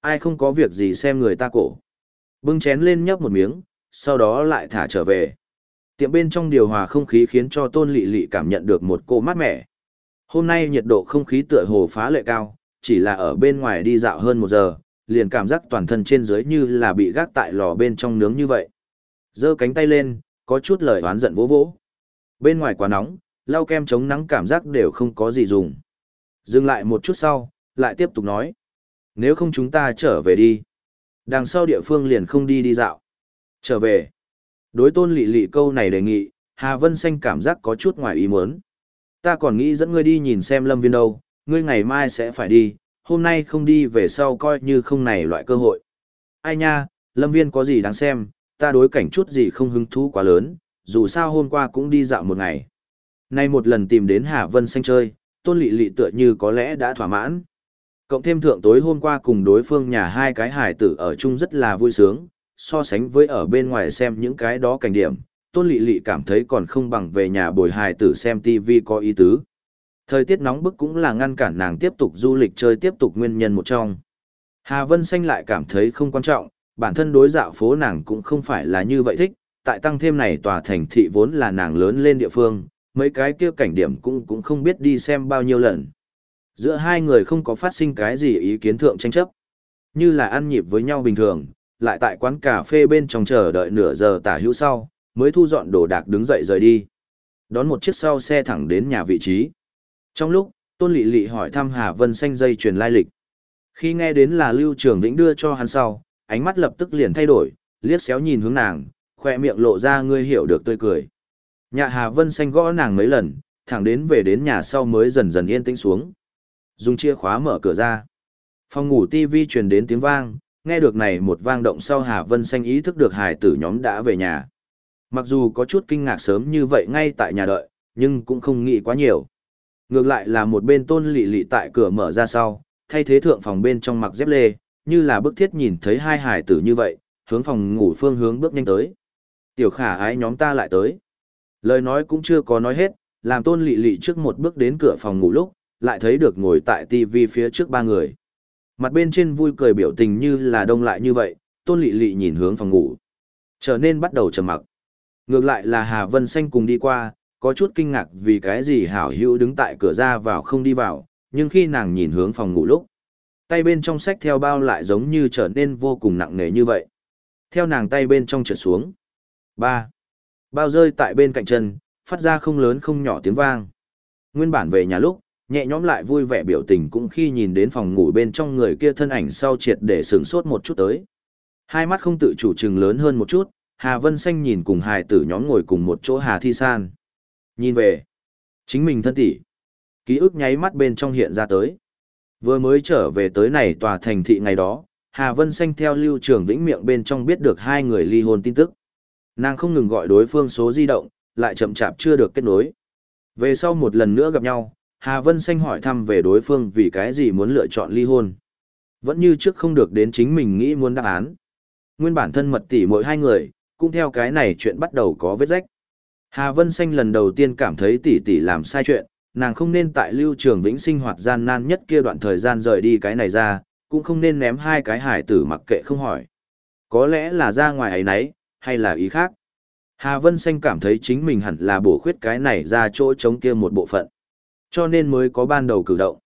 Ai không có việc gì xem người ta cổ. Bưng chén lên nhấp một miếng, sau đó lại thả trở về. Tiệm bên trong điều hòa không khí khiến cho tôn lị lị cảm nhận được một cô mát mẻ. Hôm nay nhiệt độ không khí tựa hồ phá lệ cao, chỉ là ở bên ngoài đi dạo hơn một giờ, liền cảm giác toàn thân trên dưới như là bị gác tại lò bên trong nướng như vậy. giơ cánh tay lên, có chút lời oán giận vỗ vỗ. Bên ngoài quá nóng, lau kem chống nắng cảm giác đều không có gì dùng. Dừng lại một chút sau, lại tiếp tục nói. Nếu không chúng ta trở về đi. Đằng sau địa phương liền không đi đi dạo. Trở về. Đối tôn lị lị câu này đề nghị, Hà Vân Xanh cảm giác có chút ngoài ý muốn. Ta còn nghĩ dẫn ngươi đi nhìn xem lâm viên đâu, ngươi ngày mai sẽ phải đi, hôm nay không đi về sau coi như không này loại cơ hội. Ai nha, lâm viên có gì đáng xem, ta đối cảnh chút gì không hứng thú quá lớn, dù sao hôm qua cũng đi dạo một ngày. Nay một lần tìm đến Hà Vân Xanh chơi, tôn lị lị tựa như có lẽ đã thỏa mãn. Cộng thêm thượng tối hôm qua cùng đối phương nhà hai cái hải tử ở chung rất là vui sướng, so sánh với ở bên ngoài xem những cái đó cảnh điểm, tôn Lệ Lệ cảm thấy còn không bằng về nhà bồi hài tử xem TV có ý tứ. Thời tiết nóng bức cũng là ngăn cản nàng tiếp tục du lịch chơi tiếp tục nguyên nhân một trong. Hà Vân Xanh lại cảm thấy không quan trọng, bản thân đối dạo phố nàng cũng không phải là như vậy thích, tại tăng thêm này tòa thành thị vốn là nàng lớn lên địa phương, mấy cái kia cảnh điểm cũng cũng không biết đi xem bao nhiêu lần. Giữa hai người không có phát sinh cái gì ý kiến thượng tranh chấp. Như là ăn nhịp với nhau bình thường, lại tại quán cà phê bên trong chờ đợi nửa giờ tả hữu sau, mới thu dọn đồ đạc đứng dậy rời đi. Đón một chiếc sau xe thẳng đến nhà vị trí. Trong lúc, Tôn Lệ Lệ hỏi thăm Hà Vân Xanh dây truyền lai lịch. Khi nghe đến là Lưu Trường Vĩnh đưa cho hắn sau, ánh mắt lập tức liền thay đổi, liếc xéo nhìn hướng nàng, khoe miệng lộ ra ngươi hiểu được tươi cười. Nhà Hà Vân Xanh gõ nàng mấy lần, thẳng đến về đến nhà sau mới dần dần yên tĩnh xuống. Dùng chìa khóa mở cửa ra. Phòng ngủ TV truyền đến tiếng vang, nghe được này một vang động sau Hà Vân Xanh ý thức được hài tử nhóm đã về nhà. Mặc dù có chút kinh ngạc sớm như vậy ngay tại nhà đợi, nhưng cũng không nghĩ quá nhiều. Ngược lại là một bên tôn lị lị tại cửa mở ra sau, thay thế thượng phòng bên trong mặc dép lê, như là bức thiết nhìn thấy hai hải tử như vậy, hướng phòng ngủ phương hướng bước nhanh tới. Tiểu khả ái nhóm ta lại tới. Lời nói cũng chưa có nói hết, làm tôn lị lị trước một bước đến cửa phòng ngủ lúc, lại thấy được ngồi tại tivi phía trước ba người. Mặt bên trên vui cười biểu tình như là đông lại như vậy, tôn lị lị nhìn hướng phòng ngủ. Trở nên bắt đầu trầm mặc. Ngược lại là Hà Vân Xanh cùng đi qua, có chút kinh ngạc vì cái gì hảo hữu đứng tại cửa ra vào không đi vào, nhưng khi nàng nhìn hướng phòng ngủ lúc, tay bên trong sách theo bao lại giống như trở nên vô cùng nặng nề như vậy. Theo nàng tay bên trong trượt xuống. ba Bao rơi tại bên cạnh chân, phát ra không lớn không nhỏ tiếng vang. Nguyên bản về nhà lúc, nhẹ nhõm lại vui vẻ biểu tình cũng khi nhìn đến phòng ngủ bên trong người kia thân ảnh sau triệt để sửng sốt một chút tới. Hai mắt không tự chủ trừng lớn hơn một chút, Hà Vân Xanh nhìn cùng hài tử nhóm ngồi cùng một chỗ Hà Thi San. Nhìn về, chính mình thân tỷ. Ký ức nháy mắt bên trong hiện ra tới. Vừa mới trở về tới này tòa thành thị ngày đó, Hà Vân Xanh theo lưu trường vĩnh miệng bên trong biết được hai người ly hôn tin tức. Nàng không ngừng gọi đối phương số di động, lại chậm chạp chưa được kết nối. Về sau một lần nữa gặp nhau, Hà Vân Xanh hỏi thăm về đối phương vì cái gì muốn lựa chọn ly hôn. Vẫn như trước không được đến chính mình nghĩ muốn đáp án. Nguyên bản thân mật tỷ mỗi hai người, cũng theo cái này chuyện bắt đầu có vết rách. Hà Vân Xanh lần đầu tiên cảm thấy tỷ tỷ làm sai chuyện, nàng không nên tại lưu trường vĩnh sinh hoạt gian nan nhất kia đoạn thời gian rời đi cái này ra, cũng không nên ném hai cái hải tử mặc kệ không hỏi. Có lẽ là ra ngoài ấy nấy, hay là ý khác. Hà Vân Xanh cảm thấy chính mình hẳn là bổ khuyết cái này ra chỗ chống kia một bộ phận. Cho nên mới có ban đầu cử động.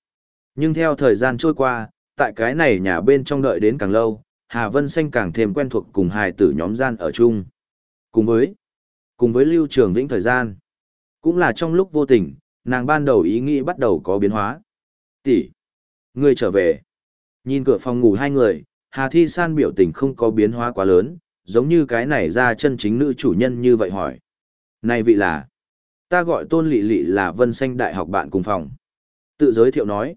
Nhưng theo thời gian trôi qua, tại cái này nhà bên trong đợi đến càng lâu, Hà Vân Xanh càng thêm quen thuộc cùng hài tử nhóm gian ở chung. Cùng với, cùng với lưu trường vĩnh thời gian. Cũng là trong lúc vô tình, nàng ban đầu ý nghĩ bắt đầu có biến hóa. Tỷ, người trở về. Nhìn cửa phòng ngủ hai người, Hà Thi San biểu tình không có biến hóa quá lớn, giống như cái này ra chân chính nữ chủ nhân như vậy hỏi. Này vị là, ta gọi tôn lị lị là vân xanh đại học bạn cùng phòng. Tự giới thiệu nói,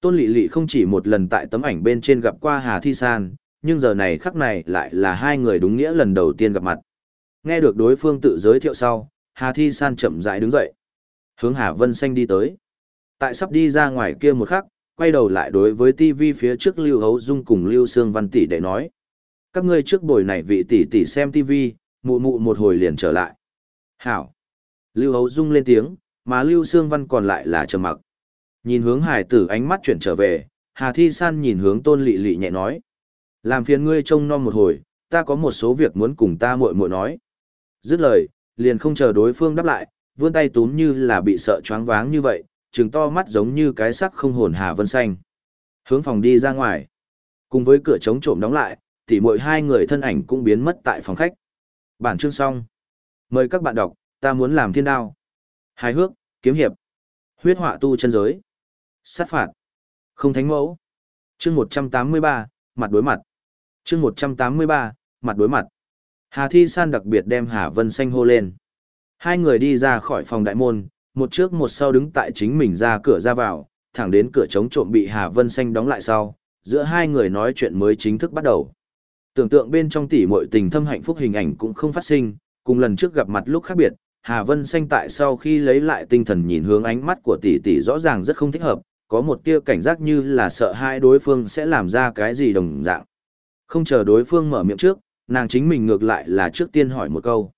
tôn lị lị không chỉ một lần tại tấm ảnh bên trên gặp qua Hà Thi San, nhưng giờ này khắc này lại là hai người đúng nghĩa lần đầu tiên gặp mặt. Nghe được đối phương tự giới thiệu sau, Hà Thi San chậm rãi đứng dậy. Hướng Hà Vân Xanh đi tới. Tại sắp đi ra ngoài kia một khắc, quay đầu lại đối với TV phía trước Lưu Hấu Dung cùng Lưu Sương Văn Tỷ để nói. Các ngươi trước buổi này vị tỷ tỷ xem TV, mụ mụ một hồi liền trở lại. Hảo. Lưu Hấu Dung lên tiếng, mà Lưu Sương Văn còn lại là trầm mặc. Nhìn hướng hải tử ánh mắt chuyển trở về, Hà Thi San nhìn hướng tôn lị lị nhẹ nói, Làm phiền ngươi trông nom một hồi, ta có một số việc muốn cùng ta muội muội nói. Dứt lời, liền không chờ đối phương đáp lại, vươn tay túm như là bị sợ choáng váng như vậy, trừng to mắt giống như cái sắc không hồn Hà Vân Xanh. Hướng phòng đi ra ngoài. Cùng với cửa chống trộm đóng lại, tỉ muội hai người thân ảnh cũng biến mất tại phòng khách. Bản chương xong. Mời các bạn đọc, ta muốn làm thiên đao. Hài hước, kiếm hiệp. Huyết họa tu chân giới. Sát phạt. Không thánh mẫu. Chương 183, mặt đối mặt. Chương 183, mặt đối mặt. Hà Thi San đặc biệt đem Hà Vân Xanh hô lên. Hai người đi ra khỏi phòng đại môn, một trước một sau đứng tại chính mình ra cửa ra vào, thẳng đến cửa chống trộm bị Hà Vân Xanh đóng lại sau, giữa hai người nói chuyện mới chính thức bắt đầu. Tưởng tượng bên trong tỷ muội tình thâm hạnh phúc hình ảnh cũng không phát sinh, cùng lần trước gặp mặt lúc khác biệt, Hà Vân Xanh tại sau khi lấy lại tinh thần nhìn hướng ánh mắt của tỷ tỷ rõ ràng rất không thích hợp, có một tia cảnh giác như là sợ hai đối phương sẽ làm ra cái gì đồng dạng. Không chờ đối phương mở miệng trước, nàng chính mình ngược lại là trước tiên hỏi một câu.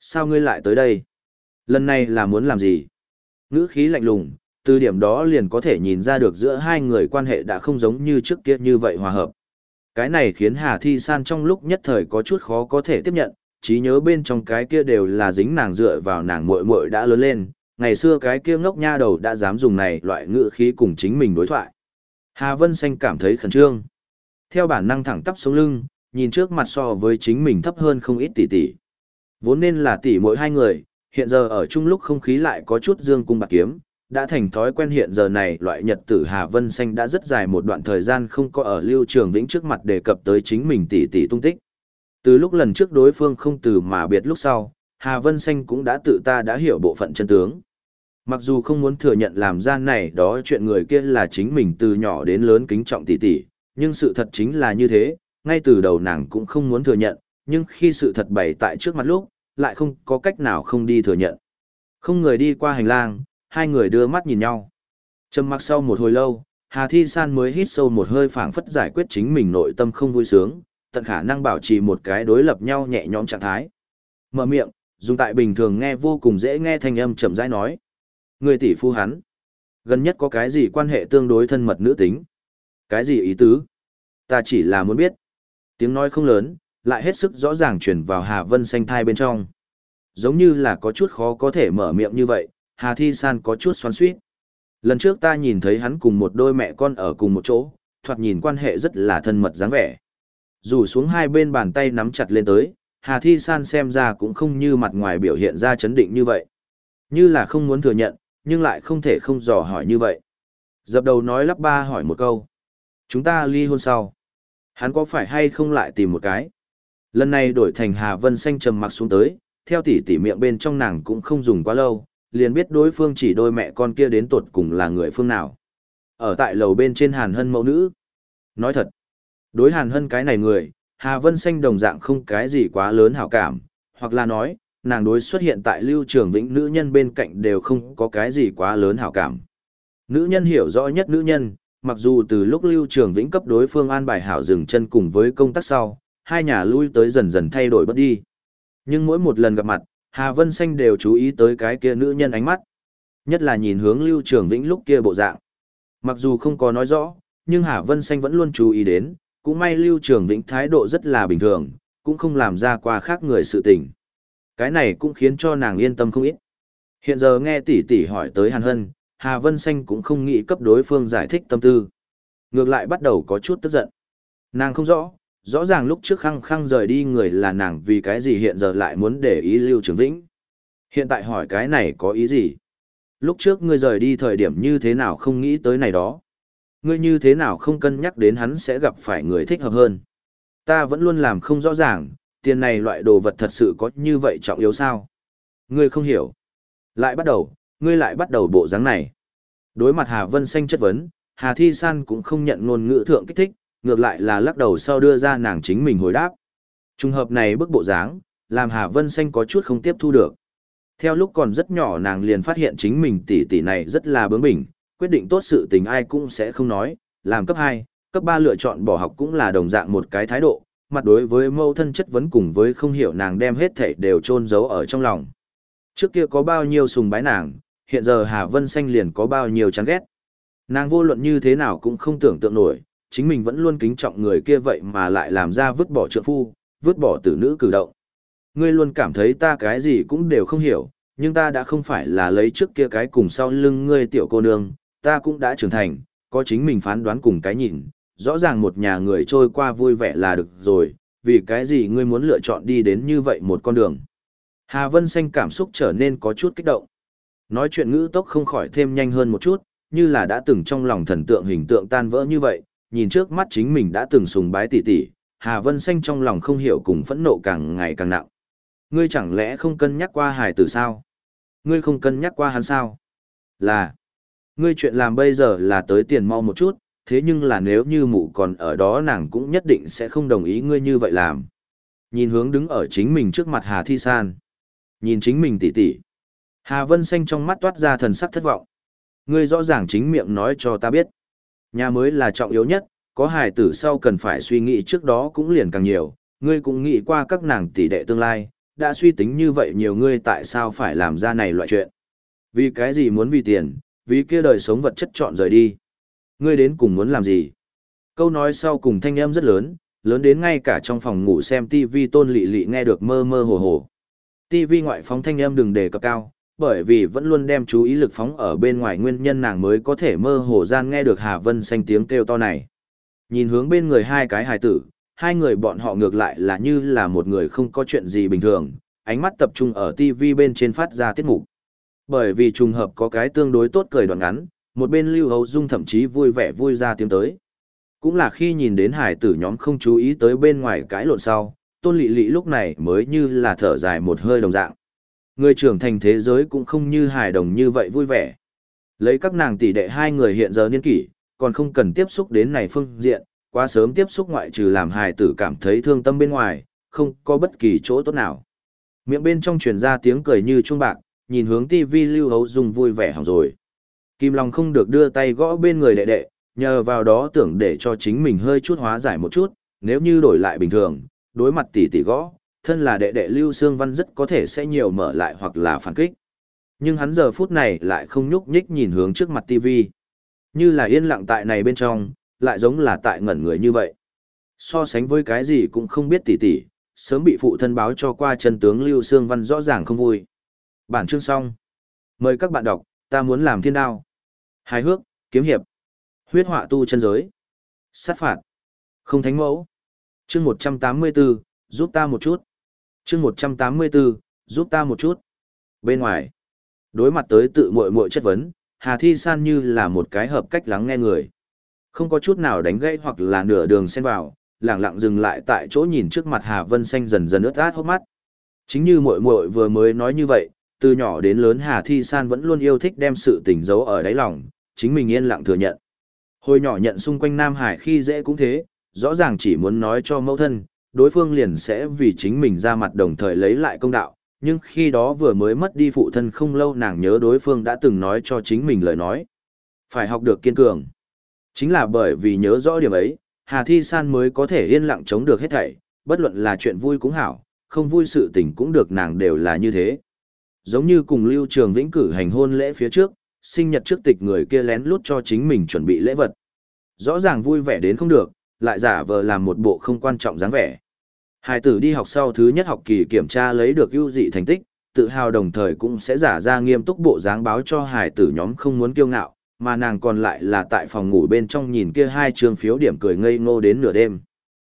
Sao ngươi lại tới đây? Lần này là muốn làm gì? Ngữ khí lạnh lùng, từ điểm đó liền có thể nhìn ra được giữa hai người quan hệ đã không giống như trước kia như vậy hòa hợp. Cái này khiến Hà Thi San trong lúc nhất thời có chút khó có thể tiếp nhận, trí nhớ bên trong cái kia đều là dính nàng dựa vào nàng muội muội đã lớn lên, ngày xưa cái kia ngốc nha đầu đã dám dùng này loại ngữ khí cùng chính mình đối thoại. Hà Vân Xanh cảm thấy khẩn trương. Theo bản năng thẳng tắp sống lưng, nhìn trước mặt so với chính mình thấp hơn không ít tỷ tỷ. Vốn nên là tỷ mỗi hai người, hiện giờ ở chung lúc không khí lại có chút dương cung bạc kiếm, đã thành thói quen hiện giờ này loại nhật tử Hà Vân Xanh đã rất dài một đoạn thời gian không có ở Lưu Trường Vĩnh trước mặt đề cập tới chính mình tỷ tỷ tung tích. Từ lúc lần trước đối phương không từ mà biệt lúc sau, Hà Vân Xanh cũng đã tự ta đã hiểu bộ phận chân tướng. Mặc dù không muốn thừa nhận làm ra này đó chuyện người kia là chính mình từ nhỏ đến lớn kính trọng tỷ tỷ, nhưng sự thật chính là như thế, ngay từ đầu nàng cũng không muốn thừa nhận, nhưng khi sự thật bày tại trước mặt lúc, lại không có cách nào không đi thừa nhận. Không người đi qua hành lang, hai người đưa mắt nhìn nhau. Trầm mặc sau một hồi lâu, Hà Thi San mới hít sâu một hơi phảng phất giải quyết chính mình nội tâm không vui sướng, tận khả năng bảo trì một cái đối lập nhau nhẹ nhõm trạng thái. Mở miệng, dùng tại bình thường nghe vô cùng dễ nghe thanh âm chậm rãi nói. Người tỷ phu hắn, gần nhất có cái gì quan hệ tương đối thân mật nữ tính? Cái gì ý tứ? Ta chỉ là muốn biết. Tiếng nói không lớn, lại hết sức rõ ràng truyền vào Hà Vân xanh thai bên trong. Giống như là có chút khó có thể mở miệng như vậy, Hà Thi San có chút xoắn xuýt. Lần trước ta nhìn thấy hắn cùng một đôi mẹ con ở cùng một chỗ, thoạt nhìn quan hệ rất là thân mật dáng vẻ. Dù xuống hai bên bàn tay nắm chặt lên tới, Hà Thi San xem ra cũng không như mặt ngoài biểu hiện ra chấn định như vậy. Như là không muốn thừa nhận, nhưng lại không thể không dò hỏi như vậy. Dập đầu nói lắp ba hỏi một câu. Chúng ta ly hôn sau. Hắn có phải hay không lại tìm một cái? Lần này đổi thành Hà Vân Xanh trầm mặc xuống tới, theo tỉ tỉ miệng bên trong nàng cũng không dùng quá lâu, liền biết đối phương chỉ đôi mẹ con kia đến tột cùng là người phương nào. Ở tại lầu bên trên Hàn Hân mẫu nữ. Nói thật, đối Hàn Hân cái này người, Hà Vân Xanh đồng dạng không cái gì quá lớn hảo cảm, hoặc là nói, nàng đối xuất hiện tại lưu trường vĩnh nữ nhân bên cạnh đều không có cái gì quá lớn hảo cảm. Nữ nhân hiểu rõ nhất nữ nhân, mặc dù từ lúc lưu trường vĩnh cấp đối phương an bài hảo dừng chân cùng với công tác sau, hai nhà lui tới dần dần thay đổi bất đi. Nhưng mỗi một lần gặp mặt, Hà Vân Xanh đều chú ý tới cái kia nữ nhân ánh mắt. Nhất là nhìn hướng lưu trường vĩnh lúc kia bộ dạng. Mặc dù không có nói rõ, nhưng Hà Vân Xanh vẫn luôn chú ý đến, cũng may lưu trường vĩnh thái độ rất là bình thường, cũng không làm ra qua khác người sự tình. Cái này cũng khiến cho nàng yên tâm không ít. Hiện giờ nghe tỷ tỷ hỏi tới Hàn Hân, Hà Vân Xanh cũng không nghĩ cấp đối phương giải thích tâm tư. Ngược lại bắt đầu có chút tức giận. Nàng không rõ, rõ ràng lúc trước khăng khăng rời đi người là nàng vì cái gì hiện giờ lại muốn để ý Lưu Trường Vĩnh. Hiện tại hỏi cái này có ý gì? Lúc trước ngươi rời đi thời điểm như thế nào không nghĩ tới này đó? Ngươi như thế nào không cân nhắc đến hắn sẽ gặp phải người thích hợp hơn? Ta vẫn luôn làm không rõ ràng, tiền này loại đồ vật thật sự có như vậy trọng yếu sao? Ngươi không hiểu. Lại bắt đầu, ngươi lại bắt đầu bộ dáng này. Đối mặt Hà Vân Xanh chất vấn, Hà Thi San cũng không nhận ngôn ngữ thượng kích thích, ngược lại là lắc đầu sau đưa ra nàng chính mình hồi đáp. Trùng hợp này bức bộ dáng, làm Hà Vân Xanh có chút không tiếp thu được. Theo lúc còn rất nhỏ nàng liền phát hiện chính mình tỷ tỷ này rất là bướng bỉnh, quyết định tốt sự tình ai cũng sẽ không nói, làm cấp 2, cấp 3 lựa chọn bỏ học cũng là đồng dạng một cái thái độ, mặt đối với mâu thân chất vấn cùng với không hiểu nàng đem hết thể đều chôn giấu ở trong lòng. Trước kia có bao nhiêu sùng bái nàng, hiện giờ Hà Vân Xanh liền có bao nhiêu chán ghét. Nàng vô luận như thế nào cũng không tưởng tượng nổi, chính mình vẫn luôn kính trọng người kia vậy mà lại làm ra vứt bỏ trượng phu, vứt bỏ tử nữ cử động. Ngươi luôn cảm thấy ta cái gì cũng đều không hiểu, nhưng ta đã không phải là lấy trước kia cái cùng sau lưng ngươi tiểu cô nương, ta cũng đã trưởng thành, có chính mình phán đoán cùng cái nhìn, rõ ràng một nhà người trôi qua vui vẻ là được rồi, vì cái gì ngươi muốn lựa chọn đi đến như vậy một con đường. Hà Vân Xanh cảm xúc trở nên có chút kích động. Nói chuyện ngữ tốc không khỏi thêm nhanh hơn một chút, như là đã từng trong lòng thần tượng hình tượng tan vỡ như vậy, nhìn trước mắt chính mình đã từng sùng bái tỷ tỷ, Hà Vân Xanh trong lòng không hiểu cùng phẫn nộ càng ngày càng nặng. Ngươi chẳng lẽ không cân nhắc qua hài tử sao? Ngươi không cân nhắc qua hắn sao? Là, ngươi chuyện làm bây giờ là tới tiền mau một chút, thế nhưng là nếu như mụ còn ở đó nàng cũng nhất định sẽ không đồng ý ngươi như vậy làm. Nhìn hướng đứng ở chính mình trước mặt Hà Thi San. Nhìn chính mình tỉ tỉ. Hà Vân Xanh trong mắt toát ra thần sắc thất vọng. Ngươi rõ ràng chính miệng nói cho ta biết. Nhà mới là trọng yếu nhất, có hài tử sau cần phải suy nghĩ trước đó cũng liền càng nhiều, ngươi cũng nghĩ qua các nàng tỷ đệ tương lai, đã suy tính như vậy nhiều ngươi tại sao phải làm ra này loại chuyện. Vì cái gì muốn vì tiền, vì kia đời sống vật chất chọn rời đi. Ngươi đến cùng muốn làm gì? Câu nói sau cùng thanh âm rất lớn, lớn đến ngay cả trong phòng ngủ xem TV tôn lị lị nghe được mơ mơ hồ hồ. TV ngoại phóng thanh âm đừng để cập cao, bởi vì vẫn luôn đem chú ý lực phóng ở bên ngoài nguyên nhân nàng mới có thể mơ hồ gian nghe được Hà Vân xanh tiếng kêu to này. Nhìn hướng bên người hai cái hài tử, hai người bọn họ ngược lại là như là một người không có chuyện gì bình thường, ánh mắt tập trung ở TV bên trên phát ra tiết mục. Bởi vì trùng hợp có cái tương đối tốt cười đoạn ngắn, một bên Lưu Hấu Dung thậm chí vui vẻ vui ra tiếng tới. Cũng là khi nhìn đến hải tử nhóm không chú ý tới bên ngoài cái lộn sau, tôn Lệ Lệ lúc này mới như là thở dài một hơi đồng dạng. Người trưởng thành thế giới cũng không như hài đồng như vậy vui vẻ. Lấy các nàng tỷ đệ hai người hiện giờ niên kỷ, còn không cần tiếp xúc đến này phương diện, quá sớm tiếp xúc ngoại trừ làm hài tử cảm thấy thương tâm bên ngoài, không có bất kỳ chỗ tốt nào. Miệng bên trong truyền ra tiếng cười như chuông bạc, nhìn hướng TV lưu hấu dung vui vẻ hỏng rồi. Kim Long không được đưa tay gõ bên người đệ đệ, nhờ vào đó tưởng để cho chính mình hơi chút hóa giải một chút, nếu như đổi lại bình thường, đối mặt tỷ tỷ gõ, thân là đệ đệ Lưu Sương Văn rất có thể sẽ nhiều mở lại hoặc là phản kích. Nhưng hắn giờ phút này lại không nhúc nhích nhìn hướng trước mặt TV. Như là yên lặng tại này bên trong, lại giống là tại ngẩn người như vậy. So sánh với cái gì cũng không biết tỷ tỷ sớm bị phụ thân báo cho qua chân tướng Lưu Sương Văn rõ ràng không vui. Bản chương xong. Mời các bạn đọc, ta muốn làm thiên đao. Hài hước, kiếm hiệp. Huyết họa tu chân giới. Sát phạt. Không thánh mẫu. Chương 184, giúp ta một chút chương một trăm tám mươi bốn giúp ta một chút bên ngoài đối mặt tới tự muội muội chất vấn hà thi san như là một cái hợp cách lắng nghe người không có chút nào đánh gãy hoặc là nửa đường xen vào lẳng lặng dừng lại tại chỗ nhìn trước mặt hà vân xanh dần dần ướt át hốc mắt chính như muội muội vừa mới nói như vậy từ nhỏ đến lớn hà thi san vẫn luôn yêu thích đem sự tình giấu ở đáy lòng chính mình yên lặng thừa nhận hồi nhỏ nhận xung quanh nam hải khi dễ cũng thế rõ ràng chỉ muốn nói cho mẫu thân đối phương liền sẽ vì chính mình ra mặt đồng thời lấy lại công đạo, nhưng khi đó vừa mới mất đi phụ thân không lâu nàng nhớ đối phương đã từng nói cho chính mình lời nói. Phải học được kiên cường. Chính là bởi vì nhớ rõ điểm ấy, Hà Thi San mới có thể yên lặng chống được hết thảy, bất luận là chuyện vui cũng hảo, không vui sự tình cũng được nàng đều là như thế. Giống như cùng Lưu Trường Vĩnh cử hành hôn lễ phía trước, sinh nhật trước tịch người kia lén lút cho chính mình chuẩn bị lễ vật. Rõ ràng vui vẻ đến không được, lại giả vờ làm một bộ không quan trọng dáng vẻ. Hải tử đi học sau thứ nhất học kỳ kiểm tra lấy được ưu dị thành tích, tự hào đồng thời cũng sẽ giả ra nghiêm túc bộ dáng báo cho hải tử nhóm không muốn kiêu ngạo, mà nàng còn lại là tại phòng ngủ bên trong nhìn kia hai trường phiếu điểm cười ngây ngô đến nửa đêm.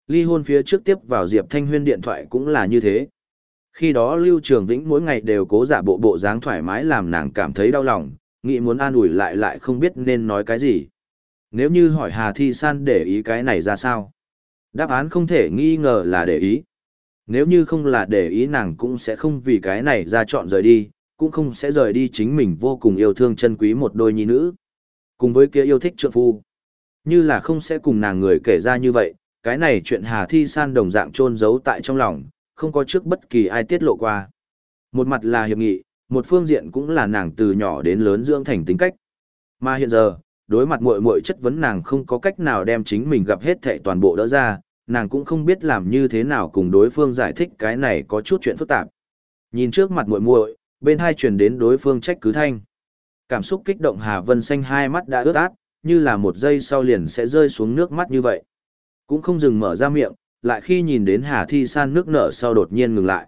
Ly hôn phía trước tiếp vào Diệp Thanh Huyên điện thoại cũng là như thế. Khi đó Lưu Trường Vĩnh mỗi ngày đều cố giả bộ bộ dáng thoải mái làm nàng cảm thấy đau lòng, nghĩ muốn an ủi lại lại không biết nên nói cái gì. Nếu như hỏi Hà Thi San để ý cái này ra sao? Đáp án không thể nghi ngờ là để ý. Nếu như không là để ý nàng cũng sẽ không vì cái này ra chọn rời đi, cũng không sẽ rời đi chính mình vô cùng yêu thương chân quý một đôi nhi nữ. Cùng với kia yêu thích trượng phu. Như là không sẽ cùng nàng người kể ra như vậy, cái này chuyện Hà Thi San đồng dạng trôn giấu tại trong lòng, không có trước bất kỳ ai tiết lộ qua. Một mặt là hiệp nghị, một phương diện cũng là nàng từ nhỏ đến lớn dưỡng thành tính cách. Mà hiện giờ, đối mặt muội muội chất vấn nàng không có cách nào đem chính mình gặp hết thảy toàn bộ đỡ ra, nàng cũng không biết làm như thế nào cùng đối phương giải thích cái này có chút chuyện phức tạp. Nhìn trước mặt muội muội, bên hai truyền đến đối phương trách cứ thanh. Cảm xúc kích động Hà Vân Xanh hai mắt đã ướt át, như là một giây sau liền sẽ rơi xuống nước mắt như vậy. Cũng không dừng mở ra miệng, lại khi nhìn đến Hà Thi San nước nở sau đột nhiên ngừng lại.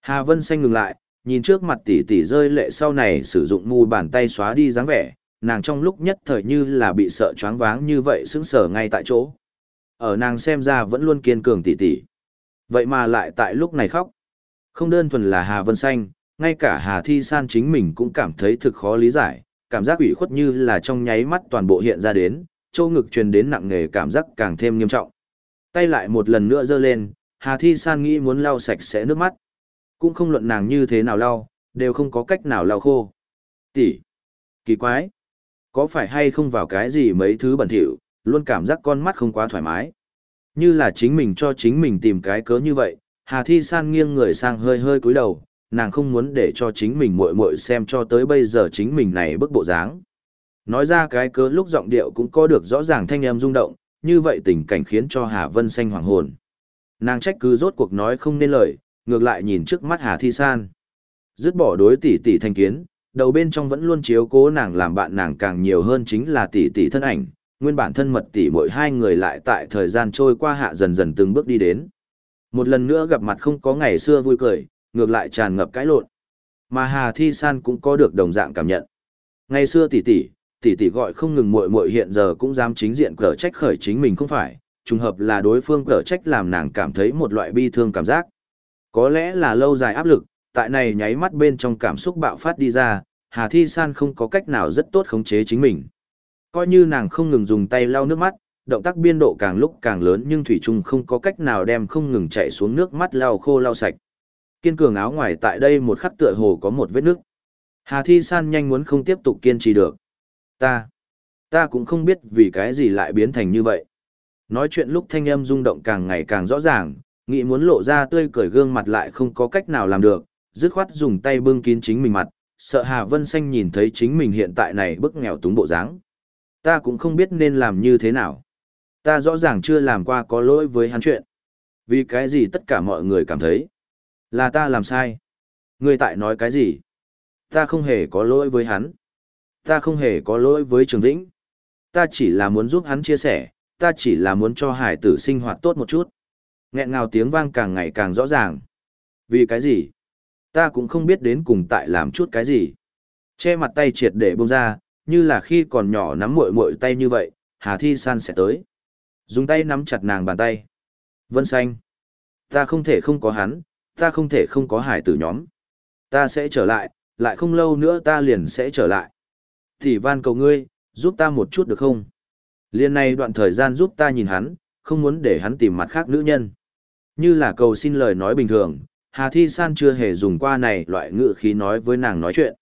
Hà Vân Xanh ngừng lại, nhìn trước mặt tỷ tỷ rơi lệ sau này sử dụng mu bàn tay xóa đi dáng vẻ, nàng trong lúc nhất thời như là bị sợ choáng váng như vậy sững sờ ngay tại chỗ. Ở nàng xem ra vẫn luôn kiên cường tỷ tỷ. Vậy mà lại tại lúc này khóc. Không đơn thuần là Hà Vân Xanh, ngay cả Hà Thi San chính mình cũng cảm thấy thực khó lý giải, cảm giác ủy khuất như là trong nháy mắt toàn bộ hiện ra đến, châu ngực truyền đến nặng nề cảm giác càng thêm nghiêm trọng. Tay lại một lần nữa giơ lên, Hà Thi San nghĩ muốn lau sạch sẽ nước mắt. Cũng không luận nàng như thế nào lau, đều không có cách nào lau khô. Tỷ, kỳ quái, có phải hay không vào cái gì mấy thứ bẩn thỉu, luôn cảm giác con mắt không quá thoải mái. Như là chính mình cho chính mình tìm cái cớ như vậy, Hà Thi San nghiêng người sang hơi hơi cúi đầu, nàng không muốn để cho chính mình muội muội xem cho tới bây giờ chính mình này bức bộ dáng. Nói ra cái cớ lúc giọng điệu cũng có được rõ ràng thanh âm rung động, như vậy tình cảnh khiến cho Hà Vân Xanh hoàng hồn. Nàng trách cứ rốt cuộc nói không nên lời, ngược lại nhìn trước mắt Hà Thi San. Dứt bỏ đối tỷ tỷ thanh kiến, đầu bên trong vẫn luôn chiếu cố nàng làm bạn nàng càng nhiều hơn chính là tỷ tỷ thân ảnh, nguyên bản thân mật tỷ mỗi hai người lại tại thời gian trôi qua hạ dần dần từng bước đi đến. Một lần nữa gặp mặt không có ngày xưa vui cười, ngược lại tràn ngập cãi lộn. Mà Hà Thi San cũng có được đồng dạng cảm nhận. Ngày xưa tỷ tỷ, tỷ tỷ gọi không ngừng muội muội hiện giờ cũng dám chính diện cở trách khởi chính mình không phải, trùng hợp là đối phương cở trách làm nàng cảm thấy một loại bi thương cảm giác. Có lẽ là lâu dài áp lực, tại này nháy mắt bên trong cảm xúc bạo phát đi ra, Hà Thi San không có cách nào rất tốt khống chế chính mình. Coi như nàng không ngừng dùng tay lau nước mắt, động tác biên độ càng lúc càng lớn nhưng Thủy Trung không có cách nào đem không ngừng chạy xuống nước mắt lau khô lau sạch. Kiên cường áo ngoài tại đây một khắc tựa hồ có một vết nước. Hà Thi San nhanh muốn không tiếp tục kiên trì được. Ta, ta cũng không biết vì cái gì lại biến thành như vậy. Nói chuyện lúc thanh âm rung động càng ngày càng rõ ràng, nghĩ muốn lộ ra tươi cười gương mặt lại không có cách nào làm được, dứt khoát dùng tay bưng kín chính mình mặt, sợ Hà Vân Xanh nhìn thấy chính mình hiện tại này bức nghèo túng bộ dáng. Ta cũng không biết nên làm như thế nào. Ta rõ ràng chưa làm qua có lỗi với hắn chuyện. Vì cái gì tất cả mọi người cảm thấy là ta làm sai. Người tại nói cái gì? Ta không hề có lỗi với hắn. Ta không hề có lỗi với Trường Vĩnh. Ta chỉ là muốn giúp hắn chia sẻ, ta chỉ là muốn cho hải tử sinh hoạt tốt một chút. Nghẹn ngào tiếng vang càng ngày càng rõ ràng. Vì cái gì? Ta cũng không biết đến cùng tại làm chút cái gì. Che mặt tay triệt để bông ra, như là khi còn nhỏ nắm muội muội tay như vậy, Hà Thi San sẽ tới. Dùng tay nắm chặt nàng bàn tay. Vân xanh. Ta không thể không có hắn, ta không thể không có hải tử nhóm. Ta sẽ trở lại, lại không lâu nữa ta liền sẽ trở lại. Thì van cầu ngươi, giúp ta một chút được không? Liên này đoạn thời gian giúp ta nhìn hắn, không muốn để hắn tìm mặt khác nữ nhân. Như là cầu xin lời nói bình thường, Hà Thi San chưa hề dùng qua này loại ngữ khí nói với nàng nói chuyện.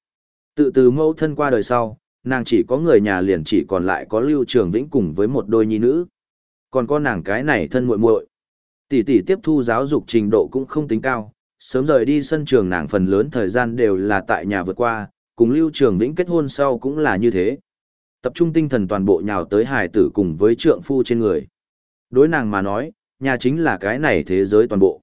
Tự từ mẫu thân qua đời sau, nàng chỉ có người nhà liền chỉ còn lại có Lưu Trường Vĩnh cùng với một đôi nhi nữ. Còn có nàng cái này thân muội muội. Tỷ tỷ tiếp thu giáo dục trình độ cũng không tính cao, sớm rời đi sân trường nàng phần lớn thời gian đều là tại nhà vượt qua, cùng Lưu Trường Vĩnh kết hôn sau cũng là như thế. Tập trung tinh thần toàn bộ nhào tới hài tử cùng với trượng phu trên người. Đối nàng mà nói, nhà chính là cái này thế giới toàn bộ.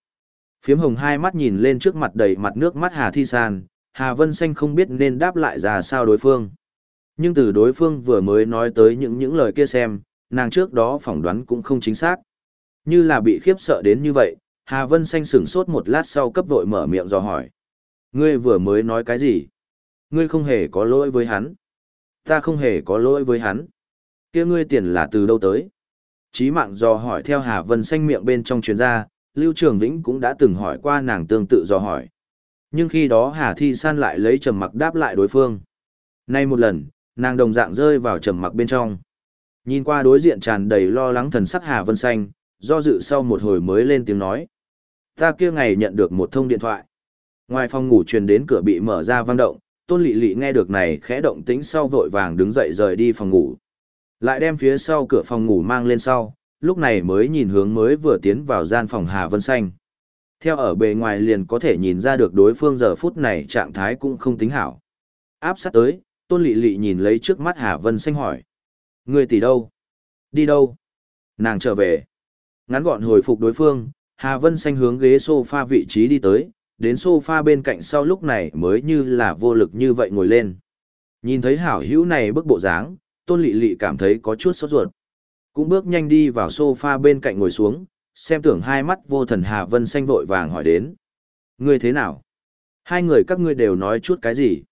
Phiếm hồng hai mắt nhìn lên trước mặt đầy mặt nước mắt Hà Thi San, Hà Vân Xanh không biết nên đáp lại ra sao đối phương. Nhưng từ đối phương vừa mới nói tới những những lời kia xem, nàng trước đó phỏng đoán cũng không chính xác. Như là bị khiếp sợ đến như vậy, Hà Vân Xanh sửng sốt một lát sau cấp vội mở miệng dò hỏi. Ngươi vừa mới nói cái gì? Ngươi không hề có lỗi với hắn. Ta không hề có lỗi với hắn. kia ngươi tiền là từ đâu tới? Chí mạng dò hỏi theo Hà Vân Xanh miệng bên trong chuyên ra, Lưu Trường Vĩnh cũng đã từng hỏi qua nàng tương tự dò hỏi. Nhưng khi đó Hà Thi San lại lấy trầm mặc đáp lại đối phương. Nay một lần, nàng đồng dạng rơi vào trầm mặc bên trong. Nhìn qua đối diện tràn đầy lo lắng thần sắc Hà Vân Xanh, do dự sau một hồi mới lên tiếng nói. Ta kia ngày nhận được một thông điện thoại. Ngoài phòng ngủ truyền đến cửa bị mở ra vang động, tôn Lệ Lệ nghe được này khẽ động tĩnh sau vội vàng đứng dậy rời đi phòng ngủ. Lại đem phía sau cửa phòng ngủ mang lên sau, lúc này mới nhìn hướng mới vừa tiến vào gian phòng Hà Vân Xanh. Theo ở bề ngoài liền có thể nhìn ra được đối phương giờ phút này trạng thái cũng không tính hảo. Áp sát tới, tôn Lệ Lệ nhìn lấy trước mắt Hà Vân Xanh hỏi. Người tỷ đâu? Đi đâu? Nàng trở về. Ngắn gọn hồi phục đối phương, Hà Vân Xanh hướng ghế sofa vị trí đi tới, đến sofa bên cạnh sau lúc này mới như là vô lực như vậy ngồi lên. Nhìn thấy hảo hữu này bức bộ dáng, tôn lị lị cảm thấy có chút sốt ruột. Cũng bước nhanh đi vào sofa bên cạnh ngồi xuống, xem tưởng hai mắt vô thần Hà Vân xanh vội vàng hỏi đến. Ngươi thế nào? Hai người các ngươi đều nói chút cái gì?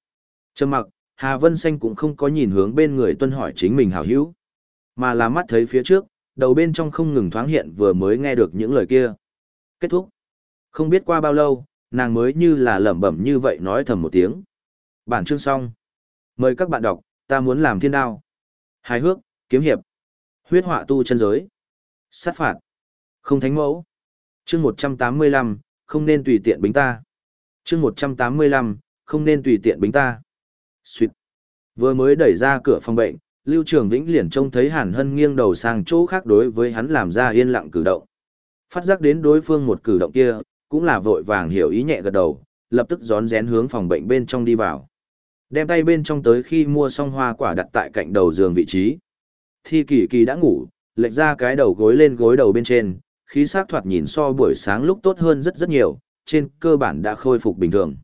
Trầm mặc, Hà Vân xanh cũng không có nhìn hướng bên người tuân hỏi chính mình hảo hữu, mà là mắt thấy phía trước, đầu bên trong không ngừng thoáng hiện vừa mới nghe được những lời kia. Kết thúc. Không biết qua bao lâu, nàng mới như là lẩm bẩm như vậy nói thầm một tiếng. Bản chương xong. Mời các bạn đọc, ta muốn làm thiên đao. Hài hước, kiếm hiệp. Huyết họa tu chân giới. Sát phạt. Không thánh mẫu. Chương 185, không nên tùy tiện bính ta. Chương 185, không nên tùy tiện bính ta. Xuyệt. Vừa mới đẩy ra cửa phòng bệnh, Lưu Trường Vĩnh liền trông thấy Hàn Hân nghiêng đầu sang chỗ khác đối với hắn làm ra yên lặng cử động. Phát giác đến đối phương một cử động kia, cũng là vội vàng hiểu ý nhẹ gật đầu, lập tức rón rén hướng phòng bệnh bên trong đi vào. Đem tay bên trong tới khi mua xong hoa quả đặt tại cạnh đầu giường vị trí. Thi kỳ kỳ đã ngủ, lệch ra cái đầu gối lên gối đầu bên trên, khí sắc thoạt nhìn so buổi sáng lúc tốt hơn rất rất nhiều, trên cơ bản đã khôi phục bình thường.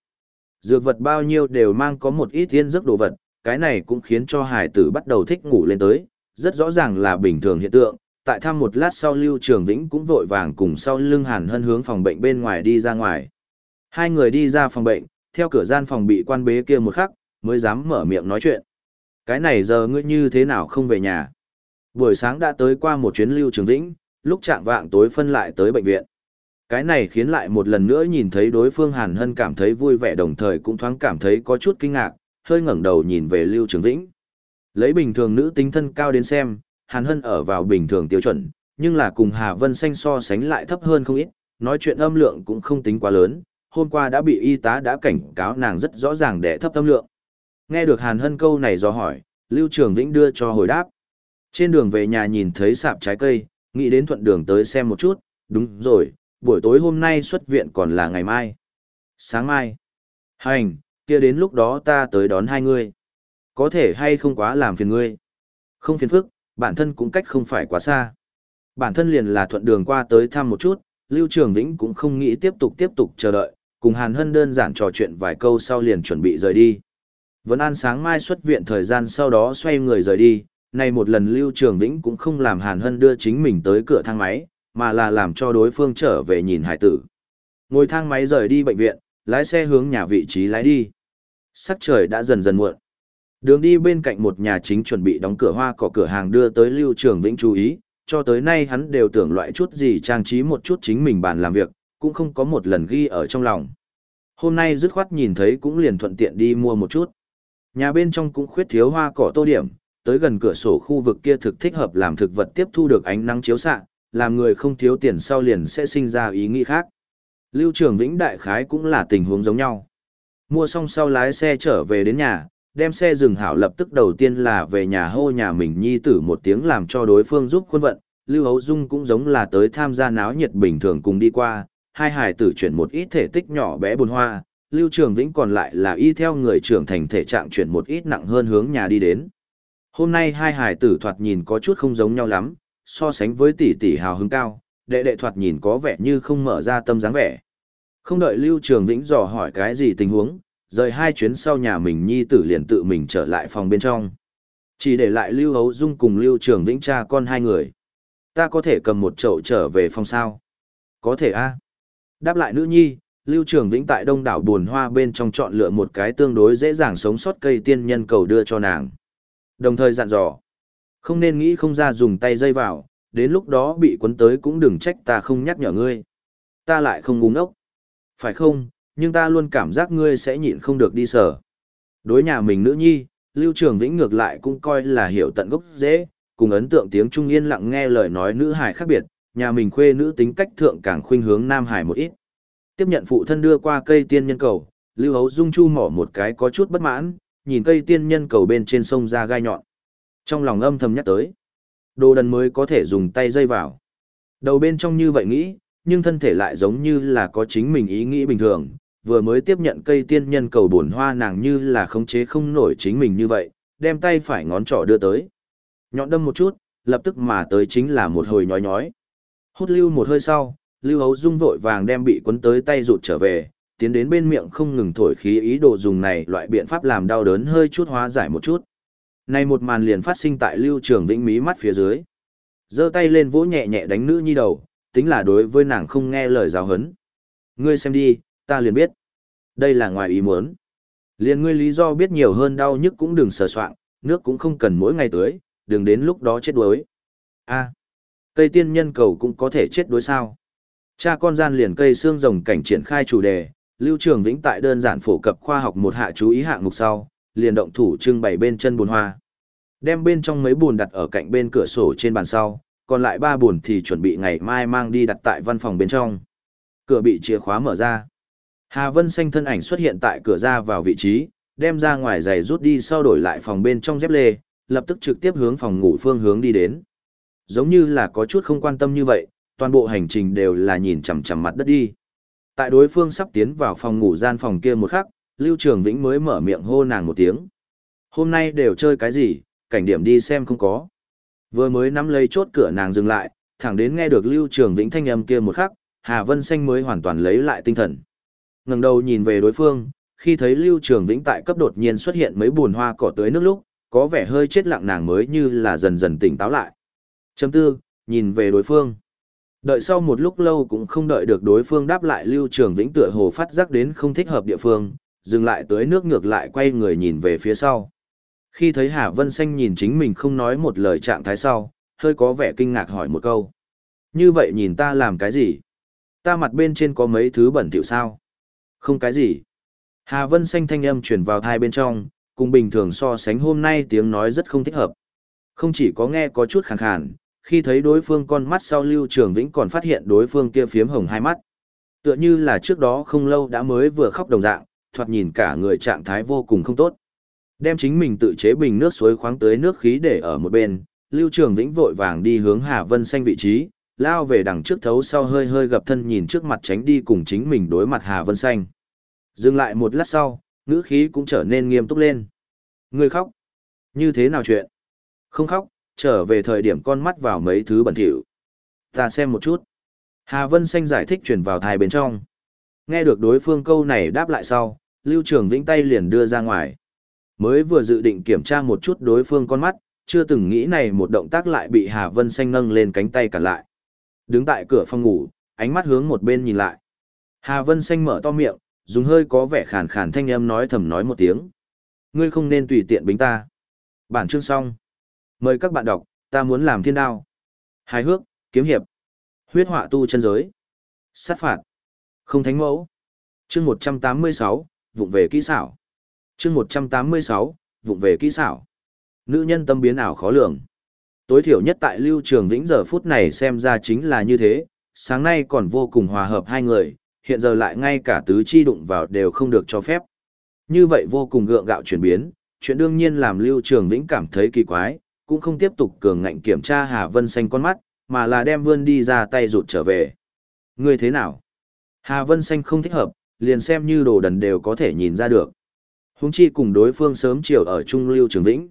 Dược vật bao nhiêu đều mang có một ít thiên giấc đồ vật, cái này cũng khiến cho hải tử bắt đầu thích ngủ lên tới, rất rõ ràng là bình thường hiện tượng. Tại thăm một lát sau Lưu Trường Vĩnh cũng vội vàng cùng sau lưng Hàn Hân hướng phòng bệnh bên ngoài đi ra ngoài. Hai người đi ra phòng bệnh, theo cửa gian phòng bị quan bế kia một khắc, mới dám mở miệng nói chuyện. Cái này giờ ngươi như thế nào không về nhà? Buổi sáng đã tới qua một chuyến Lưu Trường Vĩnh, lúc trạng vạng tối phân lại tới bệnh viện. Cái này khiến lại một lần nữa nhìn thấy đối phương Hàn Hân cảm thấy vui vẻ đồng thời cũng thoáng cảm thấy có chút kinh ngạc, hơi ngẩng đầu nhìn về Lưu Trường Vĩnh. Lấy bình thường nữ tính thân cao đến xem, Hàn Hân ở vào bình thường tiêu chuẩn, nhưng là cùng Hà Vân Xanh so sánh lại thấp hơn không ít, nói chuyện âm lượng cũng không tính quá lớn, hôm qua đã bị y tá đã cảnh cáo nàng rất rõ ràng để thấp âm lượng. Nghe được Hàn Hân câu này do hỏi, Lưu Trường Vĩnh đưa cho hồi đáp. Trên đường về nhà nhìn thấy sạp trái cây, nghĩ đến thuận đường tới xem một chút, đúng rồi, buổi tối hôm nay xuất viện còn là ngày mai. Sáng mai. Hành, kia đến lúc đó ta tới đón hai ngươi. Có thể hay không quá làm phiền ngươi. Không phiền phức, bản thân cũng cách không phải quá xa. Bản thân liền là thuận đường qua tới thăm một chút, Lưu Trường Vĩnh cũng không nghĩ tiếp tục tiếp tục chờ đợi, cùng Hàn Hân đơn giản trò chuyện vài câu sau liền chuẩn bị rời đi. Vẫn an sáng mai xuất viện thời gian sau đó xoay người rời đi, Nay một lần Lưu Trường Vĩnh cũng không làm Hàn Hân đưa chính mình tới cửa thang máy, mà là làm cho đối phương trở về nhìn hải tử. Ngồi thang máy rời đi bệnh viện, lái xe hướng nhà vị trí lái đi. Sắc trời đã dần dần muộn. Đường đi bên cạnh một nhà chính chuẩn bị đóng cửa hoa cỏ cửa hàng đưa tới Lưu Trường Vĩnh chú ý, cho tới nay hắn đều tưởng loại chút gì trang trí một chút chính mình bàn làm việc, cũng không có một lần ghi ở trong lòng. Hôm nay dứt khoát nhìn thấy cũng liền thuận tiện đi mua một chút. Nhà bên trong cũng khuyết thiếu hoa cỏ tô điểm, tới gần cửa sổ khu vực kia thực thích hợp làm thực vật tiếp thu được ánh nắng chiếu xạ, làm người không thiếu tiền sau liền sẽ sinh ra ý nghĩ khác. Lưu Trường Vĩnh đại khái cũng là tình huống giống nhau. Mua xong sau lái xe trở về đến nhà, đem xe dừng hảo lập tức đầu tiên là về nhà hô nhà mình nhi tử một tiếng làm cho đối phương giúp khuôn vận. Lưu Hấu Dung cũng giống là tới tham gia náo nhiệt bình thường cùng đi qua, hai hải tử chuyển một ít thể tích nhỏ bé buồn hoa, Lưu Trường Vĩnh còn lại là y theo người trưởng thành thể trạng chuyển một ít nặng hơn hướng nhà đi đến. Hôm nay hai hải tử thoạt nhìn có chút không giống nhau lắm, so sánh với tỷ tỷ hào hứng cao, đệ đệ thoạt nhìn có vẻ như không mở ra tâm dáng vẻ. Không đợi Lưu Trường Vĩnh dò hỏi cái gì tình huống, rời hai chuyến sau nhà mình nhi tử liền tự mình trở lại phòng bên trong. Chỉ để lại Lưu Hấu Dung cùng Lưu Trường Vĩnh cha con hai người. Ta có thể cầm một chậu trở về phòng sao? Có thể a Đáp lại nữ nhi, Lưu Trường Vĩnh tại đông đảo buồn hoa bên trong chọn lựa một cái tương đối dễ dàng sống sót cây tiên nhân cầu đưa cho nàng. Đồng thời dặn dò, không nên nghĩ không ra dùng tay dây vào, đến lúc đó bị quấn tới cũng đừng trách ta không nhắc nhở ngươi. Ta lại không ngu ngốc. Phải không, nhưng ta luôn cảm giác ngươi sẽ nhịn không được đi sở. Đối nhà mình nữ nhi, Lưu Trường Vĩnh ngược lại cũng coi là hiểu tận gốc dễ, cùng ấn tượng tiếng Trung Yên lặng nghe lời nói nữ hài khác biệt, nhà mình khuê nữ tính cách thượng càng khuynh hướng nam hài một ít. Tiếp nhận phụ thân đưa qua cây tiên nhân cầu, Lưu Hấu Dung Chu mỏ một cái có chút bất mãn, nhìn cây tiên nhân cầu bên trên sông ra gai nhọn. Trong lòng âm thầm nhắc tới, đồ đần mới có thể dùng tay dây vào. Đầu bên trong như vậy nghĩ, nhưng thân thể lại giống như là có chính mình ý nghĩ bình thường, vừa mới tiếp nhận cây tiên nhân cầu bổn hoa nàng như là khống chế không nổi chính mình như vậy, đem tay phải ngón trỏ đưa tới. Nhọn đâm một chút, lập tức mà tới chính là một hồi nhói nhói. Hút lưu một hơi sau, lưu hấu dung vội vàng đem bị cuốn tới tay rụt trở về, tiến đến bên miệng không ngừng thổi khí ý đồ dùng này loại biện pháp làm đau đớn hơi chút hóa giải một chút. Này một màn liền phát sinh tại Lưu Trường Vĩnh mí mắt phía dưới. giơ tay lên vỗ nhẹ nhẹ đánh nữ nhi đầu, tính là đối với nàng không nghe lời giáo hấn. Ngươi xem đi, ta liền biết. Đây là ngoài ý muốn. Liền ngươi lý do biết nhiều hơn đau nhức cũng đừng sờ soạn, nước cũng không cần mỗi ngày tưới, đừng đến lúc đó chết đuối. A, cây tiên nhân cầu cũng có thể chết đuối sao? Cha con gian liền cây xương rồng cảnh triển khai chủ đề, Lưu Trường Vĩnh tại đơn giản phổ cập khoa học một hạ chú ý hạng mục sau, liền động thủ trưng bày bên chân bùn hoa. Đem bên trong mấy bùn đặt ở cạnh bên cửa sổ trên bàn sau, còn lại ba bùn thì chuẩn bị ngày mai mang đi đặt tại văn phòng bên trong. Cửa bị chìa khóa mở ra. Hà Vân Xanh thân ảnh xuất hiện tại cửa ra vào vị trí, đem ra ngoài giày rút đi sau đổi lại phòng bên trong dép lê, lập tức trực tiếp hướng phòng ngủ phương hướng đi đến. Giống như là có chút không quan tâm như vậy, toàn bộ hành trình đều là nhìn chằm chằm mặt đất đi. Tại đối phương sắp tiến vào phòng ngủ gian phòng kia một khắc, Lưu Trường Vĩnh mới mở miệng hô nàng một tiếng. Hôm nay đều chơi cái gì, cảnh điểm đi xem không có. Vừa mới nắm lấy chốt cửa nàng dừng lại, thẳng đến nghe được Lưu Trường Vĩnh thanh âm kia một khắc, Hà Vân Xanh mới hoàn toàn lấy lại tinh thần ngẩng đầu nhìn về đối phương, khi thấy Lưu Trường Vĩnh tại cấp đột nhiên xuất hiện mấy buồn hoa cỏ tưới nước lúc, có vẻ hơi chết lặng nàng mới như là dần dần tỉnh táo lại. Chấm tư, nhìn về đối phương. Đợi sau một lúc lâu cũng không đợi được đối phương đáp lại Lưu Trường Vĩnh tựa hồ phát giác đến không thích hợp địa phương, dừng lại tới nước ngược lại quay người nhìn về phía sau. Khi thấy Hà Vân Xanh nhìn chính mình không nói một lời trạng thái sau, hơi có vẻ kinh ngạc hỏi một câu. Như vậy nhìn ta làm cái gì? Ta mặt bên trên có mấy thứ bẩn thỉu sao? Không cái gì. Hà Vân Xanh thanh âm chuyển vào thai bên trong, cùng bình thường so sánh hôm nay tiếng nói rất không thích hợp. Không chỉ có nghe có chút khàn khàn, khi thấy đối phương con mắt sau Lưu Trường Vĩnh còn phát hiện đối phương kia phiếm hồng hai mắt. Tựa như là trước đó không lâu đã mới vừa khóc đồng dạng, thoạt nhìn cả người trạng thái vô cùng không tốt. Đem chính mình tự chế bình nước suối khoáng tới nước khí để ở một bên, Lưu Trường Vĩnh vội vàng đi hướng Hà Vân Xanh vị trí, lao về đằng trước thấu sau hơi hơi gập thân nhìn trước mặt tránh đi cùng chính mình đối mặt Hà Vân Xanh. Dừng lại một lát sau, ngữ khí cũng trở nên nghiêm túc lên. Ngươi khóc. Như thế nào chuyện? Không khóc, trở về thời điểm con mắt vào mấy thứ bẩn thỉu. Ta xem một chút. Hà Vân Xanh giải thích chuyển vào thai bên trong. Nghe được đối phương câu này đáp lại sau, Lưu Trường Vĩnh tay liền đưa ra ngoài. Mới vừa dự định kiểm tra một chút đối phương con mắt, chưa từng nghĩ này một động tác lại bị Hà Vân Xanh nâng lên cánh tay cả lại. Đứng tại cửa phòng ngủ, ánh mắt hướng một bên nhìn lại. Hà Vân Xanh mở to miệng, dùng hơi có vẻ khàn khàn thanh âm nói thầm nói một tiếng. Ngươi không nên tùy tiện bính ta. Bản chương xong. Mời các bạn đọc, ta muốn làm thiên đao. Hài hước, kiếm hiệp. Huyết họa tu chân giới. Sát phạt. Không thánh mẫu. Chương 186, vụng về kỹ xảo. Chương 186, vụng về kỹ xảo. Nữ nhân tâm biến ảo khó lường. Tối thiểu nhất tại lưu trường vĩnh giờ phút này xem ra chính là như thế, sáng nay còn vô cùng hòa hợp hai người, hiện giờ lại ngay cả tứ chi đụng vào đều không được cho phép. Như vậy vô cùng gượng gạo chuyển biến, chuyện đương nhiên làm lưu trường vĩnh cảm thấy kỳ quái, cũng không tiếp tục cường ngạnh kiểm tra Hà Vân Xanh con mắt, mà là đem vươn đi ra tay rụt trở về. Ngươi thế nào? Hà Vân Xanh không thích hợp, liền xem như đồ đần đều có thể nhìn ra được. Húng chi cùng đối phương sớm chiều ở Trung Lưu Trường Vĩnh.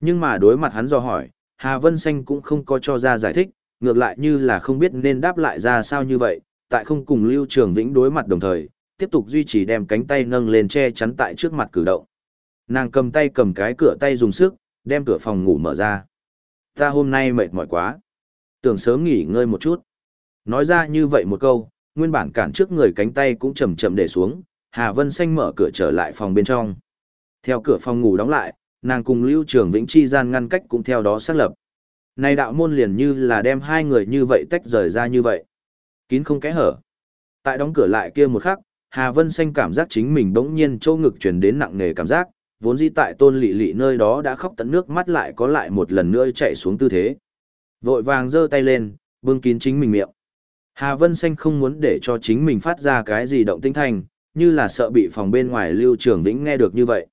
Nhưng mà đối mặt hắn do hỏi, Hà Vân Xanh cũng không có cho ra giải thích, ngược lại như là không biết nên đáp lại ra sao như vậy, tại không cùng Lưu Trường Vĩnh đối mặt đồng thời, tiếp tục duy trì đem cánh tay nâng lên che chắn tại trước mặt cử động. Nàng cầm tay cầm cái cửa tay dùng sức, đem cửa phòng ngủ mở ra. Ta hôm nay mệt mỏi quá. Tưởng sớm nghỉ ngơi một chút. Nói ra như vậy một câu, nguyên bản cản trước người cánh tay cũng chậm chậm để xuống, Hà Vân Xanh mở cửa trở lại phòng bên trong. Theo cửa phòng ngủ đóng lại, nàng cùng Lưu Trường Vĩnh chi gian ngăn cách cũng theo đó xác lập. Này đạo môn liền như là đem hai người như vậy tách rời ra như vậy. Kín không kẽ hở. Tại đóng cửa lại kia một khắc, Hà Vân Xanh cảm giác chính mình bỗng nhiên châu ngực truyền đến nặng nề cảm giác, vốn dĩ tại tôn lị lị nơi đó đã khóc tận nước mắt lại có lại một lần nữa chạy xuống tư thế. Vội vàng giơ tay lên, bưng kín chính mình miệng. Hà Vân Xanh không muốn để cho chính mình phát ra cái gì động tinh thành, như là sợ bị phòng bên ngoài Lưu Trường Vĩnh nghe được như vậy.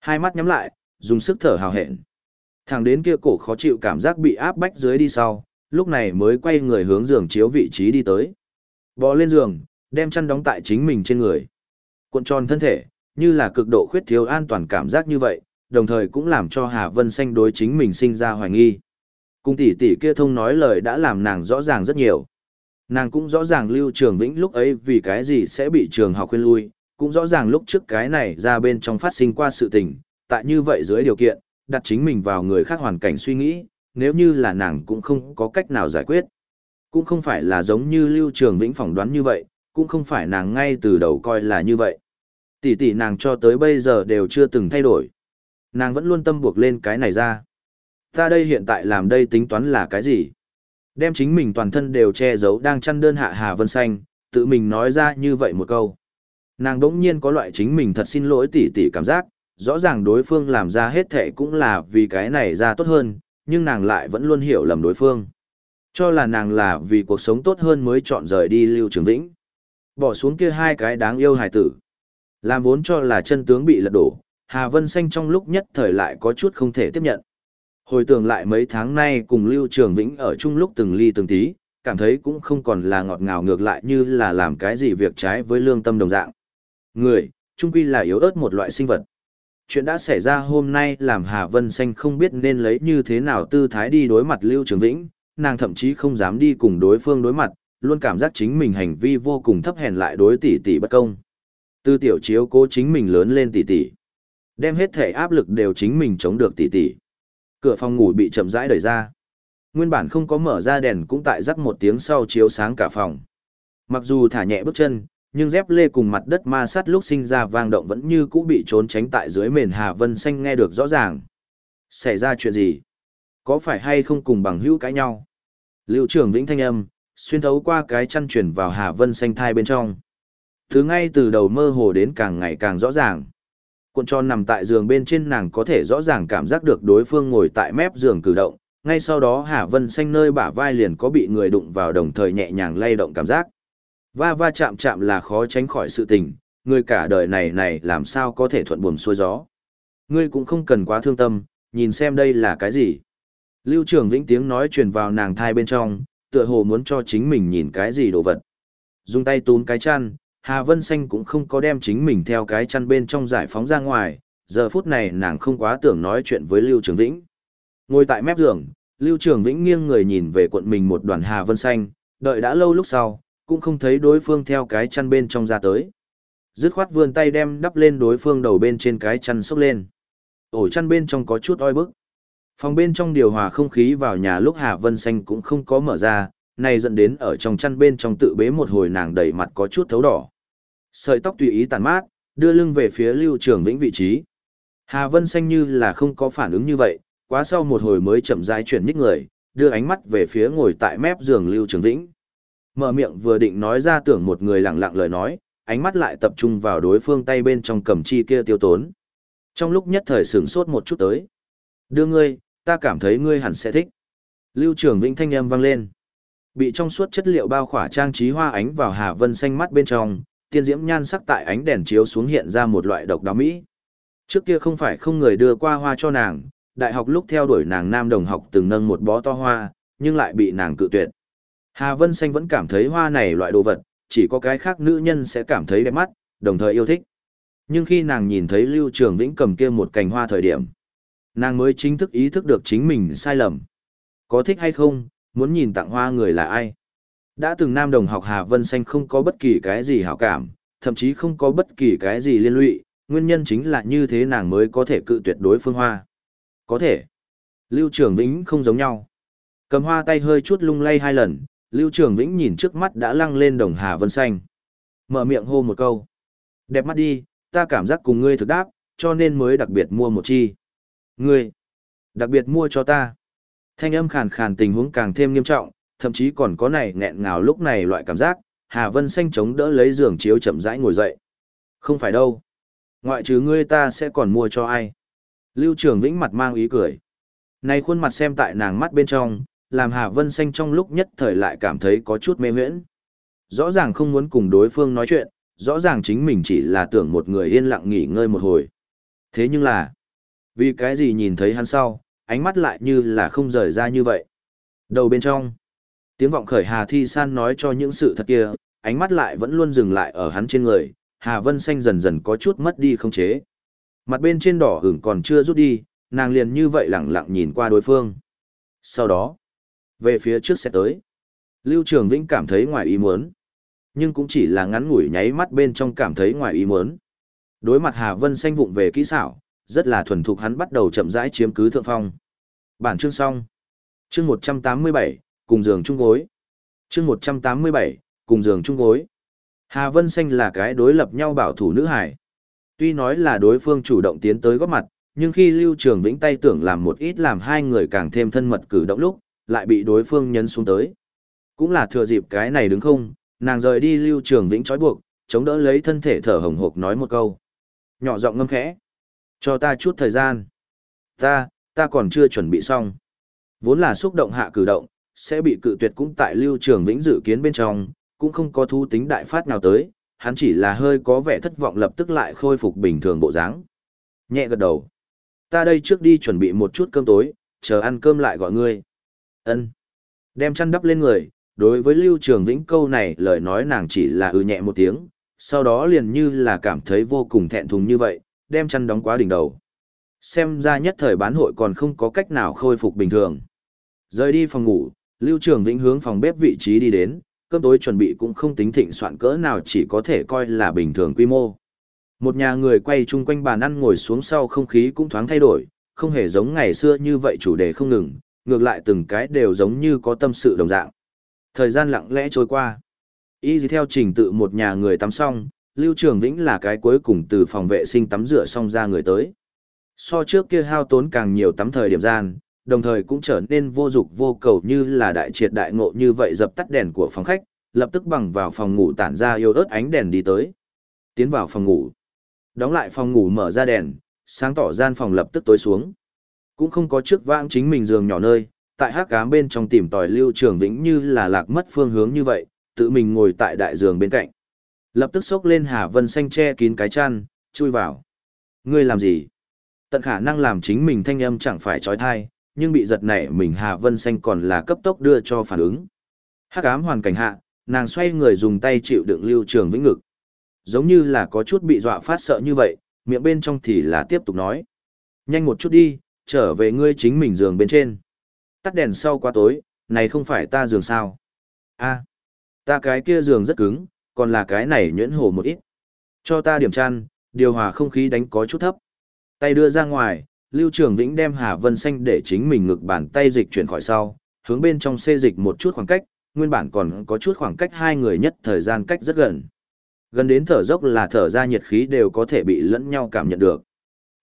Hai mắt nhắm lại, dùng sức thở hào hẹn. Thằng đến kia cổ khó chịu cảm giác bị áp bách dưới đi sau, lúc này mới quay người hướng giường chiếu vị trí đi tới. Bò lên giường, đem chăn đóng tại chính mình trên người. Cuộn tròn thân thể, như là cực độ khuyết thiếu an toàn cảm giác như vậy, đồng thời cũng làm cho Hà Vân Xanh đối chính mình sinh ra hoài nghi. Cung tỷ tỷ kia thông nói lời đã làm nàng rõ ràng rất nhiều. Nàng cũng rõ ràng Lưu Trường Vĩnh lúc ấy vì cái gì sẽ bị trường học khuyên lui, cũng rõ ràng lúc trước cái này ra bên trong phát sinh qua sự tình, tại như vậy dưới điều kiện, đặt chính mình vào người khác hoàn cảnh suy nghĩ, nếu như là nàng cũng không có cách nào giải quyết. Cũng không phải là giống như Lưu Trường Vĩnh phỏng đoán như vậy, cũng không phải nàng ngay từ đầu coi là như vậy. Tỷ tỷ nàng cho tới bây giờ đều chưa từng thay đổi. Nàng vẫn luôn tâm buộc lên cái này ra. Ta đây hiện tại làm đây tính toán là cái gì? Đem chính mình toàn thân đều che giấu đang chăn đơn hạ Hà Vân Xanh, tự mình nói ra như vậy một câu. Nàng đỗng nhiên có loại chính mình thật xin lỗi tỷ tỷ cảm giác, rõ ràng đối phương làm ra hết thệ cũng là vì cái này ra tốt hơn, nhưng nàng lại vẫn luôn hiểu lầm đối phương. Cho là nàng là vì cuộc sống tốt hơn mới chọn rời đi Lưu Trường Vĩnh. Bỏ xuống kia hai cái đáng yêu hài tử. Làm vốn cho là chân tướng bị lật đổ, Hà Vân Xanh trong lúc nhất thời lại có chút không thể tiếp nhận. Hồi tưởng lại mấy tháng nay cùng Lưu Trường Vĩnh ở chung lúc từng ly từng tí, cảm thấy cũng không còn là ngọt ngào ngược lại như là làm cái gì việc trái với lương tâm đồng dạng. Người, trung quy là yếu ớt một loại sinh vật. Chuyện đã xảy ra hôm nay làm Hà Vân Xanh không biết nên lấy như thế nào tư thái đi đối mặt Lưu Trường Vĩnh, nàng thậm chí không dám đi cùng đối phương đối mặt, luôn cảm giác chính mình hành vi vô cùng thấp hèn lại đối tỷ tỷ bất công. Tư tiểu chiếu cố chính mình lớn lên tỷ tỷ. Đem hết thể áp lực đều chính mình chống được tỷ tỷ. Cửa phòng ngủ bị chậm rãi đẩy ra. Nguyên bản không có mở ra đèn cũng tại rắc một tiếng sau chiếu sáng cả phòng. Mặc dù thả nhẹ bước chân, nhưng dép lê cùng mặt đất ma sát lúc sinh ra vang động vẫn như cũ bị trốn tránh tại dưới mền Hà Vân Xanh nghe được rõ ràng. Xảy ra chuyện gì? Có phải hay không cùng bằng hữu cãi nhau? Liệu trưởng Vĩnh Thanh âm, xuyên thấu qua cái chăn chuyển vào Hà Vân Xanh thai bên trong. Thứ ngay từ đầu mơ hồ đến càng ngày càng rõ ràng. Cuộn tròn nằm tại giường bên trên nàng có thể rõ ràng cảm giác được đối phương ngồi tại mép giường cử động, ngay sau đó Hà Vân Xanh nơi bả vai liền có bị người đụng vào đồng thời nhẹ nhàng lay động cảm giác. Va va chạm chạm là khó tránh khỏi sự tình, người cả đời này này làm sao có thể thuận buồm xuôi gió. Ngươi cũng không cần quá thương tâm, nhìn xem đây là cái gì. Lưu Trường Vĩnh tiếng nói truyền vào nàng thai bên trong, tựa hồ muốn cho chính mình nhìn cái gì đồ vật. Dùng tay túm cái chăn, Hà Vân Xanh cũng không có đem chính mình theo cái chăn bên trong giải phóng ra ngoài, giờ phút này nàng không quá tưởng nói chuyện với Lưu Trường Vĩnh. Ngồi tại mép giường, Lưu Trường Vĩnh nghiêng người nhìn về cuộn mình một đoàn Hà Vân Xanh, đợi đã lâu lúc sau, cũng không thấy đối phương theo cái chăn bên trong ra tới. Dứt khoát vươn tay đem đắp lên đối phương đầu bên trên cái chăn sốc lên. Ổ chăn bên trong có chút oi bức. Phòng bên trong điều hòa không khí vào nhà lúc Hà Vân Xanh cũng không có mở ra, này dẫn đến ở trong chăn bên trong tự bế một hồi nàng đầy mặt có chút thấu đỏ. Sợi tóc tùy ý tàn mát, đưa lưng về phía Lưu Trường Vĩnh vị trí. Hà Vân Xanh như là không có phản ứng như vậy, quá sau một hồi mới chậm rãi chuyển nhích người, đưa ánh mắt về phía ngồi tại mép giường Lưu Trường Vĩnh. Mở miệng vừa định nói ra tưởng một người lặng lặng lời nói, ánh mắt lại tập trung vào đối phương tay bên trong cầm chi kia tiêu tốn. Trong lúc nhất thời sửng sốt một chút tới. Đưa ngươi, ta cảm thấy ngươi hẳn sẽ thích. Lưu Trường Vĩnh thanh âm vang lên. Bị trong suốt chất liệu bao khỏa trang trí hoa ánh vào Hà Vân xanh mắt bên trong, tiên diễm nhan sắc tại ánh đèn chiếu xuống hiện ra một loại độc đáo mỹ. Trước kia không phải không người đưa qua hoa cho nàng, đại học lúc theo đuổi nàng nam đồng học từng nâng một bó to hoa, nhưng lại bị nàng cự tuyệt. Hà Vân Xanh vẫn cảm thấy hoa này loại đồ vật, chỉ có cái khác nữ nhân sẽ cảm thấy đẹp mắt, đồng thời yêu thích. Nhưng khi nàng nhìn thấy Lưu Trường Vĩnh cầm kia một cành hoa thời điểm, nàng mới chính thức ý thức được chính mình sai lầm. Có thích hay không, muốn nhìn tặng hoa người là ai. Đã từng nam đồng học Hà Vân Xanh không có bất kỳ cái gì hảo cảm, thậm chí không có bất kỳ cái gì liên lụy, nguyên nhân chính là như thế nàng mới có thể cự tuyệt đối phương hoa. Có thể. Lưu Trường Vĩnh không giống nhau. Cầm hoa tay hơi chút lung lay hai lần, Lưu Trường Vĩnh nhìn trước mắt đã lăng lên đồng Hà Vân Xanh. Mở miệng hô một câu. Đẹp mắt đi, ta cảm giác cùng ngươi thực đáp, cho nên mới đặc biệt mua một chi. Ngươi, đặc biệt mua cho ta. Thanh âm khàn khàn tình huống càng thêm nghiêm trọng, thậm chí còn có này nghẹn ngào lúc này loại cảm giác, Hà Vân Xanh chống đỡ lấy giường chiếu chậm rãi ngồi dậy. Không phải đâu. Ngoại trừ ngươi ta sẽ còn mua cho ai. Lưu Trường Vĩnh mặt mang ý cười. Này khuôn mặt xem tại nàng mắt bên trong, làm Hà Vân Xanh trong lúc nhất thời lại cảm thấy có chút mê huyễn. Rõ ràng không muốn cùng đối phương nói chuyện, rõ ràng chính mình chỉ là tưởng một người yên lặng nghỉ ngơi một hồi. Thế nhưng là, vì cái gì nhìn thấy hắn sau, ánh mắt lại như là không rời ra như vậy. Đầu bên trong, tiếng vọng khởi Hà Thi San nói cho những sự thật kia, ánh mắt lại vẫn luôn dừng lại ở hắn trên người, Hà Vân Xanh dần dần có chút mất đi không chế. Mặt bên trên đỏ hửng còn chưa rút đi, nàng liền như vậy lặng lặng nhìn qua đối phương. Sau đó, về phía trước sẽ tới. Lưu Trường Vĩnh cảm thấy ngoài ý muốn. Nhưng cũng chỉ là ngắn ngủi nháy mắt bên trong cảm thấy ngoài ý muốn. Đối mặt Hà Vân xanh vụng về kỹ xảo, rất là thuần thục hắn bắt đầu chậm rãi chiếm cứ thượng phong. Bản chương xong. Chương 187, cùng giường chung gối. Chương 187, cùng giường chung gối. Hà Vân Xanh là cái đối lập nhau bảo thủ nữ hải. Tuy nói là đối phương chủ động tiến tới góp mặt, nhưng khi Lưu Trường Vĩnh tay tưởng làm một ít làm hai người càng thêm thân mật cử động lúc, lại bị đối phương nhấn xuống tới. Cũng là thừa dịp cái này đứng không, nàng rời đi Lưu Trường Vĩnh trói buộc, chống đỡ lấy thân thể thở hồng hộc nói một câu. Nhỏ giọng ngâm khẽ. Cho ta chút thời gian. Ta, ta còn chưa chuẩn bị xong. Vốn là xúc động hạ cử động, sẽ bị cự tuyệt cũng tại Lưu Trường Vĩnh dự kiến bên trong, cũng không có thu tính đại phát nào tới, hắn chỉ là hơi có vẻ thất vọng lập tức lại khôi phục bình thường bộ dáng. Nhẹ gật đầu. Ta đây trước đi chuẩn bị một chút cơm tối, chờ ăn cơm lại gọi ngươi. Ân. Đem chăn đắp lên người, đối với Lưu Trường Vĩnh câu này lời nói nàng chỉ là ừ nhẹ một tiếng, sau đó liền như là cảm thấy vô cùng thẹn thùng như vậy, đem chăn đóng quá đỉnh đầu. Xem ra nhất thời bán hội còn không có cách nào khôi phục bình thường. Rời đi phòng ngủ, Lưu Trường Vĩnh hướng phòng bếp vị trí đi đến, cơm tối chuẩn bị cũng không tính thịnh soạn cỡ nào chỉ có thể coi là bình thường quy mô. Một nhà người quay chung quanh bàn ăn ngồi xuống sau không khí cũng thoáng thay đổi, không hề giống ngày xưa như vậy chủ đề không ngừng, ngược lại từng cái đều giống như có tâm sự đồng dạng. Thời gian lặng lẽ trôi qua. Y dì theo trình tự một nhà người tắm xong, Lưu Trường Vĩnh là cái cuối cùng từ phòng vệ sinh tắm rửa xong ra người tới. So trước kia hao tốn càng nhiều tắm thời điểm gian, đồng thời cũng trở nên vô dục vô cầu như là đại triệt đại ngộ như vậy dập tắt đèn của phòng khách, lập tức bằng vào phòng ngủ tản ra yêu ớt ánh đèn đi tới. Tiến vào phòng ngủ. Đóng lại phòng ngủ mở ra đèn, sáng tỏ gian phòng lập tức tối xuống. Cũng không có trước vãng chính mình giường nhỏ nơi, tại hát cám bên trong tìm tòi lưu trường vĩnh như là lạc mất phương hướng như vậy, tự mình ngồi tại đại giường bên cạnh. Lập tức xốc lên Hà Vân Xanh che kín cái chăn, chui vào. Ngươi làm gì? Tận khả năng làm chính mình thanh âm chẳng phải trói thai, nhưng bị giật nảy mình Hà Vân Xanh còn là cấp tốc đưa cho phản ứng. Hắc ám hoàn cảnh hạ, nàng xoay người dùng tay chịu đựng lưu trường vĩnh ngực. Giống như là có chút bị dọa phát sợ như vậy, miệng bên trong thì là tiếp tục nói. Nhanh một chút đi, trở về ngươi chính mình giường bên trên. Tắt đèn sau qua tối, này không phải ta giường sao. a ta cái kia giường rất cứng, còn là cái này nhuyễn hồ một ít. Cho ta điểm chăn, điều hòa không khí đánh có chút thấp. Tay đưa ra ngoài, Lưu Trường Vĩnh đem Hà Vân Xanh để chính mình ngực bàn tay dịch chuyển khỏi sau, hướng bên trong xê dịch một chút khoảng cách, nguyên bản còn có chút khoảng cách hai người nhất thời gian cách rất gần. Gần đến thở dốc là thở ra nhiệt khí đều có thể bị lẫn nhau cảm nhận được.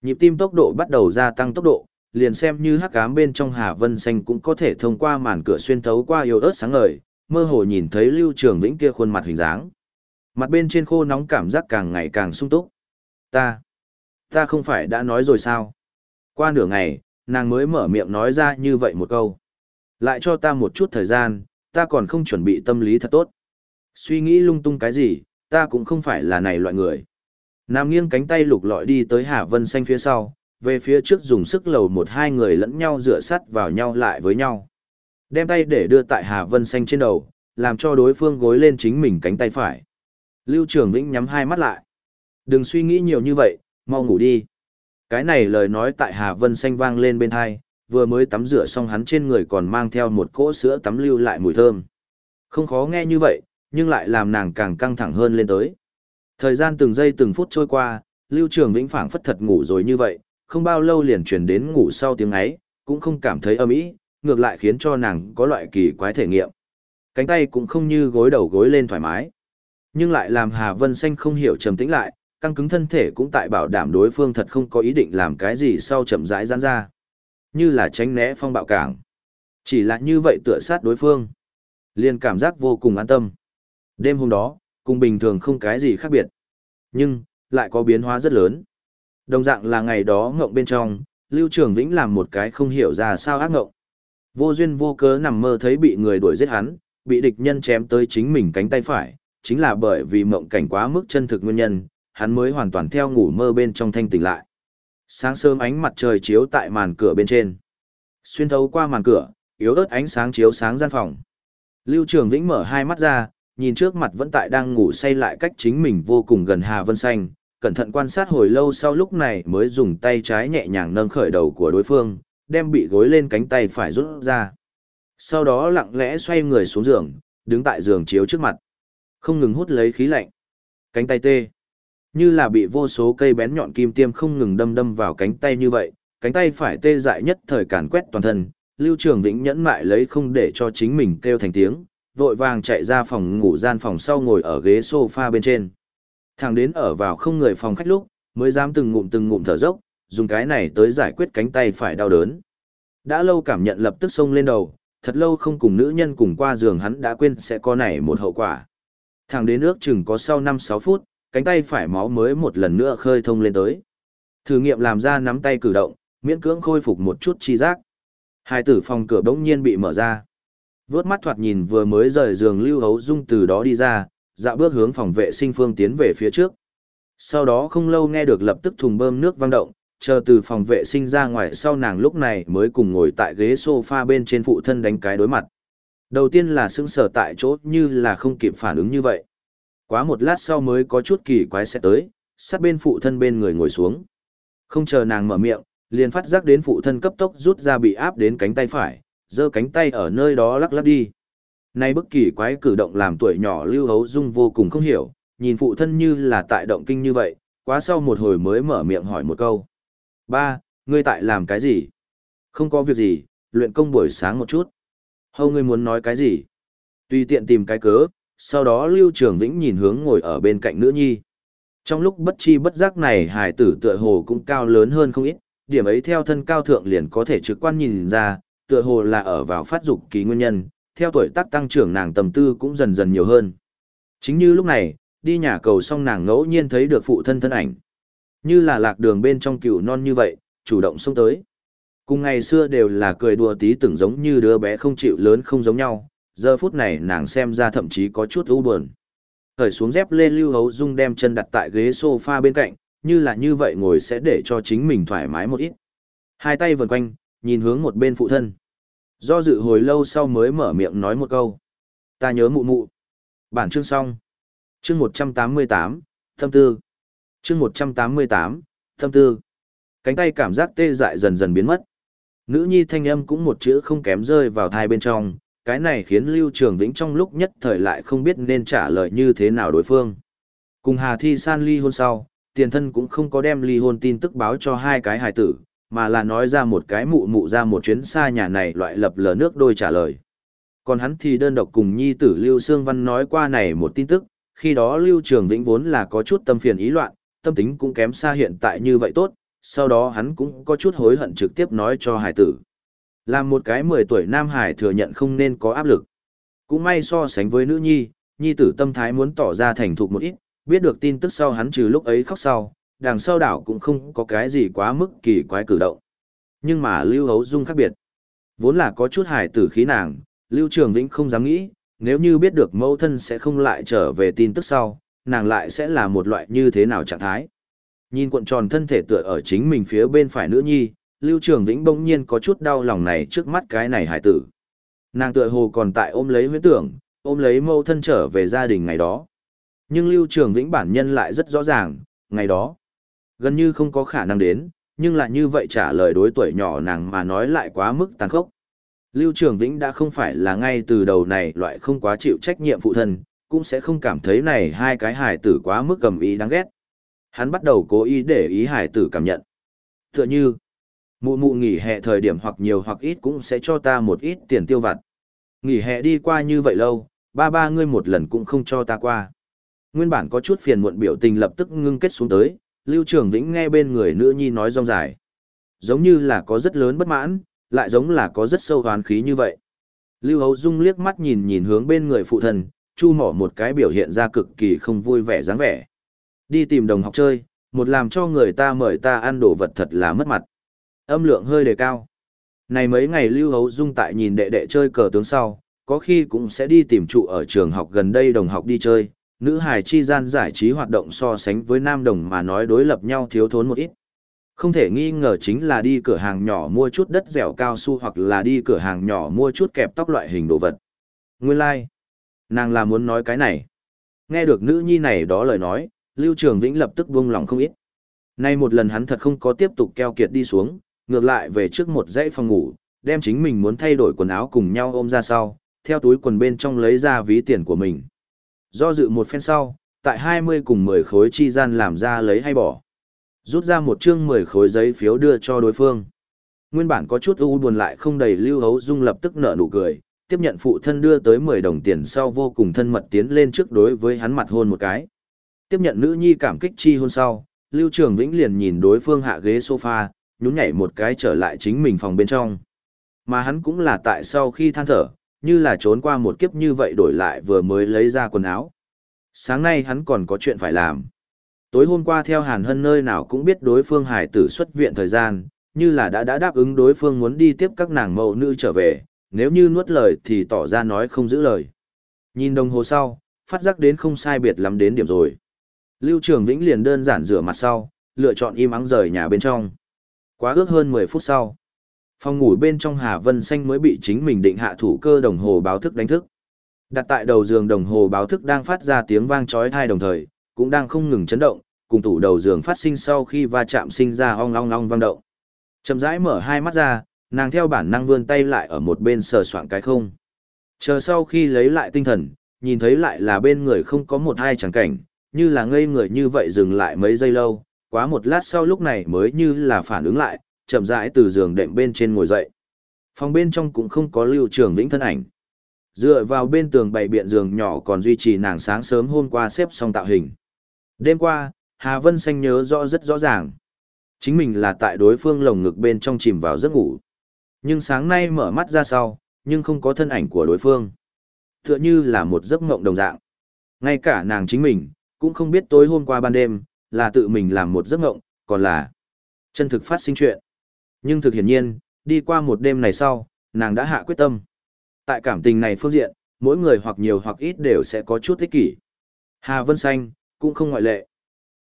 Nhịp tim tốc độ bắt đầu gia tăng tốc độ, liền xem như hắc ám bên trong Hà Vân Xanh cũng có thể thông qua màn cửa xuyên thấu qua yêu ớt sáng ngời, mơ hồ nhìn thấy Lưu Trường Vĩnh kia khuôn mặt hình dáng. Mặt bên trên khô nóng cảm giác càng ngày càng sung túc. Ta, ta không phải đã nói rồi sao? Qua nửa ngày, nàng mới mở miệng nói ra như vậy một câu. Lại cho ta một chút thời gian, ta còn không chuẩn bị tâm lý thật tốt. Suy nghĩ lung tung cái gì, ta cũng không phải là này loại người. Nam nghiêng cánh tay lục lọi đi tới Hà Vân Xanh phía sau, về phía trước dùng sức lầu một hai người lẫn nhau dựa sắt vào nhau lại với nhau. Đem tay để đưa tại Hà Vân Xanh trên đầu, làm cho đối phương gối lên chính mình cánh tay phải. Lưu Trường Vĩnh nhắm hai mắt lại. Đừng suy nghĩ nhiều như vậy, mau ngủ đi. Cái này lời nói tại Hà Vân Xanh vang lên bên hai, vừa mới tắm rửa xong hắn trên người còn mang theo một cỗ sữa tắm lưu lại mùi thơm. Không khó nghe như vậy, nhưng lại làm nàng càng căng thẳng hơn lên tới. Thời gian từng giây từng phút trôi qua, Lưu Trường Vĩnh phảng phất thật ngủ rồi như vậy, không bao lâu liền chuyển đến ngủ sau tiếng ấy, cũng không cảm thấy âm ý, ngược lại khiến cho nàng có loại kỳ quái thể nghiệm. Cánh tay cũng không như gối đầu gối lên thoải mái, nhưng lại làm Hà Vân Xanh không hiểu trầm tĩnh lại, căng cứng thân thể cũng tại bảo đảm đối phương thật không có ý định làm cái gì sau chậm rãi giãn ra. Như là tránh né phong bạo cảng. Chỉ là như vậy tựa sát đối phương. liền cảm giác vô cùng an tâm. Đêm hôm đó, cùng bình thường không cái gì khác biệt. Nhưng, lại có biến hóa rất lớn. Đồng dạng là ngày đó ngộng bên trong, Lưu Trường Vĩnh làm một cái không hiểu ra sao ác ngộng. Vô duyên vô cớ nằm mơ thấy bị người đuổi giết hắn, bị địch nhân chém tới chính mình cánh tay phải, chính là bởi vì mộng cảnh quá mức chân thực nguyên nhân, hắn mới hoàn toàn theo ngủ mơ bên trong thanh tỉnh lại. Sáng sớm ánh mặt trời chiếu tại màn cửa bên trên. Xuyên thấu qua màn cửa, yếu ớt ánh sáng chiếu sáng gian phòng. Lưu Trường Vĩnh mở hai mắt ra, nhìn trước mặt vẫn tại đang ngủ say lại cách chính mình vô cùng gần Hà Vân Xanh, cẩn thận quan sát hồi lâu sau lúc này mới dùng tay trái nhẹ nhàng nâng khởi đầu của đối phương, đem bị gối lên cánh tay phải rút ra. Sau đó lặng lẽ xoay người xuống giường, đứng tại giường chiếu trước mặt. Không ngừng hút lấy khí lạnh. Cánh tay tê. Như là bị vô số cây bén nhọn kim tiêm không ngừng đâm đâm vào cánh tay như vậy, cánh tay phải tê dại nhất thời càn quét toàn thân, Lưu Trường Vĩnh nhẫn mại lấy không để cho chính mình kêu thành tiếng, vội vàng chạy ra phòng ngủ gian phòng sau ngồi ở ghế sofa bên trên. Thằng đến ở vào không người phòng khách lúc, mới dám từng ngụm từng ngụm thở dốc, dùng cái này tới giải quyết cánh tay phải đau đớn. Đã lâu cảm nhận lập tức xông lên đầu, thật lâu không cùng nữ nhân cùng qua giường hắn đã quên sẽ có này một hậu quả. Thằng đến nước chừng có sau 5-6 phút, cánh tay phải máu mới một lần nữa khơi thông lên tới. Thử nghiệm làm ra nắm tay cử động, miễn cưỡng khôi phục một chút chi giác. Hai tử phòng cửa bỗng nhiên bị mở ra. vớt mắt thoạt nhìn vừa mới rời giường Lưu Hấu Dung từ đó đi ra, dạo bước hướng phòng vệ sinh phương tiến về phía trước. Sau đó không lâu nghe được lập tức thùng bơm nước vang động, chờ từ phòng vệ sinh ra ngoài sau nàng lúc này mới cùng ngồi tại ghế sofa bên trên phụ thân đánh cái đối mặt. Đầu tiên là sững sờ tại chỗ như là không kịp phản ứng như vậy. Quá một lát sau mới có chút kỳ quái sẽ tới, sát bên phụ thân bên người ngồi xuống. Không chờ nàng mở miệng, liền phát giác đến phụ thân cấp tốc rút ra bị áp đến cánh tay phải, giơ cánh tay ở nơi đó lắc lắc đi. Nay bức kỳ quái cử động làm tuổi nhỏ Lưu Hấu Dung vô cùng không hiểu, nhìn phụ thân như là tại động kinh như vậy, quá sau một hồi mới mở miệng hỏi một câu. Ba, ngươi tại làm cái gì? Không có việc gì, luyện công buổi sáng một chút. Hâu ngươi muốn nói cái gì? Tùy tiện tìm cái cớ, sau đó Lưu Trường Vĩnh nhìn hướng ngồi ở bên cạnh nữ nhi. Trong lúc bất chi bất giác này hải tử tựa hồ cũng cao lớn hơn không ít, điểm ấy theo thân cao thượng liền có thể trực quan nhìn ra, tựa hồ là ở vào phát dục kỳ nguyên nhân, theo tuổi tác tăng trưởng nàng tầm tư cũng dần dần nhiều hơn. Chính như lúc này, đi nhà cầu xong nàng ngẫu nhiên thấy được phụ thân thân ảnh. Như là lạc đường bên trong cựu non như vậy, chủ động xông tới. Cùng ngày xưa đều là cười đùa tí tưởng giống như đứa bé không chịu lớn không giống nhau, giờ phút này nàng xem ra thậm chí có chút u buồn. Thời xuống dép lên lưu hấu dung đem chân đặt tại ghế sofa bên cạnh, như là như vậy ngồi sẽ để cho chính mình thoải mái một ít. Hai tay vần quanh, nhìn hướng một bên phụ thân. Do dự hồi lâu sau mới mở miệng nói một câu. Ta nhớ mụ mụ. Bản chương xong. Chương 188, thâm tư. Chương 188, thâm tư. Cánh tay cảm giác tê dại dần dần biến mất. Nữ nhi thanh âm cũng một chữ không kém rơi vào thai bên trong, cái này khiến Lưu Trường Vĩnh trong lúc nhất thời lại không biết nên trả lời như thế nào đối phương. Cùng Hà Thi San ly hôn sau, tiền thân cũng không có đem ly hôn tin tức báo cho hai cái hài tử, mà là nói ra một cái mụ mụ ra một chuyến xa nhà này loại lập lờ nước đôi trả lời. Còn hắn thì đơn độc cùng nhi tử Lưu Sương Văn nói qua này một tin tức, khi đó Lưu Trường Vĩnh vốn là có chút tâm phiền ý loạn, tâm tính cũng kém xa hiện tại như vậy tốt, sau đó hắn cũng có chút hối hận trực tiếp nói cho hải tử. Làm một cái 10 tuổi nam hải thừa nhận không nên có áp lực. Cũng may so sánh với nữ nhi, nhi tử tâm thái muốn tỏ ra thành thục một ít, biết được tin tức sau hắn trừ lúc ấy khóc sau, đằng sau đảo cũng không có cái gì quá mức kỳ quái cử động. Nhưng mà Lưu Hấu Dung khác biệt. Vốn là có chút hài tử khí nàng, Lưu Trường Vĩnh không dám nghĩ, nếu như biết được mẫu thân sẽ không lại trở về tin tức sau, nàng lại sẽ là một loại như thế nào trạng thái. Nhìn cuộn tròn thân thể tựa ở chính mình phía bên phải nữ nhi, Lưu Trường Vĩnh bỗng nhiên có chút đau lòng này trước mắt cái này hải tử. Nàng tựa hồ còn tại ôm lấy huyết tưởng, ôm lấy mẫu thân trở về gia đình ngày đó. Nhưng Lưu Trường Vĩnh bản nhân lại rất rõ ràng, ngày đó, gần như không có khả năng đến, nhưng lại như vậy trả lời đối tuổi nhỏ nàng mà nói lại quá mức tàn khốc. Lưu Trường Vĩnh đã không phải là ngay từ đầu này loại không quá chịu trách nhiệm phụ thân, cũng sẽ không cảm thấy này hai cái hải tử quá mức cầm ý đáng ghét. Hắn bắt đầu cố ý để ý hải tử cảm nhận. Tựa như, mụ mụ nghỉ hè thời điểm hoặc nhiều hoặc ít cũng sẽ cho ta một ít tiền tiêu vặt. Nghỉ hè đi qua như vậy lâu, ba ba ngươi một lần cũng không cho ta qua. Nguyên bản có chút phiền muộn biểu tình lập tức ngưng kết xuống tới, Lưu Trường Vĩnh nghe bên người nữ nhi nói rong dài. Giống như là có rất lớn bất mãn, lại giống là có rất sâu hoán khí như vậy. Lưu Hấu Dung liếc mắt nhìn nhìn hướng bên người phụ thân, chu mỏ một cái biểu hiện ra cực kỳ không vui vẻ dáng vẻ. Đi tìm đồng học chơi, một làm cho người ta mời ta ăn đồ vật thật là mất mặt. Âm lượng hơi đề cao. Này mấy ngày Lưu Hấu Dung tại nhìn đệ đệ chơi cờ tướng sau, có khi cũng sẽ đi tìm trụ ở trường học gần đây đồng học đi chơi, nữ hài chi gian giải trí hoạt động so sánh với nam đồng mà nói đối lập nhau thiếu thốn một ít. Không thể nghi ngờ chính là đi cửa hàng nhỏ mua chút đất dẻo cao su hoặc là đi cửa hàng nhỏ mua chút kẹp tóc loại hình đồ vật. Nguyên lai, like. nàng là muốn nói cái này. Nghe được nữ nhi này đó lời nói, Lưu Trường Vĩnh lập tức buông lòng không ít. Nay một lần hắn thật không có tiếp tục keo kiệt đi xuống, ngược lại về trước một dãy phòng ngủ, đem chính mình muốn thay đổi quần áo cùng nhau ôm ra sau, theo túi quần bên trong lấy ra ví tiền của mình. Do dự một phen sau, tại 20 cùng 10 khối chi gian làm ra lấy hay bỏ. Rút ra một chương 10 khối giấy phiếu đưa cho đối phương. Nguyên bản có chút u buồn lại không đầy lưu hấu dung lập tức nở nụ cười, tiếp nhận phụ thân đưa tới 10 đồng tiền sau vô cùng thân mật tiến lên trước đối với hắn mặt hôn một cái. Tiếp nhận nữ nhi cảm kích chi hôn sau, Lưu Trường Vĩnh liền nhìn đối phương hạ ghế sofa, nhún nhảy một cái trở lại chính mình phòng bên trong. Mà hắn cũng là tại sau khi than thở, như là trốn qua một kiếp như vậy đổi lại vừa mới lấy ra quần áo. Sáng nay hắn còn có chuyện phải làm. Tối hôm qua theo Hàn Hân nơi nào cũng biết đối phương hải tử xuất viện thời gian, như là đã đã đáp ứng đối phương muốn đi tiếp các nàng mẫu nữ trở về, nếu như nuốt lời thì tỏ ra nói không giữ lời. Nhìn đồng hồ sau, phát giác đến không sai biệt lắm đến điểm rồi. Lưu Trường Vĩnh liền đơn giản rửa mặt sau, lựa chọn im ắng rời nhà bên trong. Quá ước hơn 10 phút sau. Phòng ngủ bên trong Hà Vân Xanh mới bị chính mình định hạ thủ cơ đồng hồ báo thức đánh thức. Đặt tại đầu giường đồng hồ báo thức đang phát ra tiếng vang chói tai đồng thời, cũng đang không ngừng chấn động, cùng tủ đầu giường phát sinh sau khi va chạm sinh ra ong ong ong vang động. Chậm rãi mở hai mắt ra, nàng theo bản năng vươn tay lại ở một bên sờ soạn cái không. Chờ sau khi lấy lại tinh thần, nhìn thấy lại là bên người không có một hai chẳng cảnh, như là ngây người như vậy dừng lại mấy giây lâu, quá một lát sau lúc này mới như là phản ứng lại, chậm rãi từ giường đệm bên trên ngồi dậy. Phòng bên trong cũng không có lưu trường vĩnh thân ảnh. Dựa vào bên tường bày biện giường nhỏ còn duy trì nàng sáng sớm hôm qua xếp xong tạo hình. Đêm qua, Hà Vân Xanh nhớ rõ rất rõ ràng. Chính mình là tại đối phương lồng ngực bên trong chìm vào giấc ngủ. Nhưng sáng nay mở mắt ra sau, nhưng không có thân ảnh của đối phương. Tựa như là một giấc mộng đồng dạng. Ngay cả nàng chính mình, cũng không biết tối hôm qua ban đêm, là tự mình làm một giấc mộng, còn là chân thực phát sinh chuyện. Nhưng thực hiển nhiên, đi qua một đêm này sau, nàng đã hạ quyết tâm. Tại cảm tình này phương diện, mỗi người hoặc nhiều hoặc ít đều sẽ có chút thích kỷ. Hà Vân Xanh, cũng không ngoại lệ.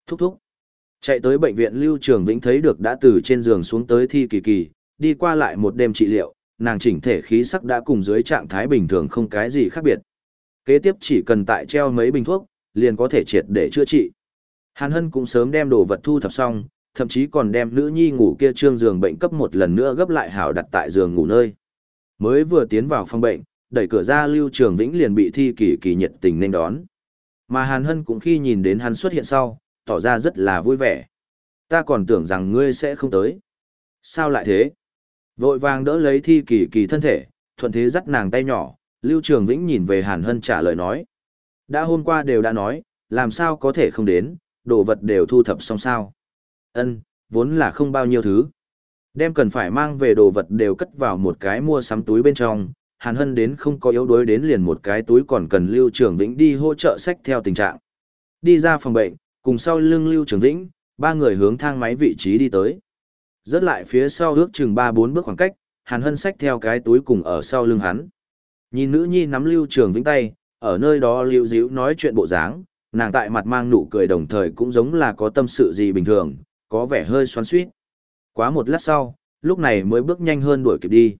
Thúc thúc. Chạy tới bệnh viện Lưu Trường Vĩnh thấy được đã từ trên giường xuống tới thi kỳ kỳ, đi qua lại một đêm trị liệu, nàng chỉnh thể khí sắc đã cùng dưới trạng thái bình thường không cái gì khác biệt. Kế tiếp chỉ cần tại treo mấy bình thuốc, liền có thể triệt để chữa trị. Hàn Hân cũng sớm đem đồ vật thu thập xong, thậm chí còn đem nữ nhi ngủ kia trương giường bệnh cấp một lần nữa gấp lại hảo đặt tại giường ngủ nơi. Mới vừa tiến vào phòng bệnh, đẩy cửa ra Lưu Trường Vĩnh liền bị Thi Kỳ Kỳ nhiệt tình nên đón. Mà Hàn Hân cũng khi nhìn đến hắn xuất hiện sau, tỏ ra rất là vui vẻ. Ta còn tưởng rằng ngươi sẽ không tới. Sao lại thế? Vội vàng đỡ lấy Thi Kỳ Kỳ thân thể, thuận thế dắt nàng tay nhỏ, Lưu Trường Vĩnh nhìn về Hàn Hân trả lời nói. Đã hôm qua đều đã nói, làm sao có thể không đến, đồ vật đều thu thập xong sao. Ân, vốn là không bao nhiêu thứ. Đem cần phải mang về đồ vật đều cất vào một cái mua sắm túi bên trong, Hàn Hân đến không có yếu đuối đến liền một cái túi còn cần Lưu Trường Vĩnh đi hỗ trợ sách theo tình trạng. Đi ra phòng bệnh, cùng sau lưng Lưu Trường Vĩnh, ba người hướng thang máy vị trí đi tới. Rớt lại phía sau ước chừng 3-4 bước khoảng cách, Hàn Hân sách theo cái túi cùng ở sau lưng hắn. Nhìn nữ nhi nắm Lưu Trường Vĩnh tay, ở nơi đó Lưu Diễu nói chuyện bộ dáng, nàng tại mặt mang nụ cười đồng thời cũng giống là có tâm sự gì bình thường, có vẻ hơi xoắn xuýt. Quá một lát sau, lúc này mới bước nhanh hơn đuổi kịp đi.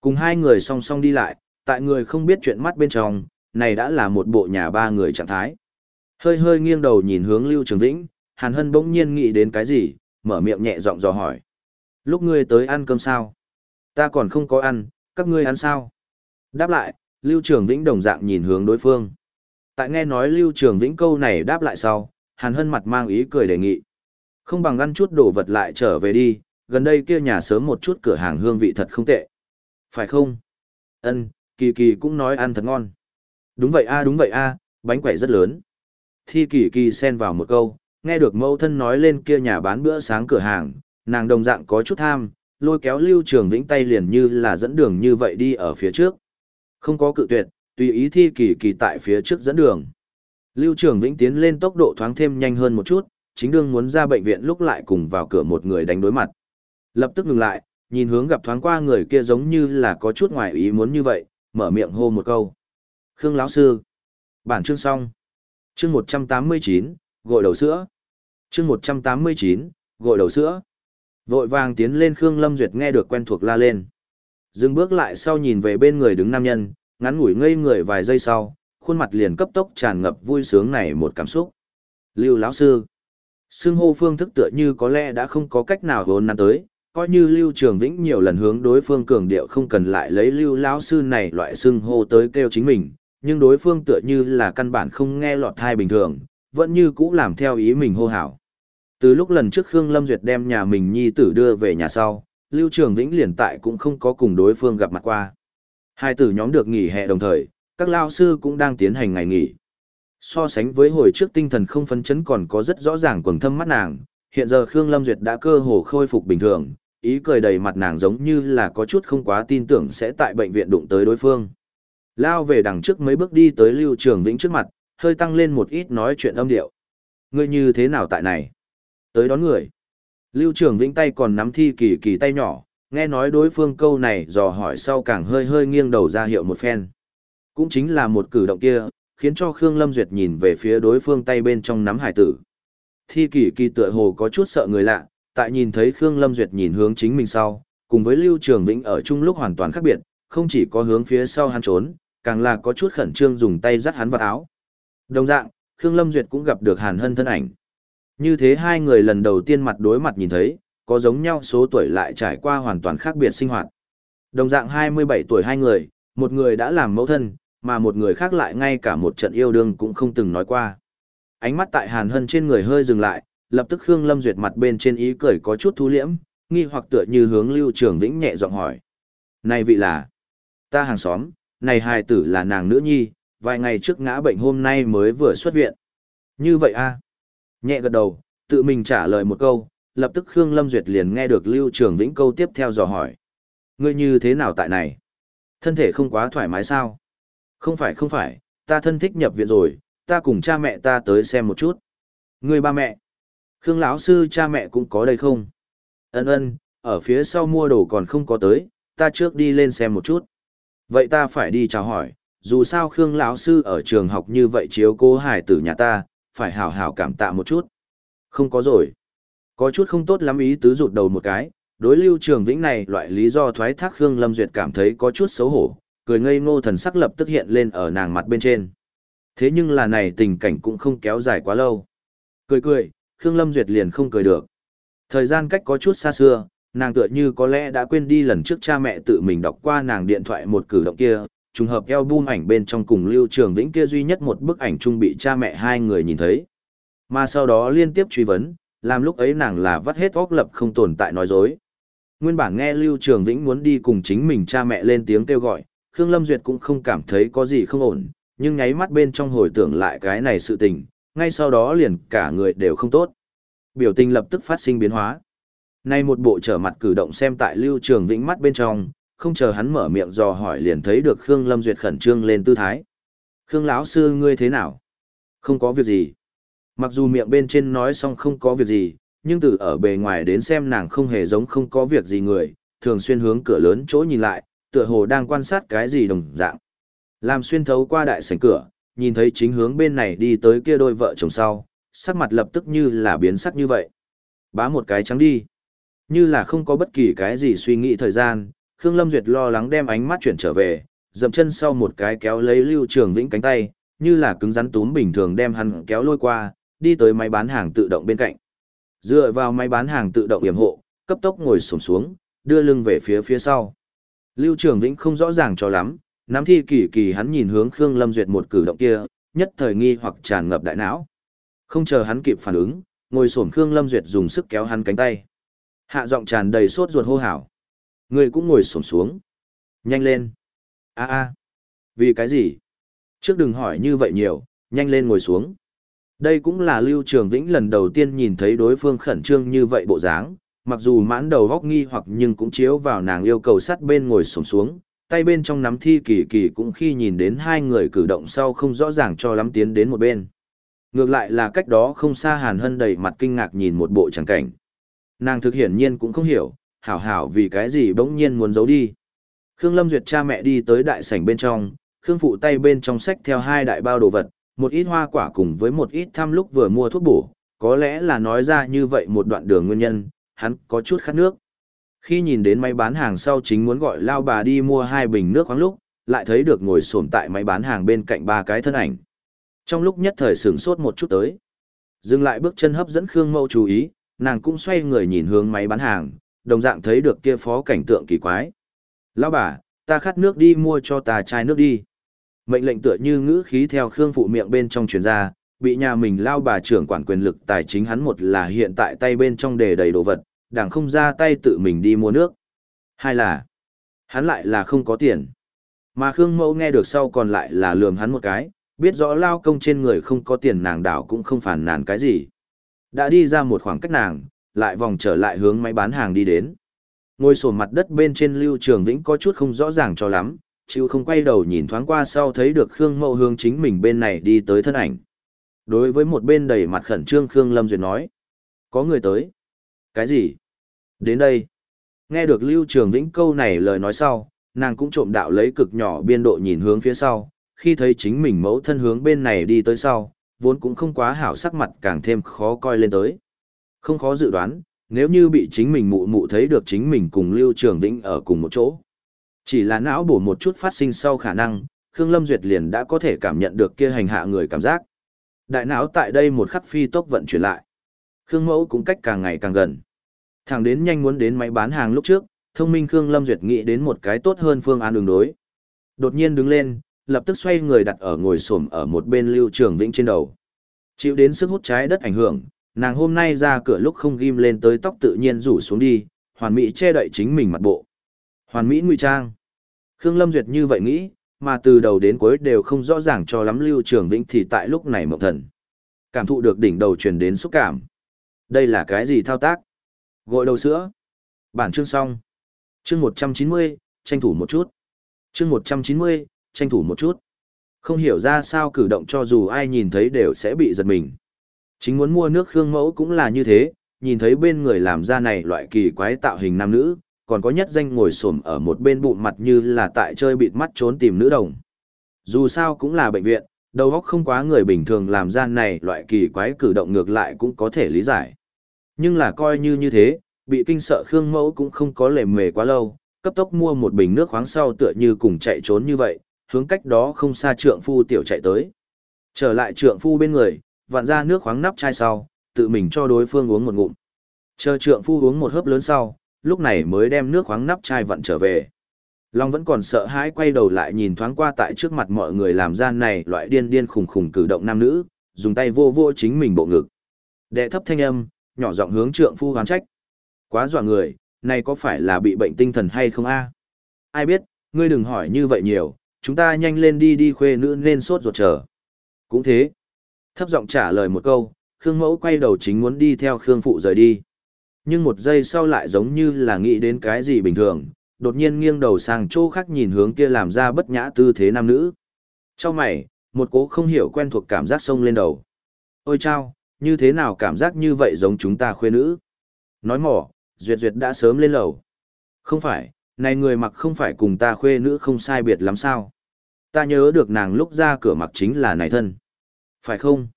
Cùng hai người song song đi lại, tại người không biết chuyện mắt bên trong, này đã là một bộ nhà ba người trạng thái. Hơi hơi nghiêng đầu nhìn hướng Lưu Trường Vĩnh, Hàn Hân bỗng nhiên nghĩ đến cái gì, mở miệng nhẹ giọng dò hỏi. Lúc ngươi tới ăn cơm sao? Ta còn không có ăn, các ngươi ăn sao? Đáp lại, Lưu Trường Vĩnh đồng dạng nhìn hướng đối phương. Tại nghe nói Lưu Trường Vĩnh câu này đáp lại sau, Hàn Hân mặt mang ý cười đề nghị. Không bằng ăn chút đồ vật lại trở về đi, gần đây kia nhà sớm một chút cửa hàng hương vị thật không tệ. Phải không? Ân, Kỳ Kỳ cũng nói ăn thật ngon. Đúng vậy a, à, đúng vậy a, à, bánh quẩy rất lớn. Thi Kỳ Kỳ xen vào một câu, nghe được mẫu thân nói lên kia nhà bán bữa sáng cửa hàng, nàng đồng dạng có chút tham, lôi kéo Lưu Trường Vĩnh tay liền như là dẫn đường như vậy đi ở phía trước. Không có cự tuyệt, tùy ý Thi Kỳ Kỳ tại phía trước dẫn đường. Lưu Trường Vĩnh tiến lên tốc độ thoáng thêm nhanh hơn một chút, chính đương muốn ra bệnh viện lúc lại cùng vào cửa một người đánh đối mặt. Lập tức ngừng lại, nhìn hướng gặp thoáng qua người kia giống như là có chút ngoài ý muốn như vậy, mở miệng hô một câu. Khương lão sư. Bản chương xong. Chương 189, gội đầu sữa. Chương 189, gội đầu sữa. Vội vàng tiến lên Khương Lâm Duyệt nghe được quen thuộc la lên. Dừng bước lại sau nhìn về bên người đứng nam nhân, ngắn ngủi ngây người vài giây sau, khuôn mặt liền cấp tốc tràn ngập vui sướng này một cảm xúc. Lưu lão sư. Xưng hô phương thức tựa như có lẽ đã không có cách nào vốn nắn tới, coi như Lưu Trường Vĩnh nhiều lần hướng đối phương cường điệu không cần lại lấy Lưu lão sư này loại xưng hô tới kêu chính mình, nhưng đối phương tựa như là căn bản không nghe lọt thai bình thường, vẫn như cũ làm theo ý mình hô hào. Từ lúc lần trước Khương Lâm Duyệt đem nhà mình nhi tử đưa về nhà sau, Lưu Trường Vĩnh liền tại cũng không có cùng đối phương gặp mặt qua. Hai tử nhóm được nghỉ hè đồng thời, các lao sư cũng đang tiến hành ngày nghỉ. So sánh với hồi trước tinh thần không phấn chấn còn có rất rõ ràng quầng thâm mắt nàng, hiện giờ Khương Lâm Duyệt đã cơ hồ khôi phục bình thường, ý cười đầy mặt nàng giống như là có chút không quá tin tưởng sẽ tại bệnh viện đụng tới đối phương. Lao về đằng trước mấy bước đi tới Lưu Trường Vĩnh trước mặt, hơi tăng lên một ít nói chuyện âm điệu. Ngươi như thế nào tại này? Tới đón người. Lưu Trường Vĩnh tay còn nắm thi kỳ kỳ tay nhỏ, nghe nói đối phương câu này dò hỏi sau càng hơi hơi nghiêng đầu ra hiệu một phen. Cũng chính là một cử động kia, khiến cho Khương Lâm Duyệt nhìn về phía đối phương tay bên trong nắm hải tử. Thi Kỷ kỳ tựa hồ có chút sợ người lạ, tại nhìn thấy Khương Lâm Duyệt nhìn hướng chính mình sau, cùng với Lưu Trường Vĩnh ở chung lúc hoàn toàn khác biệt, không chỉ có hướng phía sau hắn trốn, càng là có chút khẩn trương dùng tay dắt hắn vào áo. Đồng dạng, Khương Lâm Duyệt cũng gặp được Hàn Hân thân ảnh. Như thế hai người lần đầu tiên mặt đối mặt nhìn thấy, có giống nhau số tuổi lại trải qua hoàn toàn khác biệt sinh hoạt. Đồng dạng 27 tuổi hai người, một người đã làm mẫu thân, mà một người khác lại ngay cả một trận yêu đương cũng không từng nói qua. Ánh mắt tại Hàn Hân trên người hơi dừng lại, lập tức Khương Lâm Duyệt mặt bên trên ý cười có chút thu liễm, nghi hoặc tựa như hướng Lưu Trường Vĩnh nhẹ giọng hỏi. Này vị là, ta hàng xóm, này hài tử là nàng nữ nhi, vài ngày trước ngã bệnh hôm nay mới vừa xuất viện. Như vậy a Nhẹ gật đầu, tự mình trả lời một câu, lập tức Khương Lâm Duyệt liền nghe được Lưu Trường Vĩnh câu tiếp theo dò hỏi. Ngươi như thế nào tại này? Thân thể không quá thoải mái sao? Không phải không phải, ta thân thích nhập viện rồi, ta cùng cha mẹ ta tới xem một chút. người ba mẹ. Khương lão sư cha mẹ cũng có đây không? Ân ân, ở phía sau mua đồ còn không có tới, ta trước đi lên xem một chút. Vậy ta phải đi chào hỏi, dù sao Khương lão sư ở trường học như vậy chiếu cố hải tử nhà ta, phải hảo hảo cảm tạ một chút. Không có rồi. Có chút không tốt lắm ý tứ rụt đầu một cái, đối lưu trường vĩnh này loại lý do thoái thác Khương Lâm Duyệt cảm thấy có chút xấu hổ, cười ngây ngô thần sắc lập tức hiện lên ở nàng mặt bên trên. Thế nhưng là này tình cảnh cũng không kéo dài quá lâu. Cười cười, Khương Lâm Duyệt liền không cười được. Thời gian cách có chút xa xưa, nàng tựa như có lẽ đã quên đi lần trước cha mẹ tự mình đọc qua nàng điện thoại một cử động kia, trùng hợp album ảnh bên trong cùng Lưu Trường Vĩnh kia duy nhất một bức ảnh chung bị cha mẹ hai người nhìn thấy. Mà sau đó liên tiếp truy vấn, làm lúc ấy nàng là vắt hết óc lập không tồn tại nói dối. Nguyên bản nghe Lưu Trường Vĩnh muốn đi cùng chính mình cha mẹ lên tiếng kêu gọi, Khương Lâm Duyệt cũng không cảm thấy có gì không ổn, nhưng nháy mắt bên trong hồi tưởng lại cái này sự tình, ngay sau đó liền cả người đều không tốt. Biểu tình lập tức phát sinh biến hóa. Nay một bộ trở mặt cử động xem tại Lưu Trường Vĩnh mắt bên trong, không chờ hắn mở miệng dò hỏi liền thấy được Khương Lâm Duyệt khẩn trương lên tư thái. Khương lão sư ngươi thế nào? Không có việc gì. Mặc dù miệng bên trên nói xong không có việc gì, nhưng từ ở bề ngoài đến xem nàng không hề giống không có việc gì người, thường xuyên hướng cửa lớn chỗ nhìn lại, tựa hồ đang quan sát cái gì đồng dạng. Làm xuyên thấu qua đại sảnh cửa, nhìn thấy chính hướng bên này đi tới kia đôi vợ chồng sau, sắc mặt lập tức như là biến sắc như vậy. Bá một cái trắng đi. Như là không có bất kỳ cái gì suy nghĩ thời gian, Khương Lâm Duyệt lo lắng đem ánh mắt chuyển trở về, dậm chân sau một cái kéo lấy Lưu Trường Vĩnh cánh tay, như là cứng rắn túm bình thường đem hắn kéo lôi qua, đi tới máy bán hàng tự động bên cạnh. Dựa vào máy bán hàng tự động yểm hộ, cấp tốc ngồi xổm xuống, đưa lưng về phía phía sau. Lưu Trường Vĩnh không rõ ràng cho lắm, nắm thi kỳ kỳ hắn nhìn hướng Khương Lâm Duyệt một cử động kia, nhất thời nghi hoặc tràn ngập đại não. Không chờ hắn kịp phản ứng, ngồi xổm Khương Lâm Duyệt dùng sức kéo hắn cánh tay. Hạ giọng tràn đầy sốt ruột hô hào. Người cũng ngồi xổm xuống. Nhanh lên. A a. Vì cái gì? Trước đừng hỏi như vậy nhiều, nhanh lên ngồi xuống. Đây cũng là Lưu Trường Vĩnh lần đầu tiên nhìn thấy đối phương khẩn trương như vậy bộ dáng, mặc dù mãn đầu góc nghi hoặc nhưng cũng chiếu vào nàng yêu cầu sát bên ngồi xổm xuống, tay bên trong nắm thi kỳ kỳ cũng khi nhìn đến hai người cử động sau không rõ ràng cho lắm tiến đến một bên. Ngược lại là cách đó không xa Hàn Hân đầy mặt kinh ngạc nhìn một bộ tràng cảnh. Nàng thực hiển nhiên cũng không hiểu, hảo hảo vì cái gì bỗng nhiên muốn giấu đi. Khương Lâm Duyệt cha mẹ đi tới đại sảnh bên trong, Khương phụ tay bên trong sách theo hai đại bao đồ vật, một ít hoa quả cùng với một ít thăm lúc vừa mua thuốc bổ, có lẽ là nói ra như vậy một đoạn đường nguyên nhân, hắn có chút khát nước. Khi nhìn đến máy bán hàng sau chính muốn gọi lao bà đi mua hai bình nước khoáng lúc, lại thấy được ngồi xổm tại máy bán hàng bên cạnh ba cái thân ảnh. Trong lúc nhất thời sửng sốt một chút tới, dừng lại bước chân hấp dẫn Khương Mâu chú ý, nàng cũng xoay người nhìn hướng máy bán hàng, đồng dạng thấy được kia phó cảnh tượng kỳ quái. Lão bà, ta khát nước đi mua cho ta chai nước đi. Mệnh lệnh tựa như ngữ khí theo Khương phụ miệng bên trong truyền ra, bị nhà mình lao bà trưởng quản quyền lực tài chính hắn một là hiện tại tay bên trong đề đầy đồ vật, đảng không ra tay tự mình đi mua nước. Hai là, hắn lại là không có tiền. Mà Khương Mẫu nghe được sau còn lại là lườm hắn một cái, biết rõ lao công trên người không có tiền nàng đảo cũng không phản nàn cái gì. Đã đi ra một khoảng cách nàng, lại vòng trở lại hướng máy bán hàng đi đến. Ngồi sổ mặt đất bên trên Lưu Trường Vĩnh có chút không rõ ràng cho lắm, chịu không quay đầu nhìn thoáng qua sau thấy được Khương Mậu hướng chính mình bên này đi tới thân ảnh. Đối với một bên đầy mặt khẩn trương Khương Lâm Duyệt nói. Có người tới. Cái gì? Đến đây. Nghe được Lưu Trường Vĩnh câu này lời nói sau, nàng cũng trộm đạo lấy cực nhỏ biên độ nhìn hướng phía sau, khi thấy chính mình mẫu thân hướng bên này đi tới sau, vốn cũng không quá hảo sắc mặt càng thêm khó coi lên tới. Không khó dự đoán, nếu như bị chính mình mụ mụ thấy được chính mình cùng Lưu Trường Vĩnh ở cùng một chỗ. Chỉ là não bổ một chút phát sinh sau khả năng, Khương Lâm Duyệt liền đã có thể cảm nhận được kia hành hạ người cảm giác. Đại não tại đây một khắc phi tốc vận chuyển lại. Khương Mẫu cũng cách càng ngày càng gần. Thẳng đến nhanh muốn đến máy bán hàng lúc trước, thông minh Khương Lâm Duyệt nghĩ đến một cái tốt hơn phương án đường đối. Đột nhiên đứng lên, lập tức xoay người đặt ở ngồi xổm ở một bên Lưu Trường Vĩnh trên đầu. Chịu đến sức hút trái đất ảnh hưởng, nàng hôm nay ra cửa lúc không ghim lên tới tóc tự nhiên rủ xuống đi, hoàn mỹ che đậy chính mình mặt bộ. Hoàn mỹ ngụy trang. Khương Lâm Duyệt như vậy nghĩ, mà từ đầu đến cuối đều không rõ ràng cho lắm Lưu Trường Vĩnh thì tại lúc này mộng thần. Cảm thụ được đỉnh đầu truyền đến xúc cảm. Đây là cái gì thao tác? Gội đầu sữa. Bản chương xong. Chương 190, tranh thủ một chút. Chương 190, tranh thủ một chút. Không hiểu ra sao cử động cho dù ai nhìn thấy đều sẽ bị giật mình. Chính muốn mua nước Khương Mẫu cũng là như thế, nhìn thấy bên người làm ra này loại kỳ quái tạo hình nam nữ, còn có nhất danh ngồi xổm ở một bên bụng mặt như là tại chơi bịt mắt trốn tìm nữ đồng. Dù sao cũng là bệnh viện, đầu óc không quá người bình thường làm gian này loại kỳ quái cử động ngược lại cũng có thể lý giải. Nhưng là coi như như thế, bị kinh sợ Khương Mẫu cũng không có lề mề quá lâu, cấp tốc mua một bình nước khoáng sau tựa như cùng chạy trốn như vậy, hướng cách đó không xa trượng phu tiểu chạy tới. Trở lại trượng phu bên người, vặn ra nước khoáng nắp chai sau, tự mình cho đối phương uống một ngụm. Chờ trượng phu uống một hớp lớn sau, lúc này mới đem nước khoáng nắp chai vặn trở về. Long vẫn còn sợ hãi quay đầu lại nhìn thoáng qua tại trước mặt mọi người làm gian này loại điên điên khủng khủng cử động nam nữ, dùng tay vô vô chính mình bộ ngực. Đệ thấp thanh âm, nhỏ giọng hướng trượng phu hoán trách. Quá dọa người, này có phải là bị bệnh tinh thần hay không a? Ai biết, ngươi đừng hỏi như vậy nhiều, chúng ta nhanh lên đi đi khuê nữ nên sốt ruột chờ. Cũng thế. Thấp giọng trả lời một câu, Khương Mẫu quay đầu chính muốn đi theo Khương Phụ rời đi. Nhưng một giây sau lại giống như là nghĩ đến cái gì bình thường, đột nhiên nghiêng đầu sang chỗ khác nhìn hướng kia làm ra bất nhã tư thế nam nữ. Chau mày, một cố không hiểu quen thuộc cảm giác sông lên đầu. Ôi chao, như thế nào cảm giác như vậy giống chúng ta khuê nữ? Nói mỏ, Duyệt Duyệt đã sớm lên lầu. Không phải, này người mặc không phải cùng ta khuê nữ không sai biệt lắm sao? Ta nhớ được nàng lúc ra cửa mặc chính là này thân. Phải không?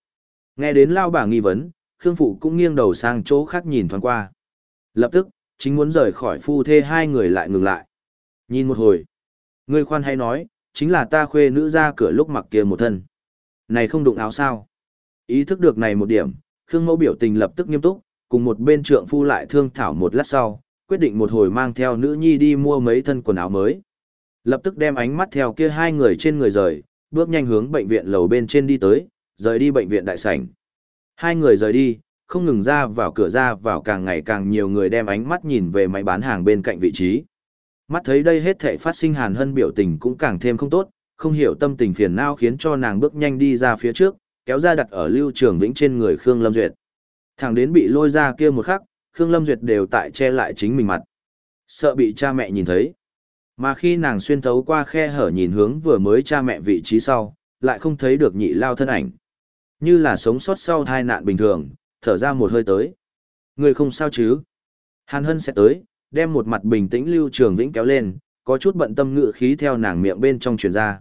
Nghe đến lao bà nghi vấn, Khương Phụ cũng nghiêng đầu sang chỗ khác nhìn thoáng qua. Lập tức, chính muốn rời khỏi phu thê hai người lại ngừng lại. Nhìn một hồi. Ngươi khoan hay nói, chính là ta khuê nữ ra cửa lúc mặc kia một thân. Này không đụng áo sao? Ý thức được này một điểm, Khương Mẫu biểu tình lập tức nghiêm túc, cùng một bên trượng phu lại thương thảo một lát sau, quyết định một hồi mang theo nữ nhi đi mua mấy thân quần áo mới. Lập tức đem ánh mắt theo kia hai người trên người rời, bước nhanh hướng bệnh viện lầu bên trên đi tới, rời đi bệnh viện đại sảnh. Hai người rời đi, không ngừng ra vào cửa ra vào càng ngày càng nhiều người đem ánh mắt nhìn về máy bán hàng bên cạnh vị trí. Mắt thấy đây hết thảy phát sinh hàn hân biểu tình cũng càng thêm không tốt, không hiểu tâm tình phiền não khiến cho nàng bước nhanh đi ra phía trước, kéo ra đặt ở lưu trường vĩnh trên người Khương Lâm Duyệt. Thẳng đến bị lôi ra kia một khắc, Khương Lâm Duyệt đều tại che lại chính mình mặt. Sợ bị cha mẹ nhìn thấy. Mà khi nàng xuyên thấu qua khe hở nhìn hướng vừa mới cha mẹ vị trí sau, lại không thấy được nhị lao thân ảnh. Như là sống sót sau tai nạn bình thường, thở ra một hơi tới. Người không sao chứ? Hàn Hân sẽ tới, đem một mặt bình tĩnh Lưu Trường Vĩnh kéo lên, có chút bận tâm ngự khí theo nàng miệng bên trong truyền ra.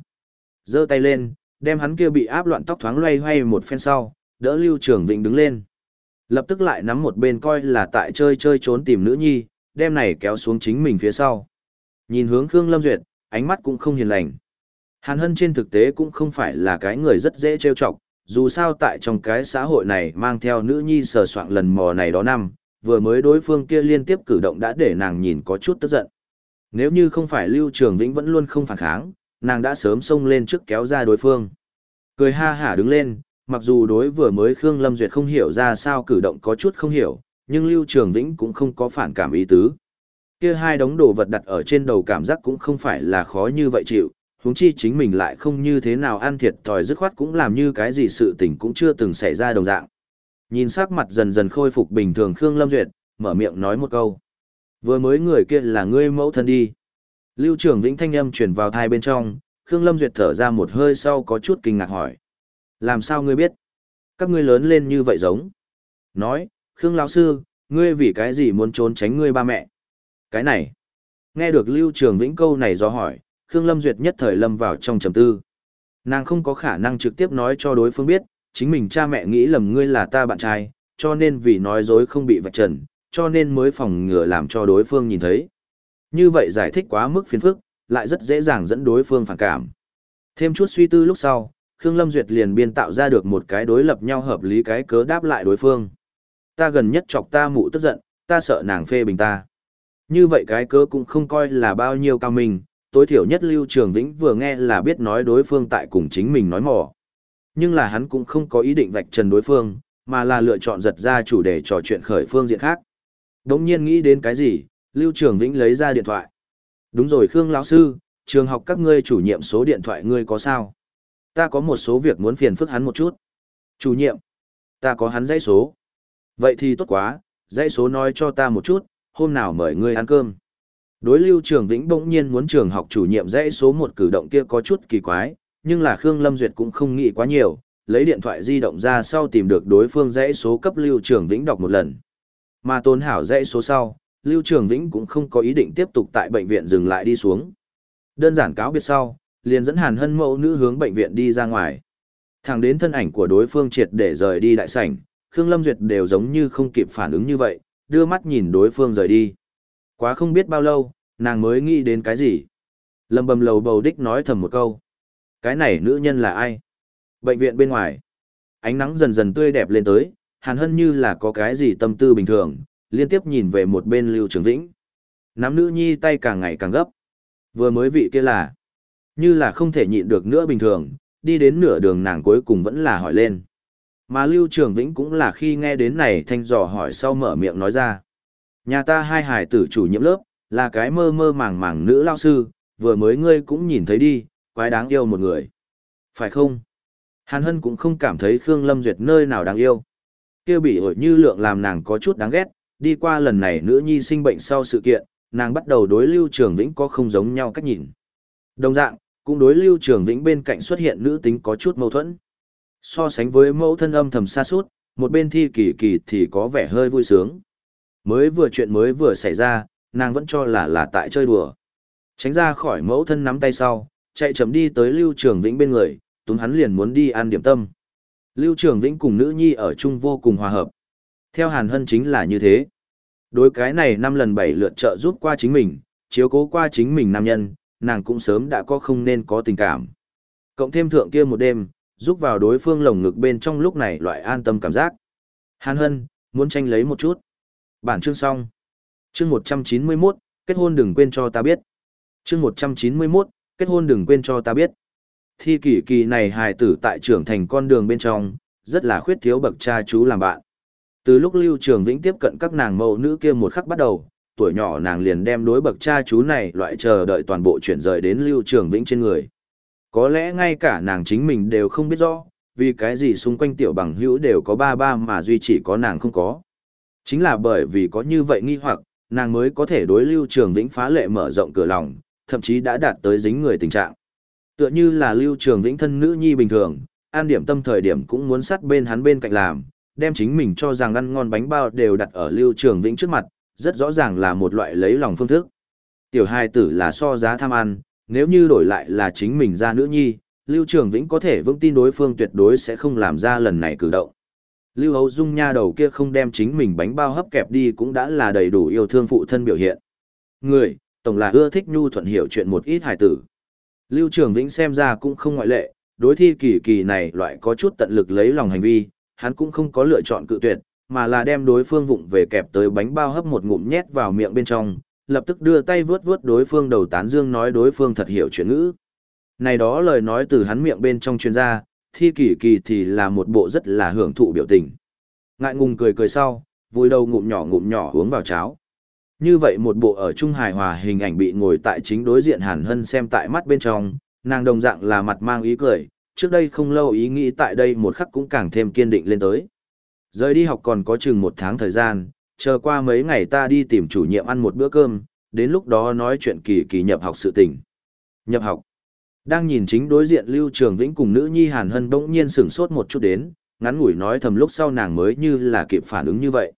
giơ tay lên, đem hắn kia bị áp loạn tóc thoáng loay hoay một phen sau, đỡ Lưu Trường Vĩnh đứng lên. Lập tức lại nắm một bên coi là tại chơi chơi trốn tìm nữ nhi, đem này kéo xuống chính mình phía sau. Nhìn hướng Khương Lâm Duyệt, ánh mắt cũng không hiền lành. Hàn Hân trên thực tế cũng không phải là cái người rất dễ trêu chọc, dù sao tại trong cái xã hội này mang theo nữ nhi sờ soạn lần mò này đó năm, vừa mới đối phương kia liên tiếp cử động đã để nàng nhìn có chút tức giận. Nếu như không phải Lưu Trường Vĩnh vẫn luôn không phản kháng, nàng đã sớm xông lên trước kéo ra đối phương. Cười ha hả đứng lên, Mặc dù đối vừa mới Khương Lâm Duyệt không hiểu ra sao cử động có chút không hiểu, nhưng Lưu Trường Vĩnh cũng không có phản cảm ý tứ. Kia hai đống đồ vật đặt ở trên đầu cảm giác cũng không phải là khó như vậy chịu, huống chi chính mình lại không như thế nào ăn thiệt thòi dứt khoát cũng làm như cái gì sự tình cũng chưa từng xảy ra đồng dạng. Nhìn sắc mặt dần dần khôi phục bình thường Khương Lâm Duyệt, mở miệng nói một câu. Vừa mới người kia là ngươi mẫu thân đi. Lưu Trường Vĩnh thanh âm truyền vào thai bên trong, Khương Lâm Duyệt thở ra một hơi sau có chút kinh ngạc hỏi. Làm sao ngươi biết? Các ngươi lớn lên như vậy giống. Nói, Khương lão sư, ngươi vì cái gì muốn trốn tránh ngươi ba mẹ? Cái này. Nghe được Lưu Trường Vĩnh câu này do hỏi, Khương Lâm Duyệt nhất thời lâm vào trong trầm tư. Nàng không có khả năng trực tiếp nói cho đối phương biết, chính mình cha mẹ nghĩ lầm ngươi là ta bạn trai, cho nên vì nói dối không bị vạch trần, cho nên mới phòng ngừa làm cho đối phương nhìn thấy. Như vậy giải thích quá mức phiền phức, lại rất dễ dàng dẫn đối phương phản cảm. Thêm chút suy tư lúc sau, Khương Lâm Duyệt liền biên tạo ra được một cái đối lập nhau hợp lý cái cớ đáp lại đối phương. Ta gần nhất chọc ta mụ tức giận, ta sợ nàng phê bình ta. Như vậy cái cớ cũng không coi là bao nhiêu cao mình, tối thiểu nhất Lưu Trường Vĩnh vừa nghe là biết nói đối phương tại cùng chính mình nói mỏ. Nhưng là hắn cũng không có ý định vạch trần đối phương, mà là lựa chọn giật ra chủ đề trò chuyện khởi phương diện khác. Đống nhiên nghĩ đến cái gì, Lưu Trường Vĩnh lấy ra điện thoại. Đúng rồi Khương lão sư, trường học các ngươi chủ nhiệm số điện thoại ngươi có sao? Ta có một số việc muốn phiền phức hắn một chút. Chủ nhiệm, ta có hắn dãy số. Vậy thì tốt quá, dãy số nói cho ta một chút, hôm nào mời ngươi ăn cơm. Đối Lưu Trường Vĩnh bỗng nhiên muốn trường học chủ nhiệm dãy số một cử động kia có chút kỳ quái, nhưng là Khương Lâm Duyệt cũng không nghĩ quá nhiều, lấy điện thoại di động ra sau tìm được đối phương dãy số cấp Lưu Trường Vĩnh đọc một lần. Mà tôn hảo dãy số sau, Lưu Trường Vĩnh cũng không có ý định tiếp tục tại bệnh viện dừng lại đi xuống. Đơn giản cáo biệt sau, liền dẫn Hàn Hân mẫu nữ hướng bệnh viện đi ra ngoài. Thẳng đến thân ảnh của đối phương triệt để rời đi đại sảnh, Khương Lâm Duyệt đều giống như không kịp phản ứng như vậy, đưa mắt nhìn đối phương rời đi. Quá không biết bao lâu, nàng mới nghĩ đến cái gì. Lâm bầm lầu bầu đích nói thầm một câu. Cái này nữ nhân là ai? Bệnh viện bên ngoài. Ánh nắng dần dần tươi đẹp lên tới, Hàn Hân như là có cái gì tâm tư bình thường, liên tiếp nhìn về một bên Lưu Trường Vĩnh. Nắm nữ nhi tay càng ngày càng gấp. Vừa mới vị kia là, như là không thể nhịn được nữa bình thường, đi đến nửa đường nàng cuối cùng vẫn là hỏi lên. Mà Lưu Trường Vĩnh cũng là khi nghe đến này thanh dò hỏi sau mở miệng nói ra. Nhà ta hai hải tử chủ nhiệm lớp, là cái mơ mơ màng màng nữ lao sư, vừa mới ngươi cũng nhìn thấy đi, quái đáng yêu một người. Phải không? Hàn Hân cũng không cảm thấy Khương Lâm Duyệt nơi nào đáng yêu. kia bị ổi như lượng làm nàng có chút đáng ghét, đi qua lần này nữ nhi sinh bệnh sau sự kiện, nàng bắt đầu đối Lưu Trường Vĩnh có không giống nhau cách nhìn. Đồng dạng, cũng đối Lưu Trường Vĩnh bên cạnh xuất hiện nữ tính có chút mâu thuẫn. So sánh với mẫu thân âm thầm xa suốt, một bên thi kỳ kỳ thì có vẻ hơi vui sướng. Mới vừa chuyện mới vừa xảy ra, nàng vẫn cho là là tại chơi đùa. Tránh ra khỏi mẫu thân nắm tay sau, chạy chậm đi tới Lưu Trường Vĩnh bên người, túm hắn liền muốn đi ăn điểm tâm. Lưu Trường Vĩnh cùng nữ nhi ở chung vô cùng hòa hợp. Theo Hàn Hân chính là như thế. Đối cái này năm lần bảy lượt trợ giúp qua chính mình, chiếu cố qua chính mình nam nhân, nàng cũng sớm đã có không nên có tình cảm. Cộng thêm thượng kia một đêm, giúp vào đối phương lồng ngực bên trong lúc này loại an tâm cảm giác. Hàn Hân, muốn tranh lấy một chút. Bản chương xong. Chương 191, kết hôn đừng quên cho ta biết. Chương 191, kết hôn đừng quên cho ta biết. Thi kỷ kỳ này hài tử tại trưởng thành con đường bên trong, rất là khuyết thiếu bậc cha chú làm bạn. Từ lúc Lưu Trường Vĩnh tiếp cận các nàng mẫu nữ kia một khắc bắt đầu, tuổi nhỏ nàng liền đem đối bậc cha chú này loại chờ đợi toàn bộ chuyển rời đến Lưu Trường Vĩnh trên người. Có lẽ ngay cả nàng chính mình đều không biết rõ, vì cái gì xung quanh tiểu bằng hữu đều có ba ba mà duy chỉ có nàng không có. Chính là bởi vì có như vậy nghi hoặc, nàng mới có thể đối Lưu Trường Vĩnh phá lệ mở rộng cửa lòng, thậm chí đã đạt tới dính người tình trạng. Tựa như là Lưu Trường Vĩnh thân nữ nhi bình thường, an điểm tâm thời điểm cũng muốn sát bên hắn bên cạnh làm, đem chính mình cho rằng ăn ngon bánh bao đều đặt ở Lưu Trường Vĩnh trước mặt, rất rõ ràng là một loại lấy lòng phương thức. Tiểu hài tử là so giá tham ăn, nếu như đổi lại là chính mình ra nữ nhi, Lưu Trường Vĩnh có thể vững tin đối phương tuyệt đối sẽ không làm ra lần này cử động. Lưu Hấu Dung nha đầu kia không đem chính mình bánh bao hấp kẹp đi cũng đã là đầy đủ yêu thương phụ thân biểu hiện. Người, tổng là ưa thích nhu thuận hiểu chuyện một ít hài tử. Lưu Trường Vĩnh xem ra cũng không ngoại lệ, đối thi kỳ kỳ này loại có chút tận lực lấy lòng hành vi, hắn cũng không có lựa chọn cự tuyệt, mà là đem đối phương vụng về kẹp tới bánh bao hấp một ngụm nhét vào miệng bên trong, lập tức đưa tay vướt vướt đối phương đầu tán dương nói đối phương thật hiểu chuyện ngữ. Này đó lời nói từ hắn miệng bên trong chuyên gia, thi kỳ kỳ thì là một bộ rất là hưởng thụ biểu tình. Ngại ngùng cười cười sau, vui đầu ngụm nhỏ ngụm nhỏ uống vào cháo. Như vậy một bộ ở trung hài hòa hình ảnh bị ngồi tại chính đối diện Hàn Hân xem tại mắt bên trong, nàng đồng dạng là mặt mang ý cười, trước đây không lâu ý nghĩ tại đây một khắc cũng càng thêm kiên định lên tới. Rời đi học còn có chừng một tháng thời gian, chờ qua mấy ngày ta đi tìm chủ nhiệm ăn một bữa cơm, đến lúc đó nói chuyện kỳ kỳ nhập học sự tình. Nhập học. Đang nhìn chính đối diện Lưu Trường Vĩnh cùng nữ nhi Hàn Hân bỗng nhiên sửng sốt một chút đến, ngắn ngủi nói thầm lúc sau nàng mới như là kịp phản ứng như vậy.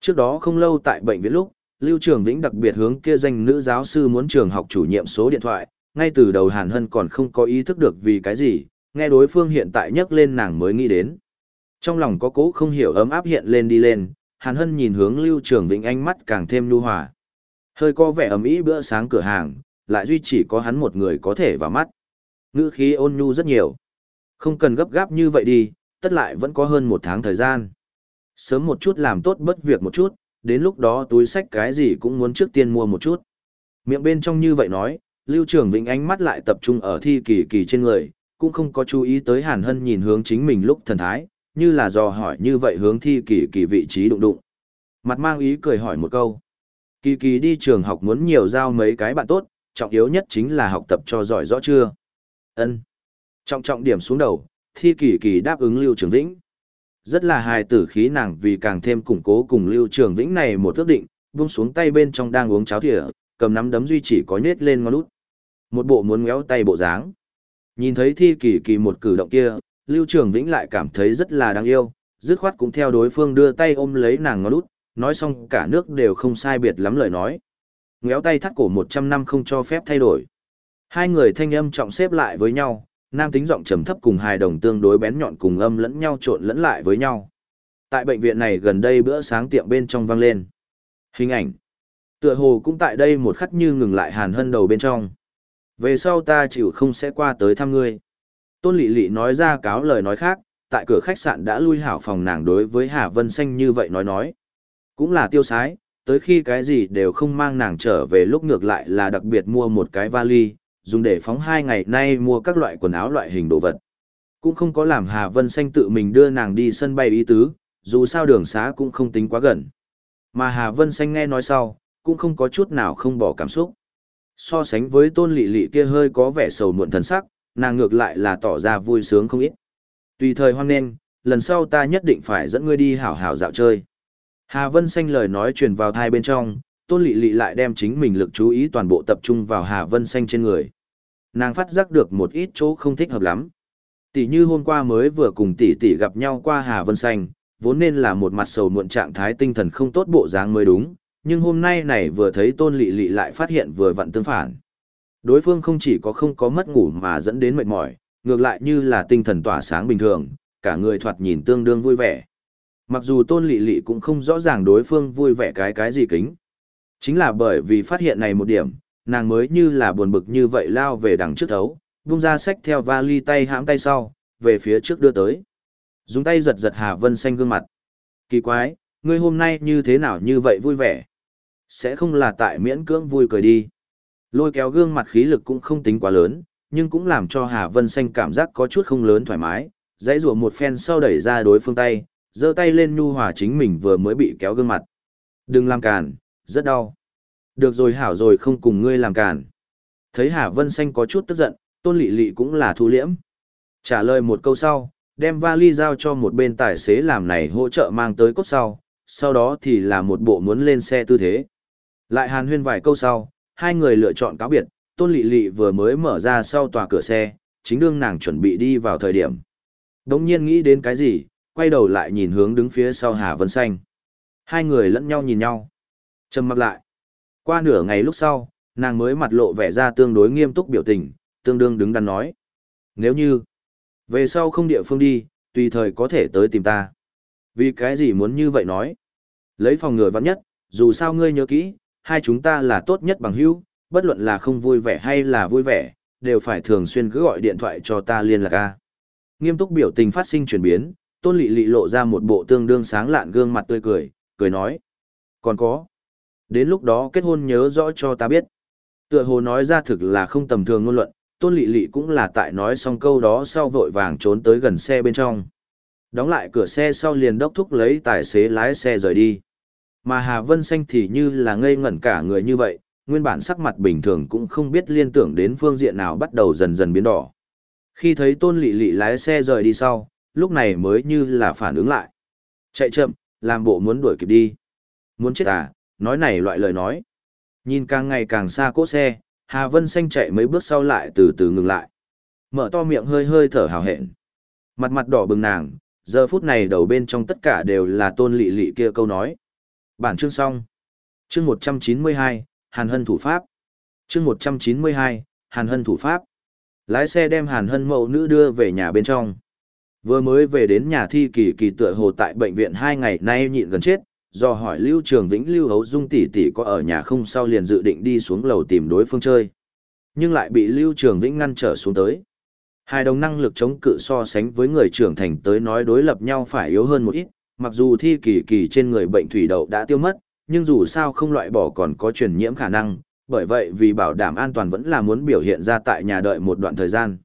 Trước đó không lâu tại bệnh viện lúc, Lưu Trường Vĩnh đặc biệt hướng kia danh nữ giáo sư muốn trường học chủ nhiệm số điện thoại, ngay từ đầu Hàn Hân còn không có ý thức được vì cái gì, nghe đối phương hiện tại nhắc lên nàng mới nghĩ đến. Trong lòng có cố không hiểu ấm áp hiện lên đi lên, Hàn Hân nhìn hướng Lưu Trường Vĩnh ánh mắt càng thêm nhu hòa. Hơi có vẻ ấm ý bữa sáng cửa hàng, lại duy chỉ có hắn một người có thể vào mắt. Ngữ khí ôn nhu rất nhiều. Không cần gấp gáp như vậy đi, tất lại vẫn có hơn một tháng thời gian. Sớm một chút làm tốt bất việc một chút, đến lúc đó túi sách cái gì cũng muốn trước tiên mua một chút. Miệng bên trong như vậy nói, Lưu Trường Vĩnh ánh mắt lại tập trung ở thi kỳ kỳ trên người, cũng không có chú ý tới Hàn Hân nhìn hướng chính mình lúc thần thái, như là dò hỏi như vậy hướng thi kỳ kỳ vị trí đụng đụng. Mặt mang ý cười hỏi một câu. Kỳ kỳ đi trường học muốn nhiều giao mấy cái bạn tốt, trọng yếu nhất chính là học tập cho giỏi rõ chưa ân Trọng trọng điểm xuống đầu, thi kỳ kỳ đáp ứng Lưu Trường Vĩnh. Rất là hài tử khí nàng vì càng thêm củng cố cùng Lưu Trường Vĩnh này một ước định, buông xuống tay bên trong đang uống cháo thìa, cầm nắm đấm duy chỉ có nhét lên ngón út. Một bộ muốn ngéo tay bộ dáng. Nhìn thấy thi kỳ kỳ một cử động kia, Lưu Trường Vĩnh lại cảm thấy rất là đáng yêu, dứt khoát cũng theo đối phương đưa tay ôm lấy nàng ngón út, nói xong cả nước đều không sai biệt lắm lời nói. Ngéo tay thắt cổ 100 năm không cho phép thay đổi. Hai người thanh âm trọng xếp lại với nhau, nam tính giọng trầm thấp cùng hài đồng tương đối bén nhọn cùng âm lẫn nhau trộn lẫn lại với nhau. Tại bệnh viện này gần đây bữa sáng tiệm bên trong vang lên. Hình ảnh. Tựa hồ cũng tại đây một khắc như ngừng lại hàn hân đầu bên trong. Về sau ta chịu không sẽ qua tới thăm ngươi. Tôn Lị Lị nói ra cáo lời nói khác, tại cửa khách sạn đã lui hảo phòng nàng đối với Hà Vân Xanh như vậy nói nói. Cũng là tiêu sái, tới khi cái gì đều không mang nàng trở về lúc ngược lại là đặc biệt mua một cái vali, dùng để phóng hai ngày nay mua các loại quần áo loại hình đồ vật. Cũng không có làm Hà Vân Xanh tự mình đưa nàng đi sân bay ý tứ, dù sao đường xá cũng không tính quá gần. Mà Hà Vân Xanh nghe nói sau, cũng không có chút nào không bỏ cảm xúc. So sánh với tôn lị lị kia hơi có vẻ sầu muộn thần sắc, nàng ngược lại là tỏ ra vui sướng không ít. Tùy thời hoan nghênh, lần sau ta nhất định phải dẫn ngươi đi hảo hảo dạo chơi. Hà Vân Xanh lời nói truyền vào thai bên trong, tôn lỵ lỵ lại đem chính mình lực chú ý toàn bộ tập trung vào Hà Vân Xanh trên người. Nàng phát giác được một ít chỗ không thích hợp lắm. Tỷ như hôm qua mới vừa cùng tỷ tỷ gặp nhau qua Hà Vân Xanh, vốn nên là một mặt sầu muộn trạng thái tinh thần không tốt bộ dáng mới đúng, nhưng hôm nay này vừa thấy tôn lỵ lỵ lại phát hiện vừa vặn tương phản. Đối phương không chỉ có không có mất ngủ mà dẫn đến mệt mỏi, ngược lại như là tinh thần tỏa sáng bình thường, cả người thoạt nhìn tương đương vui vẻ. Mặc dù tôn lỵ lỵ cũng không rõ ràng đối phương vui vẻ cái cái gì kính. Chính là bởi vì phát hiện này một điểm, nàng mới như là buồn bực như vậy lao về đằng trước thấu, vung ra sách theo vali tay hãm tay sau, về phía trước đưa tới. Dùng tay giật giật Hà Vân xanh gương mặt. Kỳ quái, ngươi hôm nay như thế nào như vậy vui vẻ? Sẽ không là tại miễn cưỡng vui cười đi. Lôi kéo gương mặt khí lực cũng không tính quá lớn, nhưng cũng làm cho Hà Vân xanh cảm giác có chút không lớn thoải mái, dãy rủa một phen sau đẩy ra đối phương tay, giơ tay lên nhu hòa chính mình vừa mới bị kéo gương mặt. Đừng làm càn rất đau. Được rồi hảo rồi không cùng ngươi làm cản. Thấy Hà Vân Xanh có chút tức giận, Tôn Lị Lị cũng là thu liễm. Trả lời một câu sau, đem vali giao cho một bên tài xế làm này hỗ trợ mang tới cốt sau, sau đó thì là một bộ muốn lên xe tư thế. Lại hàn huyên vài câu sau, hai người lựa chọn cáo biệt, Tôn Lị Lị vừa mới mở ra sau tòa cửa xe, chính đương nàng chuẩn bị đi vào thời điểm. Đống nhiên nghĩ đến cái gì, quay đầu lại nhìn hướng đứng phía sau Hà Vân Xanh. Hai người lẫn nhau nhìn nhau. Trầm mặc lại. Qua nửa ngày lúc sau, nàng mới mặt lộ vẻ ra tương đối nghiêm túc biểu tình, tương đương đứng đắn nói. Nếu như, về sau không địa phương đi, tùy thời có thể tới tìm ta. Vì cái gì muốn như vậy nói? Lấy phòng ngừa vắn nhất, dù sao ngươi nhớ kỹ, hai chúng ta là tốt nhất bằng hữu, bất luận là không vui vẻ hay là vui vẻ, đều phải thường xuyên cứ gọi điện thoại cho ta liên lạc ca. Nghiêm túc biểu tình phát sinh chuyển biến, tôn lỵ lị lộ ra một bộ tương đương sáng lạn gương mặt tươi cười, cười nói. Còn có. Đến lúc đó kết hôn nhớ rõ cho ta biết. Tựa hồ nói ra thực là không tầm thường ngôn luận, tôn lị lị cũng là tại nói xong câu đó sau vội vàng trốn tới gần xe bên trong. Đóng lại cửa xe sau liền đốc thúc lấy tài xế lái xe rời đi. Mà Hà Vân Xanh thì như là ngây ngẩn cả người như vậy, nguyên bản sắc mặt bình thường cũng không biết liên tưởng đến phương diện nào bắt đầu dần dần biến đỏ. Khi thấy tôn lị lị lái xe rời đi sau, lúc này mới như là phản ứng lại. Chạy chậm, làm bộ muốn đuổi kịp đi. Muốn chết à, nói này loại lời nói. Nhìn càng ngày càng xa cỗ xe, Hà Vân Xanh chạy mấy bước sau lại từ từ ngừng lại. Mở to miệng hơi hơi thở hào hẹn. Mặt mặt đỏ bừng nàng, giờ phút này đầu bên trong tất cả đều là tôn lị lị kia câu nói. Bản chương xong. Chương 192, Hàn Hân thủ pháp. Chương 192, Hàn Hân thủ pháp. Lái xe đem Hàn Hân mẫu nữ đưa về nhà bên trong. Vừa mới về đến nhà thi kỳ kỳ tựa hồ tại bệnh viện hai ngày nay nhịn gần chết, do hỏi Lưu Trường Vĩnh Lưu Hấu Dung tỷ tỷ có ở nhà không sau liền dự định đi xuống lầu tìm đối phương chơi. Nhưng lại bị Lưu Trường Vĩnh ngăn trở xuống tới. Hai đồng năng lực chống cự so sánh với người trưởng thành tới nói đối lập nhau phải yếu hơn một ít, mặc dù thi kỳ kỳ trên người bệnh thủy đậu đã tiêu mất, nhưng dù sao không loại bỏ còn có truyền nhiễm khả năng, bởi vậy vì bảo đảm an toàn vẫn là muốn biểu hiện ra tại nhà đợi một đoạn thời gian.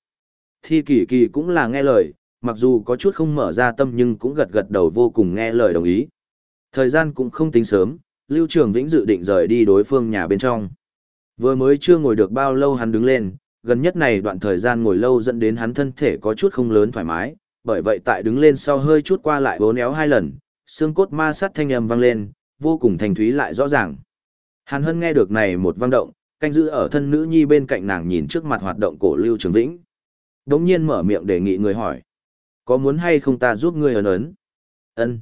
Thi kỳ kỳ cũng là nghe lời, mặc dù có chút không mở ra tâm nhưng cũng gật gật đầu vô cùng nghe lời đồng ý. Thời gian cũng không tính sớm, Lưu Trường Vĩnh dự định rời đi đối phương nhà bên trong. Vừa mới chưa ngồi được bao lâu hắn đứng lên, gần nhất này đoạn thời gian ngồi lâu dẫn đến hắn thân thể có chút không lớn thoải mái, bởi vậy tại đứng lên sau hơi chút qua lại bốn éo hai lần, xương cốt ma sát thanh âm vang lên, vô cùng thanh thúy lại rõ ràng. Hàn Hân nghe được này một vang động, canh giữ ở thân nữ nhi bên cạnh nàng nhìn trước mặt hoạt động cổ Lưu Trường Vĩnh. Đống nhiên mở miệng đề nghị người hỏi. Có muốn hay không ta giúp ngươi ấn ấn? Ân.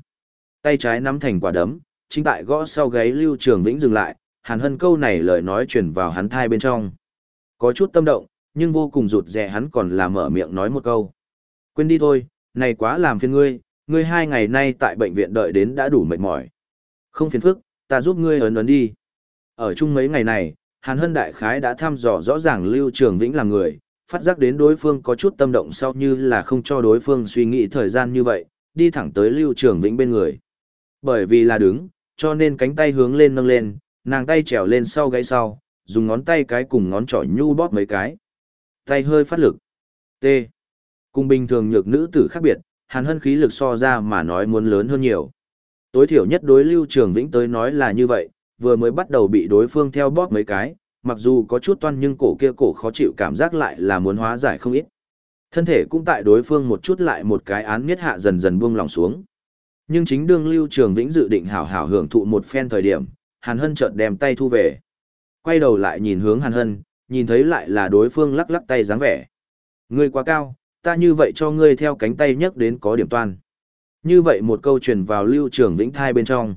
Tay trái nắm thành quả đấm, chính tại gõ sau gáy Lưu Trường Vĩnh dừng lại, Hàn Hân câu này lời nói truyền vào hắn thai bên trong. Có chút tâm động, nhưng vô cùng rụt rè hắn còn là mở miệng nói một câu. Quên đi thôi, này quá làm phiền ngươi, ngươi hai ngày nay tại bệnh viện đợi đến đã đủ mệt mỏi. Không phiền phức, ta giúp ngươi ấn ấn đi. Ở chung mấy ngày này, Hàn Hân Đại Khái đã thăm dò rõ ràng Lưu Trường Vĩnh là người, phát giác đến đối phương có chút tâm động sau như là không cho đối phương suy nghĩ thời gian như vậy, đi thẳng tới Lưu Trường Vĩnh bên người. Bởi vì là đứng, cho nên cánh tay hướng lên nâng lên, nàng tay trèo lên sau gáy sau, dùng ngón tay cái cùng ngón trỏ nhu bóp mấy cái. Tay hơi phát lực. T. Cùng bình thường nhược nữ tử khác biệt, hàn hân khí lực so ra mà nói muốn lớn hơn nhiều. Tối thiểu nhất đối lưu trường vĩnh tới nói là như vậy, vừa mới bắt đầu bị đối phương theo bóp mấy cái, mặc dù có chút toan nhưng cổ kia cổ khó chịu cảm giác lại là muốn hóa giải không ít. Thân thể cũng tại đối phương một chút lại một cái án miết hạ dần dần buông lỏng xuống. Nhưng chính đương Lưu Trường Vĩnh dự định hảo hảo hưởng thụ một phen thời điểm, Hàn Hân chợt đem tay thu về. Quay đầu lại nhìn hướng Hàn Hân, nhìn thấy lại là đối phương lắc lắc tay dáng vẻ. Ngươi quá cao, ta như vậy cho ngươi theo cánh tay nhấc đến có điểm toan. Như vậy một câu truyền vào Lưu Trường Vĩnh thai bên trong.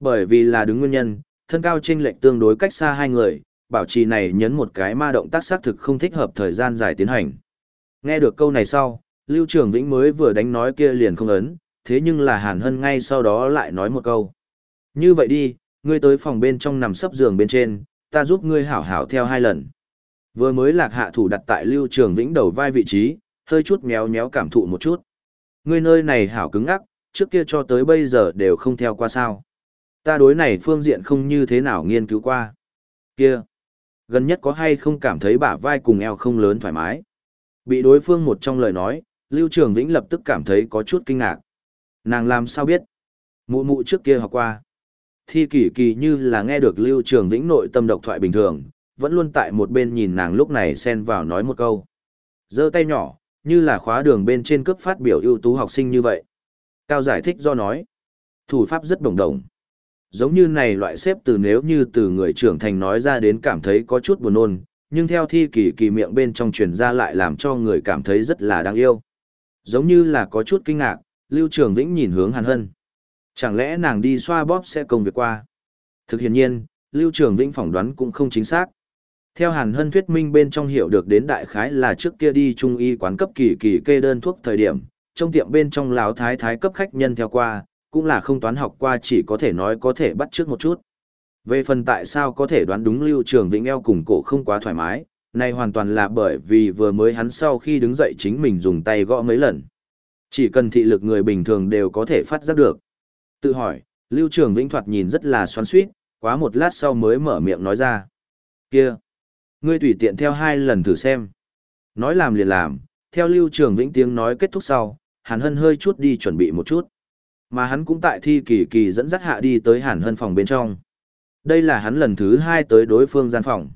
Bởi vì là đứng nguyên nhân, thân cao chênh lệch tương đối cách xa hai người, bảo trì này nhấn một cái ma động tác xác thực không thích hợp thời gian dài tiến hành. Nghe được câu này sau, Lưu Trường Vĩnh mới vừa đánh nói kia liền không ấn, thế nhưng là Hàn Hân ngay sau đó lại nói một câu. Như vậy đi, ngươi tới phòng bên trong nằm sấp giường bên trên, ta giúp ngươi hảo hảo theo hai lần. Vừa mới lạc hạ thủ đặt tại Lưu Trường Vĩnh đầu vai vị trí, hơi chút méo méo cảm thụ một chút. Ngươi nơi này hảo cứng ngắc, trước kia cho tới bây giờ đều không theo qua sao. Ta đối này phương diện không như thế nào nghiên cứu qua. Kia, gần nhất có hay không cảm thấy bả vai cùng eo không lớn thoải mái. Bị đối phương một trong lời nói, Lưu Trường Vĩnh lập tức cảm thấy có chút kinh ngạc. Nàng làm sao biết? Mụ mụ trước kia học qua. Thi kỳ kỳ như là nghe được Lưu Trường Vĩnh nội tâm độc thoại bình thường, vẫn luôn tại một bên nhìn nàng lúc này xen vào nói một câu. giơ tay nhỏ, như là khóa đường bên trên cấp phát biểu ưu tú học sinh như vậy. Cao giải thích do nói. Thủ pháp rất đồng đồng. Giống như này loại xếp từ nếu như từ người trưởng thành nói ra đến cảm thấy có chút buồn nôn, nhưng theo thi kỳ kỳ miệng bên trong truyền ra lại làm cho người cảm thấy rất là đáng yêu. Giống như là có chút kinh ngạc, Lưu Trường Vĩnh nhìn hướng Hàn Hân. Chẳng lẽ nàng đi xoa bóp sẽ công việc qua? Thực hiện nhiên, Lưu Trường Vĩnh phỏng đoán cũng không chính xác. Theo Hàn Hân thuyết minh bên trong hiểu được đến đại khái là trước kia đi trung y quán cấp kỳ kỳ kê đơn thuốc thời điểm, trong tiệm bên trong lão thái thái cấp khách nhân theo qua, cũng là không toán học qua chỉ có thể nói có thể bắt trước một chút. Về phần tại sao có thể đoán đúng Lưu Trường Vĩnh eo cùng cổ không quá thoải mái, này hoàn toàn là bởi vì vừa mới hắn sau khi đứng dậy chính mình dùng tay gõ mấy lần. Chỉ cần thị lực người bình thường đều có thể phát giác được. Tự hỏi, Lưu Trường Vĩnh thoạt nhìn rất là xoắn xuýt, quá một lát sau mới mở miệng nói ra. Kia! Ngươi tùy tiện theo hai lần thử xem. Nói làm liền làm, theo Lưu Trường Vĩnh tiếng nói kết thúc sau, Hàn Hân hơi chút đi chuẩn bị một chút. Mà hắn cũng tại thi kỳ kỳ dẫn dắt hạ đi tới Hàn Hân phòng bên trong. Đây là hắn lần thứ hai tới đối phương gian phòng.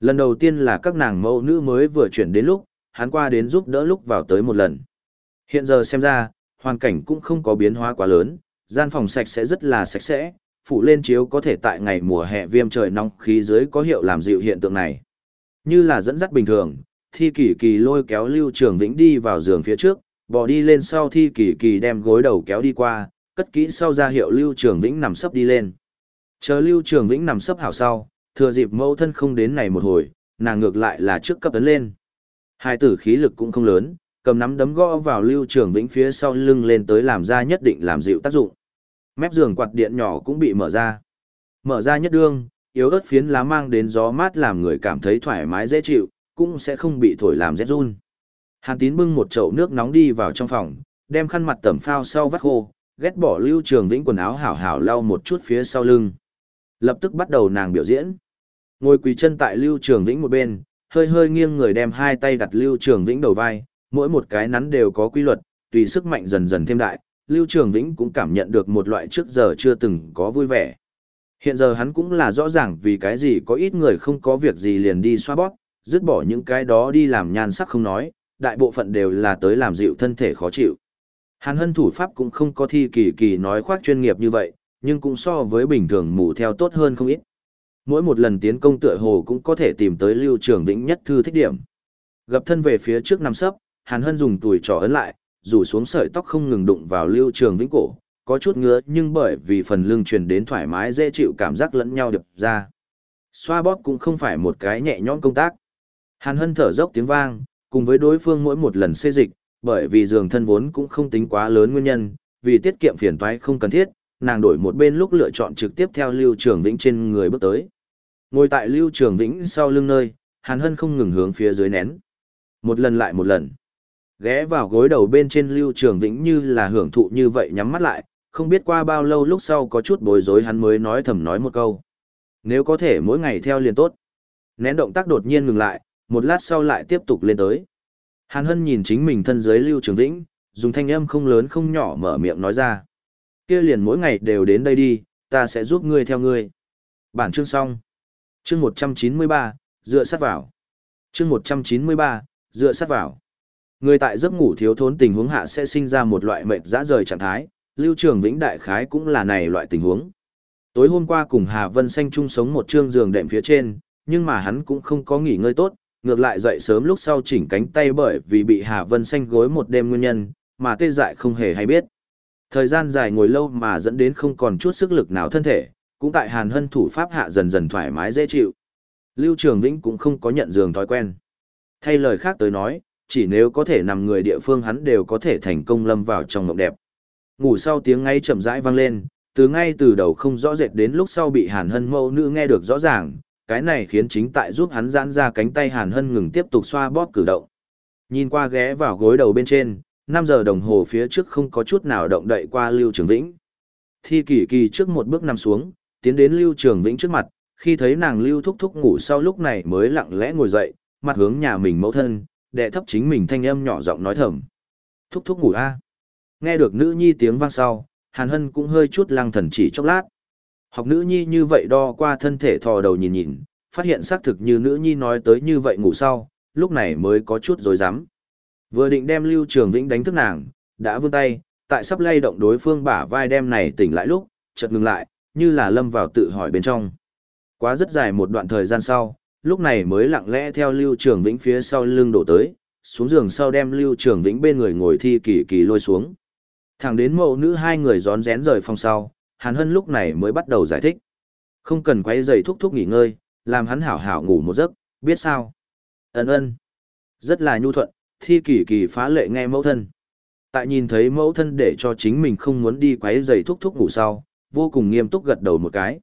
Lần đầu tiên là các nàng mẫu nữ mới vừa chuyển đến lúc, hắn qua đến giúp đỡ lúc vào tới một lần. Hiện giờ xem ra, hoàn cảnh cũng không có biến hóa quá lớn, gian phòng sạch sẽ rất là sạch sẽ, phụ lên chiếu có thể tại ngày mùa hè viêm trời nóng khí dưới có hiệu làm dịu hiện tượng này. Như là dẫn dắt bình thường, thi kỳ kỳ lôi kéo Lưu Trường Vĩnh đi vào giường phía trước, bỏ đi lên sau thi kỳ kỳ đem gối đầu kéo đi qua, cất kỹ sau ra hiệu Lưu Trường Vĩnh nằm sấp đi lên. Chờ Lưu Trường Vĩnh nằm sấp hảo sau, thừa dịp mẫu thân không đến này một hồi, nàng ngược lại là trước cấp tấn lên. Hai tử khí lực cũng không lớn, cầm nắm đấm gõ vào Lưu Trường Vĩnh phía sau lưng lên tới làm ra nhất định làm dịu tác dụng. Mép giường quạt điện nhỏ cũng bị mở ra. Mở ra nhất đương, yếu ớt phiến lá mang đến gió mát làm người cảm thấy thoải mái dễ chịu, cũng sẽ không bị thổi làm rét run. Hàn Tín bưng một chậu nước nóng đi vào trong phòng, đem khăn mặt tẩm phao sau vắt khô, ghét bỏ Lưu Trường Vĩnh quần áo hảo hảo lau một chút phía sau lưng. Lập tức bắt đầu nàng biểu diễn. Ngồi quỳ chân tại Lưu Trường Vĩnh một bên, hơi hơi nghiêng người đem hai tay đặt Lưu Trường Vĩnh đầu vai, mỗi một cái nắn đều có quy luật, tùy sức mạnh dần dần thêm đại, Lưu Trường Vĩnh cũng cảm nhận được một loại trước giờ chưa từng có vui vẻ. Hiện giờ hắn cũng là rõ ràng vì cái gì có ít người không có việc gì liền đi xoa bóp, dứt bỏ những cái đó đi làm nhan sắc không nói, đại bộ phận đều là tới làm dịu thân thể khó chịu. Hàn hân thủ pháp cũng không có thi kỳ kỳ nói khoác chuyên nghiệp như vậy, nhưng cũng so với bình thường mù theo tốt hơn không ít. Mỗi một lần tiến công tựa hồ cũng có thể tìm tới lưu trường vĩnh nhất thư thích điểm. Gập thân về phía trước nằm sấp, Hàn hân dùng tuổi trỏ ấn lại, rủ xuống sợi tóc không ngừng đụng vào lưu trường vĩnh cổ, có chút ngứa nhưng bởi vì phần lưng truyền đến thoải mái dễ chịu cảm giác lẫn nhau đập ra. Xoa bóp cũng không phải một cái nhẹ nhõm công tác. Hàn hân thở dốc tiếng vang, cùng với đối phương mỗi một lần xê dịch, bởi vì giường thân vốn cũng không tính quá lớn nguyên nhân, vì tiết kiệm phiền toái không cần thiết, nàng đổi một bên lúc lựa chọn trực tiếp theo Lưu Trường Vĩnh trên người bước tới. Ngồi tại Lưu Trường Vĩnh sau lưng nơi, Hàn Hân không ngừng hướng phía dưới nén. Một lần lại một lần. Ghé vào gối đầu bên trên Lưu Trường Vĩnh như là hưởng thụ như vậy nhắm mắt lại, không biết qua bao lâu lúc sau có chút bối rối hắn mới nói thầm nói một câu. Nếu có thể mỗi ngày theo liền tốt. Nén động tác đột nhiên ngừng lại, một lát sau lại tiếp tục lên tới. Hàn Hân nhìn chính mình thân dưới Lưu Trường Vĩnh, dùng thanh âm không lớn không nhỏ mở miệng nói ra. kia liền mỗi ngày đều đến đây đi, ta sẽ giúp ngươi theo ngươi. Bản chương xong. Chương 193, dựa sát vào. Chương 193, dựa sát vào. Người tại giấc ngủ thiếu thốn tình huống hạ sẽ sinh ra một loại mệt dã rời trạng thái, Lưu Trường Vĩnh đại khái cũng là này loại tình huống. Tối hôm qua cùng Hà Vân Xanh chung sống một trương giường đệm phía trên, nhưng mà hắn cũng không có nghỉ ngơi tốt, ngược lại dậy sớm lúc sau chỉnh cánh tay bởi vì bị Hà Vân Xanh gối một đêm nguyên nhân, mà tê dại không hề hay biết. Thời gian dài ngồi lâu mà dẫn đến không còn chút sức lực nào thân thể, cũng tại Hàn Hân thủ pháp hạ dần dần thoải mái dễ chịu. Lưu Trường Vĩnh cũng không có nhận giường thói quen. Thay lời khác tới nói, chỉ nếu có thể nằm người địa phương hắn đều có thể thành công lâm vào trong mộng đẹp. Ngủ sau tiếng ngay chậm rãi vang lên, từ ngay từ đầu không rõ rệt đến lúc sau bị Hàn Hân mâu nữ nghe được rõ ràng, cái này khiến chính tại giúp hắn giãn ra cánh tay Hàn Hân ngừng tiếp tục xoa bóp cử động. Nhìn qua ghé vào gối đầu bên trên, 5 giờ đồng hồ phía trước không có chút nào động đậy qua Lưu Trường Vĩnh. Thi kỳ kỳ trước một bước nằm xuống, tiến đến Lưu Trường Vĩnh trước mặt, khi thấy nàng Lưu thúc thúc ngủ sau lúc này mới lặng lẽ ngồi dậy, mặt hướng nhà mình mẫu thân, đệ thấp chính mình thanh âm nhỏ giọng nói thầm. Thúc thúc ngủ a Nghe được nữ nhi tiếng vang sau, Hàn Hân cũng hơi chút lăng thần chỉ chốc lát. Học nữ nhi như vậy đo qua thân thể thò đầu nhìn nhìn, phát hiện xác thực như nữ nhi nói tới như vậy ngủ sau, lúc này mới có chút rối rắm Vừa định đem Lưu Trường Vĩnh đánh thức nàng, đã vươn tay, tại sắp lay động đối phương bả vai đem này tỉnh lại lúc, chợt ngừng lại, như là lâm vào tự hỏi bên trong. Quá rất dài một đoạn thời gian sau, lúc này mới lặng lẽ theo Lưu Trường Vĩnh phía sau lưng đổ tới, xuống giường sau đem Lưu Trường Vĩnh bên người ngồi thi kỳ kỳ lôi xuống. Thẳng đến mẫu nữ hai người gión rén rời phòng sau, Hàn Hân lúc này mới bắt đầu giải thích. Không cần quay giày thúc thúc nghỉ ngơi, làm hắn hảo hảo ngủ một giấc, biết sao? Ấn ơn. Rất là nhu thuận, thi kỳ kỳ phá lệ nghe mẫu thân. Tại nhìn thấy mẫu thân để cho chính mình không muốn đi quấy giày thúc thúc ngủ sau, vô cùng nghiêm túc gật đầu một cái.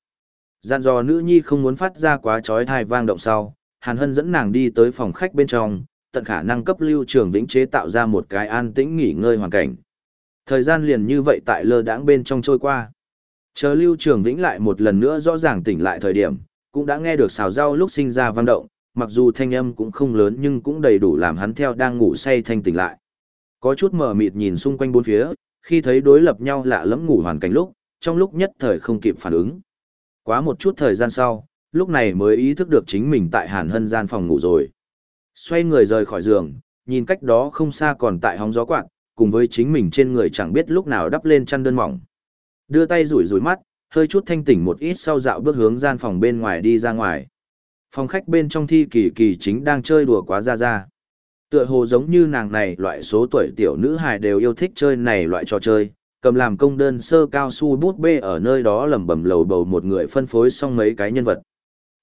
Gian dò nữ nhi không muốn phát ra quá trói thai vang động sau, Hàn Hân dẫn nàng đi tới phòng khách bên trong, tận khả năng cấp lưu trường vĩnh chế tạo ra một cái an tĩnh nghỉ ngơi hoàn cảnh. Thời gian liền như vậy tại lơ đãng bên trong trôi qua. Chờ lưu trường vĩnh lại một lần nữa rõ ràng tỉnh lại thời điểm, cũng đã nghe được xào rau lúc sinh ra vang động, mặc dù thanh âm cũng không lớn nhưng cũng đầy đủ làm hắn theo đang ngủ say thanh tỉnh lại. Có chút mờ mịt nhìn xung quanh bốn phía, khi thấy đối lập nhau lạ lẫm ngủ hoàn cảnh lúc, trong lúc nhất thời không kịp phản ứng. Quá một chút thời gian sau, lúc này mới ý thức được chính mình tại Hàn Hân gian phòng ngủ rồi. Xoay người rời khỏi giường, nhìn cách đó không xa còn tại hóng gió quạt, cùng với chính mình trên người chẳng biết lúc nào đắp lên chăn đơn mỏng. Đưa tay rủi rủi mắt, hơi chút thanh tỉnh một ít sau dạo bước hướng gian phòng bên ngoài đi ra ngoài. Phòng khách bên trong thi kỳ kỳ chính đang chơi đùa quá ra ra. Tựa hồ giống như nàng này loại số tuổi tiểu nữ hài đều yêu thích chơi này loại trò chơi, cầm làm công đơn sơ cao su bút bê ở nơi đó lẩm bẩm lầu bầu một người phân phối xong mấy cái nhân vật.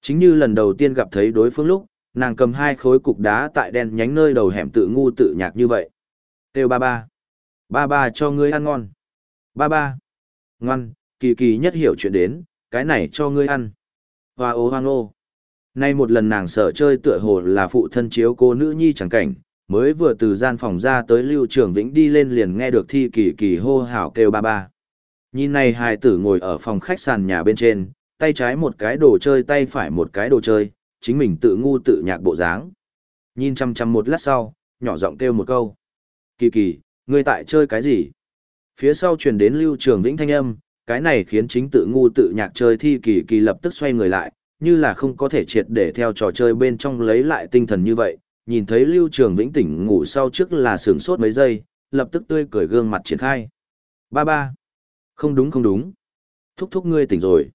Chính như lần đầu tiên gặp thấy đối phương lúc, nàng cầm hai khối cục đá tại đen nhánh nơi đầu hẻm tự ngu tự nhạc như vậy. Têu ba ba. Ba ba cho ngươi ăn ngon. Ba ba. Ngoan, kỳ kỳ nhất hiểu chuyện đến, cái này cho ngươi ăn. Hoa ô hoang ô. Nay một lần nàng sợ chơi tựa hồ là phụ thân chiếu cô nữ nhi chẳng cảnh, mới vừa từ gian phòng ra tới lưu trường vĩnh đi lên liền nghe được thi kỳ kỳ hô hào kêu ba ba. Nhìn này hài tử ngồi ở phòng khách sàn nhà bên trên, tay trái một cái đồ chơi tay phải một cái đồ chơi, chính mình tự ngu tự nhạc bộ dáng. Nhìn chăm chăm một lát sau, nhỏ giọng kêu một câu. Kỳ kỳ, ngươi tại chơi cái gì? Phía sau truyền đến lưu trường vĩnh thanh âm, cái này khiến chính tự ngu tự nhạc chơi thi kỳ kỳ lập tức xoay người lại, như là không có thể triệt để theo trò chơi bên trong lấy lại tinh thần như vậy, nhìn thấy Lưu Trường Vĩnh tỉnh ngủ sau trước là sửng sốt mấy giây, lập tức tươi cười gương mặt triển khai. Ba ba. Không đúng không đúng. Thúc thúc ngươi tỉnh rồi.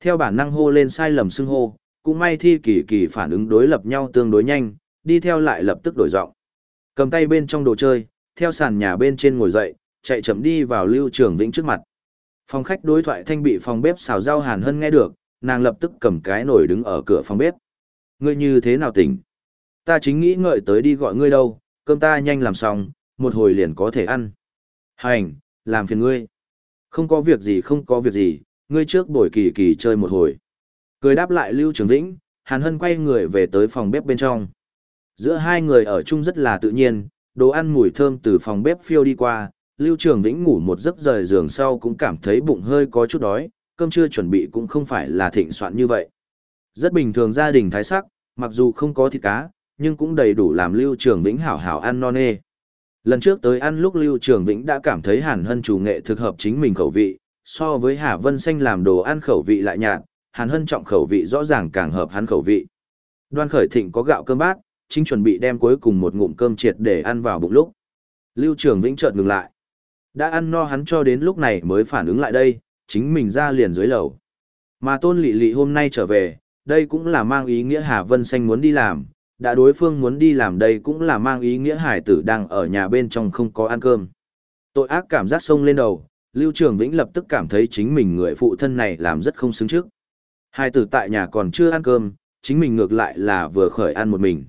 Theo bản năng hô lên sai lầm xưng hô, cũng may thi kỳ kỳ phản ứng đối lập nhau tương đối nhanh, đi theo lại lập tức đổi giọng. Cầm tay bên trong đồ chơi, theo sàn nhà bên trên ngồi dậy, chạy chậm đi vào Lưu Trường Vĩnh trước mặt. Phòng khách đối thoại thanh bị phòng bếp xào rau Hàn Hân nghe được, nàng lập tức cầm cái nồi đứng ở cửa phòng bếp. Ngươi như thế nào tỉnh? Ta chính nghĩ ngợi tới đi gọi ngươi đâu, cơm ta nhanh làm xong, một hồi liền có thể ăn. Hành, làm phiền ngươi. Không có việc gì không có việc gì, ngươi trước buổi kỳ kỳ chơi một hồi. Cười đáp lại Lưu Trường Vĩnh, Hàn Hân quay người về tới phòng bếp bên trong. Giữa hai người ở chung rất là tự nhiên, đồ ăn mùi thơm từ phòng bếp phiêu đi qua, Lưu Trường Vĩnh ngủ một giấc rời giường sau cũng cảm thấy bụng hơi có chút đói, cơm trưa chuẩn bị cũng không phải là thịnh soạn như vậy. Rất bình thường gia đình thái sắc, mặc dù không có thịt cá, nhưng cũng đầy đủ làm Lưu Trường Vĩnh hảo hảo ăn non nê. Lần trước tới ăn lúc Lưu Trường Vĩnh đã cảm thấy Hàn Hân chủ nghệ thực hợp chính mình khẩu vị, so với Hà Vân Xanh làm đồ ăn khẩu vị lại nhạt, Hàn Hân trọng khẩu vị rõ ràng càng hợp hắn khẩu vị. Đoan khởi thịnh có gạo cơm bát, chính chuẩn bị đem cuối cùng một ngụm cơm triệt để ăn vào bụng lúc. Lưu Trường Vĩnh chợt ngừng lại. Đã ăn no hắn cho đến lúc này mới phản ứng lại đây, chính mình ra liền dưới lầu. Mà Tôn Lệ Lệ hôm nay trở về, đây cũng là mang ý nghĩa Hà Vân Xanh muốn đi làm, đã đối phương muốn đi làm đây cũng là mang ý nghĩa hải tử đang ở nhà bên trong không có ăn cơm. Tội ác cảm giác sông lên đầu, Lưu Trường Vĩnh lập tức cảm thấy chính mình người phụ thân này làm rất không xứng trước. Hải tử tại nhà còn chưa ăn cơm, chính mình ngược lại là vừa khởi ăn một mình.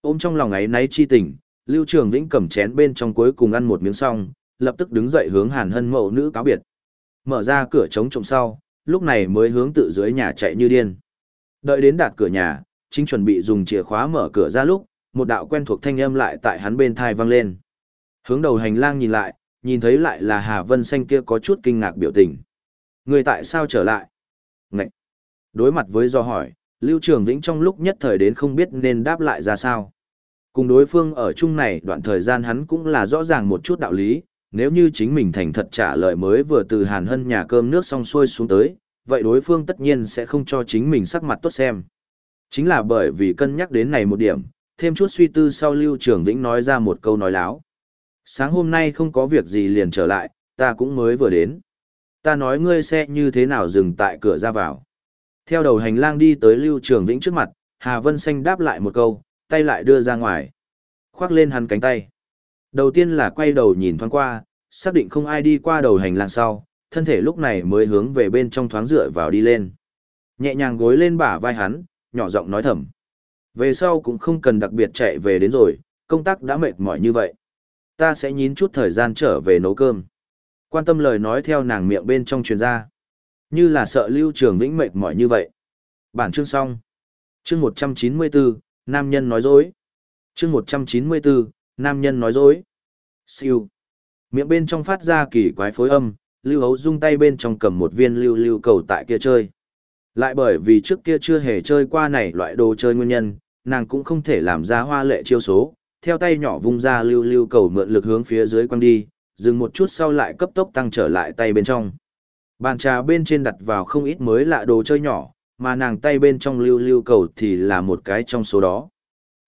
Ôm trong lòng ấy náy chi tình, Lưu Trường Vĩnh cầm chén bên trong cuối cùng ăn một miếng xong, lập tức đứng dậy hướng Hàn Hân mẫu nữ cáo biệt. Mở ra cửa trống trộm sau, lúc này mới hướng tự dưới nhà chạy như điên. Đợi đến đạt cửa nhà, chính chuẩn bị dùng chìa khóa mở cửa ra lúc, một đạo quen thuộc thanh âm lại tại hắn bên thai vang lên. Hướng đầu hành lang nhìn lại, nhìn thấy lại là Hà Vân Xanh kia có chút kinh ngạc biểu tình. Người tại sao trở lại? Ngậy! Đối mặt với do hỏi, Lưu Trường Vĩnh trong lúc nhất thời đến không biết nên đáp lại ra sao. Cùng đối phương ở chung này đoạn thời gian hắn cũng là rõ ràng một chút đạo lý, nếu như chính mình thành thật trả lời mới vừa từ Hàn Hân nhà cơm nước xong xuôi xuống tới, vậy đối phương tất nhiên sẽ không cho chính mình sắc mặt tốt xem. Chính là bởi vì cân nhắc đến này một điểm, thêm chút suy tư sau Lưu Trường Vĩnh nói ra một câu nói láo. Sáng hôm nay không có việc gì liền trở lại, ta cũng mới vừa đến. Ta nói ngươi xe như thế nào dừng tại cửa ra vào. Theo đầu hành lang đi tới Lưu Trường Vĩnh trước mặt, Hà Vân Xanh đáp lại một câu, tay lại đưa ra ngoài. Khoác lên hắn cánh tay. Đầu tiên là quay đầu nhìn thoáng qua, xác định không ai đi qua đầu hành lang sau, thân thể lúc này mới hướng về bên trong thoáng dựa vào đi lên. Nhẹ nhàng gối lên bả vai hắn, nhỏ giọng nói thầm. Về sau cũng không cần đặc biệt chạy về đến rồi, công tác đã mệt mỏi như vậy. Ta sẽ nhín chút thời gian trở về nấu cơm. Quan tâm lời nói theo nàng miệng bên trong truyền ra. Như là sợ lưu trường vĩnh mệt mỏi như vậy. Bản chương xong. Chương 194, nam nhân nói dối. Chương 194, nam nhân nói dối. Siêu. Miệng bên trong phát ra kỳ quái phối âm, lưu hấu rung tay bên trong cầm một viên lưu lưu cầu tại kia chơi. Lại bởi vì trước kia chưa hề chơi qua này loại đồ chơi nguyên nhân, nàng cũng không thể làm ra hoa lệ chiêu số, theo tay nhỏ vung ra lưu lưu cầu mượn lực hướng phía dưới quăng đi, dừng một chút sau lại cấp tốc tăng trở lại tay bên trong. Bàn trà bên trên đặt vào không ít mới lạ đồ chơi nhỏ, mà nàng tay bên trong lưu lưu cầu thì là một cái trong số đó.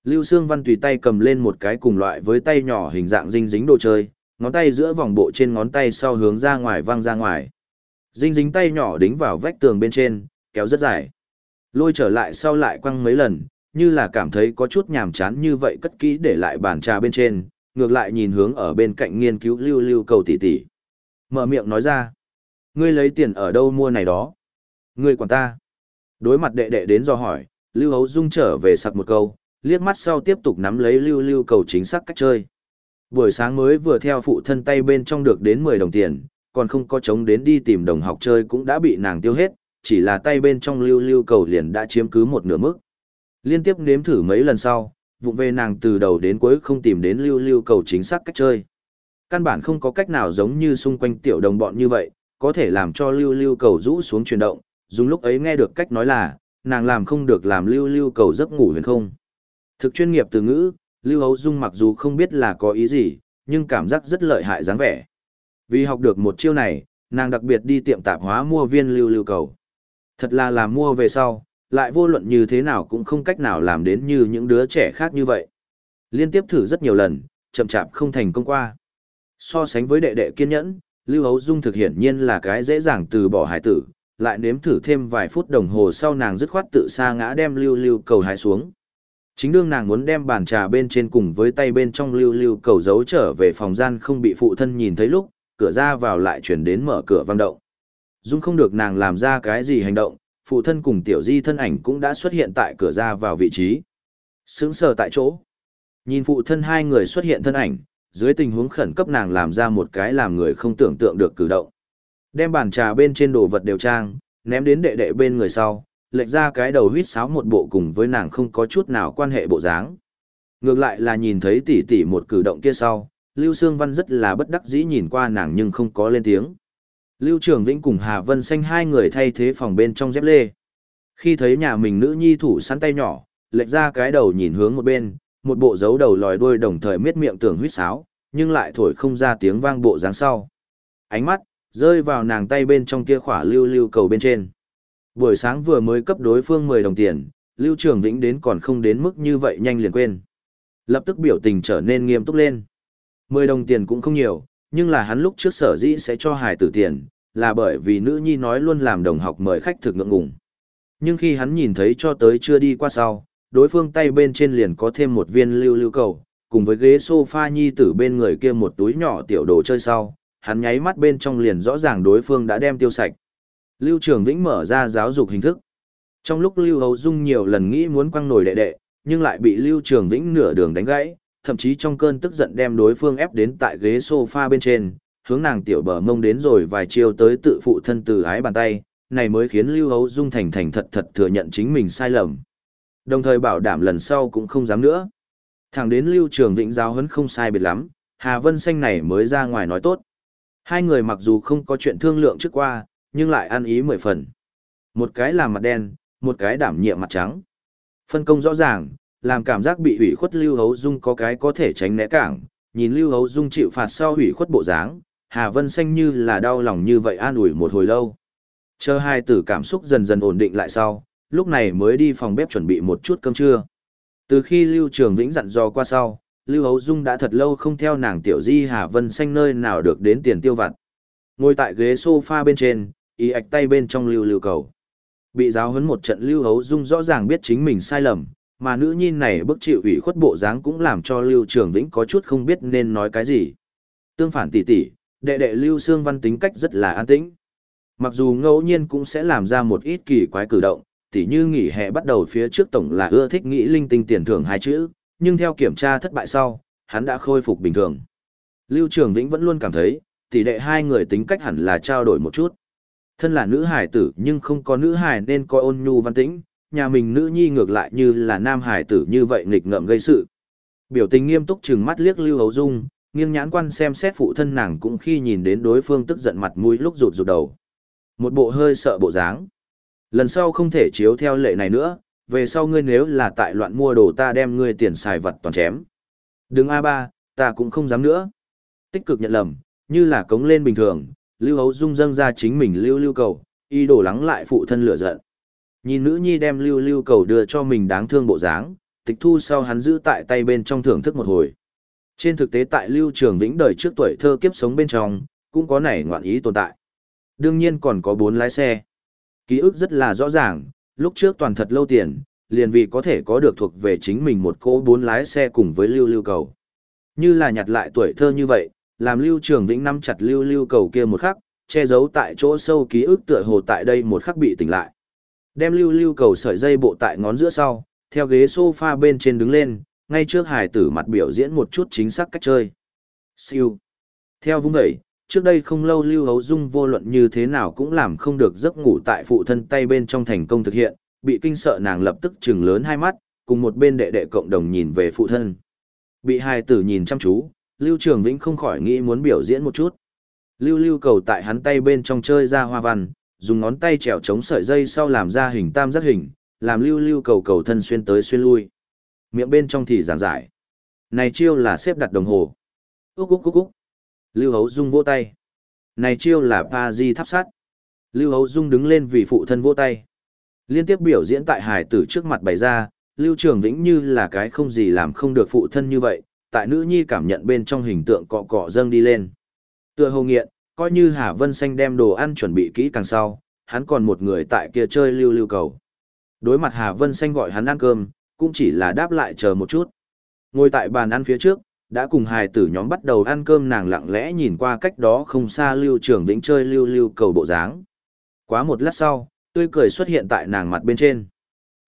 Lưu Sương Văn tùy tay cầm lên một cái cùng loại với tay nhỏ hình dạng dinh dính đồ chơi, ngón tay giữa vòng bộ trên ngón tay sau hướng ra ngoài văng ra ngoài. Dinh dính tay nhỏ đính vào vách tường bên trên, kéo rất dài. Lôi trở lại sau lại quăng mấy lần, như là cảm thấy có chút nhàm chán như vậy cất kỹ để lại bàn trà bên trên, ngược lại nhìn hướng ở bên cạnh nghiên cứu lưu lưu cầu tỷ tỷ. Mở miệng nói ra, ngươi lấy tiền ở đâu mua này đó? Ngươi quản ta. Đối mặt đệ đệ đến do hỏi, Lưu Hấu Dung trở về sặc một câu, liếc mắt sau tiếp tục nắm lấy lưu lưu cầu chính xác cách chơi. Buổi sáng mới vừa theo phụ thân tay bên trong được đến 10 đồng tiền, còn không có chống đến đi tìm đồng học chơi cũng đã bị nàng tiêu hết, chỉ là tay bên trong lưu lưu cầu liền đã chiếm cứ một nửa mức. Liên tiếp nếm thử mấy lần sau, vụng về nàng từ đầu đến cuối không tìm đến lưu lưu cầu chính xác cách chơi. Căn bản không có cách nào giống như xung quanh tiểu đồng bọn như vậy, có thể làm cho lưu lưu cầu rũ xuống chuyển động, dùng lúc ấy nghe được cách nói là, nàng làm không được làm lưu lưu cầu giấc ngủ huyền không. Thực chuyên nghiệp từ ngữ, lưu hấu dung mặc dù không biết là có ý gì, nhưng cảm giác rất lợi hại dáng vẻ. Vì học được một chiêu này, nàng đặc biệt đi tiệm tạp hóa mua viên lưu lưu cầu. Thật là làm mua về sau, lại vô luận như thế nào cũng không cách nào làm đến như những đứa trẻ khác như vậy. Liên tiếp thử rất nhiều lần, chậm chạp không thành công qua. So sánh với đệ đệ kiên nhẫn, Lưu Hấu Dung thực hiện nhiên là cái dễ dàng từ bỏ hải tử, lại nếm thử thêm vài phút đồng hồ sau nàng dứt khoát tự sa ngã đem Lưu Lưu cầu hái xuống. Chính đương nàng muốn đem bàn trà bên trên cùng với tay bên trong Lưu Lưu cầu giấu trở về phòng gian không bị phụ thân nhìn thấy lúc, cửa ra vào lại chuyển đến mở cửa vang động. Dung không được nàng làm ra cái gì hành động, phụ thân cùng tiểu di thân ảnh cũng đã xuất hiện tại cửa ra vào vị trí. sững sờ tại chỗ. Nhìn phụ thân hai người xuất hiện thân ảnh, dưới tình huống khẩn cấp nàng làm ra một cái làm người không tưởng tượng được cử động. Đem bàn trà bên trên đồ vật đều trang, ném đến đệ đệ bên người sau, lệch ra cái đầu huýt sáo một bộ cùng với nàng không có chút nào quan hệ bộ dáng. Ngược lại là nhìn thấy tỷ tỷ một cử động kia sau, Lưu Sương Văn rất là bất đắc dĩ nhìn qua nàng nhưng không có lên tiếng. Lưu Trường Vĩnh cùng Hà Vân Xanh hai người thay thế phòng bên trong dép lê. Khi thấy nhà mình nữ nhi thủ sẵn tay nhỏ, lệch ra cái đầu nhìn hướng một bên, một bộ dấu đầu lòi đuôi đồng thời miết miệng tưởng huýt sáo, nhưng lại thổi không ra tiếng vang bộ dáng sau. Ánh mắt, rơi vào nàng tay bên trong kia khỏa lưu lưu cầu bên trên. Buổi sáng vừa mới cấp đối phương 10 đồng tiền, Lưu Trường Vĩnh đến còn không đến mức như vậy nhanh liền quên. Lập tức biểu tình trở nên nghiêm túc lên. 10 đồng tiền cũng không nhiều, nhưng là hắn lúc trước sở dĩ sẽ cho hài tử tiền, là bởi vì nữ nhi nói luôn làm đồng học mời khách thực ngượng ngùng. Nhưng khi hắn nhìn thấy cho tới chưa đi qua sau, đối phương tay bên trên liền có thêm một viên lưu lưu cầu, cùng với ghế sofa nhi tử bên người kia một túi nhỏ tiểu đồ chơi sau, hắn nháy mắt bên trong liền rõ ràng đối phương đã đem tiêu sạch. Lưu Trường Vĩnh mở ra giáo dục hình thức. Trong lúc Lưu Hầu Dung nhiều lần nghĩ muốn quăng nổi đệ đệ, nhưng lại bị Lưu Trường Vĩnh nửa đường đánh gãy, thậm chí trong cơn tức giận đem đối phương ép đến tại ghế sofa bên trên, hướng nàng tiểu bờ mông đến rồi vài chiêu tới tự phụ thân từ ái bàn tay, này mới khiến Lưu Hấu Dung thành thành thật thật thừa nhận chính mình sai lầm. Đồng thời bảo đảm lần sau cũng không dám nữa. Thẳng đến Lưu Trường Vĩnh giáo huấn không sai biệt lắm, Hà Vân Xanh này mới ra ngoài nói tốt. Hai người mặc dù không có chuyện thương lượng trước qua, nhưng lại ăn ý mười phần. Một cái là mặt đen, một cái đảm nhiệm mặt trắng. Phân công rõ ràng, làm cảm giác bị hủy khuất Lưu Hấu Dung có cái có thể tránh né cảng, nhìn Lưu Hấu Dung chịu phạt sau hủy khuất bộ dáng, Hà Vân Xanh như là đau lòng như vậy an ủi một hồi lâu. Chờ hai tử cảm xúc dần dần ổn định lại sau, lúc này mới đi phòng bếp chuẩn bị một chút cơm trưa. Từ khi Lưu Trường Vĩnh dặn dò qua sau, Lưu Hấu Dung đã thật lâu không theo nàng tiểu di Hà Vân Xanh nơi nào được đến tiền tiêu vặt. Ngồi tại ghế sofa bên trên, ý ạch tay bên trong Lưu Lưu cầu. Bị giáo huấn một trận Lưu Hấu Dung rõ ràng biết chính mình sai lầm, mà nữ nhi này bức chịu ủy khuất bộ dáng cũng làm cho Lưu Trường Vĩnh có chút không biết nên nói cái gì. Tương phản tỷ tỷ, đệ đệ Lưu Sương Văn tính cách rất là an tĩnh. Mặc dù ngẫu nhiên cũng sẽ làm ra một ít kỳ quái cử động, tỉ như nghỉ hè bắt đầu phía trước tổng là ưa thích nghĩ linh tinh tiền thưởng hai chữ, nhưng theo kiểm tra thất bại sau, hắn đã khôi phục bình thường. Lưu Trường Vĩnh vẫn luôn cảm thấy, tỷ đệ hai người tính cách hẳn là trao đổi một chút. Thân là nữ hải tử nhưng không có nữ hải nên coi ôn nhu văn tĩnh, nhà mình nữ nhi ngược lại như là nam hải tử như vậy nghịch ngợm gây sự. Biểu tình nghiêm túc chừng mắt liếc Lưu Hấu Dung, nghiêng nhãn quan xem xét phụ thân nàng cũng khi nhìn đến đối phương tức giận mặt mũi lúc rụt rụt đầu. Một bộ hơi sợ bộ dáng. Lần sau không thể chiếu theo lệ này nữa, về sau ngươi nếu là tại loạn mua đồ ta đem ngươi tiền xài vật toàn chém. Đừng A3, ta cũng không dám nữa. Tích cực nhận lầm, như là cống lên bình thường, Lưu Hấu Dung dâng ra chính mình lưu lưu cầu, y đổ lắng lại phụ thân lửa giận. Nhìn nữ nhi đem lưu lưu cầu đưa cho mình đáng thương bộ dáng, tịch thu sau hắn giữ tại tay bên trong thưởng thức một hồi. Trên thực tế tại lưu trường vĩnh đời trước tuổi thơ kiếp sống bên trong, cũng có nảy ngoạn ý tồn tại. Đương nhiên còn có bốn lái xe. Ký ức rất là rõ ràng, lúc trước toàn thật lâu tiền, liền vì có thể có được thuộc về chính mình một cỗ bốn lái xe cùng với lưu lưu cầu. Như là nhặt lại tuổi thơ như vậy, làm lưu trường vĩnh nắm chặt lưu lưu cầu kia một khắc, che giấu tại chỗ sâu ký ức tựa hồ tại đây một khắc bị tỉnh lại. Đem lưu lưu cầu sợi dây bộ tại ngón giữa sau, theo ghế sofa bên trên đứng lên, ngay trước hải tử mặt biểu diễn một chút chính xác cách chơi. Siêu. Theo vung dậy, trước đây không lâu lưu hấu dung vô luận như thế nào cũng làm không được giấc ngủ tại phụ thân tay bên trong thành công thực hiện, bị kinh sợ nàng lập tức trừng lớn hai mắt, cùng một bên đệ đệ cộng đồng nhìn về phụ thân. Bị hai tử nhìn chăm chú, Lưu Trường Vĩnh không khỏi nghĩ muốn biểu diễn một chút. Lưu Lưu cầu tại hắn tay bên trong chơi ra hoa văn, dùng ngón tay trèo chống sợi dây sau làm ra hình tam giác hình, làm Lưu Lưu cầu cầu thân xuyên tới xuyên lui. Miệng bên trong thì giảng giải. Này chiêu là xếp đặt đồng hồ. Úc úc úc úc. Lưu Hấu Dung vỗ tay. Này chiêu là pa di tháp sát. Lưu Hấu Dung đứng lên vì phụ thân vỗ tay. Liên tiếp biểu diễn tại hải tử trước mặt bày ra, Lưu Trường Vĩnh như là cái không gì làm không được phụ thân như vậy, tại nữ nhi cảm nhận bên trong hình tượng cọ cọ dâng đi lên. Tựa hồ nghiện, coi như Hà Vân Xanh đem đồ ăn chuẩn bị kỹ càng sau, hắn còn một người tại kia chơi lưu lưu cầu. Đối mặt Hà Vân Xanh gọi hắn ăn cơm, cũng chỉ là đáp lại chờ một chút. Ngồi tại bàn ăn phía trước, đã cùng hài tử nhóm bắt đầu ăn cơm nàng lặng lẽ nhìn qua cách đó không xa lưu trường vĩnh chơi lưu lưu cầu bộ dáng. Quá một lát sau, tươi cười xuất hiện tại nàng mặt bên trên.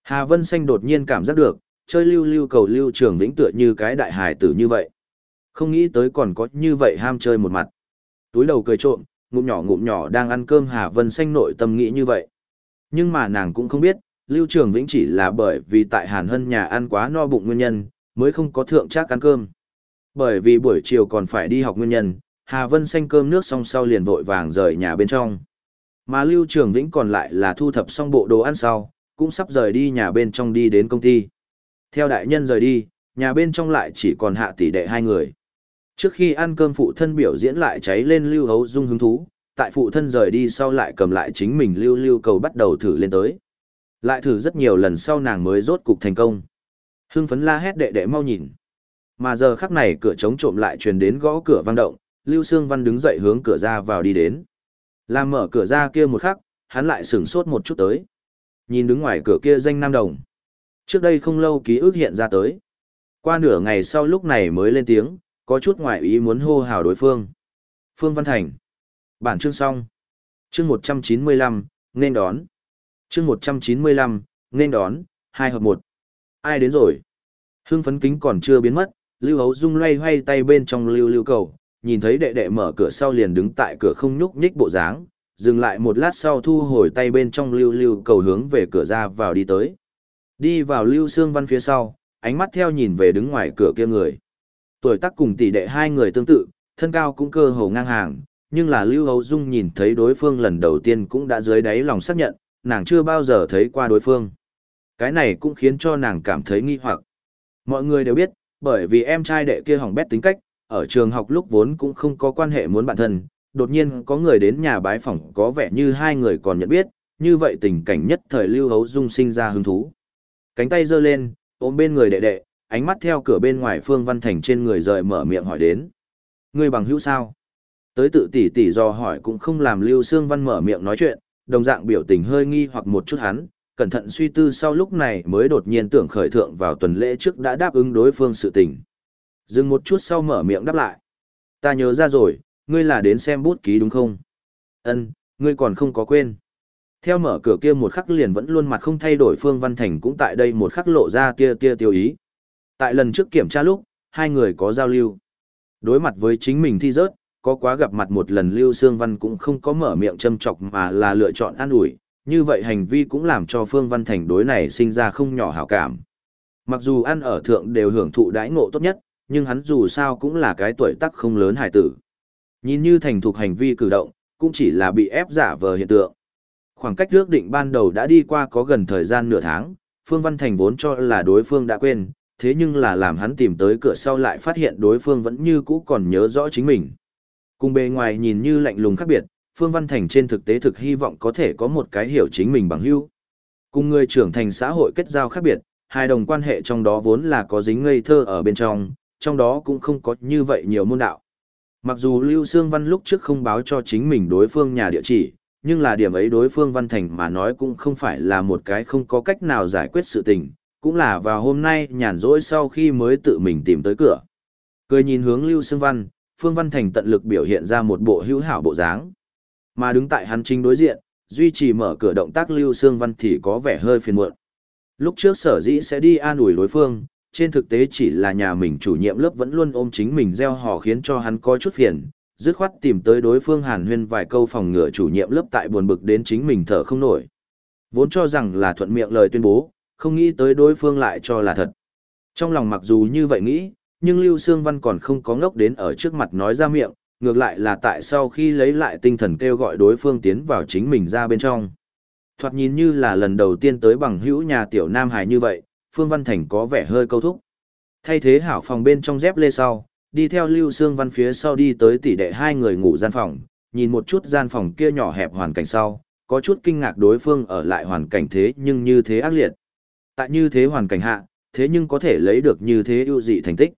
Hà Vân Xanh đột nhiên cảm giác được, chơi lưu lưu cầu lưu trường vĩnh tựa như cái đại hài tử như vậy. Không nghĩ tới còn có như vậy ham chơi một mặt. Túi đầu cười trộm, ngụm nhỏ ngụm nhỏ đang ăn cơm Hà Vân Xanh nội tâm nghĩ như vậy. Nhưng mà nàng cũng không biết, lưu trường vĩnh chỉ là bởi vì tại Hàn Hân nhà ăn quá no bụng nguyên nhân, mới không có thượng trác ăn cơm. Bởi vì buổi chiều còn phải đi học nguyên nhân, Hà Vân Xanh cơm nước xong sau liền vội vàng rời nhà bên trong. Mà Lưu Trường Vĩnh còn lại là thu thập xong bộ đồ ăn sau, cũng sắp rời đi nhà bên trong đi đến công ty. Theo đại nhân rời đi, nhà bên trong lại chỉ còn hạ tỷ đệ hai người. Trước khi ăn cơm phụ thân biểu diễn lại cháy lên Lưu Hấu Dung hứng thú, tại phụ thân rời đi sau lại cầm lại chính mình Lưu Lưu cầu bắt đầu thử lên tới. Lại thử rất nhiều lần sau nàng mới rốt cục thành công. Hưng phấn la hét đệ đệ mau nhìn. Mà giờ khắc này cửa chống trộm lại truyền đến gõ cửa vang động, Lưu Sương Văn đứng dậy hướng cửa ra vào đi đến. Làm mở cửa ra kia một khắc, hắn lại sửng sốt một chút tới. Nhìn đứng ngoài cửa kia danh Nam Đồng. Trước đây không lâu ký ức hiện ra tới. Qua nửa ngày sau lúc này mới lên tiếng, có chút ngoại ý muốn hô hào đối phương. Phương Văn Thành. Bản chương xong. Chương 195, nên đón. Chương 195, nên đón, hai hợp một. Ai đến rồi? Hương phấn kính còn chưa biến mất, Lưu Hấu Dung loay hoay tay bên trong lưu lưu cầu, nhìn thấy đệ đệ mở cửa sau liền đứng tại cửa không nhúc nhích bộ dáng, dừng lại một lát sau thu hồi tay bên trong lưu lưu cầu hướng về cửa ra vào đi tới. Đi vào lưu xương văn phía sau, ánh mắt theo nhìn về đứng ngoài cửa kia người. Tuổi tác cùng tỷ đệ hai người tương tự, thân cao cũng cơ hồ ngang hàng, nhưng là lưu hấu dung nhìn thấy đối phương lần đầu tiên cũng đã dưới đáy lòng xác nhận, nàng chưa bao giờ thấy qua đối phương. Cái này cũng khiến cho nàng cảm thấy nghi hoặc. Mọi người đều biết, bởi vì em trai đệ kia hỏng bét tính cách, ở trường học lúc vốn cũng không có quan hệ muốn bạn thân, đột nhiên có người đến nhà bái phỏng có vẻ như hai người còn nhận biết, như vậy tình cảnh nhất thời lưu hấu dung sinh ra hứng thú. Cánh tay giơ lên, ôm bên người đệ đệ, ánh mắt theo cửa bên ngoài Phương Văn Thành trên người rời mở miệng hỏi đến. Ngươi bằng hữu sao? Tới tự tỷ tỷ do hỏi cũng không làm Lưu Sương Văn mở miệng nói chuyện, đồng dạng biểu tình hơi nghi hoặc một chút hắn, cẩn thận suy tư sau lúc này mới đột nhiên tưởng khởi thượng vào tuần lễ trước đã đáp ứng đối phương sự tình. Dừng một chút sau mở miệng đáp lại. Ta nhớ ra rồi, ngươi là đến xem bút ký đúng không? Ân, ngươi còn không có quên. Theo mở cửa kia một khắc liền vẫn luôn mặt không thay đổi Phương Văn Thành cũng tại đây một khắc lộ ra tia tia tiêu ý. Tại lần trước kiểm tra lúc, hai người có giao lưu. Đối mặt với chính mình thi rớt, có quá gặp mặt một lần Lưu Sương Văn cũng không có mở miệng châm chọc mà là lựa chọn an ủi, như vậy hành vi cũng làm cho Phương Văn Thành đối này sinh ra không nhỏ hảo cảm. Mặc dù ăn ở thượng đều hưởng thụ đãi ngộ tốt nhất, nhưng hắn dù sao cũng là cái tuổi tác không lớn hải tử. Nhìn như thành thục hành vi cử động, cũng chỉ là bị ép giả vờ hiện tượng. Khoảng cách ước định ban đầu đã đi qua có gần thời gian nửa tháng, Phương Văn Thành vốn cho là đối phương đã quên, thế nhưng là làm hắn tìm tới cửa sau lại phát hiện đối phương vẫn như cũ còn nhớ rõ chính mình. Cùng bề ngoài nhìn như lạnh lùng khác biệt, Phương Văn Thành trên thực tế thực hy vọng có thể có một cái hiểu chính mình bằng hữu. Cùng người trưởng thành xã hội kết giao khác biệt, hai đồng quan hệ trong đó vốn là có dính ngây thơ ở bên trong, trong đó cũng không có như vậy nhiều môn đạo. Mặc dù Lưu Sương Văn lúc trước không báo cho chính mình đối phương nhà địa chỉ, nhưng là điểm ấy đối phương Văn Thành mà nói cũng không phải là một cái không có cách nào giải quyết sự tình, cũng là vào hôm nay nhàn rỗi sau khi mới tự mình tìm tới cửa. Cười nhìn hướng Lưu Sương Văn, Phương Văn Thành tận lực biểu hiện ra một bộ hữu hảo bộ dáng. Mà đứng tại hắn chính đối diện, duy trì mở cửa động tác Lưu Sương Văn thì có vẻ hơi phiền muộn. Lúc trước sở dĩ sẽ đi an ủi đối phương, trên thực tế chỉ là nhà mình chủ nhiệm lớp vẫn luôn ôm chính mình gieo hò khiến cho hắn có chút phiền, dứt khoát tìm tới đối phương hàn huyên vài câu phòng ngừa chủ nhiệm lớp tại buồn bực đến chính mình thở không nổi. Vốn cho rằng là thuận miệng lời tuyên bố, không nghĩ tới đối phương lại cho là thật. Trong lòng mặc dù như vậy nghĩ, nhưng Lưu Sương Văn còn không có ngốc đến ở trước mặt nói ra miệng, ngược lại là tại sau khi lấy lại tinh thần kêu gọi đối phương tiến vào chính mình ra bên trong. Thoạt nhìn như là lần đầu tiên tới bằng hữu nhà tiểu Nam Hải như vậy, Phương Văn Thành có vẻ hơi câu thúc. Thay thế hảo phòng bên trong dép lê sau, đi theo Lưu Sương Văn phía sau đi tới tỷ đệ hai người ngủ gian phòng, nhìn một chút gian phòng kia nhỏ hẹp hoàn cảnh sau, có chút kinh ngạc đối phương ở lại hoàn cảnh thế nhưng như thế ác liệt. Tại như thế hoàn cảnh hạ, thế nhưng có thể lấy được như thế ưu dị thành tích.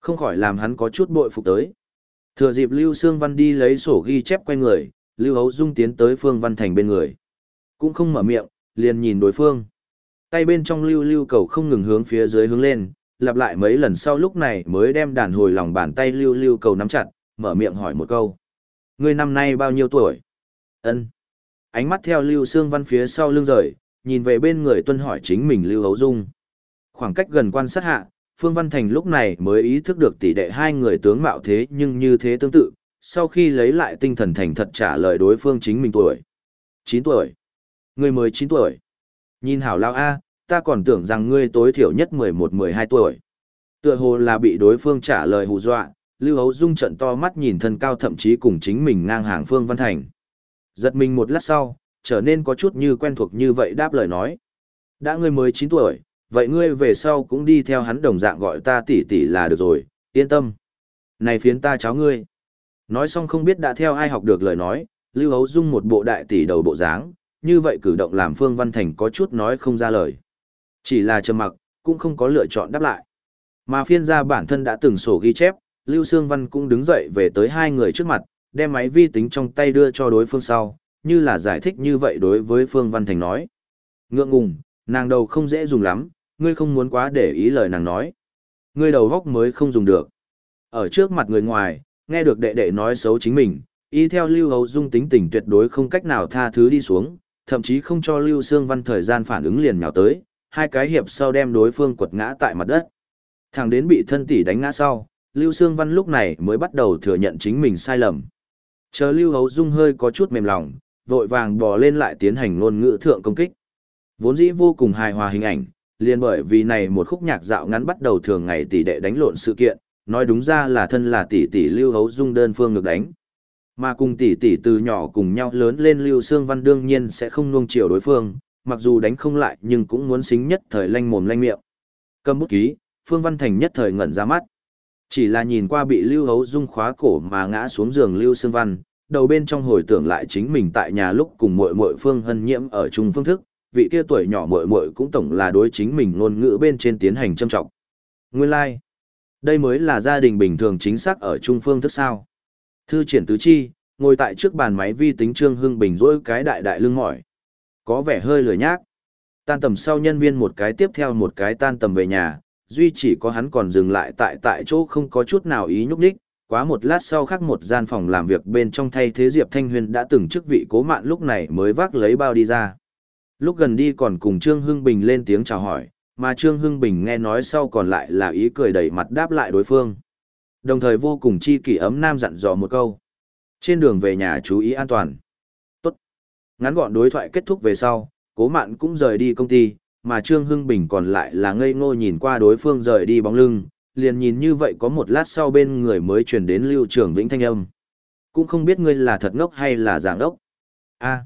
Không khỏi làm hắn có chút bội phục tới. Thừa dịp Lưu Sương Văn đi lấy sổ ghi chép quay người, Lưu Hấu Dung tiến tới Phương Văn Thành bên người. Cũng không mở miệng, liền nhìn đối phương. Tay bên trong lưu lưu cầu không ngừng hướng phía dưới hướng lên, lặp lại mấy lần sau lúc này mới đem đàn hồi lòng bàn tay lưu lưu cầu nắm chặt, mở miệng hỏi một câu. Ngươi năm nay bao nhiêu tuổi? Ân. Ánh mắt theo lưu Sương văn phía sau lưng rời, nhìn về bên người tuân hỏi chính mình lưu hấu dung. Khoảng cách gần quan sát hạ, Phương Văn Thành lúc này mới ý thức được tỷ đệ hai người tướng mạo thế nhưng như thế tương tự, sau khi lấy lại tinh thần thành thật trả lời đối phương chính mình tuổi. 9 tuổi. Người mới 9 tuổi. Nhìn hảo lao A, ta còn tưởng rằng ngươi tối thiểu nhất 11-12 tuổi. Tựa hồ là bị đối phương trả lời hù dọa, Lưu Hấu Dung trận to mắt nhìn thân cao thậm chí cùng chính mình ngang hàng Phương Văn Thành. Giật mình một lát sau, trở nên có chút như quen thuộc như vậy đáp lời nói. Đã ngươi mới 9 tuổi, vậy ngươi về sau cũng đi theo hắn đồng dạng gọi ta tỷ tỷ là được rồi, yên tâm. Này phiến ta cháu ngươi. Nói xong không biết đã theo ai học được lời nói, Lưu Hấu Dung một bộ đại tỷ đầu bộ dáng, như vậy cử động làm Phương Văn Thành có chút nói không ra lời. Chỉ là trầm mặc, cũng không có lựa chọn đáp lại. Mà phiên gia bản thân đã từng sổ ghi chép, Lưu Sương Văn cũng đứng dậy về tới hai người trước mặt, đem máy vi tính trong tay đưa cho đối phương sau, như là giải thích như vậy đối với Phương Văn Thành nói. Ngượng ngùng, nàng đầu không dễ dùng lắm, ngươi không muốn quá để ý lời nàng nói. Ngươi đầu góc mới không dùng được. Ở trước mặt người ngoài, nghe được đệ đệ nói xấu chính mình, y theo Lưu Hầu Dung tính tình tuyệt đối không cách nào tha thứ đi xuống, thậm chí không cho Lưu Sương Văn thời gian phản ứng liền nhào tới, hai cái hiệp sau đem đối phương quật ngã tại mặt đất. Thằng đến bị thân tỷ đánh ngã sau, Lưu Sương Văn lúc này mới bắt đầu thừa nhận chính mình sai lầm. Chờ Lưu Hấu Dung hơi có chút mềm lòng, vội vàng bò lên lại tiến hành ngôn ngữ thượng công kích. Vốn dĩ vô cùng hài hòa hình ảnh, liền bởi vì này một khúc nhạc dạo ngắn bắt đầu thường ngày tỷ đệ đánh lộn sự kiện, nói đúng ra là thân là tỷ tỷ Lưu Hấu Dung đơn phương ngược đánh. Mà cùng tỷ tỷ từ nhỏ cùng nhau lớn lên Lưu Sương Văn đương nhiên sẽ không nuông chiều đối phương, mặc dù đánh không lại nhưng cũng muốn xính nhất thời lanh mồm lanh miệng. Cầm bút ký, Phương Văn Thành nhất thời ngẩn ra mắt. Chỉ là nhìn qua bị Lưu Hấu Dung khóa cổ mà ngã xuống giường Lưu Sương Văn, đầu bên trong hồi tưởng lại chính mình tại nhà lúc cùng muội muội Phương Hân Nhiễm ở chung phương thức, vị kia tuổi nhỏ muội muội cũng tổng là đối chính mình ngôn ngữ bên trên tiến hành châm trọng. Nguyên lai, like. đây mới là gia đình bình thường chính xác ở trung phương thức sao? Thư triển tứ chi, ngồi tại trước bàn máy vi tính Trương Hưng Bình rỗi cái đại đại lưng mỏi. Có vẻ hơi lười nhác. Tan tầm sau nhân viên một cái tiếp theo một cái tan tầm về nhà, duy chỉ có hắn còn dừng lại tại tại chỗ không có chút nào ý nhúc nhích. Quá một lát sau khác một gian phòng làm việc bên trong thay thế Diệp Thanh Huyền đã từng chức vị cố mạn lúc này mới vác lấy bao đi ra. Lúc gần đi còn cùng Trương Hưng Bình lên tiếng chào hỏi, mà Trương Hưng Bình nghe nói sau còn lại là ý cười đầy mặt đáp lại đối phương. Đồng thời vô cùng chi kỷ ấm nam dặn dò một câu. Trên đường về nhà chú ý an toàn. Tốt. Ngắn gọn đối thoại kết thúc về sau, cố mạn cũng rời đi công ty, mà Trương Hưng Bình còn lại là ngây ngô nhìn qua đối phương rời đi bóng lưng, liền nhìn như vậy có một lát sau bên người mới truyền đến lưu Trường vĩnh thanh âm. Cũng không biết ngươi là thật ngốc hay là giảng đốc. a à,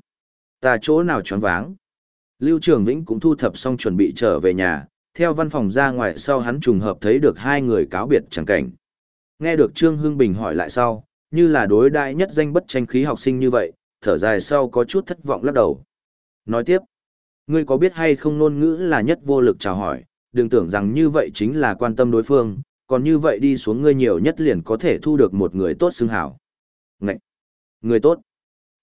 ta chỗ nào choáng váng. Lưu Trường Vĩnh cũng thu thập xong chuẩn bị trở về nhà, theo văn phòng ra ngoài sau hắn trùng hợp thấy được hai người cáo biệt chẳng cảnh. Nghe được Trương Hưng Bình hỏi lại sau, như là đối đại nhất danh bất tranh khí học sinh như vậy, thở dài sau có chút thất vọng lắc đầu. Nói tiếp, ngươi có biết hay không ngôn ngữ là nhất vô lực chào hỏi, đừng tưởng rằng như vậy chính là quan tâm đối phương, còn như vậy đi xuống ngươi nhiều nhất liền có thể thu được một người tốt xưng hảo. Ngậy! Người tốt!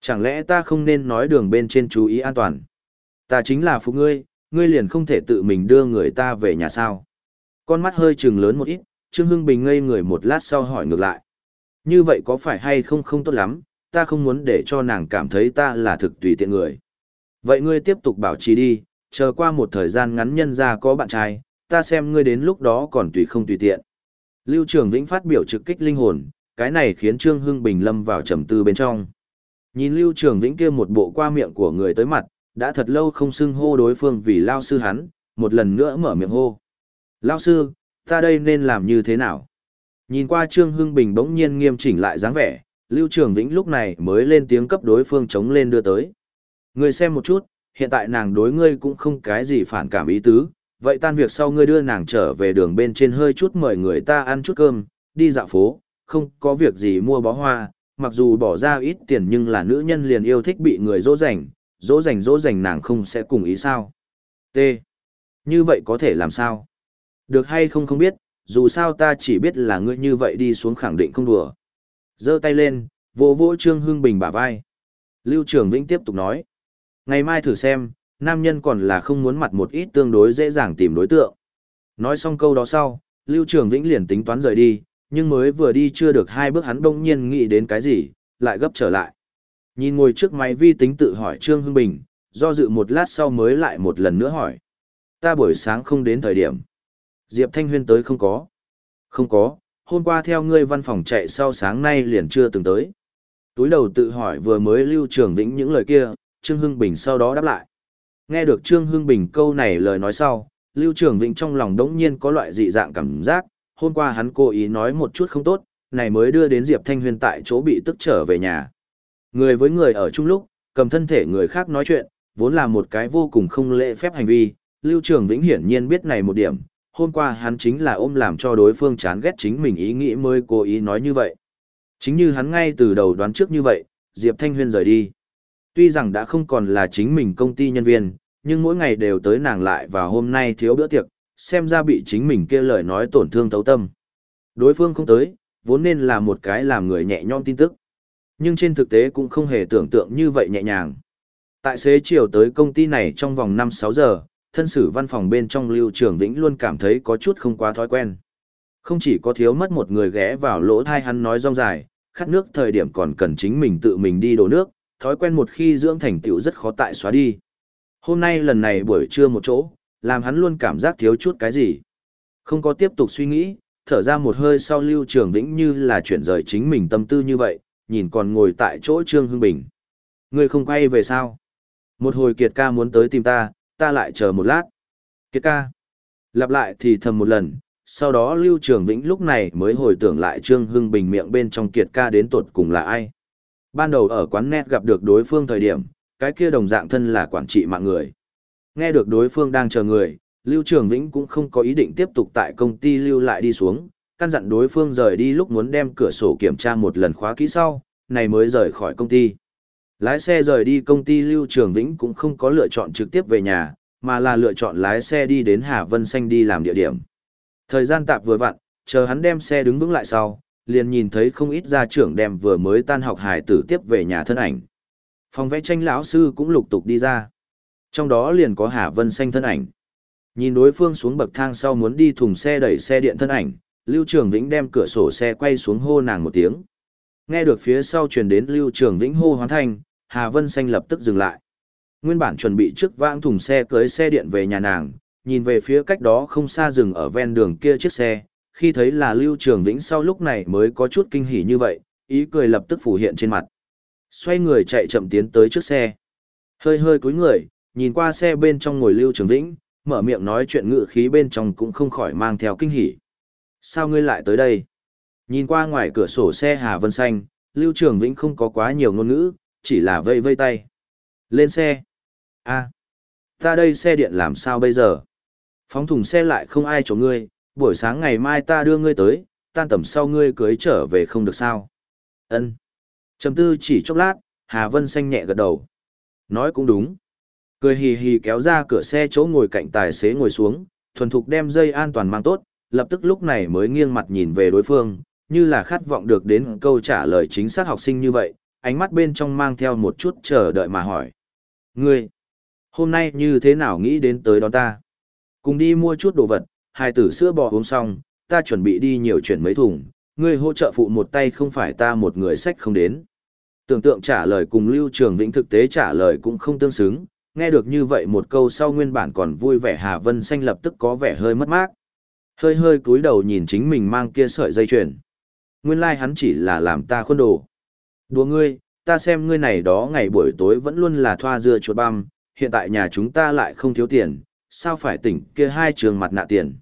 Chẳng lẽ ta không nên nói đường bên trên chú ý an toàn? Ta chính là phụ ngươi, ngươi liền không thể tự mình đưa người ta về nhà sao? Con mắt hơi trừng lớn một ít, Trương Hưng Bình ngây người một lát sau hỏi ngược lại. Như vậy có phải hay không không tốt lắm, ta không muốn để cho nàng cảm thấy ta là thực tùy tiện người. Vậy ngươi tiếp tục bảo trì đi, chờ qua một thời gian ngắn nhân ra có bạn trai, ta xem ngươi đến lúc đó còn tùy không tùy tiện. Lưu Trường Vĩnh phát biểu trực kích linh hồn, cái này khiến Trương Hưng Bình lâm vào trầm tư bên trong. Nhìn Lưu Trường Vĩnh kia một bộ qua miệng của người tới mặt, đã thật lâu không xưng hô đối phương vì lao sư hắn, một lần nữa mở miệng hô. Lao sư, ta đây nên làm như thế nào? Nhìn qua Trương Hưng Bình bỗng nhiên nghiêm chỉnh lại dáng vẻ, Lưu Trường Vĩnh lúc này mới lên tiếng cấp đối phương chống lên đưa tới. Ngươi xem một chút, hiện tại nàng đối ngươi cũng không cái gì phản cảm ý tứ, vậy tan việc sau ngươi đưa nàng trở về đường bên trên hơi chút mời người ta ăn chút cơm, đi dạo phố, không có việc gì mua bó hoa, mặc dù bỏ ra ít tiền nhưng là nữ nhân liền yêu thích bị người dỗ dành, dỗ dành dỗ dành nàng không sẽ cùng ý sao. T. Như vậy có thể làm sao? Được hay không không biết, dù sao ta chỉ biết là ngươi như vậy đi xuống khẳng định không đùa. giơ tay lên, vỗ vỗ Trương Hưng Bình bả vai. Lưu Trường Vĩnh tiếp tục nói. Ngày mai thử xem, nam nhân còn là không muốn mặt một ít tương đối dễ dàng tìm đối tượng. Nói xong câu đó sau, Lưu Trường Vĩnh liền tính toán rời đi, nhưng mới vừa đi chưa được hai bước hắn đông nhiên nghĩ đến cái gì, lại gấp trở lại. Nhìn ngồi trước máy vi tính tự hỏi Trương Hưng Bình, do dự một lát sau mới lại một lần nữa hỏi. Ta buổi sáng không đến thời điểm. Diệp Thanh Huyên tới không có. Không có, hôm qua theo ngươi văn phòng chạy sau sáng nay liền chưa từng tới. Túi đầu tự hỏi vừa mới Lưu Trường Vĩnh những lời kia, Trương Hưng Bình sau đó đáp lại. Nghe được Trương Hưng Bình câu này lời nói sau, Lưu Trường Vĩnh trong lòng đống nhiên có loại dị dạng cảm giác, hôm qua hắn cố ý nói một chút không tốt, này mới đưa đến Diệp Thanh Huyền tại chỗ bị tức trở về nhà. Người với người ở chung lúc, cầm thân thể người khác nói chuyện, vốn là một cái vô cùng không lễ phép hành vi, Lưu Trường Vĩnh hiển nhiên biết này một điểm, hôm qua hắn chính là ôm làm cho đối phương chán ghét chính mình ý nghĩ mới cố ý nói như vậy. Chính như hắn ngay từ đầu đoán trước như vậy, Diệp Thanh Huyền rời đi. Tuy rằng đã không còn là chính mình công ty nhân viên, nhưng mỗi ngày đều tới nàng lại và hôm nay thiếu bữa tiệc, xem ra bị chính mình kia lời nói tổn thương thấu tâm. Đối phương không tới, vốn nên là một cái làm người nhẹ nhõm tin tức. Nhưng trên thực tế cũng không hề tưởng tượng như vậy nhẹ nhàng. Tại xế chiều tới công ty này trong vòng 5-6 giờ, thân sử văn phòng bên trong Lưu Trường Vĩnh luôn cảm thấy có chút không quá thói quen. Không chỉ có thiếu mất một người ghé vào lỗ thai hắn nói rong dài, khát nước thời điểm còn cần chính mình tự mình đi đổ nước, thói quen một khi dưỡng thành tựu rất khó tại xóa đi. Hôm nay lần này buổi trưa một chỗ, làm hắn luôn cảm giác thiếu chút cái gì. Không có tiếp tục suy nghĩ, thở ra một hơi sau Lưu Trường Vĩnh như là chuyển rời chính mình tâm tư như vậy, nhìn còn ngồi tại chỗ Trương Hưng Bình. Người không quay về sao? Một hồi Kiệt ca muốn tới tìm ta, ta lại chờ một lát. Kiệt ca. Lặp lại thì thầm một lần, sau đó Lưu Trường Vĩnh lúc này mới hồi tưởng lại Trương Hưng Bình miệng bên trong Kiệt ca đến tuột cùng là ai. Ban đầu ở quán net gặp được đối phương thời điểm, cái kia đồng dạng thân là quản trị mạng người. Nghe được đối phương đang chờ người, Lưu Trường Vĩnh cũng không có ý định tiếp tục tại công ty lưu lại đi xuống, căn dặn đối phương rời đi lúc muốn đem cửa sổ kiểm tra một lần khóa kỹ sau, này mới rời khỏi công ty. Lái xe rời đi công ty Lưu Trường Vĩnh cũng không có lựa chọn trực tiếp về nhà, mà là lựa chọn lái xe đi đến Hà Vân Xanh đi làm địa điểm. Thời gian tạp vừa vặn, chờ hắn đem xe đứng vững lại sau, liền nhìn thấy không ít gia trưởng đem vừa mới tan học hài tử tiếp về nhà thân ảnh. Phòng vẽ tranh lão sư cũng lục tục đi ra. Trong đó liền có Hà Vân Xanh thân ảnh. Nhìn đối phương xuống bậc thang sau muốn đi thùng xe đẩy xe điện thân ảnh, Lưu Trường Vĩnh đem cửa sổ xe quay xuống hô nàng một tiếng. Nghe được phía sau truyền đến Lưu Trường Vĩnh hô hoán thanh, Hà Vân Xanh lập tức dừng lại. Nguyên bản chuẩn bị trước vãng thùng xe cưới xe điện về nhà nàng, nhìn về phía cách đó không xa dừng ở ven đường kia chiếc xe, khi thấy là Lưu Trường Vĩnh sau lúc này mới có chút kinh hỉ như vậy, ý cười lập tức phủ hiện trên mặt. Xoay người chạy chậm tiến tới trước xe. Hơi hơi cúi người, nhìn qua xe bên trong ngồi Lưu Trường Vĩnh, mở miệng nói chuyện ngự khí bên trong cũng không khỏi mang theo kinh hỉ. Sao ngươi lại tới đây? Nhìn qua ngoài cửa sổ xe Hà Vân Xanh, Lưu Trường Vĩnh không có quá nhiều ngôn ngữ, chỉ là vây vây tay. Lên xe. a Ta đây xe điện làm sao bây giờ? Phóng thùng xe lại không ai chỗ ngươi, buổi sáng ngày mai ta đưa ngươi tới, tan tầm sau ngươi cưới trở về không được sao? Ân. Trầm tư chỉ chốc lát, Hà Vân xanh nhẹ gật đầu. Nói cũng đúng. Cười hì hì kéo ra cửa xe chỗ ngồi cạnh tài xế ngồi xuống, thuần thục đem dây an toàn mang tốt, lập tức lúc này mới nghiêng mặt nhìn về đối phương, như là khát vọng được đến câu trả lời chính xác học sinh như vậy, ánh mắt bên trong mang theo một chút chờ đợi mà hỏi. Ngươi, hôm nay như thế nào nghĩ đến tới đó ta? Cùng đi mua chút đồ vật, hai tử sữa bò uống xong, ta chuẩn bị đi nhiều chuyển mấy thùng, ngươi hỗ trợ phụ một tay không phải ta một người sách không đến. Tưởng tượng trả lời cùng Lưu Trường Vĩnh thực tế trả lời cũng không tương xứng, nghe được như vậy một câu sau nguyên bản còn vui vẻ Hà Vân Xanh lập tức có vẻ hơi mất mát. Hơi hơi cúi đầu nhìn chính mình mang kia sợi dây chuyền. Nguyên lai like hắn chỉ là làm ta khuôn đồ. Đùa ngươi, ta xem ngươi này đó ngày buổi tối vẫn luôn là thoa dưa chuột băm, hiện tại nhà chúng ta lại không thiếu tiền, sao phải tỉnh kia hai trường mặt nạ tiền.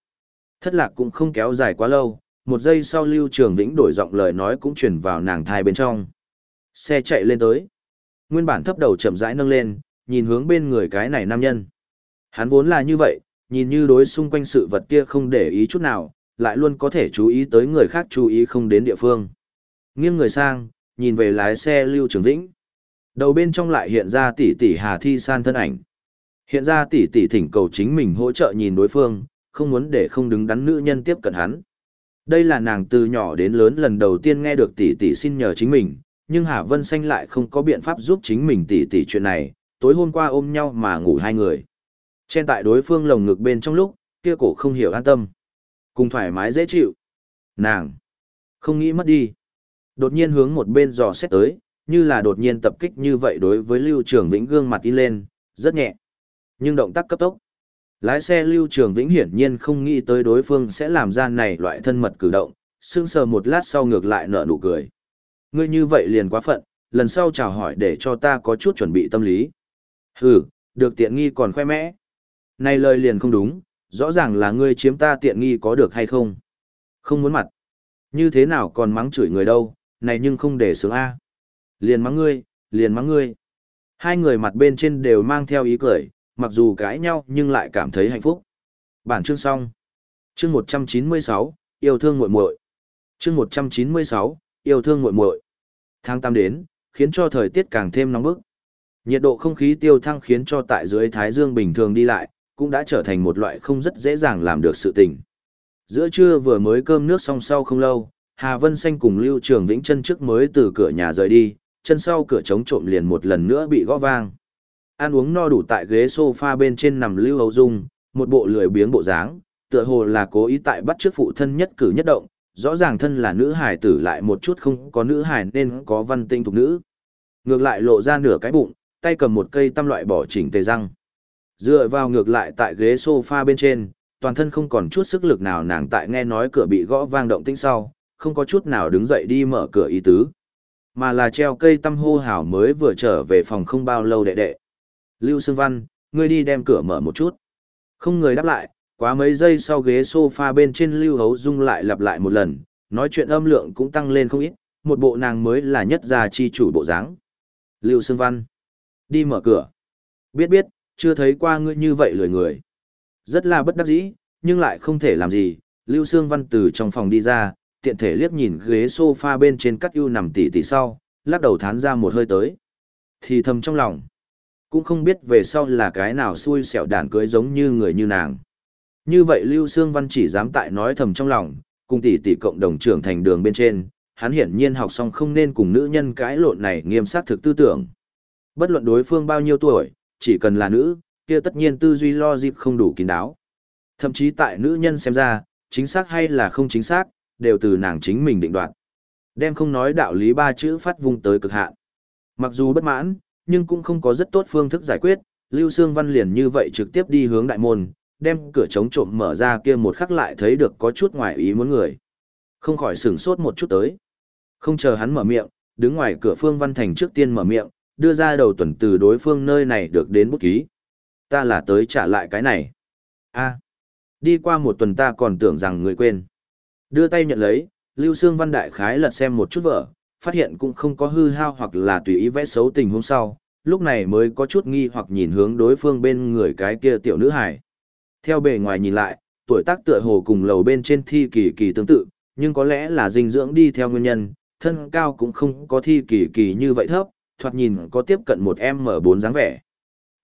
Thất lạc cũng không kéo dài quá lâu, một giây sau Lưu Trường Vĩnh đổi giọng lời nói cũng truyền vào nàng thai bên trong. Xe chạy lên tới. Nguyên bản thấp đầu chậm rãi nâng lên, nhìn hướng bên người cái này nam nhân. Hắn vốn là như vậy, nhìn như đối xung quanh sự vật kia không để ý chút nào, lại luôn có thể chú ý tới người khác chú ý không đến địa phương. Nghiêng người sang, nhìn về lái xe Lưu Trường Vĩnh. Đầu bên trong lại hiện ra tỷ tỷ Hà Thi San thân ảnh. Hiện ra tỷ tỷ thỉnh cầu chính mình hỗ trợ nhìn đối phương, không muốn để không đứng đắn nữ nhân tiếp cận hắn. Đây là nàng từ nhỏ đến lớn lần đầu tiên nghe được tỷ tỷ xin nhờ chính mình, nhưng Hà Vân Xanh lại không có biện pháp giúp chính mình tỷ tỷ chuyện này, tối hôm qua ôm nhau mà ngủ hai người. Trên tại đối phương lồng ngực bên trong lúc, kia cổ không hiểu an tâm. Cùng thoải mái dễ chịu. Nàng. Không nghĩ mất đi. Đột nhiên hướng một bên dò xét tới, như là đột nhiên tập kích như vậy đối với Lưu Trường Vĩnh gương mặt đi lên, rất nhẹ. Nhưng động tác cấp tốc. Lái xe Lưu Trường Vĩnh hiển nhiên không nghĩ tới đối phương sẽ làm ra này loại thân mật cử động, sững sờ một lát sau ngược lại nở nụ cười. Ngươi như vậy liền quá phận, lần sau chào hỏi để cho ta có chút chuẩn bị tâm lý. Hừ, được tiện nghi còn khoe mẽ. Này lời liền không đúng, rõ ràng là ngươi chiếm ta tiện nghi có được hay không. Không muốn mặt. Như thế nào còn mắng chửi người đâu, này nhưng không để sướng A. Liền mắng ngươi, liền mắng ngươi. Hai người mặt bên trên đều mang theo ý cười, mặc dù cãi nhau nhưng lại cảm thấy hạnh phúc. Bản chương xong. Chương 196, yêu thương muội muội. Chương 196, yêu thương muội muội. Tháng 8 đến, khiến cho thời tiết càng thêm nóng bức. Nhiệt độ không khí tiêu thăng khiến cho tại dưới thái dương bình thường đi lại, cũng đã trở thành một loại không rất dễ dàng làm được sự tình. Giữa trưa vừa mới cơm nước xong sau không lâu, Hà Vân Xanh cùng Lưu Trường Vĩnh chân trước mới từ cửa nhà rời đi, chân sau cửa chống trộm liền một lần nữa bị gõ vang. Ăn uống no đủ tại ghế sofa bên trên nằm Lưu Hầu Dung, một bộ lười biếng bộ dáng, tựa hồ là cố ý tại bắt trước phụ thân nhất cử nhất động, rõ ràng thân là nữ hài tử lại một chút không có nữ hài nên có văn tinh thuộc nữ. Ngược lại lộ ra nửa cái bụng, tay cầm một cây tăm loại bỏ chỉnh tề răng. Dựa vào ngược lại tại ghế sofa bên trên, toàn thân không còn chút sức lực nào nàng tại nghe nói cửa bị gõ vang động tĩnh sau, không có chút nào đứng dậy đi mở cửa ý tứ. Mà là treo cây tăm hô hào mới vừa trở về phòng không bao lâu đệ đệ. Lưu Sương Văn, ngươi đi đem cửa mở một chút. Không người đáp lại, quá mấy giây sau ghế sofa bên trên Lưu Hấu Dung lại lặp lại một lần, nói chuyện âm lượng cũng tăng lên không ít, một bộ nàng mới là nhất gia chi chủ bộ dáng. Lưu Sương Văn, đi mở cửa. Biết biết, chưa thấy qua ngươi như vậy lười người. Rất là bất đắc dĩ, nhưng lại không thể làm gì, Lưu Sương Văn từ trong phòng đi ra, tiện thể liếc nhìn ghế sofa bên trên cắt ưu nằm tỉ tỉ sau, lắc đầu thán ra một hơi tới. Thì thầm trong lòng, cũng không biết về sau là cái nào xui xẻo đàn cưới giống như người như nàng. Như vậy Lưu Sương Văn chỉ dám tại nói thầm trong lòng, cùng tỷ tỷ cộng đồng trưởng thành đường bên trên, hắn hiển nhiên học xong không nên cùng nữ nhân cãi lộn này nghiêm sát thực tư tưởng. Bất luận đối phương bao nhiêu tuổi, chỉ cần là nữ, kia tất nhiên tư duy lo dịp không đủ kín đáo. Thậm chí tại nữ nhân xem ra, chính xác hay là không chính xác, đều từ nàng chính mình định đoạt. Đem không nói đạo lý ba chữ phát vung tới cực hạn. Mặc dù bất mãn, nhưng cũng không có rất tốt phương thức giải quyết, Lưu Sương Văn liền như vậy trực tiếp đi hướng đại môn, đem cửa chống trộm mở ra kia một khắc lại thấy được có chút ngoài ý muốn người. Không khỏi sửng sốt một chút tới. Không chờ hắn mở miệng, đứng ngoài cửa Phương Văn Thành trước tiên mở miệng, đưa ra đầu tuần từ đối phương nơi này được đến bút ký. Ta là tới trả lại cái này. a đi qua một tuần ta còn tưởng rằng người quên. Đưa tay nhận lấy, Lưu Sương Văn Đại Khái lật xem một chút vở, phát hiện cũng không có hư hao hoặc là tùy ý vẽ xấu tình hôm sau, lúc này mới có chút nghi hoặc nhìn hướng đối phương bên người cái kia tiểu nữ hải. Theo bề ngoài nhìn lại, tuổi tác tựa hồ cùng lầu bên trên thi kỳ kỳ tương tự, nhưng có lẽ là dinh dưỡng đi theo nguyên nhân, thân cao cũng không có thi kỳ kỳ như vậy thấp, thoạt nhìn có tiếp cận một M4 dáng vẻ.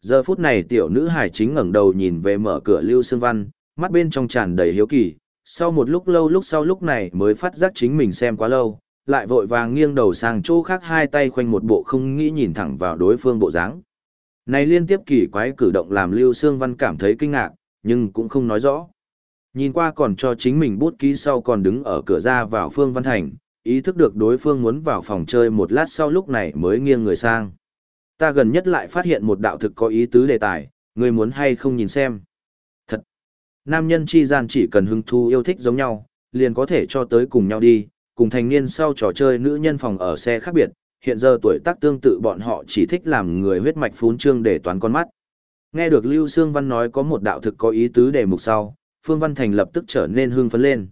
Giờ phút này tiểu nữ hải chính ngẩng đầu nhìn về mở cửa Lưu Sương Văn, mắt bên trong tràn đầy hiếu kỳ, sau một lúc lâu lúc sau lúc này mới phát giác chính mình xem quá lâu, lại vội vàng nghiêng đầu sang chỗ khác hai tay khoanh một bộ không nghĩ nhìn thẳng vào đối phương bộ dáng. Này liên tiếp kỳ quái cử động làm Lưu Sương Văn cảm thấy kinh ngạc, nhưng cũng không nói rõ. Nhìn qua còn cho chính mình bút ký sau còn đứng ở cửa ra vào Phương Văn Thành, ý thức được đối phương muốn vào phòng chơi một lát sau lúc này mới nghiêng người sang. Ta gần nhất lại phát hiện một đạo thực có ý tứ đề tài, người muốn hay không nhìn xem. Thật! Nam nhân chi gian chỉ cần hứng thú yêu thích giống nhau, liền có thể cho tới cùng nhau đi, cùng thành niên sau trò chơi nữ nhân phòng ở xe khác biệt, hiện giờ tuổi tác tương tự bọn họ chỉ thích làm người huyết mạch phún trương để toán con mắt. Nghe được Lưu Sương Văn nói có một đạo thực có ý tứ đề mục sau, Phương Văn Thành lập tức trở nên hưng phấn lên.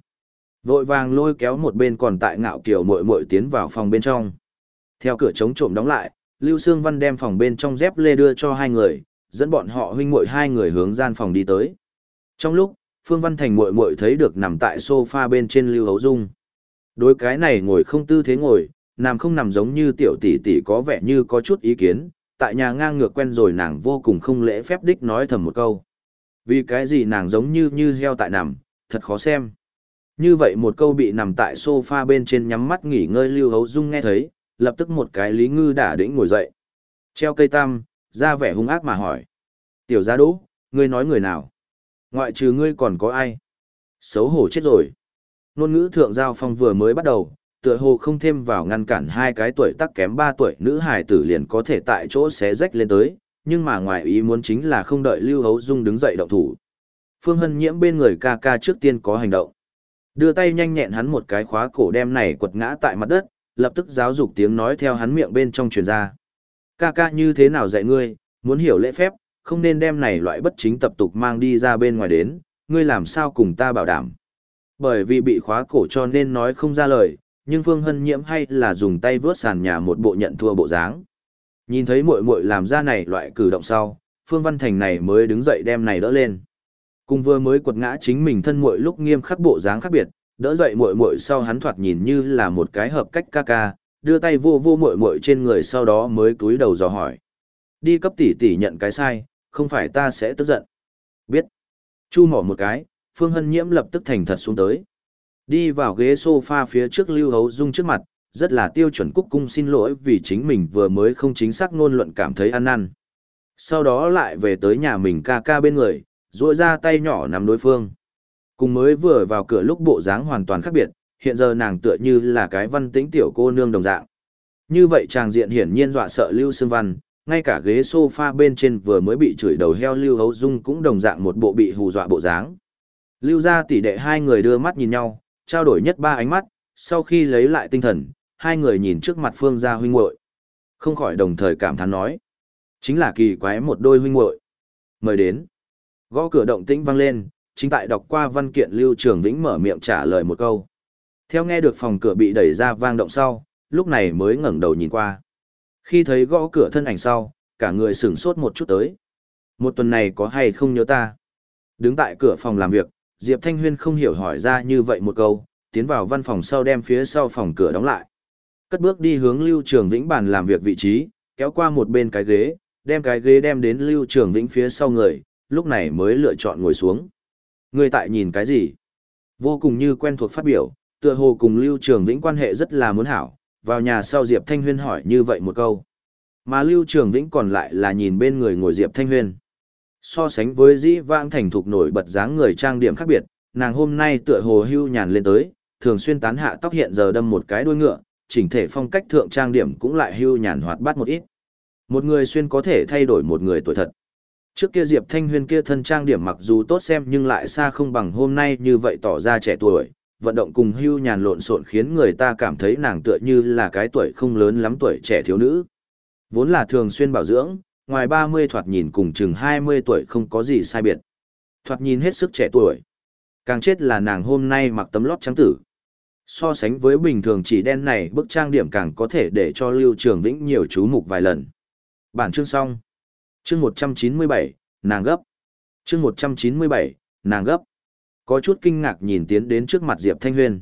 Vội vàng lôi kéo một bên còn tại ngạo kiểu muội muội tiến vào phòng bên trong. Theo cửa chống trộm đóng lại, Lưu Sương Văn đem phòng bên trong dép lê đưa cho hai người, dẫn bọn họ huynh muội hai người hướng gian phòng đi tới. Trong lúc, Phương Văn Thành muội muội thấy được nằm tại sofa bên trên Lưu Hấu Dung. Đối cái này ngồi không tư thế ngồi, nằm không nằm giống như tiểu tỷ tỷ có vẻ như có chút ý kiến, tại nhà ngang ngược quen rồi nàng vô cùng không lễ phép đích nói thầm một câu. Vì cái gì nàng giống như như heo tại nằm, thật khó xem. Như vậy một câu bị nằm tại sofa bên trên nhắm mắt nghỉ ngơi Lưu Hấu Dung nghe thấy, lập tức một cái lý ngư đả đĩnh ngồi dậy. Treo cây tam, ra vẻ hung ác mà hỏi. Tiểu gia đỗ, ngươi nói người nào? Ngoại trừ ngươi còn có ai? Xấu hổ chết rồi. Nôn ngữ thượng giao phong vừa mới bắt đầu, tựa hồ không thêm vào ngăn cản hai cái tuổi tác kém 3 tuổi nữ hài tử liền có thể tại chỗ xé rách lên tới, nhưng mà ngoài ý muốn chính là không đợi Lưu Hấu Dung đứng dậy động thủ. Phương Hân Nhiễm bên người ca ca trước tiên có hành động. Đưa tay nhanh nhẹn hắn một cái khóa cổ đem này quật ngã tại mặt đất, lập tức giáo dục tiếng nói theo hắn miệng bên trong truyền ra. Ca ca như thế nào dạy ngươi, muốn hiểu lễ phép, không nên đem này loại bất chính tập tục mang đi ra bên ngoài đến, ngươi làm sao cùng ta bảo đảm. Bởi vì bị khóa cổ cho nên nói không ra lời, nhưng Phương Hân Nhiễm hay là dùng tay vướt sàn nhà một bộ nhận thua bộ dáng. Nhìn thấy muội muội làm ra này loại cử động sau, Phương Văn Thành này mới đứng dậy đem này đỡ lên. Cùng vừa mới quật ngã chính mình thân muội lúc nghiêm khắc bộ dáng khác biệt, đỡ dậy muội muội sau hắn thoạt nhìn như là một cái hợp cách ca ca, đưa tay vô vô muội muội trên người sau đó mới cúi đầu dò hỏi. Đi cấp tỷ tỷ nhận cái sai, không phải ta sẽ tức giận. Biết. Chu mỏ một cái, Phương Hân Nhiễm lập tức thành thật xuống tới. Đi vào ghế sofa phía trước Lưu Hấu Dung trước mặt, rất là tiêu chuẩn cúc cung xin lỗi vì chính mình vừa mới không chính xác ngôn luận cảm thấy ăn năn. Sau đó lại về tới nhà mình ca ca bên người, duỗi ra tay nhỏ nắm đối phương. Cùng mới vừa vào cửa lúc bộ dáng hoàn toàn khác biệt, hiện giờ nàng tựa như là cái văn tĩnh tiểu cô nương đồng dạng. Như vậy chàng diện hiển nhiên dọa sợ Lưu Sương Văn, ngay cả ghế sofa bên trên vừa mới bị chửi đầu heo Lưu Hấu Dung cũng đồng dạng một bộ bị hù dọa bộ dáng. Lưu gia tỷ đệ hai người đưa mắt nhìn nhau, trao đổi nhất ba ánh mắt, sau khi lấy lại tinh thần, hai người nhìn trước mặt Phương gia huynh muội, không khỏi đồng thời cảm thán nói, chính là kỳ quái một đôi huynh muội. Mời đến. Gõ cửa động tĩnh vang lên, chính tại đọc qua văn kiện Lưu Trường Vĩnh mở miệng trả lời một câu. Theo nghe được phòng cửa bị đẩy ra vang động sau, lúc này mới ngẩng đầu nhìn qua. Khi thấy gõ cửa thân ảnh sau, cả người sửng sốt một chút tới. Một tuần này có hay không nhớ ta? Đứng tại cửa phòng làm việc, Diệp Thanh Huyên không hiểu hỏi ra như vậy một câu, tiến vào văn phòng sau đem phía sau phòng cửa đóng lại. Cất bước đi hướng Lưu Trường Vĩnh bàn làm việc vị trí, kéo qua một bên cái ghế, đem cái ghế đem đến Lưu Trường Vĩnh phía sau người, lúc này mới lựa chọn ngồi xuống. Người tại nhìn cái gì? Vô cùng như quen thuộc phát biểu, tựa hồ cùng Lưu Trường Vĩnh quan hệ rất là muốn hảo, vào nhà sau Diệp Thanh Huyên hỏi như vậy một câu. Mà Lưu Trường Vĩnh còn lại là nhìn bên người ngồi Diệp Thanh Huyên. So sánh với dĩ vãng thành thục nổi bật dáng người trang điểm khác biệt, nàng hôm nay tựa hồ hưu nhàn lên tới, thường xuyên tán hạ tóc hiện giờ đâm một cái đuôi ngựa, chỉnh thể phong cách thượng trang điểm cũng lại hưu nhàn hoạt bát một ít. Một người xuyên có thể thay đổi một người tuổi thật. Trước kia Diệp Thanh Huyên kia thân trang điểm mặc dù tốt xem nhưng lại xa không bằng hôm nay như vậy tỏ ra trẻ tuổi, vận động cùng hưu nhàn lộn xộn khiến người ta cảm thấy nàng tựa như là cái tuổi không lớn lắm tuổi trẻ thiếu nữ. Vốn là thường xuyên bảo dưỡng, ngoài 30 thoạt nhìn cùng chừng 20 tuổi không có gì sai biệt. Thoạt nhìn hết sức trẻ tuổi. Càng chết là nàng hôm nay mặc tấm lót trắng tử. So sánh với bình thường chỉ đen này bức trang điểm càng có thể để cho Lưu Trường Vĩnh nhiều chú mục vài lần. Bản chương xong. Chương 197, nàng gấp. Chương 197, nàng gấp. Có chút kinh ngạc nhìn tiến đến trước mặt Diệp Thanh Huyên.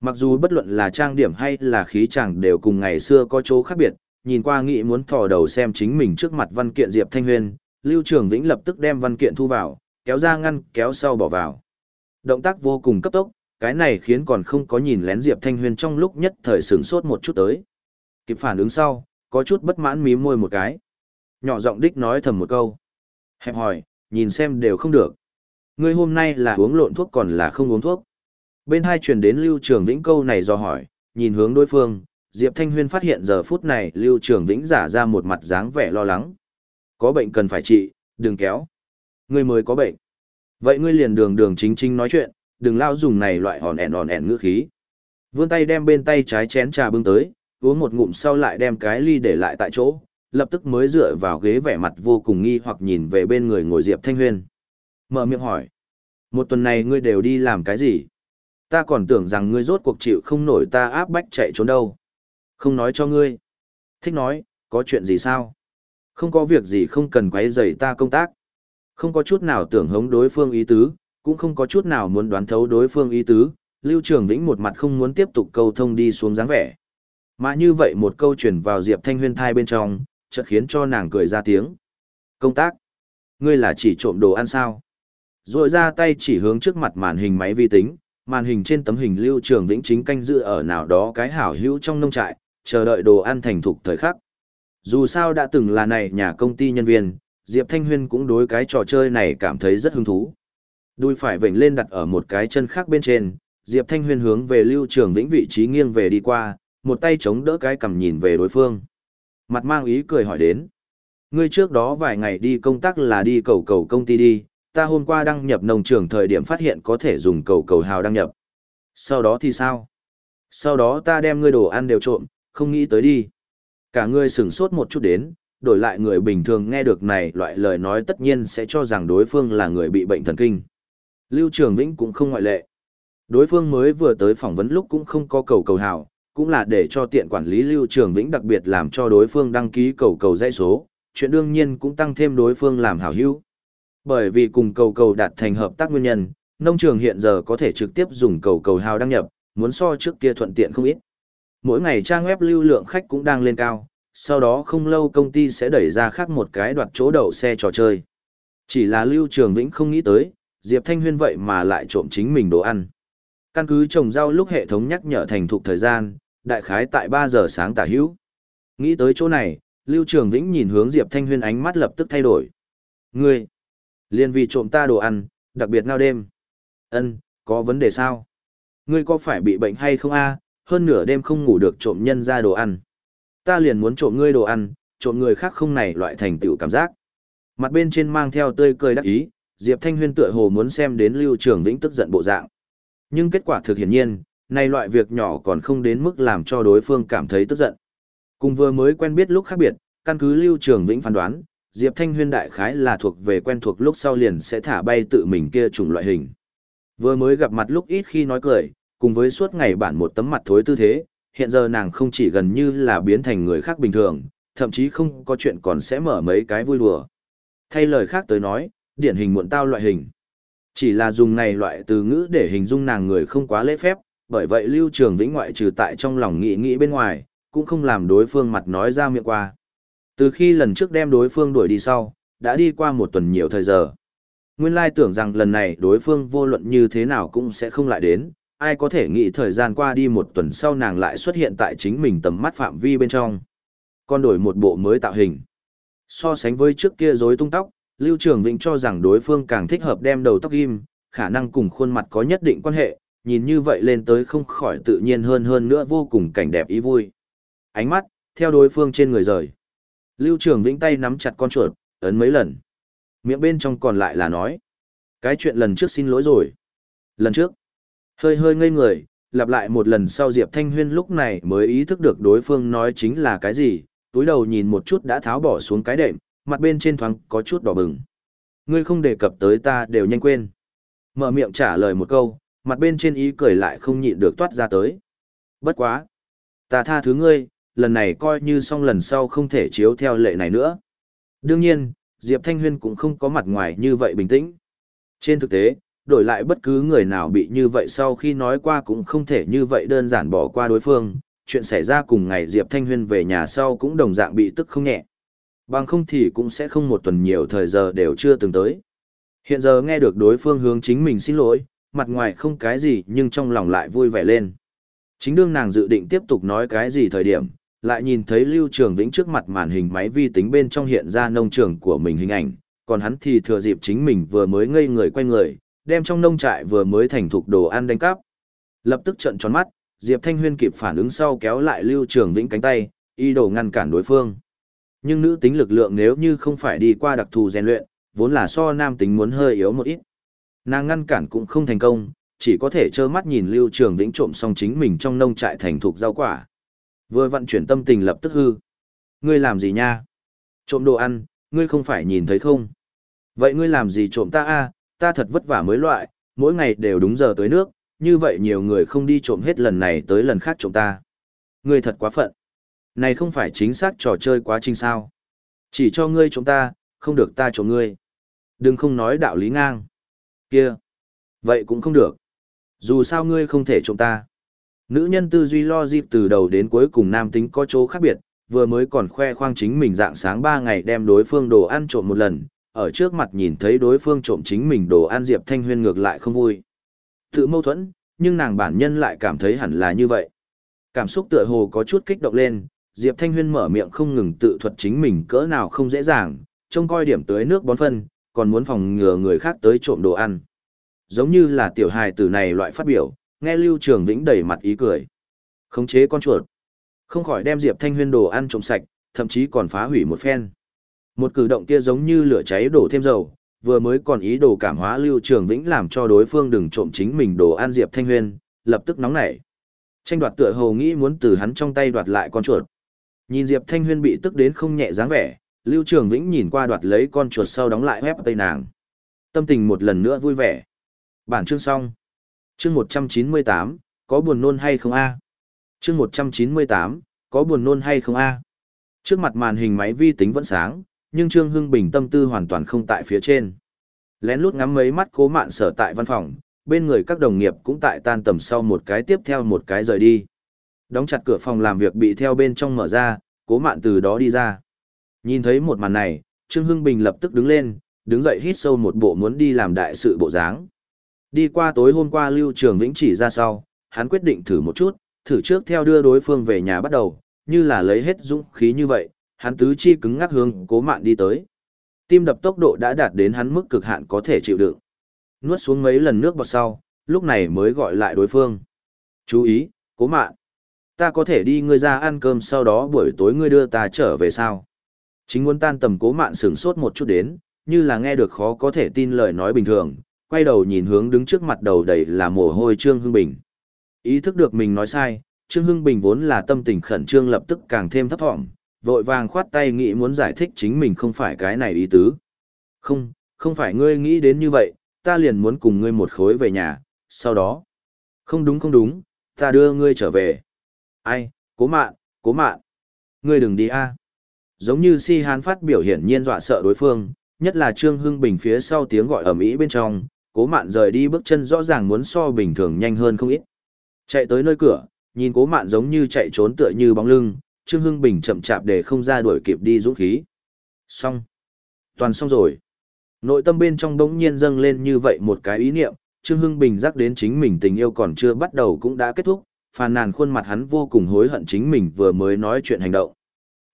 Mặc dù bất luận là trang điểm hay là khí chàng đều cùng ngày xưa có chỗ khác biệt, nhìn qua nghĩ muốn thò đầu xem chính mình trước mặt văn kiện Diệp Thanh Huyên, Lưu Trường Vĩnh lập tức đem văn kiện thu vào, kéo ra ngăn, kéo sau bỏ vào. Động tác vô cùng cấp tốc, cái này khiến còn không có nhìn lén Diệp Thanh Huyên trong lúc nhất thời sửng sốt một chút tới. Kịp phản ứng sau, có chút bất mãn mí môi một cái. Nhỏ giọng đích nói thầm một câu. Hẹp hỏi, nhìn xem đều không được. Ngươi hôm nay là uống lộn thuốc còn là không uống thuốc. Bên hai truyền đến Lưu Trường Vĩnh câu này do hỏi, nhìn hướng đối phương, Diệp Thanh Huyên phát hiện giờ phút này Lưu Trường Vĩnh giả ra một mặt dáng vẻ lo lắng. Có bệnh cần phải trị, đừng kéo. Ngươi mới có bệnh. Vậy ngươi liền đường đường chính chính nói chuyện, đừng lao dùng này loại hòn ẻn hòn ẻn ngữ khí. Vươn tay đem bên tay trái chén trà bưng tới, uống một ngụm sau lại đem cái ly để lại tại chỗ, lập tức mới dựa vào ghế vẻ mặt vô cùng nghi hoặc nhìn về bên người ngồi Diệp Thanh Huyên. Mở miệng hỏi. Một tuần này ngươi đều đi làm cái gì? Ta còn tưởng rằng ngươi rốt cuộc chịu không nổi ta áp bách chạy trốn đâu. Không nói cho ngươi. Thích nói, có chuyện gì sao? Không có việc gì không cần quấy rầy ta công tác. Không có chút nào tưởng hống đối phương ý tứ, cũng không có chút nào muốn đoán thấu đối phương ý tứ, Lưu Trường Vĩnh một mặt không muốn tiếp tục câu thông đi xuống dáng vẻ. Mà như vậy một câu truyền vào Diệp Thanh Huyên thai bên trong, chợt khiến cho nàng cười ra tiếng. Công tác? Ngươi là chỉ trộm đồ ăn sao? Rồi ra tay chỉ hướng trước mặt màn hình máy vi tính, màn hình trên tấm hình Lưu Trường Vĩnh chính canh dự ở nào đó cái hảo hữu trong nông trại, chờ đợi đồ ăn thành thục thời khắc. Dù sao đã từng là này nhà công ty nhân viên, Diệp Thanh Huyên cũng đối cái trò chơi này cảm thấy rất hứng thú. Đuôi phải vểnh lên đặt ở một cái chân khác bên trên, Diệp Thanh Huyên hướng về Lưu Trường Vĩnh vị trí nghiêng về đi qua, một tay chống đỡ cái cầm nhìn về đối phương. Mặt mang ý cười hỏi đến. Ngươi trước đó vài ngày đi công tác là đi cầu cầu công ty đi, ta hôm qua đăng nhập nông trường thời điểm phát hiện có thể dùng cầu cầu hào đăng nhập. Sau đó thì sao? Sau đó ta đem ngươi đồ ăn đều trộm, không nghĩ tới đi. Cả người sửng sốt một chút đến, đổi lại người bình thường nghe được này loại lời nói tất nhiên sẽ cho rằng đối phương là người bị bệnh thần kinh. Lưu Trường Vĩnh cũng không ngoại lệ. Đối phương mới vừa tới phỏng vấn lúc cũng không có cầu cầu hào, cũng là để cho tiện quản lý Lưu Trường Vĩnh đặc biệt làm cho đối phương đăng ký cầu cầu dãy số, chuyện đương nhiên cũng tăng thêm đối phương làm hảo hữu. Bởi vì cùng cầu cầu đạt thành hợp tác nguyên nhân, nông trường hiện giờ có thể trực tiếp dùng cầu cầu hào đăng nhập, muốn so trước kia thuận tiện không ít. Mỗi ngày trang web lưu lượng khách cũng đang lên cao, sau đó không lâu công ty sẽ đẩy ra khác một cái đoạt chỗ đậu xe trò chơi. Chỉ là Lưu Trường Vĩnh không nghĩ tới, Diệp Thanh Huyên vậy mà lại trộm chính mình đồ ăn. Căn cứ trồng rau lúc hệ thống nhắc nhở thành thục thời gian, đại khái tại 3 giờ sáng tả hữu. Nghĩ tới chỗ này, Lưu Trường Vĩnh nhìn hướng Diệp Thanh Huyên ánh mắt lập tức thay đổi. Ngươi, liên vì trộm ta đồ ăn, đặc biệt ngao đêm. Ân, có vấn đề sao? Ngươi có phải bị bệnh hay không a? Hơn nửa đêm không ngủ được trộm nhân ra đồ ăn. Ta liền muốn trộm ngươi đồ ăn, trộm người khác không này loại thành tựu cảm giác. Mặt bên trên mang theo tươi cười đắc ý, Diệp Thanh Huyên tựa hồ muốn xem đến Lưu Trường Vĩnh tức giận bộ dạng. Nhưng kết quả thực hiển nhiên, này loại việc nhỏ còn không đến mức làm cho đối phương cảm thấy tức giận. Cùng vừa mới quen biết lúc khác biệt, căn cứ Lưu Trường Vĩnh phán đoán, Diệp Thanh Huyên đại khái là thuộc về quen thuộc lúc sau liền sẽ thả bay tự mình kia chủng loại hình. Vừa mới gặp mặt lúc ít khi nói cười, cùng với suốt ngày bản một tấm mặt thối tư thế, hiện giờ nàng không chỉ gần như là biến thành người khác bình thường, thậm chí không có chuyện còn sẽ mở mấy cái vui đùa. Thay lời khác tới nói, điển hình muộn tao loại hình. Chỉ là dùng này loại từ ngữ để hình dung nàng người không quá lễ phép, bởi vậy Lưu Trường Vĩnh ngoại trừ tại trong lòng nghĩ nghĩ bên ngoài, cũng không làm đối phương mặt nói ra miệng qua. Từ khi lần trước đem đối phương đuổi đi sau, đã đi qua một tuần nhiều thời giờ. Nguyên lai tưởng rằng lần này đối phương vô luận như thế nào cũng sẽ không lại đến, ai có thể nghĩ thời gian qua đi một tuần sau nàng lại xuất hiện tại chính mình tầm mắt phạm vi bên trong. Còn đổi một bộ mới tạo hình. So sánh với trước kia rối tung tóc, Lưu Trường Vĩnh cho rằng đối phương càng thích hợp đem đầu tóc ghim, khả năng cùng khuôn mặt có nhất định quan hệ, nhìn như vậy lên tới không khỏi tự nhiên hơn hơn nữa vô cùng cảnh đẹp ý vui. Ánh mắt, theo đối phương trên người rời. Lưu Trường Vĩnh tay nắm chặt con chuột, ấn mấy lần. Miệng bên trong còn lại là nói. Cái chuyện lần trước xin lỗi rồi. Lần trước, hơi hơi ngây người, lặp lại một lần sau Diệp Thanh Huyên lúc này mới ý thức được đối phương nói chính là cái gì, túi đầu nhìn một chút đã tháo bỏ xuống cái đệm, mặt bên trên thoáng có chút đỏ bừng. Ngươi không đề cập tới ta đều nhanh quên. Mở miệng trả lời một câu, mặt bên trên ý cười lại không nhịn được toát ra tới. Bất quá. Ta tha thứ ngươi, lần này coi như xong lần sau không thể chiếu theo lệ này nữa. Đương nhiên, Diệp Thanh Huyên cũng không có mặt ngoài như vậy bình tĩnh. Trên thực tế, đổi lại bất cứ người nào bị như vậy sau khi nói qua cũng không thể như vậy đơn giản bỏ qua đối phương, chuyện xảy ra cùng ngày Diệp Thanh Huyên về nhà sau cũng đồng dạng bị tức không nhẹ. Bằng không thì cũng sẽ không một tuần nhiều thời giờ đều chưa từng tới. Hiện giờ nghe được đối phương hướng chính mình xin lỗi, mặt ngoài không cái gì nhưng trong lòng lại vui vẻ lên. Chính đương nàng dự định tiếp tục nói cái gì thời điểm, lại nhìn thấy Lưu Trường Vĩnh trước mặt màn hình máy vi tính bên trong hiện ra nông trường của mình hình ảnh, còn hắn thì thừa dịp chính mình vừa mới ngây người quay người, đem trong nông trại vừa mới thành thục đồ ăn đánh cắp. Lập tức trợn tròn mắt, Diệp Thanh Huyên kịp phản ứng sau kéo lại Lưu Trường Vĩnh cánh tay, ý đồ ngăn cản đối phương. Nhưng nữ tính lực lượng nếu như không phải đi qua đặc thù rèn luyện, vốn là so nam tính muốn hơi yếu một ít. Nàng ngăn cản cũng không thành công, chỉ có thể trơ mắt nhìn Lưu Trường Vĩnh trộm xong chính mình trong nông trại thành thục rau quả. Vừa vận chuyển tâm tình lập tức hư. Ngươi làm gì nha? Trộm đồ ăn, ngươi không phải nhìn thấy không? Vậy ngươi làm gì trộm ta a? Ta thật vất vả mới loại, mỗi ngày đều đúng giờ tới nước, như vậy nhiều người không đi trộm hết lần này tới lần khác trộm ta. Ngươi thật quá phận. Này không phải chính xác trò chơi quá trình sao. Chỉ cho ngươi trộm ta, không được ta trộm ngươi. Đừng không nói đạo lý ngang. Kia. Vậy cũng không được. Dù sao ngươi không thể trộm ta. Nữ nhân tư duy lo dịp từ đầu đến cuối cùng nam tính có chỗ khác biệt, vừa mới còn khoe khoang chính mình dạng sáng 3 ngày đem đối phương đồ ăn trộm một lần, ở trước mặt nhìn thấy đối phương trộm chính mình đồ ăn Diệp Thanh Huyên ngược lại không vui. Tự mâu thuẫn, nhưng nàng bản nhân lại cảm thấy hẳn là như vậy. Cảm xúc tựa hồ có chút kích động lên, Diệp Thanh Huyên mở miệng không ngừng tự thuật chính mình cỡ nào không dễ dàng, trông coi điểm tới nước bón phân, còn muốn phòng ngừa người khác tới trộm đồ ăn. Giống như là tiểu hài tử này loại phát biểu, nghe Lưu Trường Vĩnh đầy mặt ý cười. Khống chế con chuột. Không khỏi đem Diệp Thanh Huyên đồ ăn trộm sạch, thậm chí còn phá hủy một phen. Một cử động kia giống như lửa cháy đổ thêm dầu, vừa mới còn ý đồ cảm hóa Lưu Trường Vĩnh làm cho đối phương đừng trộm chính mình đồ An Diệp Thanh Huyên, lập tức nóng nảy. Tranh đoạt tựa hồ nghĩ muốn từ hắn trong tay đoạt lại con chuột. Nhìn Diệp Thanh Huyên bị tức đến không nhẹ dáng vẻ, Lưu Trường Vĩnh nhìn qua đoạt lấy con chuột sau đóng lại web tây nàng. Tâm tình một lần nữa vui vẻ. Bản chương xong. Chương 198, có buồn nôn hay không a? Chương 198, có buồn nôn hay không a? Trước mặt màn hình máy vi tính vẫn sáng, nhưng Trương Hưng Bình tâm tư hoàn toàn không tại phía trên. Lén lút ngắm mấy mắt cố mạn sở tại văn phòng, bên người các đồng nghiệp cũng tại tan tầm sau một cái tiếp theo một cái rời đi. Đóng chặt cửa phòng làm việc bị theo bên trong mở ra, cố mạn từ đó đi ra. Nhìn thấy một màn này, Trương Hưng Bình lập tức đứng lên, đứng dậy hít sâu một bộ muốn đi làm đại sự bộ dáng. Đi qua tối hôm qua Lưu Trường Vĩnh chỉ ra sau, hắn quyết định thử một chút, thử trước theo đưa đối phương về nhà bắt đầu, như là lấy hết dũng khí như vậy, hắn tứ chi cứng ngắc hướng cố mạn đi tới. Tim đập tốc độ đã đạt đến hắn mức cực hạn có thể chịu đựng. Nuốt xuống mấy lần nước bọt sau, lúc này mới gọi lại đối phương. Chú ý, cố mạn. Ta có thể đi ngươi ra ăn cơm sau đó buổi tối ngươi đưa ta trở về sao? Chính muốn tan tầm cố mạn sửng sốt một chút đến, như là nghe được khó có thể tin lời nói bình thường, quay đầu nhìn hướng đứng trước mặt đầu đầy là mồ hôi Trương Hưng Bình. Ý thức được mình nói sai, Trương Hưng Bình vốn là tâm tình khẩn trương lập tức càng thêm thấp thỏm, vội vàng khoát tay nghĩ muốn giải thích chính mình không phải cái này ý tứ. Không, không phải ngươi nghĩ đến như vậy, ta liền muốn cùng ngươi một khối về nhà, sau đó. Không đúng không đúng, ta đưa ngươi trở về. Ai, cố mạn, cố mạn. Ngươi đừng đi a. Giống như si hán phát biểu hiển nhiên dọa sợ đối phương, nhất là Trương Hưng Bình phía sau tiếng gọi ầm ĩ bên trong, cố mạn rời đi bước chân rõ ràng muốn so bình thường nhanh hơn không ít. Chạy tới nơi cửa, nhìn cố mạn giống như chạy trốn tựa như bóng lưng, Trương Hưng Bình chậm chạp để không ra đuổi kịp đi dũng khí. Xong. Toàn xong rồi. Nội tâm bên trong đống nhiên dâng lên như vậy một cái ý niệm, Trương Hưng Bình rắc đến chính mình tình yêu còn chưa bắt đầu cũng đã kết thúc, phàn nàn khuôn mặt hắn vô cùng hối hận chính mình vừa mới nói chuyện hành động.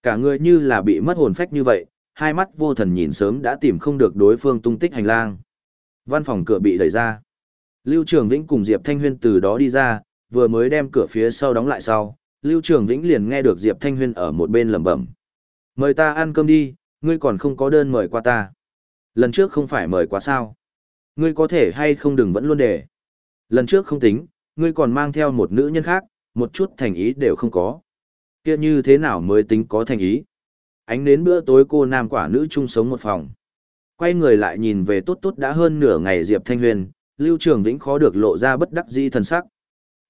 Cả người như là bị mất hồn phách như vậy, hai mắt vô thần nhìn sớm đã tìm không được đối phương tung tích hành lang. Văn phòng cửa bị đẩy ra. Lưu Trường Vĩnh cùng Diệp Thanh Huyên từ đó đi ra, vừa mới đem cửa phía sau đóng lại sau, Lưu Trường Vĩnh liền nghe được Diệp Thanh Huyên ở một bên lẩm bẩm. Mời ta ăn cơm đi, ngươi còn không có đơn mời qua ta. Lần trước không phải mời quá sao. Ngươi có thể hay không đừng vẫn luôn để. Lần trước không tính, ngươi còn mang theo một nữ nhân khác, một chút thành ý đều không có. Kia như thế nào mới tính có thành ý? Ánh đến bữa tối cô nam quả nữ chung sống một phòng. Quay người lại nhìn về tốt tốt đã hơn nửa ngày Diệp Thanh Huyền, Lưu Trường Vĩnh khó được lộ ra bất đắc dĩ thần sắc.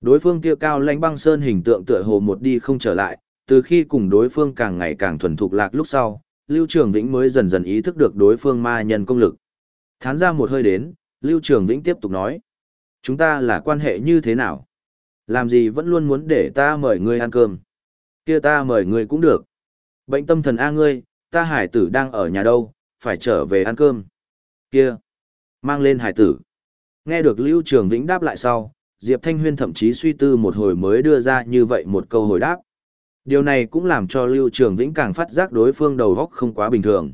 Đối phương kia cao lãnh băng sơn hình tượng tựa hồ một đi không trở lại, Từ khi cùng đối phương càng ngày càng thuần thục lạc lúc sau, Lưu Trường Vĩnh mới dần dần ý thức được đối phương ma nhân công lực. Thán ra một hơi đến, Lưu Trường Vĩnh tiếp tục nói. Chúng ta là quan hệ như thế nào? Làm gì vẫn luôn muốn để ta mời ngươi ăn cơm? kia ta mời ngươi cũng được. Bệnh tâm thần A ngươi, ta hải tử đang ở nhà đâu, phải trở về ăn cơm. Kia, mang lên hải tử. Nghe được Lưu Trường Vĩnh đáp lại sau, Diệp Thanh Huyên thậm chí suy tư một hồi mới đưa ra như vậy một câu hồi đáp. Điều này cũng làm cho Lưu Trường Vĩnh càng phát giác đối phương đầu góc không quá bình thường.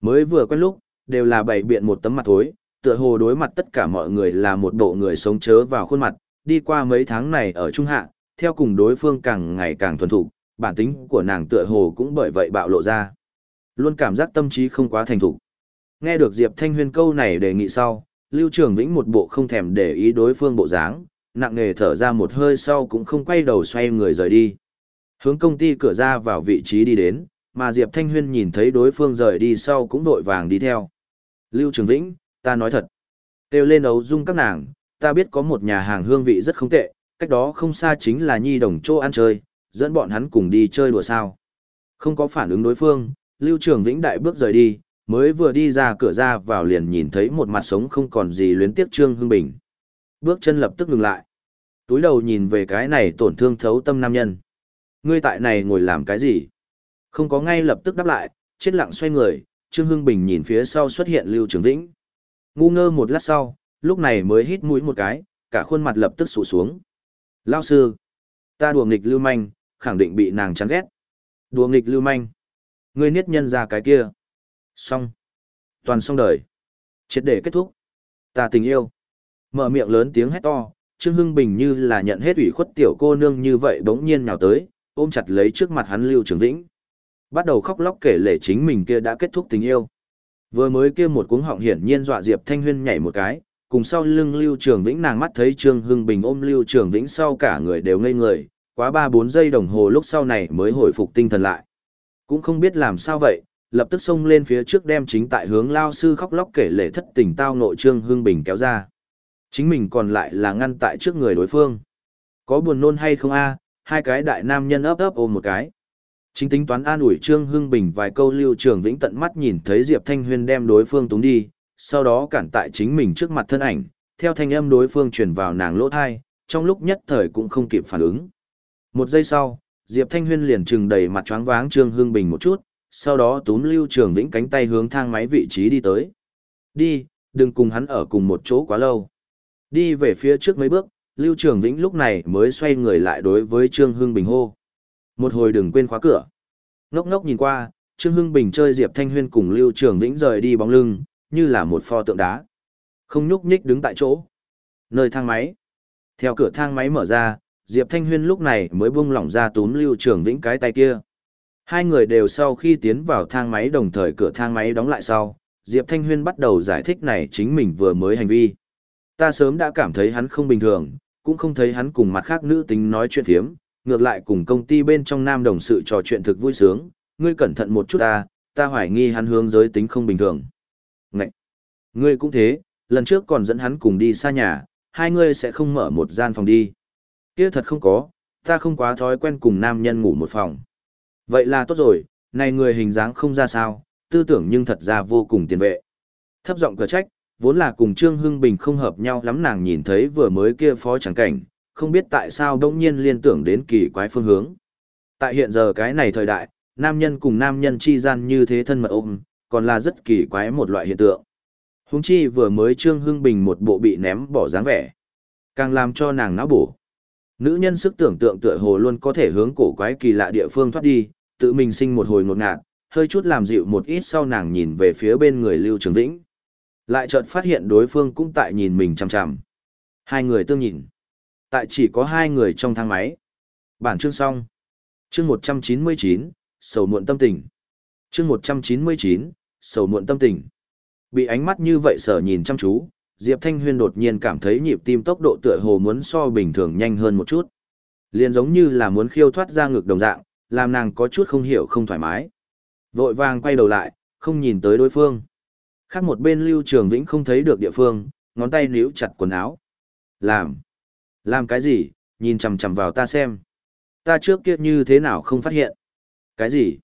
Mới vừa quen lúc, đều là bày biện một tấm mặt thối, tựa hồ đối mặt tất cả mọi người là một bộ người sống chớ vào khuôn mặt, đi qua mấy tháng này ở Trung Hạ, theo cùng đối phương càng ngày càng thuần thục, bản tính của nàng tựa hồ cũng bởi vậy bạo lộ ra. Luôn cảm giác tâm trí không quá thành thục. Nghe được Diệp Thanh Huyên câu này đề nghị sau, Lưu Trường Vĩnh một bộ không thèm để ý đối phương bộ dáng, nặng nề thở ra một hơi sau cũng không quay đầu xoay người rời đi. Hướng công ty cửa ra vào vị trí đi đến, mà Diệp Thanh Huyên nhìn thấy đối phương rời đi sau cũng vội vàng đi theo. Lưu Trường Vĩnh, ta nói thật. Têu lên ấu dung các nàng, ta biết có một nhà hàng hương vị rất không tệ, cách đó không xa chính là nhi đồng chỗ ăn chơi, dẫn bọn hắn cùng đi chơi đùa sao. Không có phản ứng đối phương, Lưu Trường Vĩnh đại bước rời đi, mới vừa đi ra cửa ra vào liền nhìn thấy một mặt sống không còn gì luyến tiếc Trương Hưng Bình. Bước chân lập tức ngừng lại. Túi đầu nhìn về cái này tổn thương thấu tâm nam nhân. Ngươi tại này ngồi làm cái gì? Không có ngay lập tức đáp lại, chết lặng xoay người, Trương Hưng Bình nhìn phía sau xuất hiện Lưu Trường Vĩnh. Ngu ngơ một lát sau, lúc này mới hít mũi một cái, cả khuôn mặt lập tức sụ xuống. Lao sư, ta đùa nghịch lưu manh, khẳng định bị nàng chán ghét. Đùa nghịch lưu manh. Ngươi niết nhân ra cái kia. Xong. Toàn xong đời. Triệt để kết thúc. Ta tình yêu. Mở miệng lớn tiếng hét to, Trương Hưng Bình như là nhận hết ủy khuất tiểu cô nương như vậy bỗng nhiên nhào tới, ôm chặt lấy trước mặt hắn Lưu Trường Vĩnh. Bắt đầu khóc lóc kể lể chính mình kia đã kết thúc tình yêu. Vừa mới kia một cuống họng hiển nhiên dọa Diệp Thanh Huyên nhảy một cái, cùng sau lưng Lưu Trường Vĩnh nàng mắt thấy Trương Hưng Bình ôm Lưu Trường Vĩnh sau cả người đều ngây người, quá 3-4 giây đồng hồ lúc sau này mới hồi phục tinh thần lại. Cũng không biết làm sao vậy, lập tức xông lên phía trước đem chính tại hướng lao sư khóc lóc kể lể thất tình tao nội Trương Hưng Bình kéo ra. Chính mình còn lại là ngăn tại trước người đối phương. Có buồn nôn hay không a hai cái đại nam nhân ấp ấp ôm một cái. Chính tính toán an ủi Trương Hưng Bình vài câu lưu trường vĩnh tận mắt nhìn thấy Diệp Thanh Huyên đem đối phương túng đi, sau đó cản tại chính mình trước mặt thân ảnh, theo thanh âm đối phương truyền vào nàng lỗ thai, trong lúc nhất thời cũng không kịp phản ứng. Một giây sau, Diệp Thanh Huyên liền trừng đầy mặt choáng váng Trương Hưng Bình một chút, sau đó túm lưu trường vĩnh cánh tay hướng thang máy vị trí đi tới. Đi, đừng cùng hắn ở cùng một chỗ quá lâu. Đi về phía trước mấy bước, Lưu Trường Vĩnh lúc này mới xoay người lại đối với Trương Hưng Bình hô. Một hồi đừng quên khóa cửa. Ngốc ngốc nhìn qua, Trương Hưng Bình chơi Diệp Thanh Huyên cùng Lưu Trường Vĩnh rời đi bóng lưng, như là một pho tượng đá. Không nhúc nhích đứng tại chỗ. Nơi thang máy. Theo cửa thang máy mở ra, Diệp Thanh Huyên lúc này mới buông lỏng ra túm Lưu Trường Vĩnh cái tay kia. Hai người đều sau khi tiến vào thang máy đồng thời cửa thang máy đóng lại sau, Diệp Thanh Huyên bắt đầu giải thích này chính mình vừa mới hành vi. Ta sớm đã cảm thấy hắn không bình thường, cũng không thấy hắn cùng mặt khác nữ tính nói chuyện thiếm, ngược lại cùng công ty bên trong nam đồng sự trò chuyện thực vui sướng, ngươi cẩn thận một chút ta, ta hoài nghi hắn hướng giới tính không bình thường. Ngậy! Ngươi cũng thế, lần trước còn dẫn hắn cùng đi xa nhà, hai ngươi sẽ không mở một gian phòng đi. Kia thật không có, ta không quá thói quen cùng nam nhân ngủ một phòng. Vậy là tốt rồi, này người hình dáng không ra sao, tư tưởng nhưng thật ra vô cùng tiền vệ. Thấp giọng cửa trách, vốn là cùng Trương Hưng Bình không hợp nhau lắm nàng nhìn thấy vừa mới kia phó chẳng cảnh, không biết tại sao đông nhiên liên tưởng đến kỳ quái phương hướng. Tại hiện giờ cái này thời đại, nam nhân cùng nam nhân chi gian như thế thân mật ôm, còn là rất kỳ quái một loại hiện tượng. Húng chi vừa mới Trương Hưng Bình một bộ bị ném bỏ dáng vẻ. Càng làm cho nàng não bổ. Nữ nhân sức tưởng tượng tựa hồ luôn có thể hướng cổ quái kỳ lạ địa phương thoát đi, tự mình sinh một hồi ngột ngạt, hơi chút làm dịu một ít sau nàng nhìn về phía bên người Lưu Trường Vĩnh. Lại chợt phát hiện đối phương cũng tại nhìn mình chằm chằm. Hai người tương nhìn. Tại chỉ có hai người trong thang máy. Bản chương xong. Chương một trăm chín mươi chín sầu muộn tâm tình. Chương một trăm chín mươi chín sầu muộn tâm tình. Bị ánh mắt như vậy sở nhìn chăm chú, Diệp Thanh Huyên đột nhiên cảm thấy nhịp tim tốc độ tựa hồ muốn so bình thường nhanh hơn một chút. Liền giống như là muốn khiêu thoát ra ngực đồng dạng, làm nàng có chút không hiểu không thoải mái. Vội vàng quay đầu lại, không nhìn tới đối phương. Khác một bên Lưu Trường Vĩnh không thấy được địa phương, ngón tay níu chặt quần áo. Làm. Làm cái gì, nhìn chằm chằm vào ta xem. Ta trước kia như thế nào không phát hiện? Cái gì?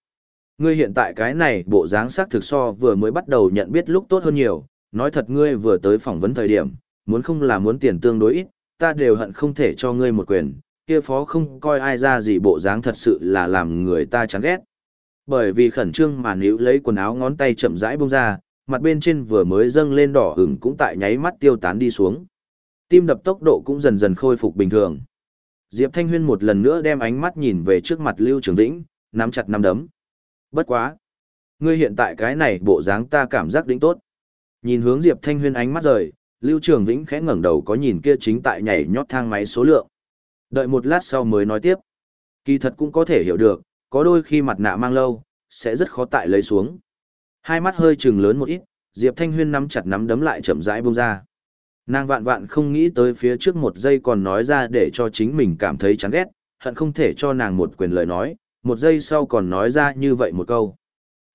Ngươi hiện tại cái này bộ dáng sắc thực so vừa mới bắt đầu nhận biết lúc tốt hơn nhiều, nói thật ngươi vừa tới phỏng vấn thời điểm, muốn không là muốn tiền tương đối ít, ta đều hận không thể cho ngươi một quyền, kia phó không coi ai ra gì bộ dáng thật sự là làm người ta chán ghét. Bởi vì khẩn trương mà níu lấy quần áo ngón tay chậm rãi bông ra, mặt bên trên vừa mới dâng lên đỏ ửng cũng tại nháy mắt tiêu tán đi xuống. Tim đập tốc độ cũng dần dần khôi phục bình thường. Diệp Thanh Huyên một lần nữa đem ánh mắt nhìn về trước mặt Lưu Trường Vĩnh, nắm chặt nắm đấm. Bất quá. Ngươi hiện tại cái này bộ dáng ta cảm giác đỉnh tốt. Nhìn hướng Diệp Thanh Huyên ánh mắt rời, Lưu Trường Vĩnh khẽ ngẩng đầu có nhìn kia chính tại nhảy nhót thang máy số lượng. Đợi một lát sau mới nói tiếp. Kỳ thật cũng có thể hiểu được, có đôi khi mặt nạ mang lâu, sẽ rất khó tại lấy xuống. Hai mắt hơi trừng lớn một ít, Diệp Thanh Huyên nắm chặt nắm đấm lại chậm rãi buông ra. Nàng vạn vạn không nghĩ tới phía trước một giây còn nói ra để cho chính mình cảm thấy chán ghét, hận không thể cho nàng một quyền lời nói, một giây sau còn nói ra như vậy một câu.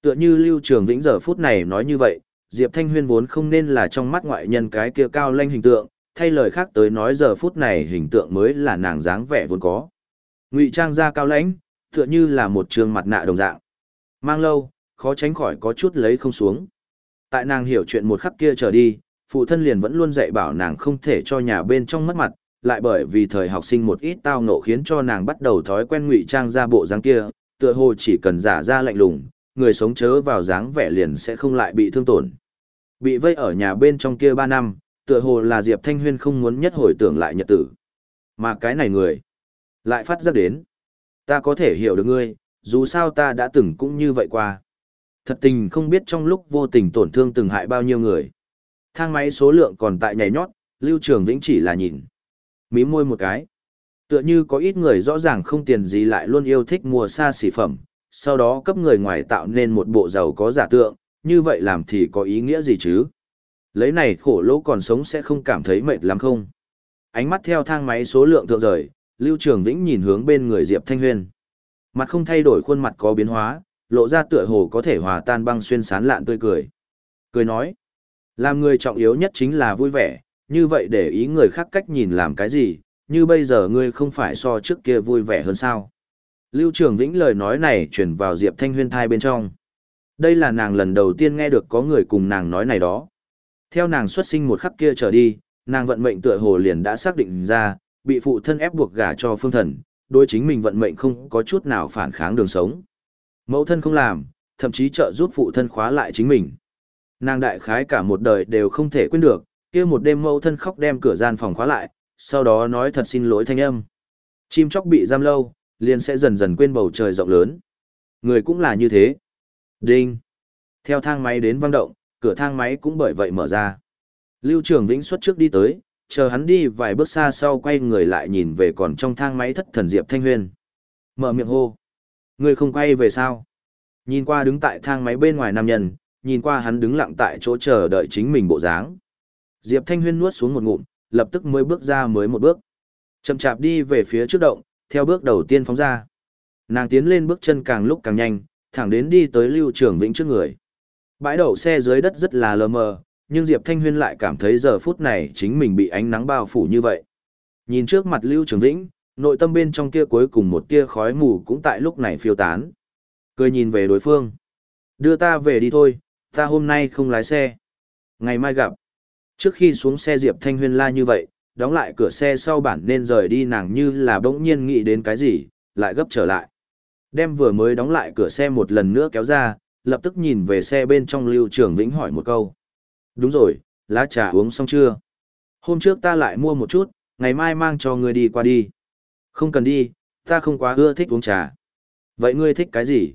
Tựa như Lưu Trường Vĩnh giờ phút này nói như vậy, Diệp Thanh Huyên vốn không nên là trong mắt ngoại nhân cái kia cao lanh hình tượng, thay lời khác tới nói giờ phút này hình tượng mới là nàng dáng vẻ vốn có. Ngụy trang ra cao lãnh, tựa như là một trường mặt nạ đồng dạng. Mang lâu, khó tránh khỏi có chút lấy không xuống. Tại nàng hiểu chuyện một khắc kia trở đi, phụ thân liền vẫn luôn dạy bảo nàng không thể cho nhà bên trong mất mặt, lại bởi vì thời học sinh một ít tao ngộ khiến cho nàng bắt đầu thói quen ngụy trang ra bộ dáng kia, tựa hồ chỉ cần giả ra lạnh lùng, người sống chớ vào dáng vẻ liền sẽ không lại bị thương tổn. Bị vây ở nhà bên trong kia 3 năm, tựa hồ là Diệp Thanh Huyên không muốn nhất hồi tưởng lại nhật tử. Mà cái này người, lại phát giác đến. Ta có thể hiểu được ngươi, dù sao ta đã từng cũng như vậy qua. Thật tình không biết trong lúc vô tình tổn thương từng hại bao nhiêu người. Thang máy số lượng còn tại nhảy nhót, Lưu Trường Vĩnh chỉ là nhìn. Mí môi một cái. Tựa như có ít người rõ ràng không tiền gì lại luôn yêu thích mua xa xỉ phẩm, sau đó cấp người ngoài tạo nên một bộ giàu có giả tượng, như vậy làm thì có ý nghĩa gì chứ? Lấy này khổ lỗ còn sống sẽ không cảm thấy mệt lắm không? Ánh mắt theo thang máy số lượng thượng rời, Lưu Trường Vĩnh nhìn hướng bên người Diệp Thanh Huyên. Mặt không thay đổi khuôn mặt có biến hóa, lộ ra tựa hồ có thể hòa tan băng xuyên sán lạn tươi cười. Cười nói, làm người trọng yếu nhất chính là vui vẻ, như vậy để ý người khác cách nhìn làm cái gì, như bây giờ ngươi không phải so trước kia vui vẻ hơn sao. Lưu Trường Vĩnh lời nói này chuyển vào Diệp Thanh Huyên thai bên trong. Đây là nàng lần đầu tiên nghe được có người cùng nàng nói này đó. Theo nàng xuất sinh một khắc kia trở đi, nàng vận mệnh tựa hồ liền đã xác định ra, bị phụ thân ép buộc gả cho phương thần, đối chính mình vận mệnh không có chút nào phản kháng đường sống. Mẫu thân không làm, thậm chí trợ giúp phụ thân khóa lại chính mình. Nàng đại khái cả một đời đều không thể quên được, kia một đêm mẫu thân khóc đem cửa gian phòng khóa lại, sau đó nói thật xin lỗi thanh âm. Chim chóc bị giam lâu, liền sẽ dần dần quên bầu trời rộng lớn. Người cũng là như thế. Đinh. Theo thang máy đến vang động, cửa thang máy cũng bởi vậy mở ra. Lưu Trường Vĩnh xuất trước đi tới, chờ hắn đi vài bước xa sau quay người lại nhìn về còn trong thang máy thất thần Diệp Thanh Huyên. Mở miệng hô. Ngươi không quay về sao? Nhìn qua đứng tại thang máy bên ngoài nam nhân, nhìn qua hắn đứng lặng tại chỗ chờ đợi chính mình bộ dáng. Diệp Thanh Huyên nuốt xuống một ngụm, lập tức mới bước ra mới một bước. Chậm chạp đi về phía trước động, theo bước đầu tiên phóng ra. Nàng tiến lên bước chân càng lúc càng nhanh, thẳng đến đi tới Lưu Trường Vĩnh trước người. Bãi đậu xe dưới đất rất là lờ mờ, nhưng Diệp Thanh Huyên lại cảm thấy giờ phút này chính mình bị ánh nắng bao phủ như vậy. Nhìn trước mặt Lưu Trường Vĩnh, nội tâm bên trong kia cuối cùng một tia khói mù cũng tại lúc này phiêu tán. Cười nhìn về đối phương. Đưa ta về đi thôi, ta hôm nay không lái xe. Ngày mai gặp. Trước khi xuống xe Diệp Thanh Huyên la như vậy, đóng lại cửa xe sau bản nên rời đi nàng như là bỗng nhiên nghĩ đến cái gì, lại gấp trở lại. Đem vừa mới đóng lại cửa xe một lần nữa kéo ra, lập tức nhìn về xe bên trong Lưu Trường Vĩnh hỏi một câu. Đúng rồi, lá trà uống xong chưa? Hôm trước ta lại mua một chút, ngày mai mang cho người đi qua đi. Không cần đi, ta không quá ưa thích uống trà. Vậy ngươi thích cái gì?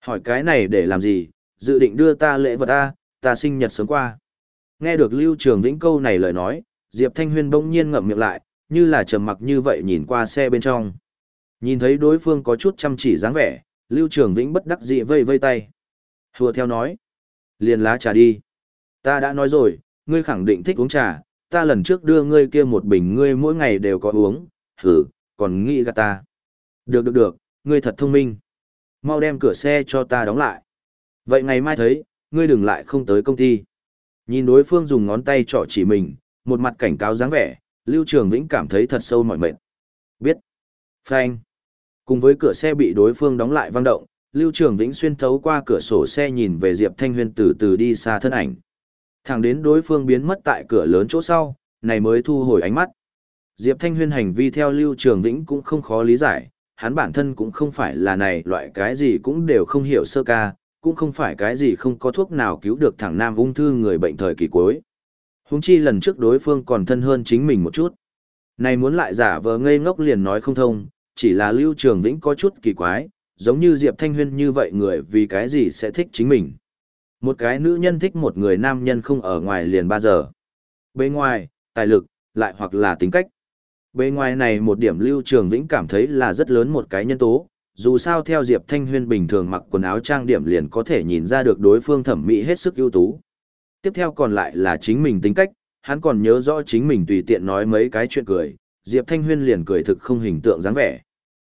Hỏi cái này để làm gì? Dự định đưa ta lễ vật a, ta sinh nhật sớm qua. Nghe được Lưu Trường Vĩnh câu này lời nói, Diệp Thanh Huyên bỗng nhiên ngậm miệng lại, như là trầm mặc như vậy nhìn qua xe bên trong. Nhìn thấy đối phương có chút chăm chỉ dáng vẻ, Lưu Trường Vĩnh bất đắc dĩ vây vây tay. Hùa theo nói. Liền lá trà đi. Ta đã nói rồi, ngươi khẳng định thích uống trà, ta lần trước đưa ngươi kia một bình ngươi mỗi ngày đều có uống, hử, còn nghĩ gạt ta. Được được được, ngươi thật thông minh. Mau đem cửa xe cho ta đóng lại. Vậy ngày mai thấy, ngươi đừng lại không tới công ty. Nhìn đối phương dùng ngón tay trỏ chỉ mình, một mặt cảnh cáo dáng vẻ, Lưu Trường Vĩnh cảm thấy thật sâu mỏi mệt. Biết. Phanh. Cùng với cửa xe bị đối phương đóng lại vang động, Lưu Trường Vĩnh xuyên thấu qua cửa sổ xe nhìn về Diệp Thanh Huyên từ từ đi xa thân ảnh. Thẳng đến đối phương biến mất tại cửa lớn chỗ sau, này mới thu hồi ánh mắt. Diệp Thanh Huyên hành vi theo Lưu Trường Vĩnh cũng không khó lý giải, hắn bản thân cũng không phải là này loại cái gì cũng đều không hiểu sơ ca, cũng không phải cái gì không có thuốc nào cứu được thằng nam ung thư người bệnh thời kỳ cuối. Húng chi lần trước đối phương còn thân hơn chính mình một chút. Này muốn lại giả vờ ngây ngốc liền nói không thông, chỉ là Lưu Trường Vĩnh có chút kỳ quái, giống như Diệp Thanh Huyên như vậy người vì cái gì sẽ thích chính mình. Một cái nữ nhân thích một người nam nhân không ở ngoài liền ba giờ. Bên ngoài, tài lực, lại hoặc là tính cách. Bên ngoài này một điểm Lưu Trường Vĩnh cảm thấy là rất lớn một cái nhân tố, dù sao theo Diệp Thanh Huyên bình thường mặc quần áo trang điểm liền có thể nhìn ra được đối phương thẩm mỹ hết sức ưu tú. Tiếp theo còn lại là chính mình tính cách, hắn còn nhớ rõ chính mình tùy tiện nói mấy cái chuyện cười, Diệp Thanh Huyên liền cười thực không hình tượng dáng vẻ.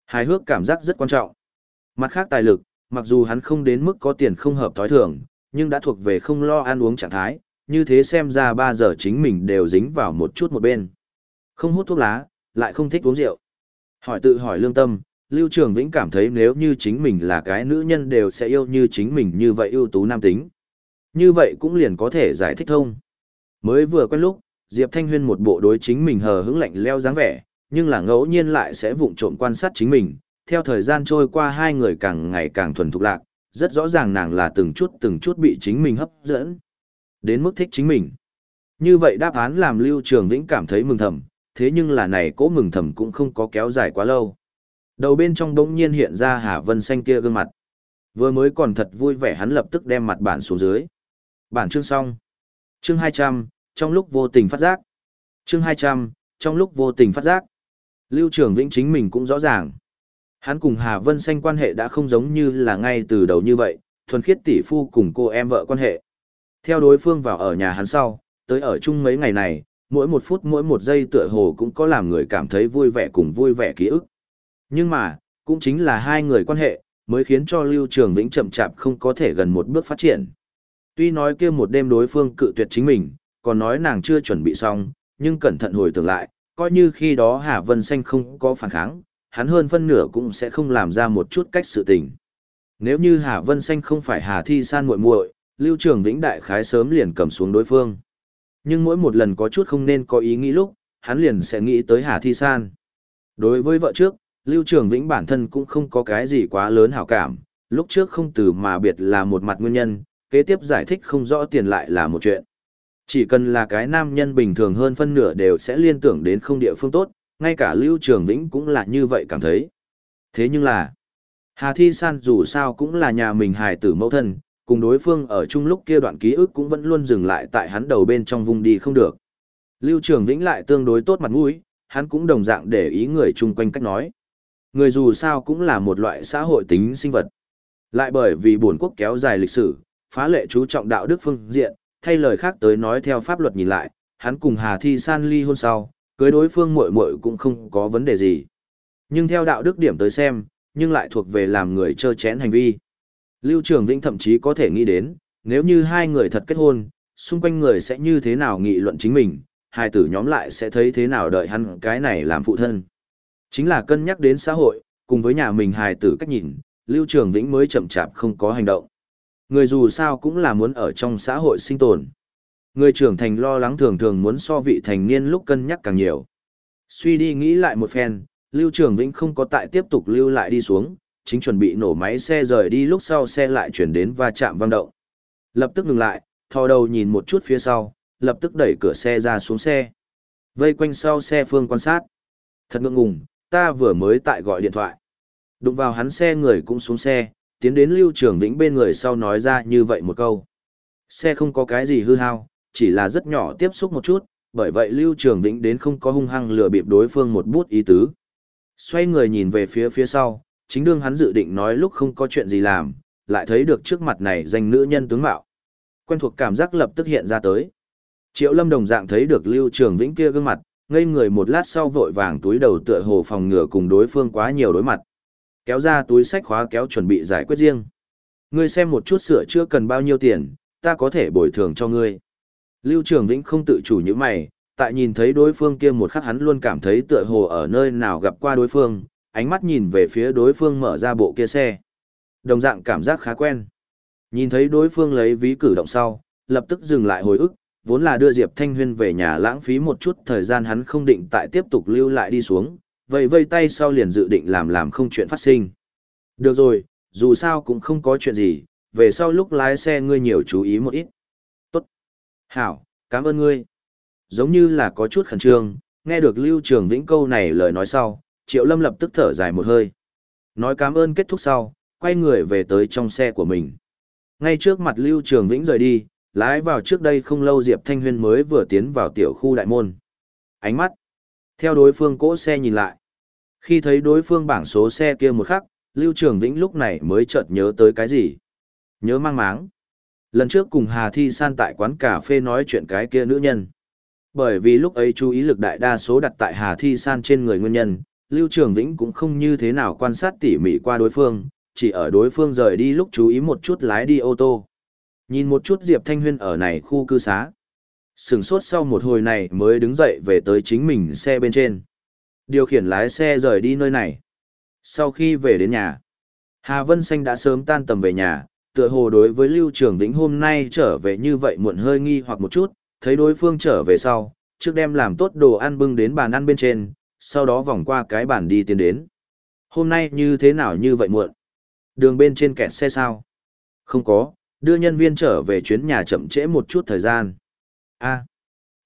Hài hước cảm giác rất quan trọng. Mặt khác tài lực, mặc dù hắn không đến mức có tiền không hợp thói thường, nhưng đã thuộc về không lo ăn uống trạng thái, như thế xem ra 3 giờ chính mình đều dính vào một chút một bên. Không hút thuốc lá, lại không thích uống rượu. Hỏi tự hỏi lương tâm, Lưu Trường Vĩnh cảm thấy nếu như chính mình là cái nữ nhân đều sẽ yêu như chính mình như vậy ưu tú nam tính. Như vậy cũng liền có thể giải thích thông. Mới vừa quen lúc, Diệp Thanh Huyên một bộ đối chính mình hờ hững lạnh leo dáng vẻ, nhưng là ngẫu nhiên lại sẽ vụng trộm quan sát chính mình. Theo thời gian trôi qua hai người càng ngày càng thuần thục lạc, rất rõ ràng nàng là từng chút từng chút bị chính mình hấp dẫn. Đến mức thích chính mình. Như vậy đáp án làm Lưu Trường Vĩnh cảm thấy mừng thầm, thế nhưng là này cố mừng thầm cũng không có kéo dài quá lâu. Đầu bên trong đống nhiên hiện ra Hà Vân Xanh kia gương mặt. Vừa mới còn thật vui vẻ hắn lập tức đem mặt bản xuống dưới. Bản chương xong. Chương 200, trong lúc vô tình phát giác. Chương 200, trong lúc vô tình phát giác. Lưu Trường Vĩnh chính mình cũng rõ ràng. Hắn cùng Hà Vân Xanh quan hệ đã không giống như là ngay từ đầu như vậy, thuần khiết tỷ phu cùng cô em vợ quan hệ. Theo đối phương vào ở nhà hắn sau, tới ở chung mấy ngày này, mỗi một phút mỗi một giây tựa hồ cũng có làm người cảm thấy vui vẻ cùng vui vẻ ký ức. Nhưng mà, cũng chính là hai người quan hệ, mới khiến cho Lưu Trường Vĩnh chậm chạp không có thể gần một bước phát triển. Tuy nói kia một đêm đối phương cự tuyệt chính mình, còn nói nàng chưa chuẩn bị xong, nhưng cẩn thận hồi tưởng lại, coi như khi đó Hà Vân Xanh không có phản kháng, hắn hơn phân nửa cũng sẽ không làm ra một chút cách sự tình. Nếu như Hà Vân Xanh không phải Hà Thi San muội muội, Lưu Trường Vĩnh đại khái sớm liền cầm xuống đối phương. Nhưng mỗi một lần có chút không nên có ý nghĩ lúc, hắn liền sẽ nghĩ tới Hà Thi San. Đối với vợ trước, Lưu Trường Vĩnh bản thân cũng không có cái gì quá lớn hảo cảm, lúc trước không từ mà biệt là một mặt nguyên nhân, kế tiếp giải thích không rõ tiền lại là một chuyện. Chỉ cần là cái nam nhân bình thường hơn phân nửa đều sẽ liên tưởng đến không địa phương tốt, ngay cả Lưu Trường Vĩnh cũng là như vậy cảm thấy. Thế nhưng là, Hà Thi San dù sao cũng là nhà mình hài tử mẫu thân, cùng đối phương ở chung lúc kia đoạn ký ức cũng vẫn luôn dừng lại tại hắn đầu bên trong vùng đi không được. Lưu Trường Vĩnh lại tương đối tốt mặt mũi, hắn cũng đồng dạng để ý người chung quanh cách nói. Người dù sao cũng là một loại xã hội tính sinh vật. Lại bởi vì buồn quốc kéo dài lịch sử, phá lệ chú trọng đạo đức phương diện, thay lời khác tới nói theo pháp luật nhìn lại, hắn cùng Hà Thi San ly hôn sau, cưới đối phương muội muội cũng không có vấn đề gì. Nhưng theo đạo đức điểm tới xem, nhưng lại thuộc về làm người chơ chén hành vi. Lưu Trường Vĩnh thậm chí có thể nghĩ đến, nếu như hai người thật kết hôn, xung quanh người sẽ như thế nào nghị luận chính mình, hai tử nhóm lại sẽ thấy thế nào đợi hắn cái này làm phụ thân. Chính là cân nhắc đến xã hội, cùng với nhà mình hài tử cách nhìn, Lưu Trường Vĩnh mới chậm chạp không có hành động. Người dù sao cũng là muốn ở trong xã hội sinh tồn. Người trưởng thành lo lắng thường thường muốn so vị thành niên lúc cân nhắc càng nhiều. Suy đi nghĩ lại một phen, Lưu Trường Vĩnh không có tại tiếp tục lưu lại đi xuống, chính chuẩn bị nổ máy xe rời đi lúc sau xe lại chuyển đến và chạm vang động. Lập tức ngừng lại, thò đầu nhìn một chút phía sau, lập tức đẩy cửa xe ra xuống xe. Vây quanh sau xe phương quan sát. Thật ngượng ngùng, ta vừa mới tại gọi điện thoại. Đụng vào hắn xe người cũng xuống xe, tiến đến Lưu trưởng Vĩnh bên người sau nói ra như vậy một câu. Xe không có cái gì hư hao, chỉ là rất nhỏ tiếp xúc một chút, bởi vậy Lưu trưởng Vĩnh đến không có hung hăng lừa bịp đối phương một bút ý tứ. Xoay người nhìn về phía phía sau, chính đương hắn dự định nói lúc không có chuyện gì làm, lại thấy được trước mặt này danh nữ nhân tướng mạo. Quen thuộc cảm giác lập tức hiện ra tới. Triệu Lâm đồng dạng thấy được Lưu Trường Vĩnh kia gương mặt, ngây người một lát sau vội vàng túi đầu tựa hồ phòng ngừa cùng đối phương quá nhiều đối mặt. Kéo ra túi sách khóa kéo chuẩn bị giải quyết riêng. Ngươi xem một chút sửa chữa cần bao nhiêu tiền, ta có thể bồi thường cho ngươi. Lưu Trường Vĩnh không tự chủ như mày, tại nhìn thấy đối phương kia một khắc hắn luôn cảm thấy tựa hồ ở nơi nào gặp qua đối phương, ánh mắt nhìn về phía đối phương mở ra bộ kia xe. Đồng dạng cảm giác khá quen. Nhìn thấy đối phương lấy ví cử động sau, lập tức dừng lại hồi ức, vốn là đưa Diệp Thanh Huyên về nhà lãng phí một chút thời gian hắn không định tại tiếp tục lưu lại đi xuống, vậy vây tay sau liền dự định làm làm không chuyện phát sinh. Được rồi, dù sao cũng không có chuyện gì, về sau lúc lái xe ngươi nhiều chú ý một ít. Tốt. Hảo, cảm ơn ngươi. Giống như là có chút khẩn trương, nghe được Lưu Trường Vĩnh câu này lời nói sau, Triệu Lâm lập tức thở dài một hơi. Nói cảm ơn kết thúc sau, quay người về tới trong xe của mình. Ngay trước mặt Lưu Trường Vĩnh rời đi, lái vào trước đây không lâu Diệp Thanh Huyên mới vừa tiến vào tiểu khu đại môn. Ánh mắt. Theo đối phương cỗ xe nhìn lại. Khi thấy đối phương bảng số xe kia một khắc, Lưu Trường Vĩnh lúc này mới chợt nhớ tới cái gì. Nhớ mang máng. Lần trước cùng Hà Thi San tại quán cà phê nói chuyện cái kia nữ nhân. Bởi vì lúc ấy chú ý lực đại đa số đặt tại Hà Thi San trên người nguyên nhân, Lưu Trường Vĩnh cũng không như thế nào quan sát tỉ mỉ qua đối phương, chỉ ở đối phương rời đi lúc chú ý một chút lái đi ô tô. Nhìn một chút Diệp Thanh Huyên ở này khu cư xá. Sừng sốt sau một hồi này mới đứng dậy về tới chính mình xe bên trên. Điều khiển lái xe rời đi nơi này. Sau khi về đến nhà, Hà Vân Xanh đã sớm tan tầm về nhà, tựa hồ đối với Lưu Trường Vĩnh hôm nay trở về như vậy muộn hơi nghi hoặc một chút, thấy đối phương trở về sau, trước đem làm tốt đồ ăn bưng đến bàn ăn bên trên, sau đó vòng qua cái bàn đi tiến đến. Hôm nay như thế nào như vậy muộn? Đường bên trên kẹt xe sao? Không có, đưa nhân viên trở về chuyến nhà chậm trễ một chút thời gian. a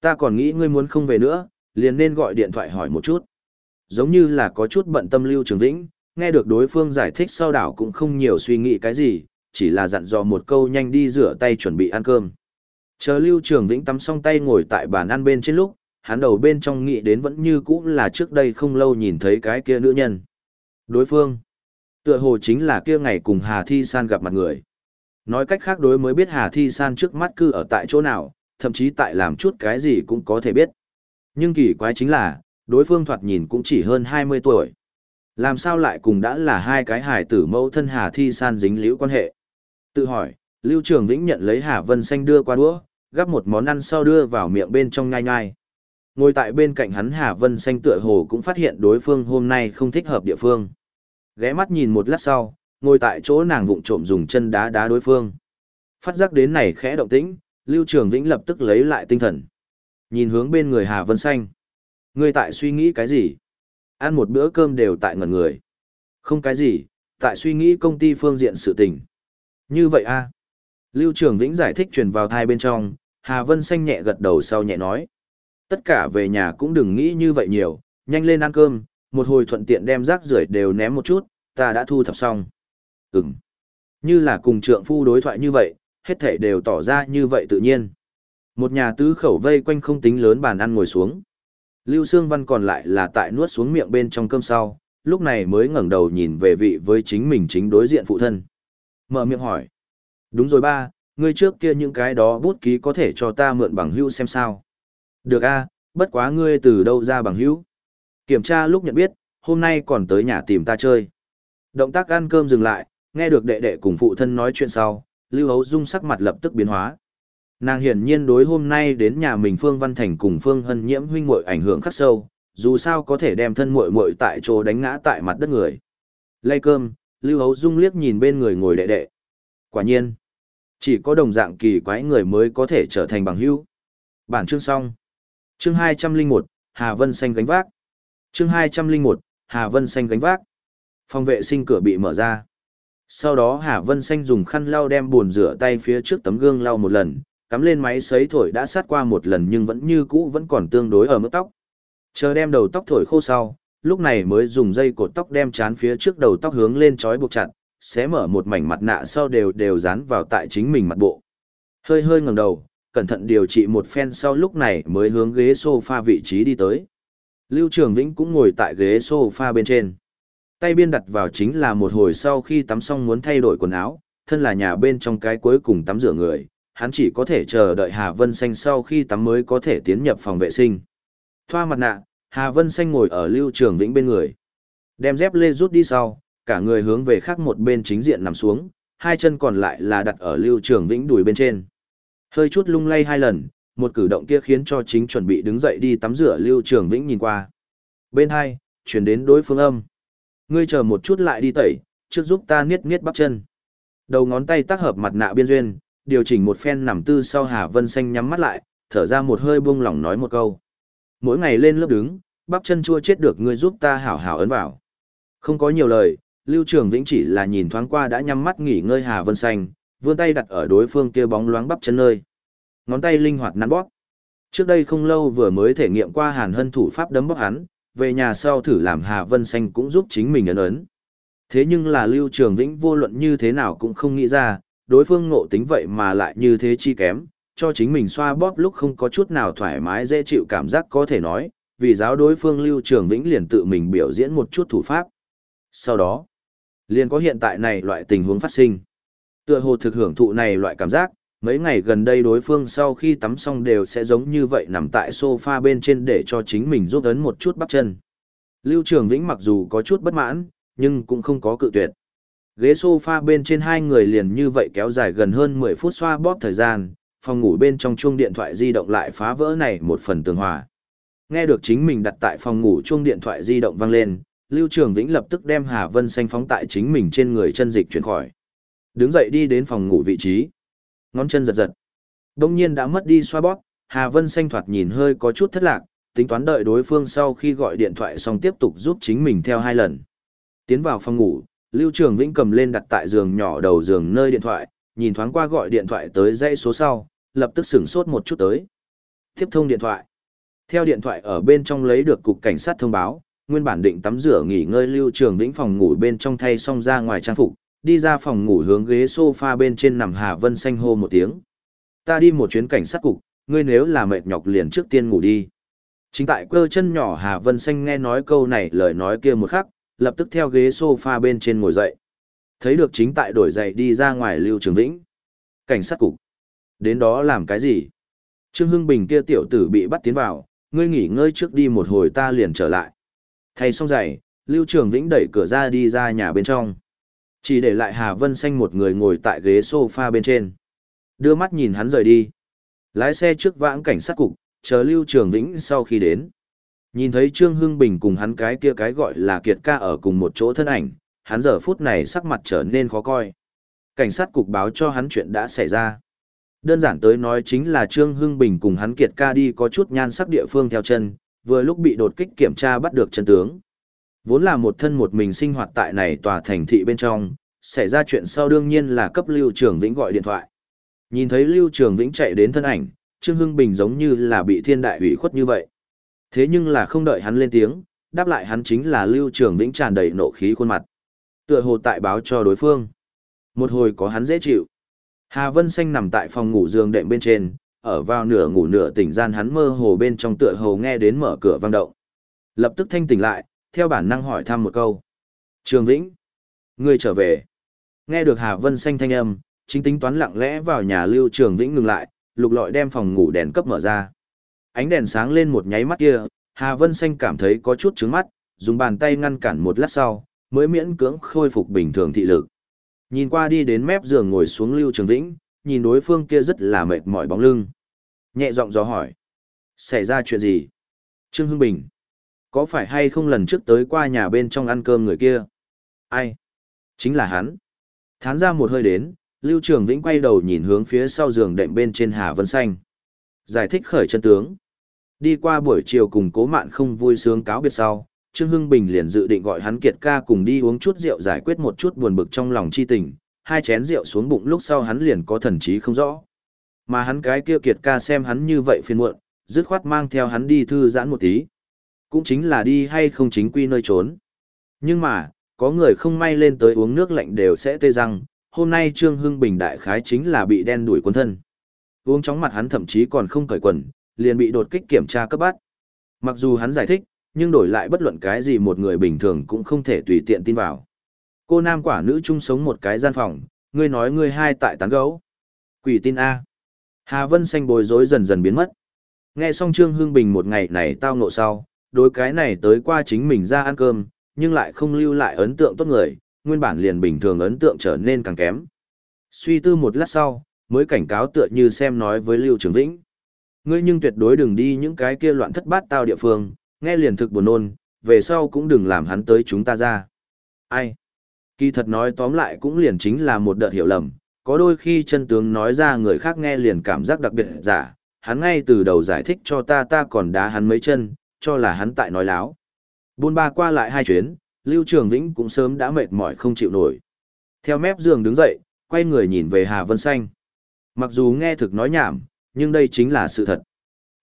ta còn nghĩ ngươi muốn không về nữa, liền nên gọi điện thoại hỏi một chút. Giống như là có chút bận tâm Lưu Trường Vĩnh, nghe được đối phương giải thích sau đảo cũng không nhiều suy nghĩ cái gì, chỉ là dặn dò một câu nhanh đi rửa tay chuẩn bị ăn cơm. Chờ Lưu Trường Vĩnh tắm xong tay ngồi tại bàn ăn bên trên lúc, hắn đầu bên trong nghĩ đến vẫn như cũ là trước đây không lâu nhìn thấy cái kia nữ nhân. Đối phương, tựa hồ chính là kia ngày cùng Hà Thi San gặp mặt người. Nói cách khác đối mới biết Hà Thi San trước mắt cư ở tại chỗ nào, thậm chí tại làm chút cái gì cũng có thể biết. Nhưng kỳ quái chính là, đối phương thoạt nhìn cũng chỉ hơn 20 tuổi. Làm sao lại cùng đã là hai cái hài tử mẫu thân Hà Thi San dính liễu quan hệ? Tự hỏi, Lưu Trường Vĩnh nhận lấy Hà Vân Xanh đưa qua đũa, gắp một món ăn sau đưa vào miệng bên trong nhai nhai. Ngồi tại bên cạnh hắn Hà Vân Xanh tựa hồ cũng phát hiện đối phương hôm nay không thích hợp địa phương. Ghé mắt nhìn một lát sau, ngồi tại chỗ nàng vụng trộm dùng chân đá đá đối phương. Phát giác đến này khẽ động tĩnh, Lưu Trường Vĩnh lập tức lấy lại tinh thần. Nhìn hướng bên người Hà Vân Xanh. Người tại suy nghĩ cái gì? Ăn một bữa cơm đều tại ngẩn người. Không cái gì, tại suy nghĩ công ty phương diện sự tình. Như vậy a Lưu Trường Vĩnh giải thích truyền vào thai bên trong, Hà Vân Xanh nhẹ gật đầu sau nhẹ nói. Tất cả về nhà cũng đừng nghĩ như vậy nhiều, nhanh lên ăn cơm, một hồi thuận tiện đem rác rưởi đều ném một chút, ta đã thu thập xong. Ừm. Như là cùng trượng phu đối thoại như vậy, hết thảy đều tỏ ra như vậy tự nhiên. Một nhà tứ khẩu vây quanh không tính lớn bàn ăn ngồi xuống. Lưu Sương Văn còn lại là tại nuốt xuống miệng bên trong cơm sau, lúc này mới ngẩng đầu nhìn về vị với chính mình chính đối diện phụ thân. Mở miệng hỏi. Đúng rồi ba, ngươi trước kia những cái đó bút ký có thể cho ta mượn bằng hữu xem sao. Được a, bất quá ngươi từ đâu ra bằng hữu. Kiểm tra lúc nhận biết, hôm nay còn tới nhà tìm ta chơi. Động tác ăn cơm dừng lại, nghe được đệ đệ cùng phụ thân nói chuyện sau, Lưu Hấu Dung sắc mặt lập tức biến hóa. Nàng hiển nhiên đối hôm nay đến nhà mình Phương Văn Thành cùng Phương Hân Nhiễm huynh muội ảnh hưởng khắc sâu, dù sao có thể đem thân muội muội tại chỗ đánh ngã tại mặt đất người. Lây cơm, Lưu Hấu Dung liếc nhìn bên người ngồi đệ đệ. Quả nhiên, chỉ có đồng dạng kỳ quái người mới có thể trở thành bằng hữu. Bản chương xong. Chương 201, Hà Vân Xanh gánh vác. Chương 201, Hà Vân Xanh gánh vác. Phòng vệ sinh cửa bị mở ra. Sau đó Hà Vân Xanh dùng khăn lau đem buồn rửa tay phía trước tấm gương lau một lần, cắm lên máy sấy thổi đã sát qua một lần nhưng vẫn như cũ vẫn còn tương đối ở mức tóc. Chờ đem đầu tóc thổi khô sau, lúc này mới dùng dây cột tóc đem chán phía trước đầu tóc hướng lên trói buộc chặt, xé mở một mảnh mặt nạ sau đều đều dán vào tại chính mình mặt bộ. Hơi hơi ngẩng đầu, cẩn thận điều trị một phen sau lúc này mới hướng ghế sofa vị trí đi tới. Lưu Trường Vĩnh cũng ngồi tại ghế sofa bên trên. Tay biên đặt vào chính là một hồi sau khi tắm xong muốn thay đổi quần áo, thân là nhà bên trong cái cuối cùng tắm rửa người, hắn chỉ có thể chờ đợi Hà Vân Xanh sau khi tắm mới có thể tiến nhập phòng vệ sinh. Thoa mặt nạ, Hà Vân Xanh ngồi ở Lưu Trường Vĩnh bên người. Đem dép lê rút đi sau, cả người hướng về khác một bên chính diện nằm xuống, hai chân còn lại là đặt ở Lưu Trường Vĩnh đùi bên trên. Hơi chút lung lay hai lần, một cử động kia khiến cho chính chuẩn bị đứng dậy đi tắm rửa Lưu Trường Vĩnh nhìn qua. Bên hai, chuyển đến đối phương âm. Ngươi chờ một chút lại đi tẩy, trước giúp ta niết niết bắp chân. Đầu ngón tay tác hợp mặt nạ biên duyên, điều chỉnh một phen nằm tư sau Hà Vân Xanh nhắm mắt lại, thở ra một hơi buông lỏng nói một câu. Mỗi ngày lên lớp đứng, bắp chân chua chết được ngươi giúp ta hảo hảo ấn vào. Không có nhiều lời, Lưu Trường Vĩnh chỉ là nhìn thoáng qua đã nhắm mắt nghỉ ngơi Hà Vân Xanh, vươn tay đặt ở đối phương kia bóng loáng bắp chân nơi. Ngón tay linh hoạt nắn bóp. Trước đây không lâu vừa mới thể nghiệm qua Hàn Hân thủ pháp đấm bóp hắn, về nhà sau thử làm Hà Vân Xanh cũng giúp chính mình ấn ấn. Thế nhưng là Lưu Trường Vĩnh vô luận như thế nào cũng không nghĩ ra, đối phương ngộ tính vậy mà lại như thế chi kém, cho chính mình xoa bóp lúc không có chút nào thoải mái dễ chịu cảm giác có thể nói, vì giáo đối phương Lưu Trường Vĩnh liền tự mình biểu diễn một chút thủ pháp. Sau đó, liền có hiện tại này loại tình huống phát sinh. Tựa hồ thực hưởng thụ này loại cảm giác, mấy ngày gần đây đối phương sau khi tắm xong đều sẽ giống như vậy nằm tại sofa bên trên để cho chính mình giúp ấn một chút bắp chân. Lưu Trường Vĩnh mặc dù có chút bất mãn, nhưng cũng không có cự tuyệt. Ghế sofa bên trên hai người liền như vậy kéo dài gần hơn 10 phút xoa bóp thời gian, phòng ngủ bên trong chuông điện thoại di động lại phá vỡ này một phần tường hòa. Nghe được chính mình đặt tại phòng ngủ chuông điện thoại di động vang lên, Lưu Trường Vĩnh lập tức đem Hà Vân Xanh phóng tại chính mình trên người chân dịch chuyển khỏi. Đứng dậy đi đến phòng ngủ vị trí. Ngón chân giật giật. Đông nhiên đã mất đi xoa bóp, Hà Vân Xanh thoạt nhìn hơi có chút thất lạc, tính toán đợi đối phương sau khi gọi điện thoại xong tiếp tục giúp chính mình theo hai lần. Tiến vào phòng ngủ, Lưu Trường Vĩnh cầm lên đặt tại giường nhỏ đầu giường nơi điện thoại, nhìn thoáng qua gọi điện thoại tới dãy số sau, lập tức sửng sốt một chút tới. Tiếp thông điện thoại. Theo điện thoại ở bên trong lấy được cục cảnh sát thông báo, nguyên bản định tắm rửa nghỉ ngơi Lưu Trường Vĩnh phòng ngủ bên trong thay xong ra ngoài trang phục, đi ra phòng ngủ hướng ghế sofa bên trên nằm Hà Vân xanh hô một tiếng. Ta đi một chuyến cảnh sát cục, ngươi nếu là mệt nhọc liền trước tiên ngủ đi. Chính tại cơ chân nhỏ Hà Vân xanh nghe nói câu này lời nói kia một khắc, lập tức theo ghế sofa bên trên ngồi dậy. Thấy được chính tại đổi giày đi ra ngoài Lưu Trường Vĩnh. Cảnh sát cục. Đến đó làm cái gì? Trương Hưng Bình kia tiểu tử bị bắt tiến vào, ngươi nghỉ ngơi trước đi một hồi ta liền trở lại. Thay xong giày, Lưu Trường Vĩnh đẩy cửa ra đi ra nhà bên trong. Chỉ để lại Hà Vân Xanh một người ngồi tại ghế sofa bên trên. Đưa mắt nhìn hắn rời đi. Lái xe trước vãng cảnh sát cục, chờ Lưu Trường Vĩnh sau khi đến. Nhìn thấy Trương Hưng Bình cùng hắn cái kia cái gọi là kiệt ca ở cùng một chỗ thân ảnh, hắn giờ phút này sắc mặt trở nên khó coi. Cảnh sát cục báo cho hắn chuyện đã xảy ra. Đơn giản tới nói chính là Trương Hưng Bình cùng hắn kiệt ca đi có chút nhan sắc địa phương theo chân, vừa lúc bị đột kích kiểm tra bắt được chân tướng. Vốn là một thân một mình sinh hoạt tại này tòa thành thị bên trong, xảy ra chuyện sau đương nhiên là cấp Lưu Trường Vĩnh gọi điện thoại. Nhìn thấy Lưu Trường Vĩnh chạy đến thân ảnh, Trương Hưng Bình giống như là bị thiên đại ủy khuất như vậy. Thế nhưng là không đợi hắn lên tiếng, đáp lại hắn chính là Lưu Trường Vĩnh tràn đầy nộ khí khuôn mặt. Tựa hồ tại báo cho đối phương. Một hồi có hắn dễ chịu. Hà Vân Xanh nằm tại phòng ngủ giường đệm bên trên, ở vào nửa ngủ nửa tỉnh gian hắn mơ hồ bên trong tựa hồ nghe đến mở cửa vang động. Lập tức thanh tỉnh lại, theo bản năng hỏi thăm một câu. Trường Vĩnh, ngươi trở về. Nghe được Hà Vân Xanh thanh âm, chính tính toán lặng lẽ vào nhà Lưu Trường Vĩnh ngừng lại, lục lọi đem phòng ngủ đèn cấp mở ra. Ánh đèn sáng lên một nháy mắt kia, Hà Vân Xanh cảm thấy có chút trướng mắt, dùng bàn tay ngăn cản một lát sau, mới miễn cưỡng khôi phục bình thường thị lực. Nhìn qua đi đến mép giường ngồi xuống Lưu Trường Vĩnh, nhìn đối phương kia rất là mệt mỏi bóng lưng. Nhẹ giọng dò hỏi. Xảy ra chuyện gì? Trương Hưng Bình. Có phải hay không lần trước tới qua nhà bên trong ăn cơm người kia? Ai? Chính là hắn. Thán ra một hơi đến, Lưu Trường Vĩnh quay đầu nhìn hướng phía sau giường đệm bên trên Hà Vân Xanh. Giải thích khởi chân tướng. Đi qua buổi chiều cùng cố mạn không vui sướng cáo biệt sau, Trương Hưng Bình liền dự định gọi hắn kiệt ca cùng đi uống chút rượu giải quyết một chút buồn bực trong lòng chi tình, hai chén rượu xuống bụng lúc sau hắn liền có thần trí không rõ. Mà hắn cái kia kiệt ca xem hắn như vậy phiền muộn, dứt khoát mang theo hắn đi thư giãn một tí. Cũng chính là đi hay không chính quy nơi trốn. Nhưng mà, có người không may lên tới uống nước lạnh đều sẽ tê răng, hôm nay Trương Hưng Bình đại khái chính là bị đen đuổi quân thân. Uống chóng mặt hắn thậm chí còn không cởi quần, liền bị đột kích kiểm tra cấp bắt. Mặc dù hắn giải thích, nhưng đổi lại bất luận cái gì một người bình thường cũng không thể tùy tiện tin vào. Cô nam quả nữ chung sống một cái gian phòng, ngươi nói ngươi hai tại tán gấu. Quỷ tin A. Hà Vân xanh bối rối dần dần biến mất. Nghe xong Trương Hương Bình một ngày này tao ngộ sau, đối cái này tới qua chính mình ra ăn cơm, nhưng lại không lưu lại ấn tượng tốt người, nguyên bản liền bình thường ấn tượng trở nên càng kém. Suy tư một lát sau, mới cảnh cáo tựa như xem nói với Lưu Trường Vĩnh. Ngươi nhưng tuyệt đối đừng đi những cái kia loạn thất bát tao địa phương, nghe liền thực buồn nôn, về sau cũng đừng làm hắn tới chúng ta ra. Ai? Kỳ thật nói tóm lại cũng liền chính là một đợt hiểu lầm, có đôi khi chân tướng nói ra người khác nghe liền cảm giác đặc biệt giả, hắn ngay từ đầu giải thích cho ta ta còn đá hắn mấy chân, cho là hắn tại nói láo. Buôn ba qua lại hai chuyến, Lưu Trường Vĩnh cũng sớm đã mệt mỏi không chịu nổi. Theo mép giường đứng dậy, quay người nhìn về Hà Vân Xanh. Mặc dù nghe thực nói nhảm, nhưng đây chính là sự thật.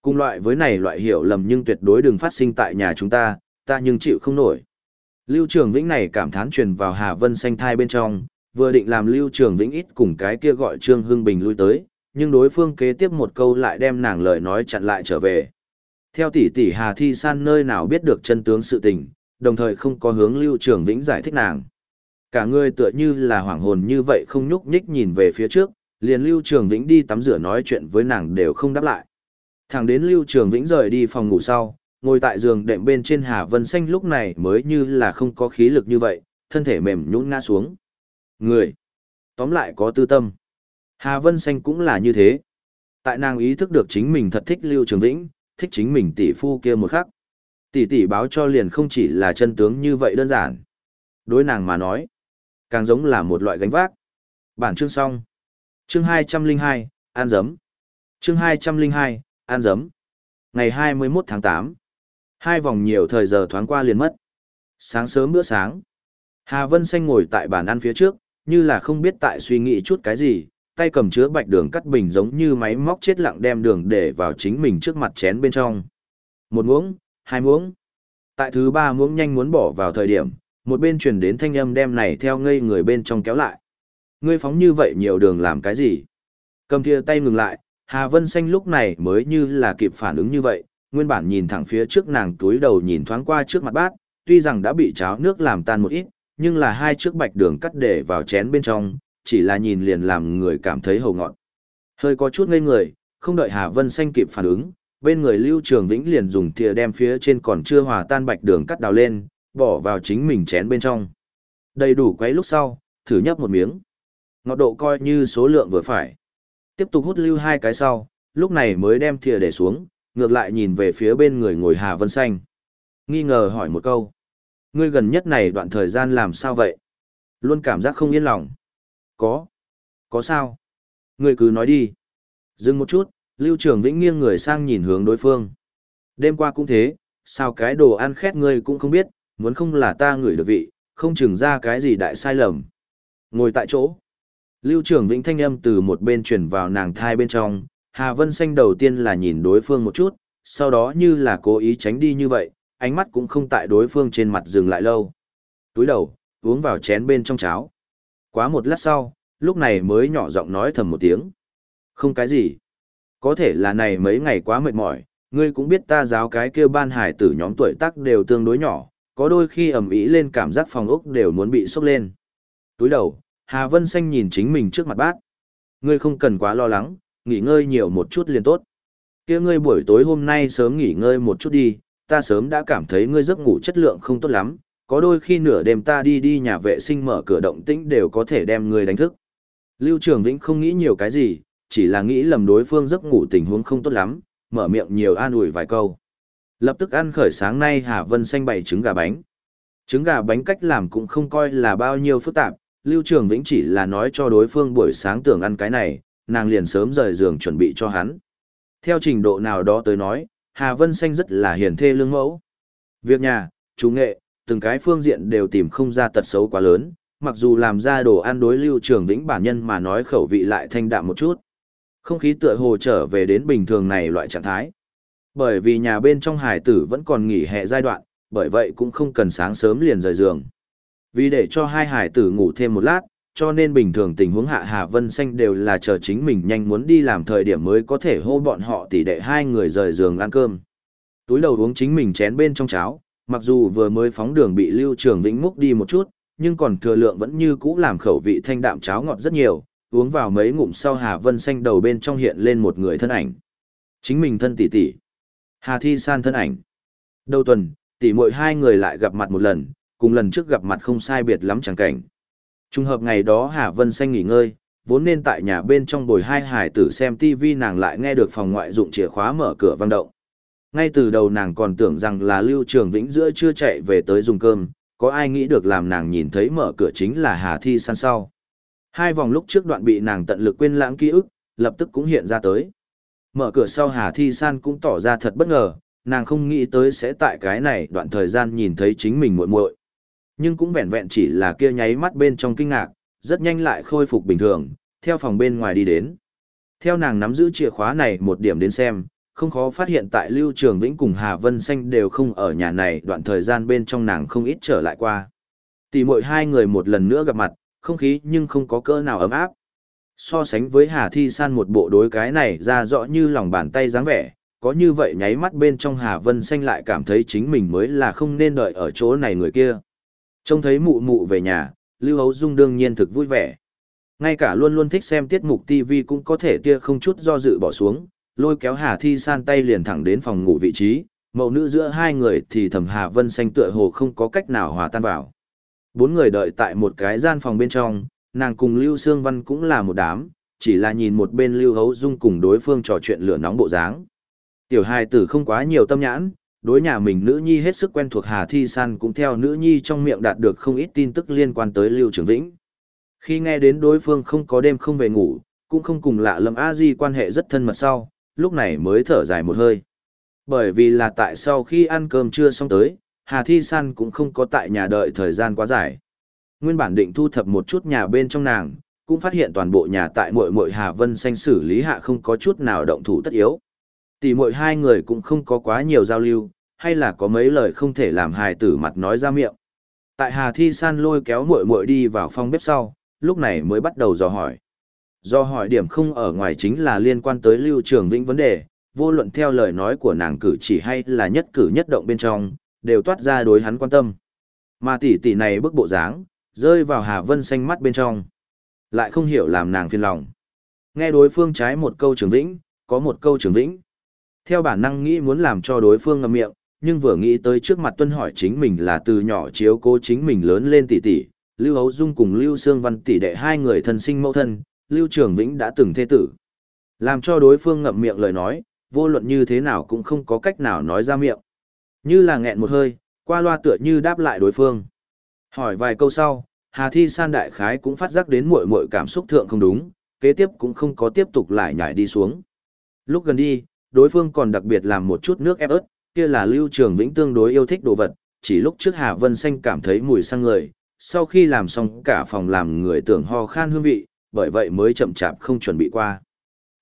Cùng loại với này loại hiểu lầm nhưng tuyệt đối đừng phát sinh tại nhà chúng ta, ta nhưng chịu không nổi. Lưu Trường Vĩnh này cảm thán truyền vào Hà Vân Xanh thai bên trong, vừa định làm Lưu Trường Vĩnh ít cùng cái kia gọi Trương Hưng Bình lui tới, nhưng đối phương kế tiếp một câu lại đem nàng lời nói chặn lại trở về. Theo tỷ tỷ Hà Thi San nơi nào biết được chân tướng sự tình, đồng thời không có hướng Lưu Trường Vĩnh giải thích nàng. Cả người tựa như là hoảng hồn như vậy không nhúc nhích nhìn về phía trước, liền Lưu Trường Vĩnh đi tắm rửa nói chuyện với nàng đều không đáp lại. Thẳng đến Lưu Trường Vĩnh rời đi phòng ngủ sau, ngồi tại giường đệm bên trên Hà Vân Xanh lúc này mới như là không có khí lực như vậy, thân thể mềm nhũn ngã xuống. Người, tóm lại có tư tâm. Hà Vân Xanh cũng là như thế. Tại nàng ý thức được chính mình thật thích Lưu Trường Vĩnh, thích chính mình tỷ phu kia một khắc. Tỷ tỷ báo cho liền không chỉ là chân tướng như vậy đơn giản. Đối nàng mà nói, càng giống là một loại gánh vác. Bản chương xong. Chương 202, An Dấm. Chương 202, An Dấm. Ngày 21 tháng 8. Hai vòng nhiều thời giờ thoáng qua liền mất. Sáng sớm bữa sáng. Hà Vân Xanh ngồi tại bàn ăn phía trước, như là không biết tại suy nghĩ chút cái gì, tay cầm chứa bạch đường cắt bình giống như máy móc chết lặng đem đường để vào chính mình trước mặt chén bên trong. Một muỗng, hai muỗng. Tại thứ ba muỗng nhanh muốn bỏ vào thời điểm, một bên truyền đến thanh âm đem này theo ngây người bên trong kéo lại. Ngươi phóng như vậy nhiều đường làm cái gì? Cầm thìa tay ngừng lại, Hà Vân Xanh lúc này mới như là kịp phản ứng như vậy, nguyên bản nhìn thẳng phía trước nàng túi đầu nhìn thoáng qua trước mặt bát, tuy rằng đã bị cháo nước làm tan một ít, nhưng là hai chiếc bạch đường cắt để vào chén bên trong, chỉ là nhìn liền làm người cảm thấy hầu ngọn. Hơi có chút ngây người, không đợi Hà Vân Xanh kịp phản ứng, bên người Lưu Trường Vĩnh liền dùng thìa đem phía trên còn chưa hòa tan bạch đường cắt đào lên, bỏ vào chính mình chén bên trong. Đầy đủ quấy lúc sau, thử nhấp một miếng. Ngọt độ coi như số lượng vừa phải. Tiếp tục hút lưu hai cái sau, lúc này mới đem thìa để xuống, ngược lại nhìn về phía bên người ngồi Hà Vân Xanh. Nghi ngờ hỏi một câu. Ngươi gần nhất này đoạn thời gian làm sao vậy? Luôn cảm giác không yên lòng. Có. Có sao? người cứ nói đi. Dừng một chút, Lưu Trường Vĩnh nghiêng người sang nhìn hướng đối phương. Đêm qua cũng thế, sao cái đồ ăn khét ngươi cũng không biết, muốn không là ta ngửi được vị, không chừng ra cái gì đại sai lầm. Ngồi tại chỗ. Lưu Trường Vĩnh thanh âm từ một bên truyền vào nàng thai bên trong, Hà Vân Xanh đầu tiên là nhìn đối phương một chút, sau đó như là cố ý tránh đi như vậy, ánh mắt cũng không tại đối phương trên mặt dừng lại lâu. Túi đầu, uống vào chén bên trong cháo. Quá một lát sau, lúc này mới nhỏ giọng nói thầm một tiếng. Không cái gì. Có thể là này mấy ngày quá mệt mỏi, ngươi cũng biết ta giáo cái kia ban hải tử nhóm tuổi tác đều tương đối nhỏ, có đôi khi ẩm ý lên cảm giác phòng ốc đều muốn bị sốc lên. Túi đầu, Hà Vân Xanh nhìn chính mình trước mặt bác. Ngươi không cần quá lo lắng, nghỉ ngơi nhiều một chút liền tốt. kia ngươi buổi tối hôm nay sớm nghỉ ngơi một chút đi, ta sớm đã cảm thấy ngươi giấc ngủ chất lượng không tốt lắm, có đôi khi nửa đêm ta đi đi nhà vệ sinh mở cửa động tĩnh đều có thể đem ngươi đánh thức. Lưu Trường Vĩnh không nghĩ nhiều cái gì, chỉ là nghĩ lầm đối phương giấc ngủ tình huống không tốt lắm, mở miệng nhiều an ủi vài câu. Lập tức ăn khởi sáng nay Hà Vân xanh bày trứng gà bánh. Trứng gà bánh cách làm cũng không coi là bao nhiêu phức tạp, Lưu Trường Vĩnh chỉ là nói cho đối phương buổi sáng tưởng ăn cái này, nàng liền sớm rời giường chuẩn bị cho hắn. Theo trình độ nào đó tới nói, Hà Vân Xanh rất là hiền thê lương mẫu. Việc nhà, chú nghệ, từng cái phương diện đều tìm không ra tật xấu quá lớn, mặc dù làm ra đồ ăn đối Lưu Trường Vĩnh bản nhân mà nói khẩu vị lại thanh đạm một chút. Không khí tựa hồ trở về đến bình thường này loại trạng thái. Bởi vì nhà bên trong hải tử vẫn còn nghỉ hè giai đoạn, bởi vậy cũng không cần sáng sớm liền rời giường. Vì để cho hai hải tử ngủ thêm một lát, cho nên bình thường tình huống hạ Hà Vân Xanh đều là chờ chính mình nhanh muốn đi làm thời điểm mới có thể hô bọn họ tỉ đệ hai người rời giường ăn cơm. Túi đầu uống chính mình chén bên trong cháo, mặc dù vừa mới phóng đường bị Lưu Trường Vĩnh múc đi một chút, nhưng còn thừa lượng vẫn như cũ làm khẩu vị thanh đạm cháo ngọt rất nhiều, uống vào mấy ngụm sau Hà Vân Xanh đầu bên trong hiện lên một người thân ảnh. Chính mình thân tỷ tỷ. Hà Thi San thân ảnh. Đầu tuần, tỷ muội hai người lại gặp mặt một lần, cùng lần trước gặp mặt không sai biệt lắm chẳng cảnh. Trùng hợp ngày đó Hà Vân Xanh nghỉ ngơi, vốn nên tại nhà bên trong bồi hai hải tử xem TV nàng lại nghe được phòng ngoại dụng chìa khóa mở cửa vang động. Ngay từ đầu nàng còn tưởng rằng là Lưu Trường Vĩnh giữa chưa chạy về tới dùng cơm, Có ai nghĩ được làm nàng nhìn thấy mở cửa chính là Hà Thi San sau. Hai vòng lúc trước đoạn bị nàng tận lực quên lãng ký ức, lập tức cũng hiện ra tới. Mở cửa sau Hà Thi San cũng tỏ ra thật bất ngờ, nàng không nghĩ tới sẽ tại cái này đoạn thời gian nhìn thấy chính mình muội muội. Nhưng cũng vẹn vẹn chỉ là kia nháy mắt bên trong kinh ngạc, rất nhanh lại khôi phục bình thường, theo phòng bên ngoài đi đến. Theo nàng nắm giữ chìa khóa này một điểm đến xem, không khó phát hiện tại Lưu Trường Vĩnh cùng Hà Vân Xanh đều không ở nhà này đoạn thời gian bên trong nàng không ít trở lại qua. Tỷ muội hai người một lần nữa gặp mặt, không khí nhưng không có cỡ nào ấm áp. So sánh với Hà Thi San một bộ đối cái này ra rõ như lòng bàn tay dáng vẻ, có như vậy nháy mắt bên trong Hà Vân Xanh lại cảm thấy chính mình mới là không nên đợi ở chỗ này người kia. Trông thấy mụ mụ về nhà, Lưu Hấu Dung đương nhiên thực vui vẻ. Ngay cả luôn luôn thích xem tiết mục TV cũng có thể tia không chút do dự bỏ xuống, lôi kéo Hà Thi San tay liền thẳng đến phòng ngủ vị trí, mẫu nữ giữa hai người thì thầm Hà Vân Xanh tựa hồ không có cách nào hòa tan vào. Bốn người đợi tại một cái gian phòng bên trong, nàng cùng Lưu Sương Văn cũng là một đám, chỉ là nhìn một bên Lưu Hấu Dung cùng đối phương trò chuyện lửa nóng bộ dáng. Tiểu hài tử không quá nhiều tâm nhãn, đối nhà mình nữ nhi hết sức quen thuộc Hà Thi San cũng theo nữ nhi trong miệng đạt được không ít tin tức liên quan tới Lưu Trường Vĩnh. Khi nghe đến đối phương không có đêm không về ngủ, cũng không cùng lạ lầm a di quan hệ rất thân mật sau, lúc này mới thở dài một hơi. Bởi vì là tại sau khi ăn cơm trưa xong tới, Hà Thi San cũng không có tại nhà đợi thời gian quá dài. Nguyên bản định thu thập một chút nhà bên trong nàng, cũng phát hiện toàn bộ nhà tại muội muội Hà Vân xanh xử lý hạ không có chút nào động thủ tất yếu. Tỷ muội hai người cũng không có quá nhiều giao lưu, hay là có mấy lời không thể làm hài tử mặt nói ra miệng. Tại Hà Thi San lôi kéo muội muội đi vào phòng bếp sau, lúc này mới bắt đầu dò hỏi. Do hỏi điểm không ở ngoài chính là liên quan tới Lưu Trường Vĩnh vấn đề, vô luận theo lời nói của nàng cử chỉ hay là nhất cử nhất động bên trong, đều toát ra đối hắn quan tâm. Mà tỷ tỷ này bức bộ dáng, rơi vào Hà Vân xanh mắt bên trong. Lại không hiểu làm nàng phiền lòng. Nghe đối phương trái một câu trường vĩnh, có một câu trường vĩnh. Theo bản năng nghĩ muốn làm cho đối phương ngậm miệng, nhưng vừa nghĩ tới trước mặt tuân hỏi chính mình là từ nhỏ chiếu cố chính mình lớn lên tỷ tỷ, Lưu Hấu Dung cùng Lưu Sương Văn tỷ đệ hai người thân sinh mẫu thân, Lưu Trường Vĩnh đã từng thê tử. Làm cho đối phương ngậm miệng lời nói, vô luận như thế nào cũng không có cách nào nói ra miệng. Như là nghẹn một hơi, qua loa tựa như đáp lại đối phương. Hỏi vài câu sau, Hà Thi San đại khái cũng phát giác đến muội muội cảm xúc thượng không đúng, kế tiếp cũng không có tiếp tục lại nhảy đi xuống. Lúc gần đi, đối phương còn đặc biệt làm một chút nước ép ớt, kia là Lưu Trường Vĩnh tương đối yêu thích đồ vật, chỉ lúc trước Hà Vân Xanh cảm thấy mùi sang người, sau khi làm xong cả phòng làm người tưởng ho khan hương vị, bởi vậy mới chậm chạp không chuẩn bị qua.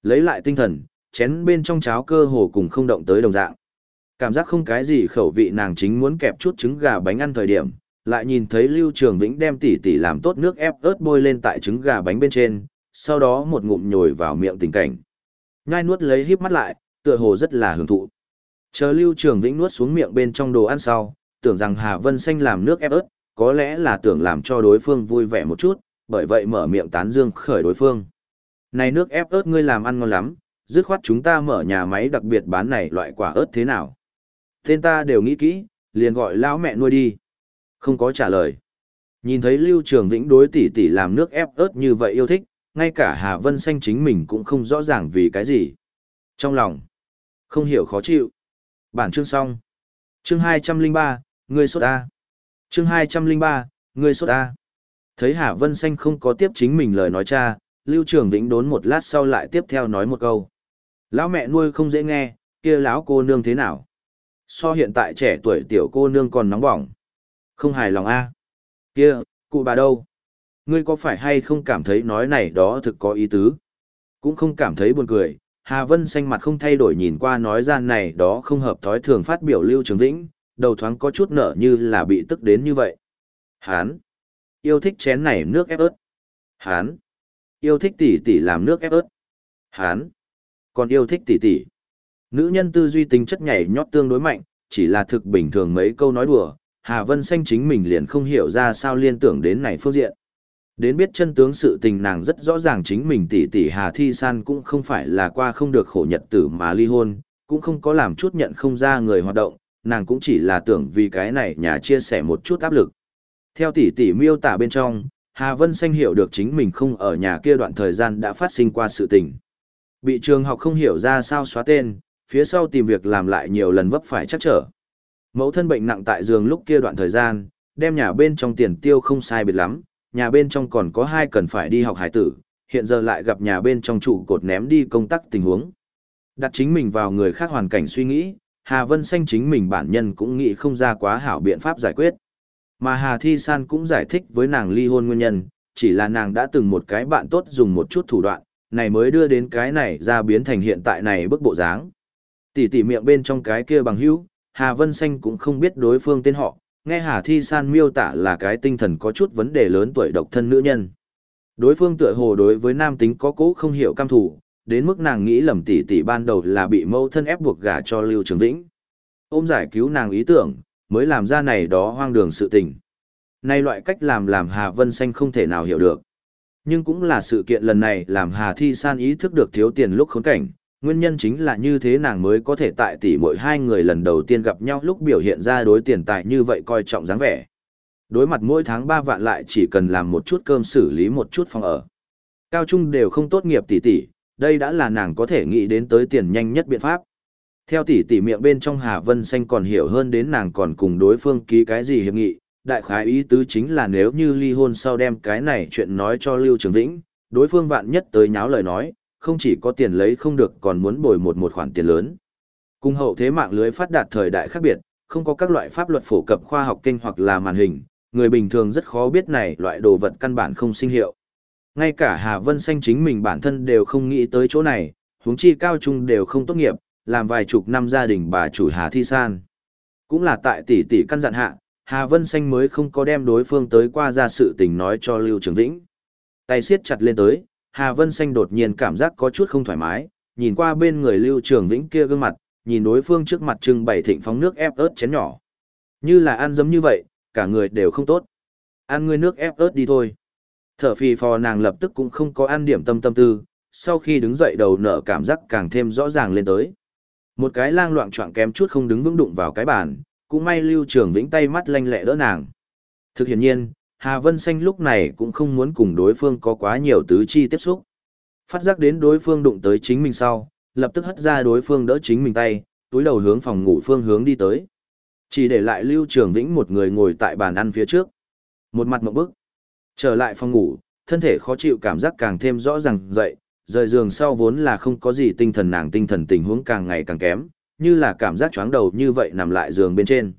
Lấy lại tinh thần, chén bên trong cháo cơ hồ cùng không động tới đồng dạng. Cảm giác không cái gì khẩu vị nàng chính muốn kẹp chút trứng gà bánh ăn thời điểm, lại nhìn thấy Lưu Trường Vĩnh đem tỉ tỉ làm tốt nước ép ớt bôi lên tại trứng gà bánh bên trên, sau đó một ngụm nhồi vào miệng tình cảnh. Nhai nuốt lấy híp mắt lại, tựa hồ rất là hưởng thụ. Chờ Lưu Trường Vĩnh nuốt xuống miệng bên trong đồ ăn sau, tưởng rằng Hà Vân Xanh làm nước ép ớt, có lẽ là tưởng làm cho đối phương vui vẻ một chút, bởi vậy mở miệng tán dương khởi đối phương. Này nước ép ớt ngươi làm ăn ngon lắm, dứt khoát chúng ta mở nhà máy đặc biệt bán này loại quả ớt thế nào. Tên ta đều nghĩ kỹ, liền gọi lão mẹ nuôi đi. Không có trả lời. Nhìn thấy Lưu Trường Vĩnh đối tỷ tỷ làm nước ép ớt như vậy yêu thích, ngay cả Hà Vân Xanh chính mình cũng không rõ ràng vì cái gì. Trong lòng, không hiểu khó chịu. Bản chương xong. Chương 203, người sốt A. Chương 203, người sốt A. Thấy Hà Vân Xanh không có tiếp chính mình lời nói cha, Lưu Trường Vĩnh đốn một lát sau lại tiếp theo nói một câu. Lão mẹ nuôi không dễ nghe, kia lão cô nương thế nào? So hiện tại trẻ tuổi tiểu cô nương còn nóng bỏng. Không hài lòng a Kia, cụ bà đâu? Ngươi có phải hay không cảm thấy nói này đó thực có ý tứ? Cũng không cảm thấy buồn cười. Hà Vân xanh mặt không thay đổi nhìn qua nói ra này đó không hợp thói thường phát biểu Lưu Trường Vĩnh, đầu thoáng có chút nở như là bị tức đến như vậy. Hán! Yêu thích chén này nước ép ớt. Hán! Yêu thích tỷ tỷ làm nước ép ớt. Hán! Còn yêu thích tỷ tỷ. Nữ nhân tư duy tính chất nhảy nhót tương đối mạnh, chỉ là thực bình thường mấy câu nói đùa, Hà Vân Xanh chính mình liền không hiểu ra sao liên tưởng đến này phương diện. Đến biết chân tướng sự tình nàng rất rõ ràng chính mình tỷ tỷ Hà Thi San cũng không phải là qua không được khổ nhật tử mà ly hôn, cũng không có làm chút nhận không ra người hoạt động, nàng cũng chỉ là tưởng vì cái này nhà chia sẻ một chút áp lực. Theo tỷ tỷ miêu tả bên trong, Hà Vân Xanh hiểu được chính mình không ở nhà kia đoạn thời gian đã phát sinh qua sự tình. Bị trường học không hiểu ra sao xóa tên, phía sau tìm việc làm lại nhiều lần vấp phải chắc trở. Mẫu thân bệnh nặng tại giường lúc kia đoạn thời gian, đem nhà bên trong tiền tiêu không sai biệt lắm, nhà bên trong còn có hai cần phải đi học hải tử, hiện giờ lại gặp nhà bên trong trụ cột ném đi công tác tình huống. Đặt chính mình vào người khác hoàn cảnh suy nghĩ, Hà Vân Xanh chính mình bản nhân cũng nghĩ không ra quá hảo biện pháp giải quyết. Mà Hà Thi San cũng giải thích với nàng ly hôn nguyên nhân, chỉ là nàng đã từng một cái bạn tốt dùng một chút thủ đoạn, này mới đưa đến cái này ra biến thành hiện tại này bức bộ dáng. Tỷ tỷ miệng bên trong cái kia bằng hữu, Hà Vân Xanh cũng không biết đối phương tên họ, nghe Hà Thi San miêu tả là cái tinh thần có chút vấn đề lớn tuổi độc thân nữ nhân. Đối phương tựa hồ đối với nam tính có cố không hiểu cam thủ, đến mức nàng nghĩ lầm tỷ tỷ ban đầu là bị mâu thân ép buộc gả cho Lưu Trường Vĩnh. Ôm giải cứu nàng ý tưởng, mới làm ra này đó hoang đường sự tình. Nay loại cách làm làm Hà Vân Xanh không thể nào hiểu được. Nhưng cũng là sự kiện lần này làm Hà Thi San ý thức được thiếu tiền lúc khốn cảnh, nguyên nhân chính là như thế nàng mới có thể tại tỷ mỗi hai người lần đầu tiên gặp nhau lúc biểu hiện ra đối tiền tài như vậy coi trọng dáng vẻ. Đối mặt mỗi tháng ba vạn lại chỉ cần làm một chút cơm xử lý một chút phòng ở. Cao trung đều không tốt nghiệp tỷ tỷ, đây đã là nàng có thể nghĩ đến tới tiền nhanh nhất biện pháp. Theo tỷ tỷ miệng bên trong Hà Vân Xanh còn hiểu hơn đến nàng còn cùng đối phương ký cái gì hiệp nghị, đại khái ý tứ chính là nếu như ly hôn sau đem cái này chuyện nói cho Lưu Trường Vĩnh, đối phương vạn nhất tới nháo lời nói, không chỉ có tiền lấy không được còn muốn bồi một một khoản tiền lớn. Cùng hậu thế mạng lưới phát đạt thời đại khác biệt, không có các loại pháp luật phổ cập khoa học kinh hoặc là màn hình, người bình thường rất khó biết này loại đồ vật căn bản không sinh hiệu. Ngay cả Hà Vân Xanh chính mình bản thân đều không nghĩ tới chỗ này, huống chi cao trung đều không tốt nghiệp, làm vài chục năm gia đình bà chủ Hà Thi San. Cũng là tại tỷ tỷ căn dặn hạ, Hà Vân Xanh mới không có đem đối phương tới qua ra sự tình nói cho Lưu Trường Vĩnh. Tay siết chặt lên tới, Hà Vân Xanh đột nhiên cảm giác có chút không thoải mái, nhìn qua bên người Lưu Trường Vĩnh kia gương mặt, nhìn đối phương trước mặt trưng bày thịnh phóng nước ép ớt chén nhỏ. Như là ăn dấm như vậy, cả người đều không tốt. Ăn ngươi nước ép ớt đi thôi. Thở phì phò nàng lập tức cũng không có ăn điểm tâm tâm tư, sau khi đứng dậy đầu nở cảm giác càng thêm rõ ràng lên tới. Một cái lang loạn choạng kém chút không đứng vững đụng vào cái bàn, cũng may Lưu Trường Vĩnh tay mắt lanh lẹ đỡ nàng. Thực hiện nhiên, Hà Vân Xanh lúc này cũng không muốn cùng đối phương có quá nhiều tứ chi tiếp xúc. Phát giác đến đối phương đụng tới chính mình sau, lập tức hất ra đối phương đỡ chính mình tay, túi đầu hướng phòng ngủ phương hướng đi tới. Chỉ để lại Lưu Trường Vĩnh một người ngồi tại bàn ăn phía trước. Một mặt một bức. Trở lại phòng ngủ, thân thể khó chịu cảm giác càng thêm rõ ràng dậy, rời giường sau vốn là không có gì tinh thần nàng tinh thần tình huống càng ngày càng kém, như là cảm giác chóng đầu như vậy nằm lại giường bên trên.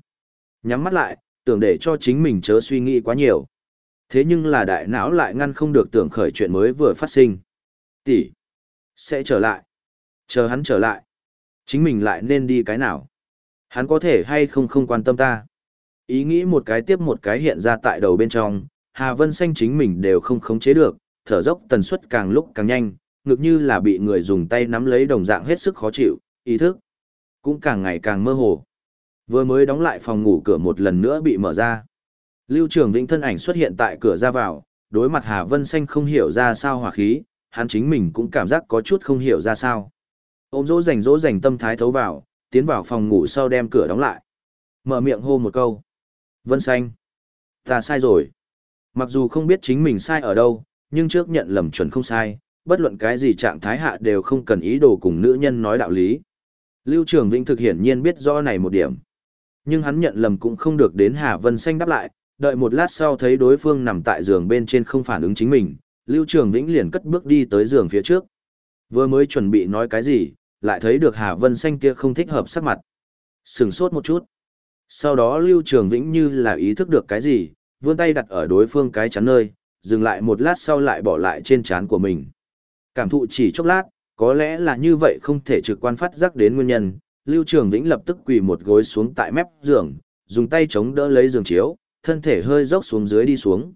Nhắm mắt lại, tưởng để cho chính mình chớ suy nghĩ quá nhiều. Thế nhưng là đại não lại ngăn không được tưởng khởi chuyện mới vừa phát sinh. Tỷ, sẽ trở lại. Chờ hắn trở lại. Chính mình lại nên đi cái nào. Hắn có thể hay không không quan tâm ta. Ý nghĩ một cái tiếp một cái hiện ra tại đầu bên trong, Hà Vân Xanh chính mình đều không khống chế được, thở dốc tần suất càng lúc càng nhanh, ngực như là bị người dùng tay nắm lấy đồng dạng hết sức khó chịu, ý thức cũng càng ngày càng mơ hồ. Vừa mới đóng lại phòng ngủ cửa một lần nữa bị mở ra. Lưu Trường Vĩnh thân ảnh xuất hiện tại cửa ra vào, đối mặt Hà Vân Xanh không hiểu ra sao hỏa khí, hắn chính mình cũng cảm giác có chút không hiểu ra sao. Ôm dỗ dành dỗ dành tâm thái thấu vào, tiến vào phòng ngủ sau đem cửa đóng lại. Mở miệng hô một câu. Vân Xanh. Ta sai rồi. Mặc dù không biết chính mình sai ở đâu, nhưng trước nhận lầm chuẩn không sai, bất luận cái gì trạng thái hạ đều không cần ý đồ cùng nữ nhân nói đạo lý. Lưu Trường Vĩnh thực hiển nhiên biết rõ này một điểm. Nhưng hắn nhận lầm cũng không được đến Hà Vân Xanh đáp lại, đợi một lát sau thấy đối phương nằm tại giường bên trên không phản ứng chính mình, Lưu Trường Vĩnh liền cất bước đi tới giường phía trước. Vừa mới chuẩn bị nói cái gì, lại thấy được Hà Vân Xanh kia không thích hợp sắc mặt. Sừng sốt một chút. Sau đó Lưu Trường Vĩnh như là ý thức được cái gì, vươn tay đặt ở đối phương cái chắn nơi, dừng lại một lát sau lại bỏ lại trên chán của mình. Cảm thụ chỉ chốc lát, có lẽ là như vậy không thể trực quan phát giác đến nguyên nhân, Lưu Trường Vĩnh lập tức quỳ một gối xuống tại mép giường, dùng tay chống đỡ lấy giường chiếu, thân thể hơi dốc xuống dưới đi xuống.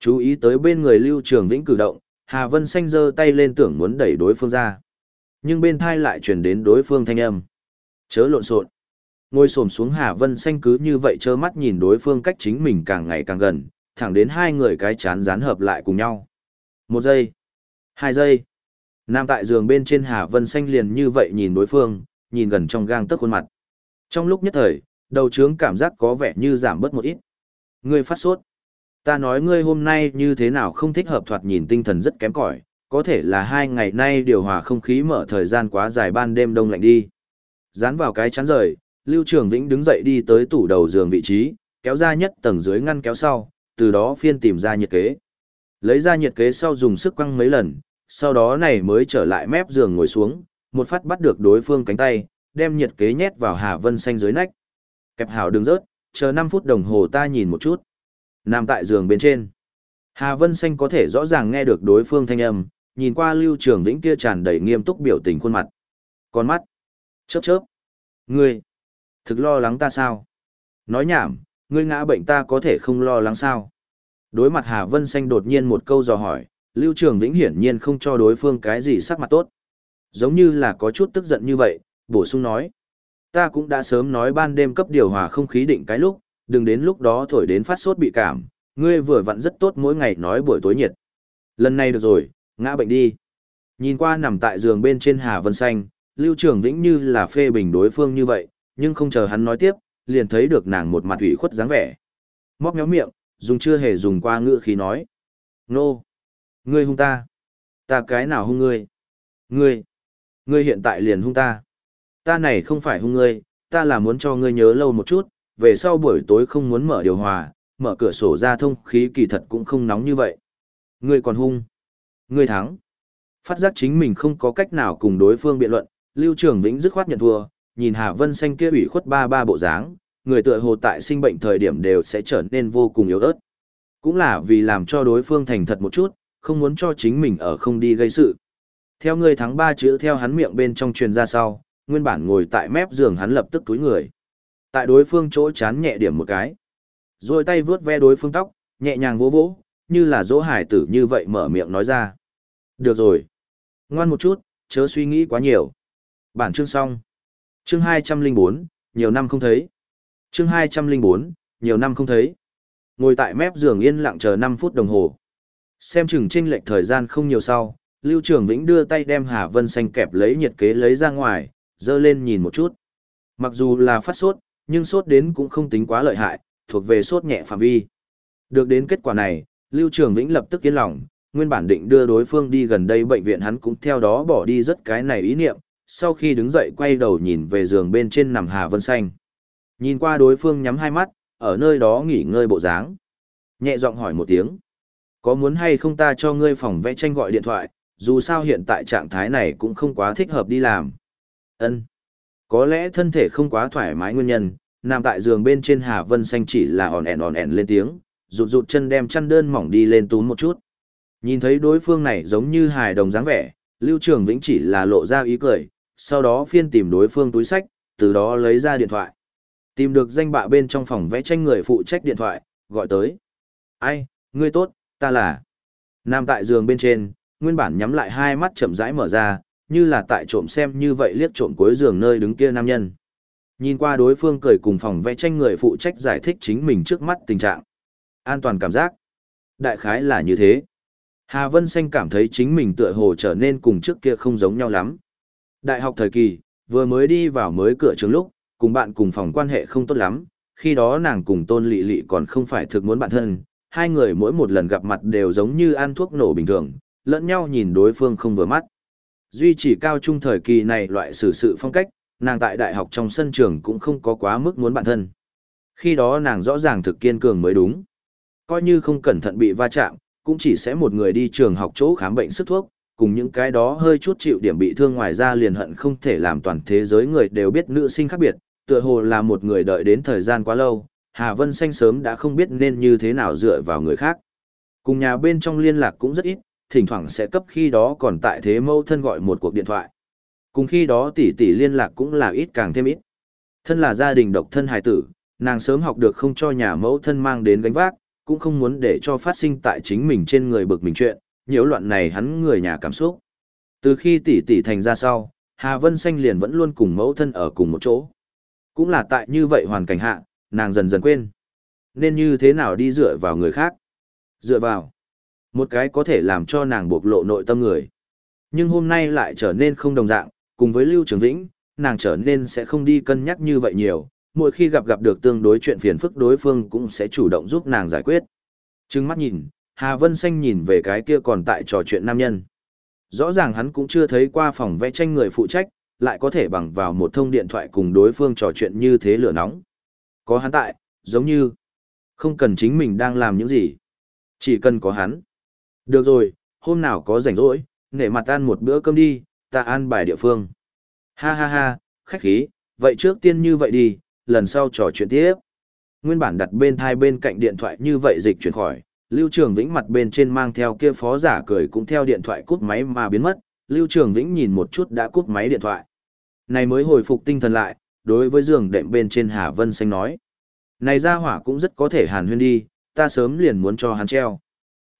Chú ý tới bên người Lưu Trường Vĩnh cử động, Hà Vân Xanh giơ tay lên tưởng muốn đẩy đối phương ra. Nhưng bên thai lại truyền đến đối phương thanh âm. Chớ lộn xộn. Ngồi xổm xuống Hà Vân Xanh cứ như vậy trơ mắt nhìn đối phương cách chính mình càng ngày càng gần, thẳng đến hai người cái chán dán hợp lại cùng nhau. Một giây. Hai giây. Nam tại giường bên trên Hà Vân Xanh liền như vậy nhìn đối phương, nhìn gần trong gang tấc khuôn mặt. Trong lúc nhất thời, đầu trướng cảm giác có vẻ như giảm bớt một ít. Ngươi phát sốt. Ta nói ngươi hôm nay như thế nào không thích hợp thoạt nhìn tinh thần rất kém cỏi, có thể là hai ngày nay điều hòa không khí mở thời gian quá dài ban đêm đông lạnh đi. Dán vào cái chắn rời, Lưu Trường Vĩnh đứng dậy đi tới tủ đầu giường vị trí, kéo ra nhất tầng dưới ngăn kéo sau, từ đó phiên tìm ra nhiệt kế. Lấy ra nhiệt kế sau dùng sức quăng mấy lần, sau đó này mới trở lại mép giường ngồi xuống, một phát bắt được đối phương cánh tay, đem nhiệt kế nhét vào Hà Vân Xanh dưới nách. Kẹp hảo đừng rớt, chờ 5 phút đồng hồ ta nhìn một chút. Nằm tại giường bên trên. Hà Vân Xanh có thể rõ ràng nghe được đối phương thanh âm, nhìn qua Lưu Trường Vĩnh kia tràn đầy nghiêm túc biểu tình khuôn mặt. Con mắt. Chớp chớp. Ngươi. Thực lo lắng ta sao? Nói nhảm, ngươi ngã bệnh ta có thể không lo lắng sao? Đối mặt Hà Vân Xanh đột nhiên một câu dò hỏi, Lưu Trường Vĩnh hiển nhiên không cho đối phương cái gì sắc mặt tốt. Giống như là có chút tức giận như vậy, bổ sung nói. Ta cũng đã sớm nói ban đêm cấp điều hòa không khí định cái lúc, đừng đến lúc đó thổi đến phát sốt bị cảm, ngươi vừa vặn rất tốt mỗi ngày nói buổi tối nhiệt. Lần này được rồi, ngã bệnh đi. Nhìn qua nằm tại giường bên trên Hà Vân Xanh, Lưu Trường Vĩnh như là phê bình đối phương như vậy, nhưng không chờ hắn nói tiếp, liền thấy được nàng một mặt ủy khuất dáng vẻ. Móc méo miệng, dùng chưa hề dùng qua ngữ khí nói. Nô! Ngươi hung ta! Ta cái nào hung ngươi? Ngươi! Ngươi hiện tại liền hung ta! Ta này không phải hung ngươi, ta là muốn cho ngươi nhớ lâu một chút, về sau buổi tối không muốn mở điều hòa, mở cửa sổ ra thông khí kỳ thật cũng không nóng như vậy. Ngươi còn hung! Ngươi thắng! Phát giác chính mình không có cách nào cùng đối phương biện luận, Lưu Trường Vĩnh dứt khoát nhận thua, nhìn Hà Vân Xanh kia ủy khuất ba ba bộ dáng, người tựa hồ tại sinh bệnh thời điểm đều sẽ trở nên vô cùng yếu ớt. Cũng là vì làm cho đối phương thành thật một chút, không muốn cho chính mình ở không đi gây sự. Theo người thắng ba chữ theo hắn miệng bên trong truyền ra sau, nguyên bản ngồi tại mép giường hắn lập tức túi người. Tại đối phương chỗ chán nhẹ điểm một cái. Rồi tay vướt ve đối phương tóc, nhẹ nhàng vỗ vỗ, như là dỗ hải tử như vậy mở miệng nói ra. Được rồi. Ngoan một chút, chớ suy nghĩ quá nhiều. Bản chương xong. Chương 204, nhiều năm không thấy. Chương 204, nhiều năm không thấy. Ngồi tại mép giường yên lặng chờ năm phút đồng hồ. Xem chừng chênh lệch thời gian không nhiều sau, Lưu Trường Vĩnh đưa tay đem Hà Vân Xanh kẹp lấy nhiệt kế lấy ra ngoài, dơ lên nhìn một chút. Mặc dù là phát sốt, nhưng sốt đến cũng không tính quá lợi hại, thuộc về sốt nhẹ phạm vi. Được đến kết quả này, Lưu Trường Vĩnh lập tức yên lòng, nguyên bản định đưa đối phương đi gần đây bệnh viện hắn cũng theo đó bỏ đi rất cái này ý niệm, sau khi đứng dậy quay đầu nhìn về giường bên trên nằm Hà Vân Xanh. Nhìn qua đối phương nhắm hai mắt, ở nơi đó nghỉ ngơi bộ dáng. Nhẹ giọng hỏi một tiếng. Có muốn hay không ta cho ngươi phòng vẽ tranh gọi điện thoại, dù sao hiện tại trạng thái này cũng không quá thích hợp đi làm. Ân, Có lẽ thân thể không quá thoải mái nguyên nhân, nằm tại giường bên trên Hà Vân Xanh chỉ là òn ẻn òn ẻn lên tiếng, rụt rụt chân đem chăn đơn mỏng đi lên túm một chút. Nhìn thấy đối phương này giống như hài đồng dáng vẻ, Lưu Trường Vĩnh chỉ là lộ ra ý cười, sau đó phiên tìm đối phương túi sách, từ đó lấy ra điện thoại. Tìm được danh bạ bên trong phòng vẽ tranh người phụ trách điện thoại, gọi tới. Ai, ngươi tốt, ta là. Nam tại giường bên trên, nguyên bản nhắm lại hai mắt chậm rãi mở ra, như là tại trộm xem như vậy liếc trộm cuối giường nơi đứng kia nam nhân. Nhìn qua đối phương cười cùng phòng vẽ tranh người phụ trách giải thích chính mình trước mắt tình trạng. An toàn cảm giác. Đại khái là như thế. Hà Vân Xanh cảm thấy chính mình tựa hồ trở nên cùng trước kia không giống nhau lắm. Đại học thời kỳ, vừa mới đi vào mới cửa trường lúc, cùng bạn cùng phòng quan hệ không tốt lắm, khi đó nàng cùng tôn lị lị còn không phải thực muốn bạn thân, hai người mỗi một lần gặp mặt đều giống như ăn thuốc nổ bình thường, lẫn nhau nhìn đối phương không vừa mắt. Duy chỉ cao trung thời kỳ này loại xử sự phong cách, nàng tại đại học trong sân trường cũng không có quá mức muốn bạn thân. Khi đó nàng rõ ràng thực kiên cường mới đúng. Coi như không cẩn thận bị va chạm, cũng chỉ sẽ một người đi trường học chỗ khám bệnh sức thuốc, cùng những cái đó hơi chút chịu điểm bị thương ngoài ra liền hận không thể làm toàn thế giới người đều biết nữ sinh khác biệt, tựa hồ là một người đợi đến thời gian quá lâu, Hà Vân Xanh sớm đã không biết nên như thế nào dựa vào người khác. Cùng nhà bên trong liên lạc cũng rất ít, thỉnh thoảng sẽ cấp khi đó còn tại thế mâu thân gọi một cuộc điện thoại. Cùng khi đó tỷ tỷ liên lạc cũng là ít càng thêm ít. Thân là gia đình độc thân hài tử, nàng sớm học được không cho nhà mẫu thân mang đến gánh vác, cũng không muốn để cho phát sinh tại chính mình trên người bực mình chuyện, nhiễu loạn này hắn người nhà cảm xúc. Từ khi tỷ tỷ thành ra sau, Hà Vân Xanh liền vẫn luôn cùng mẫu thân ở cùng một chỗ. Cũng là tại như vậy hoàn cảnh hạ, nàng dần dần quên. Nên như thế nào đi dựa vào người khác? Dựa vào. Một cái có thể làm cho nàng bộc lộ nội tâm người. Nhưng hôm nay lại trở nên không đồng dạng, cùng với Lưu Trường Vĩnh, nàng trở nên sẽ không đi cân nhắc như vậy nhiều. Mỗi khi gặp gặp được tương đối chuyện phiền phức đối phương cũng sẽ chủ động giúp nàng giải quyết. Trừng mắt nhìn, Hà Vân Xanh nhìn về cái kia còn tại trò chuyện nam nhân. Rõ ràng hắn cũng chưa thấy qua phòng vẽ tranh người phụ trách, lại có thể bằng vào một thông điện thoại cùng đối phương trò chuyện như thế lửa nóng. Có hắn tại, giống như, Không cần chính mình đang làm những gì. Chỉ cần có hắn. Được rồi, hôm nào có rảnh rỗi, nể mặt ăn một bữa cơm đi, ta ăn bài địa phương. Ha ha ha, khách khí, vậy trước tiên như vậy đi, lần sau trò chuyện tiếp. Nguyên bản đặt bên thai bên cạnh điện thoại như vậy dịch chuyển khỏi, Lưu Trường Vĩnh mặt bên trên mang theo kia phó giả cười cũng theo điện thoại cút máy mà biến mất, Lưu Trường Vĩnh nhìn một chút đã cút máy điện thoại. Này mới hồi phục tinh thần lại, đối với giường đệm bên trên Hà Vân Xanh nói. Này ra hỏa cũng rất có thể hàn huyên đi, ta sớm liền muốn cho hắn treo.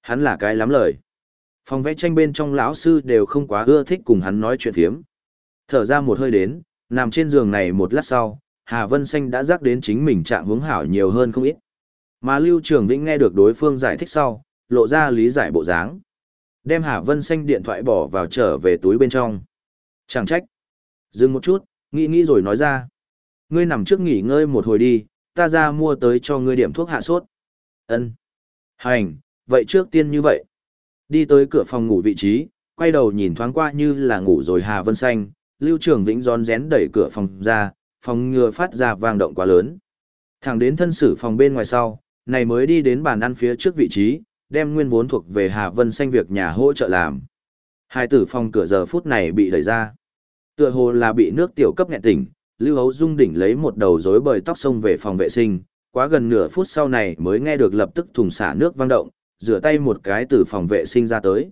Hắn là cái lắm lời. Phòng vẽ tranh bên trong lão sư đều không quá ưa thích cùng hắn nói chuyện phiếm. Thở ra một hơi đến, nằm trên giường này một lát sau, Hà Vân Xanh đã rắc đến chính mình trạng hướng hảo nhiều hơn không ít. Mà Lưu Trường Vĩnh nghe được đối phương giải thích sau, lộ ra lý giải bộ dáng. Đem Hà Vân Xanh điện thoại bỏ vào trở về túi bên trong. Chẳng trách. Dừng một chút, nghĩ nghĩ rồi nói ra. Ngươi nằm trước nghỉ ngơi một hồi đi, ta ra mua tới cho ngươi điểm thuốc hạ sốt. Ân. Hành, vậy trước tiên như vậy. Đi tới cửa phòng ngủ vị trí, quay đầu nhìn thoáng qua như là ngủ rồi Hà Vân Xanh, Lưu Trường Vĩnh rón rén đẩy cửa phòng ra, phòng ngừa phát ra vang động quá lớn. Thẳng đến thân sử phòng bên ngoài sau, này mới đi đến bàn ăn phía trước vị trí, đem nguyên vốn thuộc về Hà Vân Xanh việc nhà hỗ trợ làm. Hai tử phòng cửa giờ phút này bị đẩy ra. Tựa hồ là bị nước tiểu cấp nghẹn tỉnh, Lưu Hấu Dung đỉnh lấy một đầu rối bời tóc sông về phòng vệ sinh, quá gần nửa phút sau này mới nghe được lập tức thùng xả nước vang động, rửa tay một cái từ phòng vệ sinh ra tới.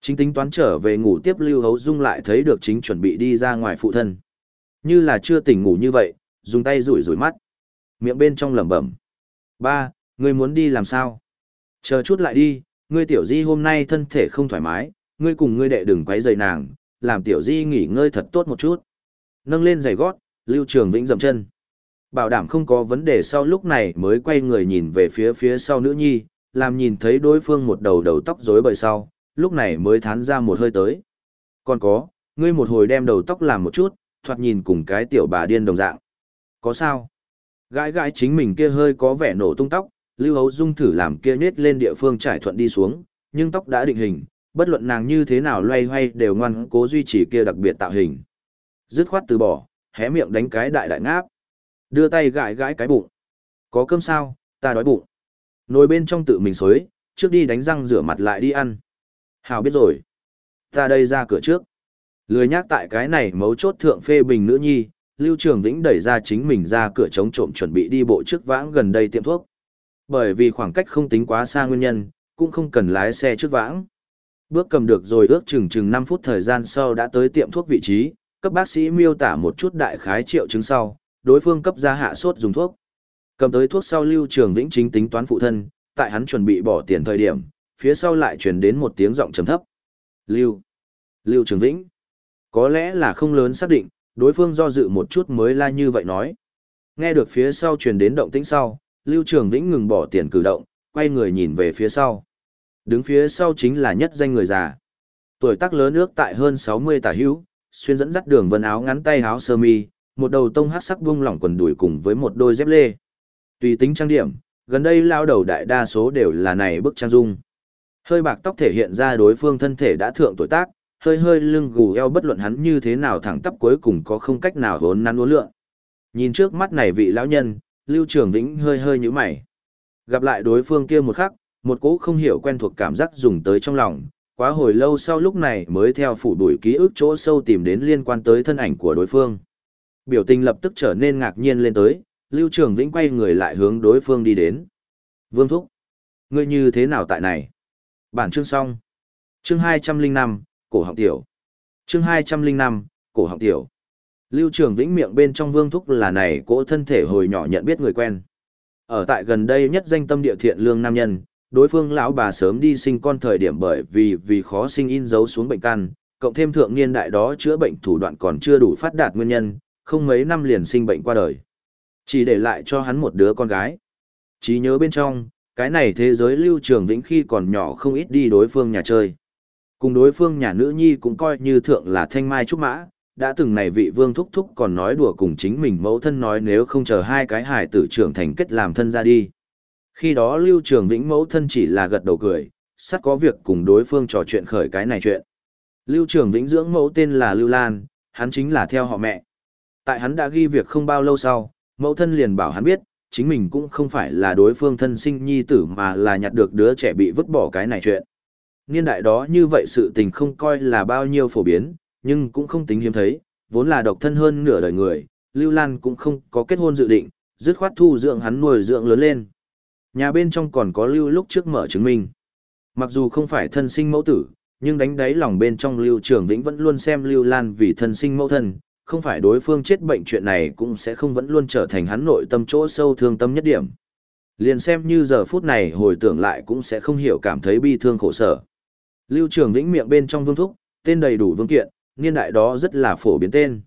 Chính tính toán trở về ngủ tiếp Lưu Hấu Dung lại thấy được chính chuẩn bị đi ra ngoài phụ thân. Như là chưa tỉnh ngủ như vậy, dùng tay rủi rủi mắt. Miệng bên trong lẩm bẩm. Ba, ngươi muốn đi làm sao? Chờ chút lại đi, ngươi tiểu di hôm nay thân thể không thoải mái, ngươi cùng ngươi đệ đừng quấy rầy nàng, làm tiểu di nghỉ ngơi thật tốt một chút. Nâng lên giày gót, Lưu Trường Vĩnh dậm chân. Bảo đảm không có vấn đề sau lúc này mới quay người nhìn về phía phía sau nữ nhi, làm nhìn thấy đối phương một đầu đầu tóc rối bời sau, lúc này mới thán ra một hơi tới. Còn có, ngươi một hồi đem đầu tóc làm một chút, thoạt nhìn cùng cái tiểu bà điên đồng dạng. Có sao? Gãi gãi chính mình kia hơi có vẻ nổ tung tóc, Lưu Hấu Dung thử làm kia nết lên địa phương trải thuận đi xuống, nhưng tóc đã định hình, bất luận nàng như thế nào loay hoay đều ngoan cố duy trì kia đặc biệt tạo hình. Dứt khoát từ bỏ, hé miệng đánh cái đại đại ngáp. Đưa tay gãi gãi cái bụng. Có cơm sao, ta đói bụng. Nồi bên trong tự mình xối, trước đi đánh răng rửa mặt lại đi ăn. Hào biết rồi. Ta đây ra cửa trước. Lười nhác tại cái này mấu chốt thượng phê bình nữ nhi, Lưu Trường Vĩnh đẩy ra chính mình ra cửa chống trộm chuẩn bị đi bộ trước vãng gần đây tiệm thuốc. Bởi vì khoảng cách không tính quá xa nguyên nhân, cũng không cần lái xe trước vãng. Bước cầm được rồi ước chừng chừng 5 phút thời gian sau đã tới tiệm thuốc vị trí, cấp bác sĩ miêu tả một chút đại khái triệu chứng sau, đối phương cấp ra hạ sốt dùng thuốc. Cầm tới thuốc sau Lưu Trường Vĩnh chính tính toán phụ thân, tại hắn chuẩn bị bỏ tiền thời điểm, phía sau lại truyền đến một tiếng giọng trầm thấp. Lưu. Lưu Trường Vĩnh. Có lẽ là không lớn xác định, đối phương do dự một chút mới la như vậy nói. Nghe được phía sau truyền đến động tĩnh sau, Lưu Trường Vĩnh ngừng bỏ tiền cử động, quay người nhìn về phía sau. Đứng phía sau chính là nhất danh người già. Tuổi tác lớn ước tại hơn 60 tả hữu, xuyên dẫn dắt đường vân áo ngắn tay áo sơ mi, một đầu tông hát sắc buông lỏng quần đùi cùng với một đôi dép lê. Tùy tính trang điểm, gần đây lao đầu đại đa số đều là này bức trang dung. Hơi bạc tóc thể hiện ra đối phương thân thể đã thượng tuổi tác, hơi hơi lưng gù eo bất luận hắn như thế nào thẳng tắp cuối cùng có không cách nào hốn nắn uốn lượn. Nhìn trước mắt này vị lão nhân, Lưu Trường Vĩnh hơi hơi nhíu mày. Gặp lại đối phương kia một khắc, một cỗ không hiểu quen thuộc cảm giác dùng tới trong lòng, quá hồi lâu sau lúc này mới theo phủ đuổi ký ức chỗ sâu tìm đến liên quan tới thân ảnh của đối phương. Biểu tình lập tức trở nên ngạc nhiên lên tới, Lưu Trường Vĩnh quay người lại hướng đối phương đi đến. Vương Thúc, ngươi như thế nào tại này? Bản chương xong. Chương 205, cổ họng tiểu. Chương 205, cổ họng tiểu. Lưu Trường Vĩnh miệng bên trong Vương Thúc là này cỗ thân thể hồi nhỏ nhận biết người quen. Ở tại gần đây nhất danh tâm địa thiện lương nam nhân, đối phương lão bà sớm đi sinh con thời điểm bởi vì vì khó sinh in dấu xuống bệnh căn, cộng thêm thượng niên đại đó chữa bệnh thủ đoạn còn chưa đủ phát đạt nguyên nhân, không mấy năm liền sinh bệnh qua đời. Chỉ để lại cho hắn một đứa con gái. Chỉ nhớ bên trong, cái này thế giới lưu trường vĩnh khi còn nhỏ không ít đi đối phương nhà chơi. Cùng đối phương nhà nữ nhi cũng coi như thượng là thanh mai trúc mã, đã từng này vị vương thúc thúc còn nói đùa cùng chính mình mẫu thân nói nếu không chờ hai cái hài tử trưởng thành kết làm thân ra đi. Khi đó Lưu Trường Vĩnh mẫu thân chỉ là gật đầu cười, sắt có việc cùng đối phương trò chuyện khởi cái này chuyện. Lưu Trường Vĩnh dưỡng mẫu tên là Lưu Lan, hắn chính là theo họ mẹ. Tại hắn đã ghi việc không bao lâu sau, mẫu thân liền bảo hắn biết, chính mình cũng không phải là đối phương thân sinh nhi tử mà là nhặt được đứa trẻ bị vứt bỏ cái này chuyện. Niên đại đó như vậy sự tình không coi là bao nhiêu phổ biến, nhưng cũng không tính hiếm thấy, vốn là độc thân hơn nửa đời người, Lưu Lan cũng không có kết hôn dự định, dứt khoát thu dưỡng hắn nuôi dưỡng lớn lên. Nhà bên trong còn có Lưu lúc trước mở chứng minh. Mặc dù không phải thân sinh mẫu tử, nhưng đánh đáy lòng bên trong Lưu Trường Vĩnh vẫn luôn xem Lưu Lan vì thân sinh mẫu thân, không phải đối phương chết bệnh chuyện này cũng sẽ không vẫn luôn trở thành hắn nội tâm chỗ sâu thương tâm nhất điểm. Liền xem như giờ phút này hồi tưởng lại cũng sẽ không hiểu cảm thấy bi thương khổ sở. Lưu Trường Vĩnh miệng bên trong vương thúc, tên đầy đủ vương kiện, niên đại đó rất là phổ biến tên.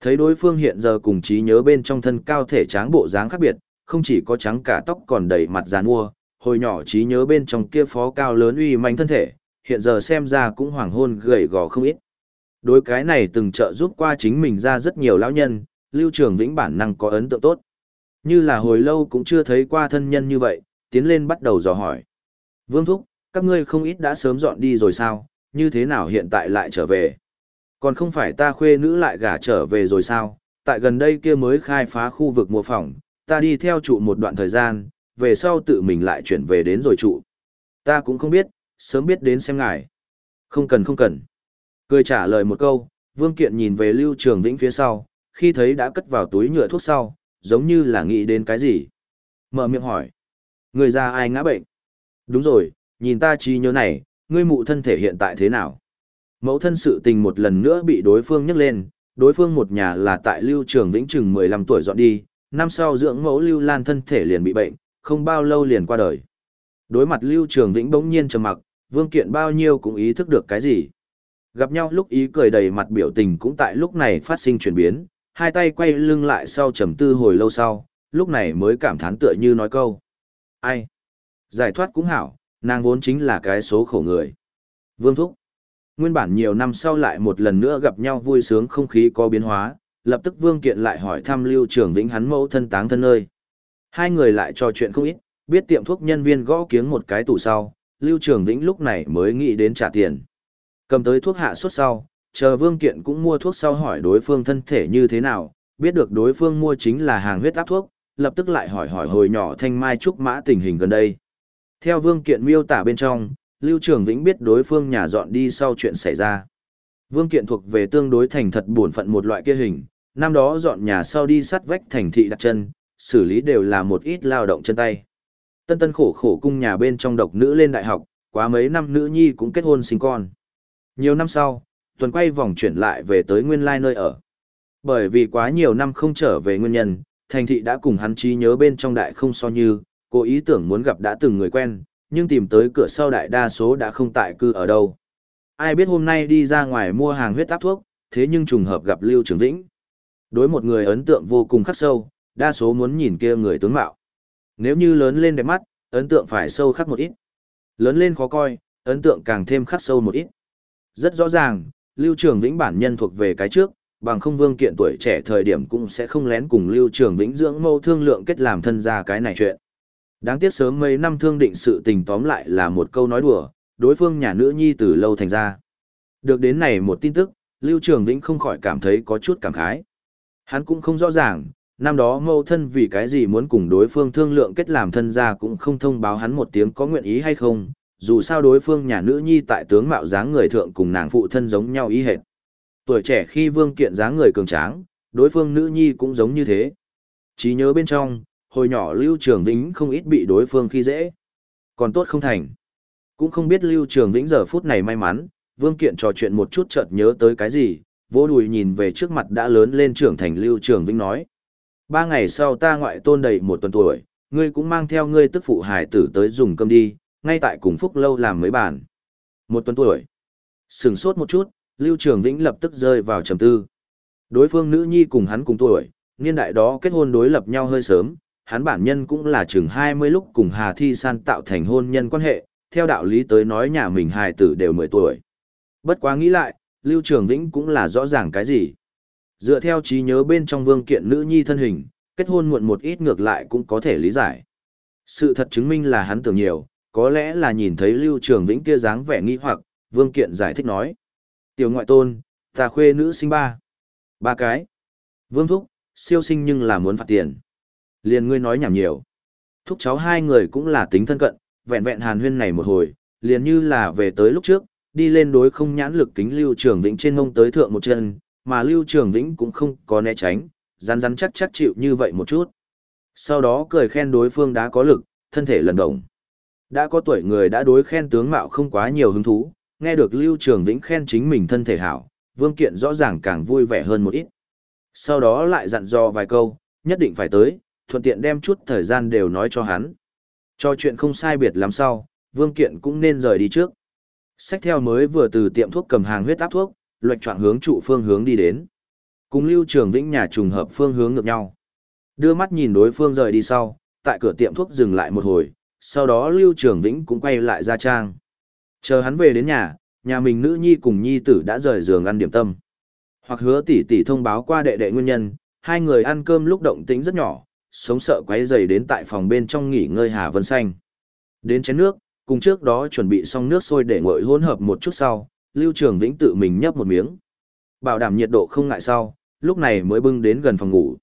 Thấy đối phương hiện giờ cùng trí nhớ bên trong thân cao thể tráng bộ dáng khác biệt, không chỉ có trắng cả tóc còn đầy mặt dàn mua, hồi nhỏ trí nhớ bên trong kia phó cao lớn uy manh thân thể, hiện giờ xem ra cũng hoàng hôn gầy gò không ít. Đối cái này từng trợ giúp qua chính mình ra rất nhiều lão nhân, Lưu Trường Vĩnh bản năng có ấn tượng tốt. Như là hồi lâu cũng chưa thấy qua thân nhân như vậy, tiến lên bắt đầu dò hỏi. Vương Thúc, các ngươi không ít đã sớm dọn đi rồi sao, như thế nào hiện tại lại trở về? Còn không phải ta khuê nữ lại gả trở về rồi sao? Tại gần đây kia mới khai phá khu vực mua phòng, ta đi theo trụ một đoạn thời gian, về sau tự mình lại chuyển về đến rồi trụ. Ta cũng không biết, sớm biết đến xem ngài. Không cần không cần. Cười trả lời một câu, Vương Kiện nhìn về Lưu Trường Vĩnh phía sau, khi thấy đã cất vào túi nhựa thuốc sau, giống như là nghĩ đến cái gì. Mở miệng hỏi. Người ra ai ngã bệnh? Đúng rồi, nhìn ta trí nhớ này, ngươi mụ thân thể hiện tại thế nào? Mẫu thân sự tình một lần nữa bị đối phương nhắc lên, đối phương một nhà là tại Lưu Trường Vĩnh chừng 15 tuổi dọn đi, năm sau dưỡng mẫu Lưu Lan thân thể liền bị bệnh, không bao lâu liền qua đời. Đối mặt Lưu Trường Vĩnh bỗng nhiên trầm mặc, Vương Kiện bao nhiêu cũng ý thức được cái gì. Gặp nhau lúc ý cười đầy mặt biểu tình cũng tại lúc này phát sinh chuyển biến, hai tay quay lưng lại sau trầm tư hồi lâu sau, lúc này mới cảm thán tựa như nói câu. Ai? Giải thoát cũng hảo, nàng vốn chính là cái số khổ người. Vương Thúc. Nguyên bản nhiều năm sau lại một lần nữa gặp nhau vui sướng không khí có biến hóa, lập tức Vương Kiện lại hỏi thăm Lưu Trường Vĩnh hắn mẫu thân táng thân nơi. Hai người lại trò chuyện không ít, biết tiệm thuốc nhân viên gõ kiếng một cái tủ sau, Lưu Trường Vĩnh lúc này mới nghĩ đến trả tiền. Cầm tới thuốc hạ suốt sau, chờ Vương Kiện cũng mua thuốc sau hỏi đối phương thân thể như thế nào, biết được đối phương mua chính là hàng huyết áp thuốc, lập tức lại hỏi hỏi hồi nhỏ thanh mai trúc mã tình hình gần đây. Theo Vương Kiện miêu tả bên trong, Lưu Trường Vĩnh biết đối phương nhà dọn đi sau chuyện xảy ra. Vương Kiện thuộc về tương đối thành thật buồn phận một loại kia hình, năm đó dọn nhà sau đi sắt vách thành thị đặt chân, xử lý đều là một ít lao động chân tay. Tân tân khổ khổ cung nhà bên trong độc nữ lên đại học, quá mấy năm nữ nhi cũng kết hôn sinh con. Nhiều năm sau, tuần quay vòng chuyển lại về tới nguyên lai nơi ở. Bởi vì quá nhiều năm không trở về nguyên nhân, thành thị đã cùng hắn trí nhớ bên trong đại không so như, cô ý tưởng muốn gặp đã từng người quen, nhưng tìm tới cửa sau đại đa số đã không tại cư ở đâu. Ai biết hôm nay đi ra ngoài mua hàng huyết áp thuốc, thế nhưng trùng hợp gặp Lưu Trường Vĩnh. Đối một người ấn tượng vô cùng khắc sâu, đa số muốn nhìn kia người tướng mạo. Nếu như lớn lên đẹp mắt, ấn tượng phải sâu khắc một ít. Lớn lên khó coi, ấn tượng càng thêm khắc sâu một ít. Rất rõ ràng, Lưu Trường Vĩnh bản nhân thuộc về cái trước, bằng không vương kiện tuổi trẻ thời điểm cũng sẽ không lén cùng Lưu Trường Vĩnh dưỡng mâu thương lượng kết làm thân ra cái này chuyện. Đáng tiếc sớm mấy năm thương định sự tình tóm lại là một câu nói đùa, đối phương nhà nữ nhi từ lâu thành ra. Được đến này một tin tức, Lưu Trường Vĩnh không khỏi cảm thấy có chút cảm khái. Hắn cũng không rõ ràng, năm đó mâu thân vì cái gì muốn cùng đối phương thương lượng kết làm thân gia cũng không thông báo hắn một tiếng có nguyện ý hay không, dù sao đối phương nhà nữ nhi tại tướng mạo dáng người thượng cùng nàng phụ thân giống nhau ý hệt. Tuổi trẻ khi vương kiện dáng người cường tráng, đối phương nữ nhi cũng giống như thế. Chỉ nhớ bên trong, hồi nhỏ Lưu Trường Vĩnh không ít bị đối phương khi dễ. Còn tốt không thành. Cũng không biết Lưu Trường Vĩnh giờ phút này may mắn, vương kiện trò chuyện một chút chợt nhớ tới cái gì, vỗ đùi nhìn về trước mặt đã lớn lên trưởng thành Lưu Trường Vĩnh nói. Ba ngày sau ta ngoại tôn đầy một tuần tuổi, ngươi cũng mang theo ngươi tức phụ hải tử tới dùng cơm đi, ngay tại cùng phúc lâu làm mấy bàn. Một tuần tuổi. Sừng sốt một chút, Lưu Trường Vĩnh lập tức rơi vào trầm tư. Đối phương nữ nhi cùng hắn cùng tuổi, niên đại đó kết hôn đối lập nhau hơi sớm, hắn bản nhân cũng là chừng 20 lúc cùng Hà Thi San tạo thành hôn nhân quan hệ, theo đạo lý tới nói nhà mình hài tử đều 10 tuổi. Bất quá nghĩ lại, Lưu Trường Vĩnh cũng là rõ ràng cái gì. Dựa theo trí nhớ bên trong vương kiện nữ nhi thân hình, kết hôn muộn một ít ngược lại cũng có thể lý giải. Sự thật chứng minh là hắn tưởng nhiều, có lẽ là nhìn thấy Lưu Trường Vĩnh kia dáng vẻ nghi hoặc, vương kiện giải thích nói. Tiểu ngoại tôn, ta khuê nữ sinh ba. Ba cái. Vương thúc, siêu sinh nhưng là muốn phạt tiền. Liền ngươi nói nhảm nhiều. Thúc cháu hai người cũng là tính thân cận, vẹn vẹn hàn huyên này một hồi, liền như là về tới lúc trước, đi lên đối không nhãn lực kính Lưu Trường Vĩnh trên ngông tới thượng một chân, mà Lưu Trường Vĩnh cũng không có né tránh, rắn rắn chắc chắc chịu như vậy một chút. Sau đó cười khen đối phương đã có lực, thân thể lần động. Đã có tuổi người đã đối khen tướng mạo không quá nhiều hứng thú, nghe được Lưu Trường Vĩnh khen chính mình thân thể hảo, Vương Kiện rõ ràng càng vui vẻ hơn một ít. Sau đó lại dặn dò vài câu, nhất định phải tới, thuận tiện đem chút thời gian đều nói cho hắn. Cho chuyện không sai biệt lắm sau, Vương Kiện cũng nên rời đi trước. Sách theo mới vừa từ tiệm thuốc cầm hàng huyết áp thuốc, loạch chọn hướng trụ phương hướng đi đến. Cùng Lưu Trường Vĩnh nhà trùng hợp phương hướng ngược nhau. Đưa mắt nhìn đối phương rời đi sau, tại cửa tiệm thuốc dừng lại một hồi, sau đó Lưu Trường Vĩnh cũng quay lại ra trang. Chờ hắn về đến nhà, nhà mình nữ nhi cùng nhi tử đã rời giường ăn điểm tâm. Hoặc hứa tỷ tỷ thông báo qua đệ đệ nguyên nhân, hai người ăn cơm lúc động tĩnh rất nhỏ, sống sợ quấy rầy đến tại phòng bên trong nghỉ ngơi Hà Vân Xanh. Đến chén nước, cùng trước đó chuẩn bị xong nước sôi để nguội hỗn hợp một chút sau, Lưu Trường Vĩnh tự mình nhấp một miếng. Bảo đảm nhiệt độ không ngại sau, lúc này mới bưng đến gần phòng ngủ.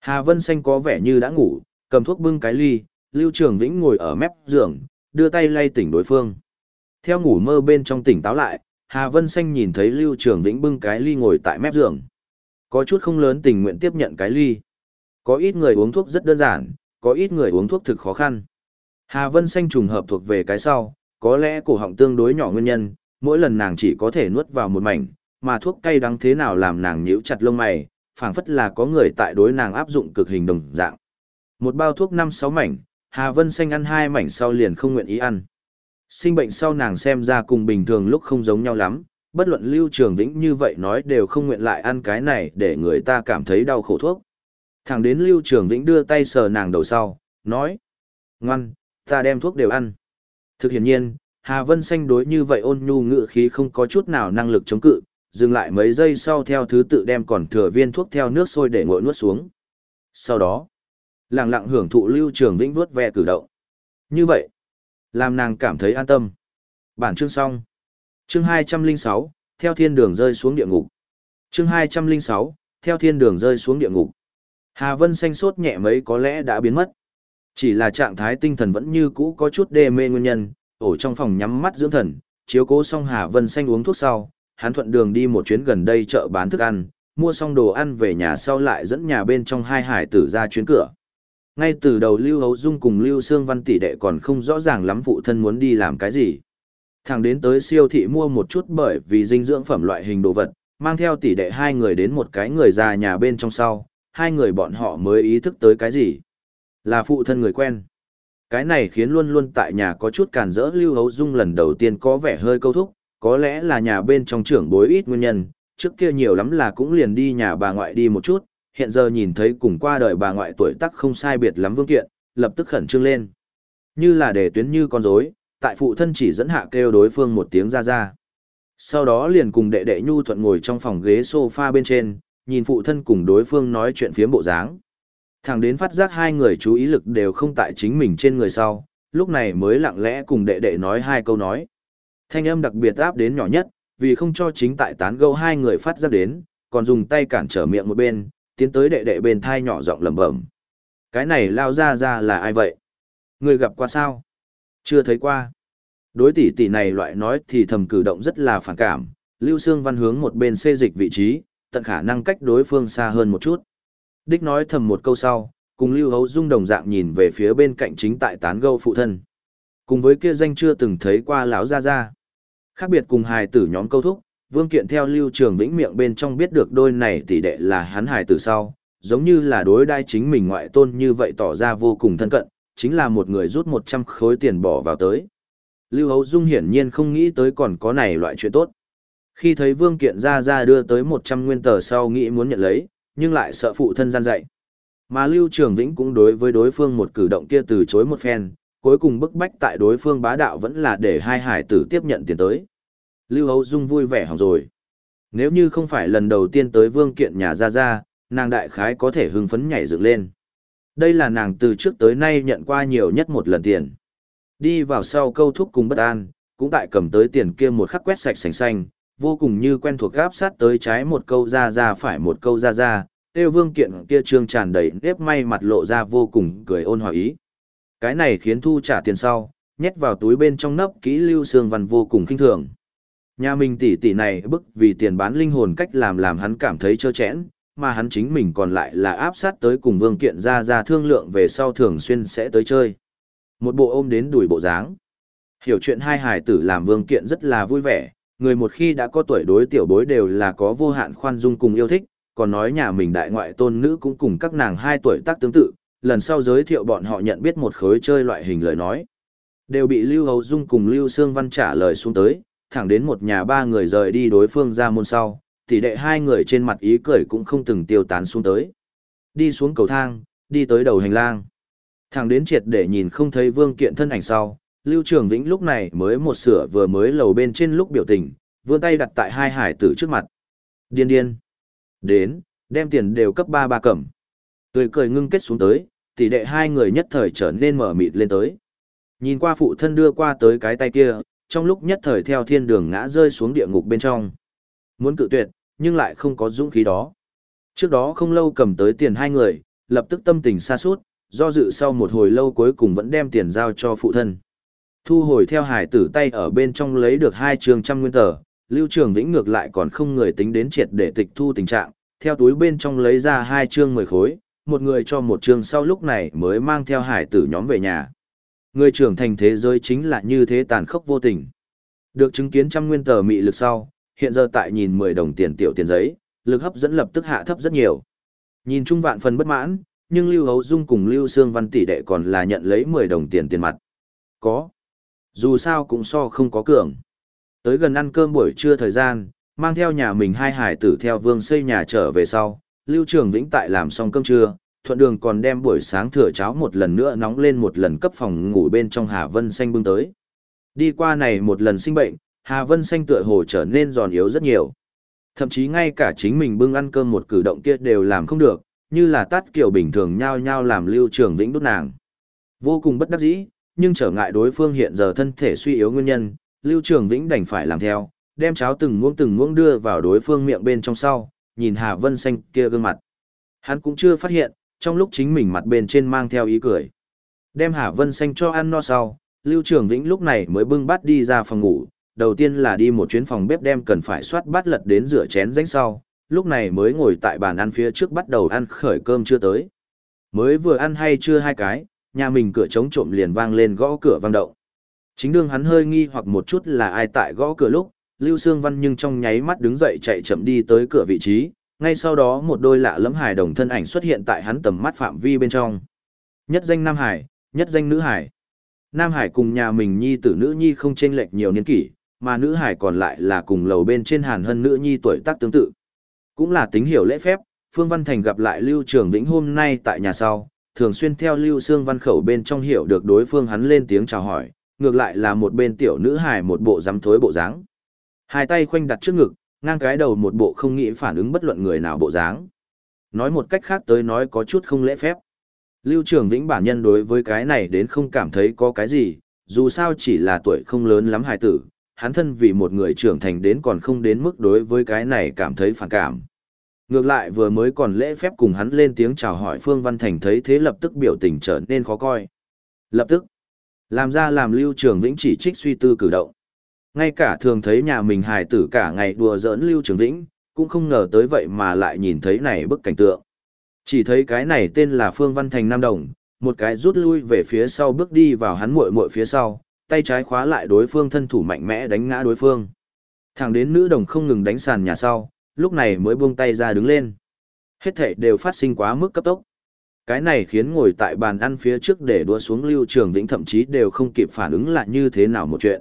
Hà Vân Xanh có vẻ như đã ngủ, cầm thuốc bưng cái ly, Lưu Trường Vĩnh ngồi ở mép giường, đưa tay lay tỉnh đối phương. Theo ngủ mơ bên trong tỉnh táo lại, Hà Vân Xanh nhìn thấy Lưu Trường Vĩnh bưng cái ly ngồi tại mép giường. Có chút không lớn tình nguyện tiếp nhận cái ly. Có ít người uống thuốc rất đơn giản, có ít người uống thuốc thực khó khăn. Hà Vân Xanh trùng hợp thuộc về cái sau, có lẽ cổ họng tương đối nhỏ nguyên nhân, mỗi lần nàng chỉ có thể nuốt vào một mảnh, mà thuốc cay đắng thế nào làm nàng nhíu chặt lông mày, phảng phất là có người tại đối nàng áp dụng cực hình đồng dạng. Một bao thuốc 5-6 mảnh, Hà Vân Xanh ăn hai mảnh sau liền không nguyện ý ăn. Sinh bệnh sau nàng xem ra cùng bình thường lúc không giống nhau lắm, bất luận Lưu Trường Vĩnh như vậy nói đều không nguyện lại ăn cái này để người ta cảm thấy đau khổ thuốc. Thẳng đến Lưu Trường Vĩnh đưa tay sờ nàng đầu sau, nói. Ngoan, ta đem thuốc đều ăn. Thực hiện nhiên, Hà Vân Xanh đối như vậy ôn nhu ngự khí không có chút nào năng lực chống cự, dừng lại mấy giây sau theo thứ tự đem còn thừa viên thuốc theo nước sôi để nguội nuốt xuống. Sau đó, lặng lặng hưởng thụ Lưu Trường Vĩnh vuốt ve cử động. Như vậy, làm nàng cảm thấy an tâm. Bản chương xong. Chương 206, theo thiên đường rơi xuống địa ngục. Chương 206, theo thiên đường rơi xuống địa ngục. Hà Vân xanh sốt nhẹ mấy có lẽ đã biến mất. Chỉ là trạng thái tinh thần vẫn như cũ có chút đê mê nguyên nhân, ổ trong phòng nhắm mắt dưỡng thần, chiếu cố xong Hà Vân xanh uống thuốc sau, hắn thuận đường đi một chuyến gần đây chợ bán thức ăn, mua xong đồ ăn về nhà sau lại dẫn nhà bên trong hai hải tử ra chuyến cửa. Ngay từ đầu Lưu Hấu Dung cùng Lưu Sương Văn tỷ đệ còn không rõ ràng lắm phụ thân muốn đi làm cái gì. Thằng đến tới siêu thị mua một chút bởi vì dinh dưỡng phẩm loại hình đồ vật, mang theo tỷ đệ hai người đến một cái người già nhà bên trong sau, hai người bọn họ mới ý thức tới cái gì. Là phụ thân người quen. Cái này khiến luôn luôn tại nhà có chút càn rỡ Lưu Hấu Dung lần đầu tiên có vẻ hơi câu thúc, có lẽ là nhà bên trong trưởng bối ít nguyên nhân, trước kia nhiều lắm là cũng liền đi nhà bà ngoại đi một chút, hiện giờ nhìn thấy cùng qua đời bà ngoại tuổi tác không sai biệt lắm vương kiện, lập tức khẩn trương lên. Như là để tuyến như con rối, tại phụ thân chỉ dẫn hạ kêu đối phương một tiếng ra ra. Sau đó liền cùng đệ đệ nhu thuận ngồi trong phòng ghế sofa bên trên, nhìn phụ thân cùng đối phương nói chuyện phiếm bộ dáng. Thẳng đến phát giác hai người chú ý lực đều không tại chính mình trên người sau, lúc này mới lặng lẽ cùng đệ đệ nói hai câu nói. Thanh âm đặc biệt áp đến nhỏ nhất, vì không cho chính tại tán gẫu hai người phát giác đến, còn dùng tay cản trở miệng một bên, tiến tới đệ đệ bên thai nhỏ giọng lẩm bẩm. Cái này lao ra ra là ai vậy? Người gặp qua sao? Chưa thấy qua. Đối tỷ tỷ này loại nói thì thầm cử động rất là phản cảm, Lưu Sương Văn hướng một bên xê dịch vị trí, tận khả năng cách đối phương xa hơn một chút. Đích nói thầm một câu sau, cùng Lưu Hấu Dung đồng dạng nhìn về phía bên cạnh chính tại tán gâu phụ thân. Cùng với kia danh chưa từng thấy qua lão gia gia. Khác biệt cùng hài tử nhóm câu thúc, Vương Kiện theo Lưu Trường Vĩnh miệng bên trong biết được đôi này tỷ đệ là hắn hài tử sau, giống như là đối đai chính mình ngoại tôn như vậy tỏ ra vô cùng thân cận, chính là một người rút 100 khối tiền bỏ vào tới. Lưu Hấu Dung hiển nhiên không nghĩ tới còn có này loại chuyện tốt. Khi thấy Vương Kiện ra ra đưa tới 100 nguyên tờ sau nghĩ muốn nhận lấy, nhưng lại sợ phụ thân gian dạy. Mà Lưu Trường Vĩnh cũng đối với đối phương một cử động kia từ chối một phen, cuối cùng bức bách tại đối phương bá đạo vẫn là để hai hải tử tiếp nhận tiền tới. Lưu Hấu Dung vui vẻ hỏng rồi. Nếu như không phải lần đầu tiên tới vương kiện nhà ra ra, nàng đại khái có thể hưng phấn nhảy dựng lên. Đây là nàng từ trước tới nay nhận qua nhiều nhất một lần tiền. Đi vào sau câu thúc cùng bất an, cũng tại cầm tới tiền kia một khắc quét sạch sành xanh, vô cùng như quen thuộc gáp sát tới trái một câu ra ra phải một câu ra ra, Tiêu Vương Kiện kia trương tràn đầy nếp may mặt lộ ra vô cùng cười ôn hòa ý. Cái này khiến thu trả tiền sau, nhét vào túi bên trong nấp kỹ Lưu Sương Văn vô cùng kinh thường. Nhà mình tỷ tỷ này bức vì tiền bán linh hồn cách làm làm hắn cảm thấy trơ chẽn, mà hắn chính mình còn lại là áp sát tới cùng Vương Kiện ra ra thương lượng về sau thường xuyên sẽ tới chơi. Một bộ ôm đến đuổi bộ dáng. Hiểu chuyện hai hài tử làm Vương Kiện rất là vui vẻ, người một khi đã có tuổi đối tiểu bối đều là có vô hạn khoan dung cùng yêu thích, còn nói nhà mình đại ngoại tôn nữ cũng cùng các nàng hai tuổi tác tương tự, lần sau giới thiệu bọn họ nhận biết một khối chơi loại hình lời nói. Đều bị Lưu Hầu Dung cùng Lưu Sương Văn trả lời xuống tới, thẳng đến một nhà ba người rời đi đối phương ra môn sau, tỷ đệ hai người trên mặt ý cười cũng không từng tiêu tán xuống tới. Đi xuống cầu thang, đi tới đầu hành lang. Thẳng đến triệt để nhìn không thấy vương kiện thân ảnh sau, Lưu Trường Vĩnh lúc này mới một sửa vừa mới lầu bên trên lúc biểu tình, vươn tay đặt tại hai hải tử trước mặt. Điên điên. Đến, đem tiền đều cấp ba ba cẩm. Tươi cười ngưng kết xuống tới, tỷ đệ hai người nhất thời trở nên mở mịt lên tới. Nhìn qua phụ thân đưa qua tới cái tay kia, trong lúc nhất thời theo thiên đường ngã rơi xuống địa ngục bên trong. Muốn cự tuyệt, nhưng lại không có dũng khí đó. Trước đó không lâu cầm tới tiền hai người, lập tức tâm tình xa suốt, do dự sau một hồi lâu cuối cùng vẫn đem tiền giao cho phụ thân. Thu hồi theo hải tử tay ở bên trong lấy được hai trường trăm nguyên tờ, Lưu Trường Vĩnh ngược lại còn không người tính đến triệt để tịch thu tình trạng, theo túi bên trong lấy ra hai chương mười khối, một người cho một chương sau lúc này mới mang theo hải tử nhóm về nhà. Người trưởng thành thế giới chính là như thế tàn khốc vô tình. Được chứng kiến trăm nguyên tờ mị lực sau, hiện giờ tại nhìn 10 đồng tiền tiểu tiền giấy, lực hấp dẫn lập tức hạ thấp rất nhiều. Nhìn chung vạn phần bất mãn, nhưng Lưu Hấu Dung cùng Lưu Sương Văn tỷ đệ còn là nhận lấy 10 đồng tiền tiền mặt. Có. Dù sao cũng so không có cường. Tới gần ăn cơm buổi trưa thời gian, mang theo nhà mình hai hải tử theo vương xây nhà trở về sau, Lưu Trường Vĩnh tại làm xong cơm trưa, thuận đường còn đem buổi sáng thừa cháo một lần nữa nóng lên một lần cấp phòng ngủ bên trong Hà Vân Xanh bưng tới. Đi qua này một lần sinh bệnh, Hà Vân Xanh tựa hồ trở nên giòn yếu rất nhiều. Thậm chí ngay cả chính mình bưng ăn cơm một cử động kia đều làm không được, như là tát kiểu bình thường nhao nhao làm Lưu Trường Vĩnh đốt nàng. Vô cùng bất đắc dĩ, nhưng trở ngại đối phương hiện giờ thân thể suy yếu nguyên nhân, Lưu Trường Vĩnh đành phải làm theo, đem cháo từng muỗng từng muỗng đưa vào đối phương miệng bên trong sau, nhìn Hà Vân Xanh kia gương mặt. Hắn cũng chưa phát hiện, trong lúc chính mình mặt bên trên mang theo ý cười. Đem Hà Vân Xanh cho ăn no sau, Lưu Trường Vĩnh lúc này mới bưng bát đi ra phòng ngủ, đầu tiên là đi một chuyến phòng bếp đem cần phải soát bát lật đến rửa chén rãnh sau, lúc này mới ngồi tại bàn ăn phía trước bắt đầu ăn khởi cơm chưa tới. Mới vừa ăn hay chưa hai cái, nhà mình cửa chống trộm liền vang lên gõ cửa vang động. Chính đương hắn hơi nghi hoặc một chút là ai tại gõ cửa lúc, Lưu Sương Văn nhưng trong nháy mắt đứng dậy chạy chậm đi tới cửa vị trí, ngay sau đó một đôi lạ lẫm hài đồng thân ảnh xuất hiện tại hắn tầm mắt phạm vi bên trong. Nhất danh Nam Hải, nhất danh Nữ Hải. Nam Hải cùng nhà mình nhi tử nữ nhi không chênh lệch nhiều niên kỷ, mà nữ hải còn lại là cùng lầu bên trên Hàn Hân nữ nhi tuổi tác tương tự. Cũng là tính hiểu lễ phép, Phương Văn Thành gặp lại Lưu Trường Vĩnh hôm nay tại nhà sau, thường xuyên theo Lưu Sương Văn khẩu bên trong hiểu được đối phương hắn lên tiếng chào hỏi, ngược lại là một bên tiểu nữ hài một bộ dám thối bộ dáng. Hai tay khoanh đặt trước ngực, ngang cái đầu một bộ không nghĩ phản ứng bất luận người nào bộ dáng. Nói một cách khác tới nói có chút không lễ phép. Lưu Trường Vĩnh bản nhân đối với cái này đến không cảm thấy có cái gì, dù sao chỉ là tuổi không lớn lắm hài tử, hắn thân vì một người trưởng thành đến còn không đến mức đối với cái này cảm thấy phản cảm. Ngược lại vừa mới còn lễ phép cùng hắn lên tiếng chào hỏi Phương Văn Thành thấy thế lập tức biểu tình trở nên khó coi. Lập tức, làm ra làm Lưu Trường Vĩnh chỉ trích suy tư cử động. Ngay cả thường thấy nhà mình hài tử cả ngày đùa giỡn Lưu Trường Vĩnh, cũng không ngờ tới vậy mà lại nhìn thấy này bức cảnh tượng. Chỉ thấy cái này tên là Phương Văn Thành Nam Đồng, một cái rút lui về phía sau bước đi vào hắn muội muội phía sau, tay trái khóa lại đối phương thân thủ mạnh mẽ đánh ngã đối phương. Thẳng đến nữ đồng không ngừng đánh sàn nhà sau, lúc này mới buông tay ra đứng lên. Hết thảy đều phát sinh quá mức cấp tốc. Cái này khiến ngồi tại bàn ăn phía trước để đua xuống lưu trường vĩnh thậm chí đều không kịp phản ứng lại như thế nào một chuyện.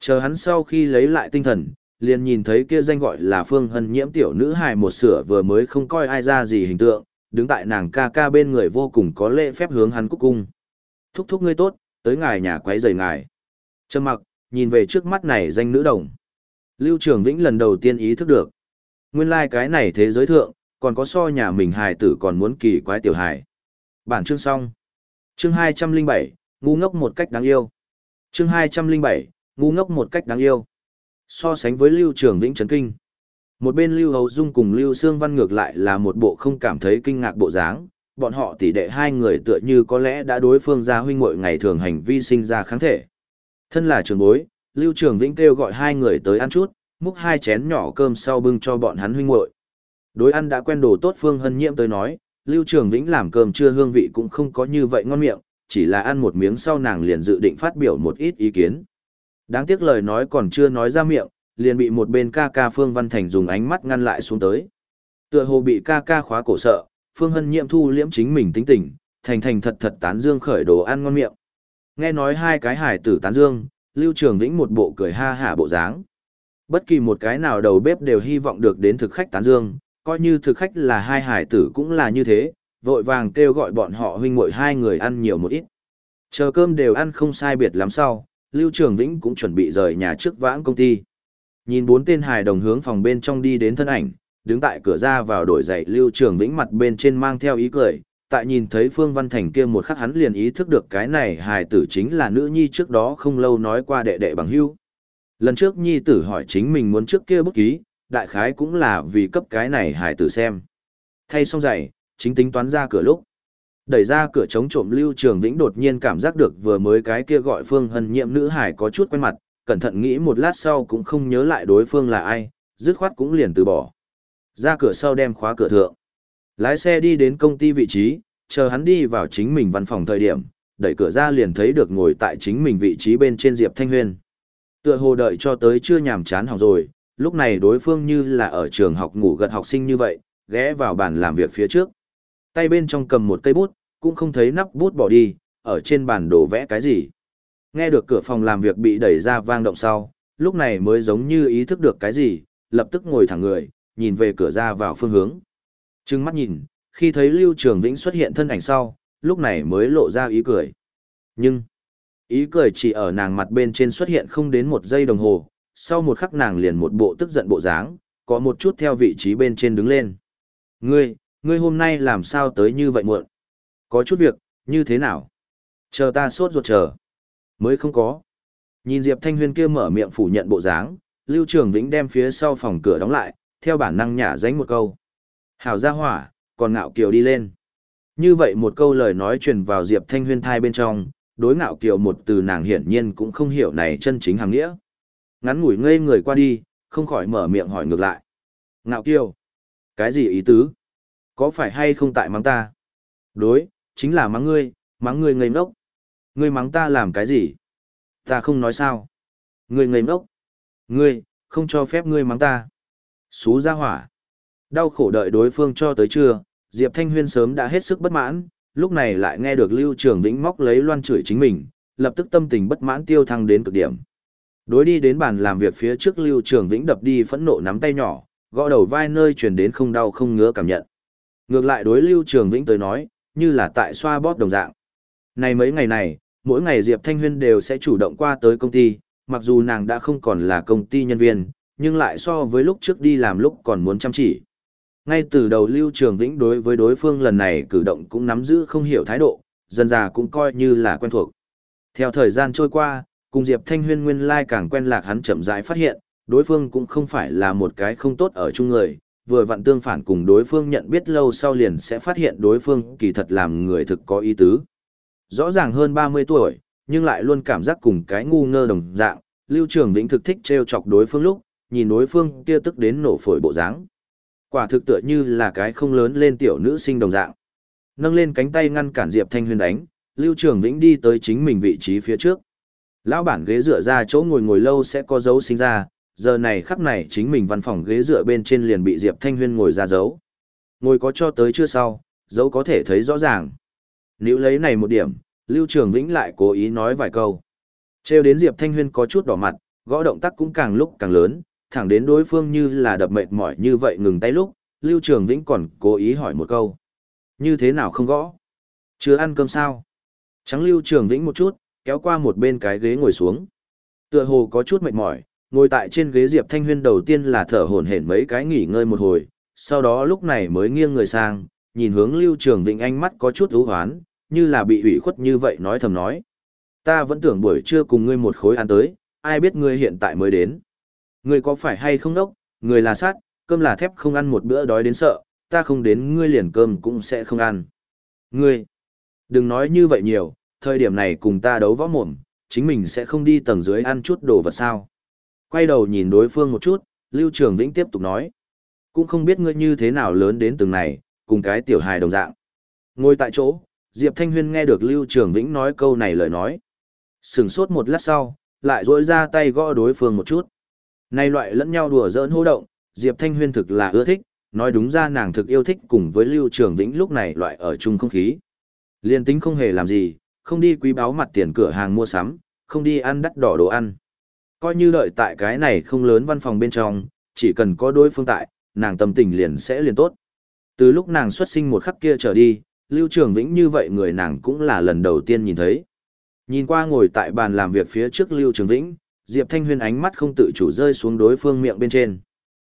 Chờ hắn sau khi lấy lại tinh thần, liền nhìn thấy kia danh gọi là Phương Hân nhiễm tiểu nữ hài một sửa vừa mới không coi ai ra gì hình tượng, đứng tại nàng ca ca bên người vô cùng có lễ phép hướng hắn cúc cung. Thúc thúc ngươi tốt, tới ngài nhà quấy rầy ngài. Trầm mặc, nhìn về trước mắt này danh nữ đồng. Lưu Trường Vĩnh lần đầu tiên ý thức được. Nguyên lai like cái này thế giới thượng, còn có so nhà mình hài tử còn muốn kỳ quái tiểu hài. Bản chương xong. Chương 207, ngu ngốc một cách đáng yêu. Chương 207, ngu ngốc một cách đáng yêu. So sánh với Lưu Trường Vĩnh Trấn kinh. Một bên Lưu Hầu Dung cùng Lưu Sương Văn ngược lại là một bộ không cảm thấy kinh ngạc bộ dáng, bọn họ tỷ đệ hai người tựa như có lẽ đã đối phương gia huynh muội ngày thường hành vi sinh ra kháng thể. Thân là trường bối, Lưu Trường Vĩnh kêu gọi hai người tới ăn chút, múc hai chén nhỏ cơm sau bưng cho bọn hắn huynh muội. Đối ăn đã quen đồ tốt Phương Hân Nhiễm tới nói, Lưu Trường Vĩnh làm cơm chưa hương vị cũng không có như vậy ngon miệng, chỉ là ăn một miếng sau nàng liền dự định phát biểu một ít ý kiến. Đáng tiếc lời nói còn chưa nói ra miệng, liền bị một bên ca ca Phương Văn Thành dùng ánh mắt ngăn lại xuống tới. Tựa hồ bị ca ca khóa cổ sợ, Phương Hân Nhiệm thu liễm chính mình tính tình, thành thành thật thật tán dương khởi đồ ăn ngon miệng. Nghe nói hai cái hải tử tán dương, Lưu Trường Vĩnh một bộ cười ha hả bộ dáng. Bất kỳ một cái nào đầu bếp đều hy vọng được đến thực khách tán dương, coi như thực khách là hai hải tử cũng là như thế, vội vàng kêu gọi bọn họ huynh muội hai người ăn nhiều một ít. Chờ cơm đều ăn không sai biệt lắm sau, Lưu Trường Vĩnh cũng chuẩn bị rời nhà trước vãng công ty. Nhìn bốn tên hài đồng hướng phòng bên trong đi đến thân ảnh, đứng tại cửa ra vào đổi giày Lưu Trường Vĩnh mặt bên trên mang theo ý cười, tại nhìn thấy Phương Văn Thành kia một khắc hắn liền ý thức được cái này hài tử chính là nữ nhi trước đó không lâu nói qua đệ đệ bằng hưu. Lần trước nhi tử hỏi chính mình muốn trước kia bút ký, đại khái cũng là vì cấp cái này Hải tử xem. Thay xong giày, chính tính toán ra cửa lúc. Đẩy ra cửa chống trộm Lưu Trường Vĩnh đột nhiên cảm giác được vừa mới cái kia gọi Phương Hân nhiệm nữ hải có chút quen mặt, cẩn thận nghĩ một lát sau cũng không nhớ lại đối phương là ai, dứt khoát cũng liền từ bỏ. Ra cửa sau đem khóa cửa thượng. Lái xe đi đến công ty vị trí, chờ hắn đi vào chính mình văn phòng thời điểm, đẩy cửa ra liền thấy được ngồi tại chính mình vị trí bên trên Diệp Thanh Huyên. Tựa hồ đợi cho tới chưa nhàm chán học rồi, lúc này đối phương như là ở trường học ngủ gật học sinh như vậy, ghé vào bàn làm việc phía trước. Tay bên trong cầm một cây bút, cũng không thấy nắp bút bỏ đi, ở trên bàn đổ vẽ cái gì. Nghe được cửa phòng làm việc bị đẩy ra vang động sau, lúc này mới giống như ý thức được cái gì, lập tức ngồi thẳng người, nhìn về cửa ra vào phương hướng. Trừng mắt nhìn, khi thấy Lưu Trường Vĩnh xuất hiện thân ảnh sau, lúc này mới lộ ra ý cười. Nhưng, ý cười chỉ ở nàng mặt bên trên xuất hiện không đến một giây đồng hồ, sau một khắc nàng liền một bộ tức giận bộ dáng, có một chút theo vị trí bên trên đứng lên. Ngươi, ngươi hôm nay làm sao tới như vậy muộn? Có chút việc, như thế nào? Chờ ta sốt ruột chờ. Mới không có. Nhìn Diệp Thanh Huyên kia mở miệng phủ nhận bộ dáng, Lưu Trường Vĩnh đem phía sau phòng cửa đóng lại, theo bản năng nhả dánh một câu. Hảo ra hỏa, còn ngạo kiều đi lên. Như vậy một câu lời nói truyền vào Diệp Thanh Huyên thai bên trong, đối ngạo kiều một từ nàng hiển nhiên cũng không hiểu này chân chính hàng nghĩa. Ngắn ngủi ngây người qua đi, không khỏi mở miệng hỏi ngược lại. Ngạo kiều, cái gì ý tứ? Có phải hay không tại mắng ta? Đối, chính là mắng ngươi, mắng ngươi ngây ngốc. Ngươi mắng ta làm cái gì? Ta không nói sao. Ngươi ngây ngốc. Ngươi, không cho phép ngươi mắng ta. Xú ra hỏa. Đau khổ đợi đối phương cho tới trưa, Diệp Thanh Huyên sớm đã hết sức bất mãn, lúc này lại nghe được Lưu Trường Vĩnh móc lấy loan chửi chính mình, lập tức tâm tình bất mãn tiêu thăng đến cực điểm. Đối đi đến bàn làm việc phía trước Lưu Trường Vĩnh đập đi phẫn nộ nắm tay nhỏ, gõ đầu vai nơi truyền đến không đau không ngứa cảm nhận. Ngược lại đối Lưu Trường Vĩnh tới nói, như là tại xoa bóp đồng dạng. Này mấy ngày này, mỗi ngày Diệp Thanh Huyên đều sẽ chủ động qua tới công ty, mặc dù nàng đã không còn là công ty nhân viên, nhưng lại so với lúc trước đi làm lúc còn muốn chăm chỉ. Ngay từ đầu Lưu Trường Vĩnh đối với đối phương lần này cử động cũng nắm giữ không hiểu thái độ, dần già cũng coi như là quen thuộc. Theo thời gian trôi qua, cùng Diệp Thanh Huyên nguyên lai càng quen lạc hắn chậm rãi phát hiện, đối phương cũng không phải là một cái không tốt ở chung người, vừa vặn tương phản cùng đối phương nhận biết lâu sau liền sẽ phát hiện đối phương kỳ thật làm người thực có ý tứ. Rõ ràng hơn 30 tuổi, nhưng lại luôn cảm giác cùng cái ngu ngơ đồng dạng, Lưu Trường Vĩnh thực thích trêu chọc đối phương lúc, nhìn đối phương kia tức đến nổ phổi bộ dáng. Quả thực tựa như là cái không lớn lên tiểu nữ sinh đồng dạng. Nâng lên cánh tay ngăn cản Diệp Thanh Huyên đánh, Lưu Trường Vĩnh đi tới chính mình vị trí phía trước. Lão bản ghế dựa ra chỗ ngồi ngồi lâu sẽ có dấu sinh ra, giờ này khắc này chính mình văn phòng ghế dựa bên trên liền bị Diệp Thanh Huyên ngồi ra dấu. Ngồi có cho tới chưa sau, dấu có thể thấy rõ ràng. Nếu lấy này một điểm, Lưu Trường Vĩnh lại cố ý nói vài câu. Trêu đến Diệp Thanh Huyên có chút đỏ mặt, gõ động tác cũng càng lúc càng lớn, thẳng đến đối phương như là đập mệt mỏi như vậy ngừng tay lúc, Lưu Trường Vĩnh còn cố ý hỏi một câu. Như thế nào không gõ? Chưa ăn cơm sao? Trắng Lưu Trường Vĩnh một chút, kéo qua một bên cái ghế ngồi xuống. Tựa hồ có chút mệt mỏi, ngồi tại trên ghế Diệp Thanh Huyên đầu tiên là thở hổn hển mấy cái nghỉ ngơi một hồi, sau đó lúc này mới nghiêng người sang, nhìn hướng Lưu Trường Vĩnh ánh mắt có chút u hoán, như là bị ủy khuất như vậy nói thầm nói. Ta vẫn tưởng buổi trưa cùng ngươi một khối ăn tới, ai biết ngươi hiện tại mới đến. Ngươi có phải hay không đốc, người là sát, cơm là thép không ăn một bữa đói đến sợ, ta không đến ngươi liền cơm cũng sẽ không ăn. Ngươi, đừng nói như vậy nhiều, thời điểm này cùng ta đấu võ mồm, chính mình sẽ không đi tầng dưới ăn chút đồ vật sao. Quay đầu nhìn đối phương một chút, Lưu Trường Vĩnh tiếp tục nói. Cũng không biết ngươi như thế nào lớn đến từng này, cùng cái tiểu hài đồng dạng. Ngồi tại chỗ, Diệp Thanh Huyên nghe được Lưu Trường Vĩnh nói câu này lời nói. Sừng sốt một lát sau, lại rỗi ra tay gõ đối phương một chút. Này loại lẫn nhau đùa giỡn hô động, Diệp Thanh Huyên thực là ưa thích, nói đúng ra nàng thực yêu thích cùng với Lưu Trường Vĩnh lúc này loại ở chung không khí. Liên tính không hề làm gì, không đi quý báo mặt tiền cửa hàng mua sắm, không đi ăn đắt đỏ đồ ăn. Coi như đợi tại cái này không lớn văn phòng bên trong, chỉ cần có đối phương tại, nàng tâm tình liền sẽ liền tốt. Từ lúc nàng xuất sinh một khắc kia trở đi, Lưu Trường Vĩnh như vậy người nàng cũng là lần đầu tiên nhìn thấy. Nhìn qua ngồi tại bàn làm việc phía trước Lưu Trường Vĩnh, Diệp Thanh Huyên ánh mắt không tự chủ rơi xuống đối phương miệng bên trên.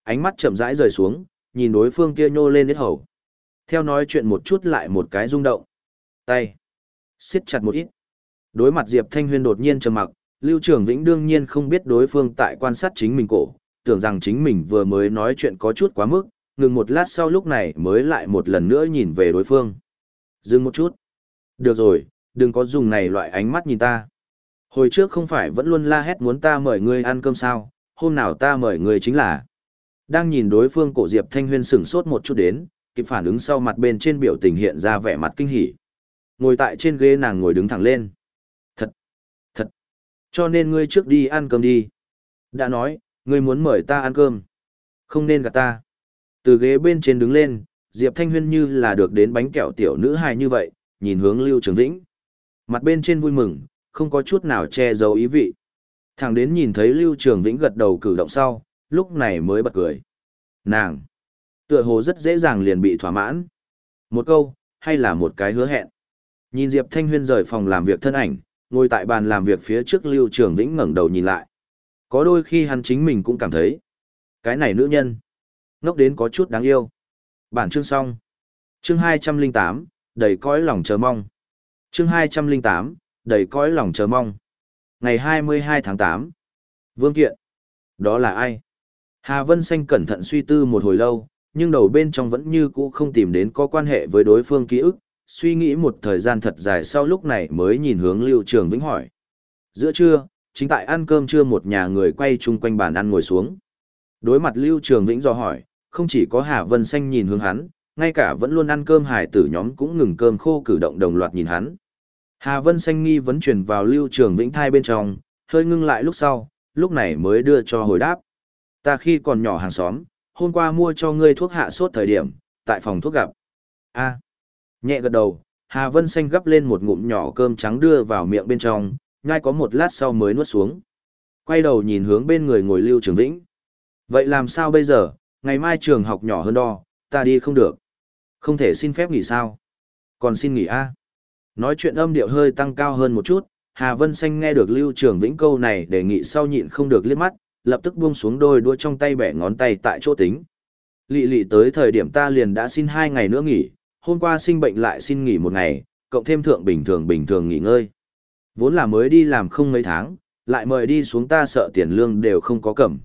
Ánh mắt chậm rãi rời xuống, nhìn đối phương kia nhô lên ít hầu. Theo nói chuyện một chút lại một cái rung động. Tay. siết chặt một ít. Đối mặt Diệp Thanh Huyên đột nhiên trầm mặc, Lưu Trường Vĩnh đương nhiên không biết đối phương tại quan sát chính mình cổ, tưởng rằng chính mình vừa mới nói chuyện có chút quá mức, ngừng một lát sau lúc này mới lại một lần nữa nhìn về đối phương. Dừng một chút. Được rồi, đừng có dùng này loại ánh mắt nhìn ta. Hồi trước không phải vẫn luôn la hét muốn ta mời ngươi ăn cơm sao, hôm nào ta mời ngươi chính là. Đang nhìn đối phương cổ Diệp Thanh Huyên sửng sốt một chút đến, kịp phản ứng sau mặt bên trên biểu tình hiện ra vẻ mặt kinh hỉ. Ngồi tại trên ghế nàng ngồi đứng thẳng lên. Thật, thật. Cho nên ngươi trước đi ăn cơm đi. Đã nói, ngươi muốn mời ta ăn cơm. Không nên gạt ta. Từ ghế bên trên đứng lên, Diệp Thanh Huyên như là được đến bánh kẹo tiểu nữ hài như vậy, nhìn hướng Lưu Trường Vĩnh. Mặt bên trên vui mừng, không có chút nào che giấu ý vị. Thằng đến nhìn thấy Lưu Trường Vĩnh gật đầu cử động sau, lúc này mới bật cười. Nàng! Tựa hồ rất dễ dàng liền bị thỏa mãn. Một câu, hay là một cái hứa hẹn. Nhìn Diệp Thanh Huyên rời phòng làm việc thân ảnh, ngồi tại bàn làm việc phía trước Lưu Trường Vĩnh ngẩng đầu nhìn lại. Có đôi khi hắn chính mình cũng cảm thấy, cái này nữ nhân, ngốc đến có chút đáng yêu. Bản chương xong. Chương 208, đầy cõi lòng chờ mong. Chương 208, đầy cõi lòng chờ mong. Ngày 22 tháng 8. Vương Kiện. Đó là ai? Hà Vân Xanh cẩn thận suy tư một hồi lâu, nhưng đầu bên trong vẫn như cũ không tìm đến có quan hệ với đối phương ký ức, suy nghĩ một thời gian thật dài sau lúc này mới nhìn hướng Lưu Trường Vĩnh hỏi. Giữa trưa, chính tại ăn cơm trưa một nhà người quay chung quanh bàn ăn ngồi xuống. Đối mặt Lưu Trường Vĩnh do hỏi, không chỉ có Hà Vân Xanh nhìn hướng hắn, ngay cả vẫn luôn ăn cơm hải tử nhóm cũng ngừng cơm khô cử động đồng loạt nhìn hắn. Hà Vân Xanh nghi vấn truyền vào Lưu Trường Vĩnh thai bên trong, hơi ngưng lại lúc sau, lúc này mới đưa cho hồi đáp. Ta khi còn nhỏ hàng xóm, hôm qua mua cho ngươi thuốc hạ sốt thời điểm, tại phòng thuốc gặp. A. Nhẹ gật đầu, Hà Vân Xanh gấp lên một ngụm nhỏ cơm trắng đưa vào miệng bên trong, ngay có một lát sau mới nuốt xuống. Quay đầu nhìn hướng bên người ngồi Lưu Trường Vĩnh. Vậy làm sao bây giờ, ngày mai trường học nhỏ hơn đo, ta đi không được. Không thể xin phép nghỉ sao? Còn xin nghỉ A. Nói chuyện âm điệu hơi tăng cao hơn một chút, Hà Vân Xanh nghe được Lưu Trường Vĩnh câu này đề nghị sau nhịn không được liếc mắt, lập tức buông xuống đôi đua trong tay bẻ ngón tay tại chỗ tính. Lị lị tới thời điểm ta liền đã xin hai ngày nữa nghỉ, hôm qua sinh bệnh lại xin nghỉ một ngày, cộng thêm thượng bình thường bình thường nghỉ ngơi. Vốn là mới đi làm không mấy tháng, lại mời đi xuống ta sợ tiền lương đều không có cầm.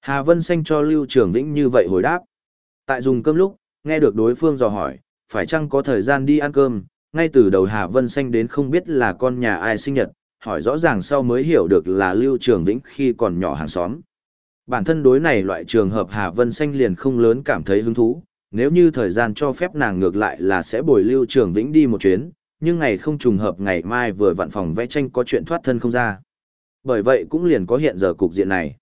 Hà Vân Xanh cho Lưu Trường Vĩnh như vậy hồi đáp. Tại dùng cơm lúc, nghe được đối phương dò hỏi, phải chăng có thời gian đi ăn cơm, ngay từ đầu Hà Vân Xanh đến không biết là con nhà ai sinh nhật, hỏi rõ ràng sau mới hiểu được là Lưu Trường Vĩnh khi còn nhỏ hàng xóm. Bản thân đối này loại trường hợp Hà Vân Xanh liền không lớn cảm thấy hứng thú, nếu như thời gian cho phép nàng ngược lại là sẽ bồi Lưu Trường Vĩnh đi một chuyến, nhưng ngày không trùng hợp ngày mai vừa vặn phòng vẽ tranh có chuyện thoát thân không ra. Bởi vậy cũng liền có hiện giờ cục diện này.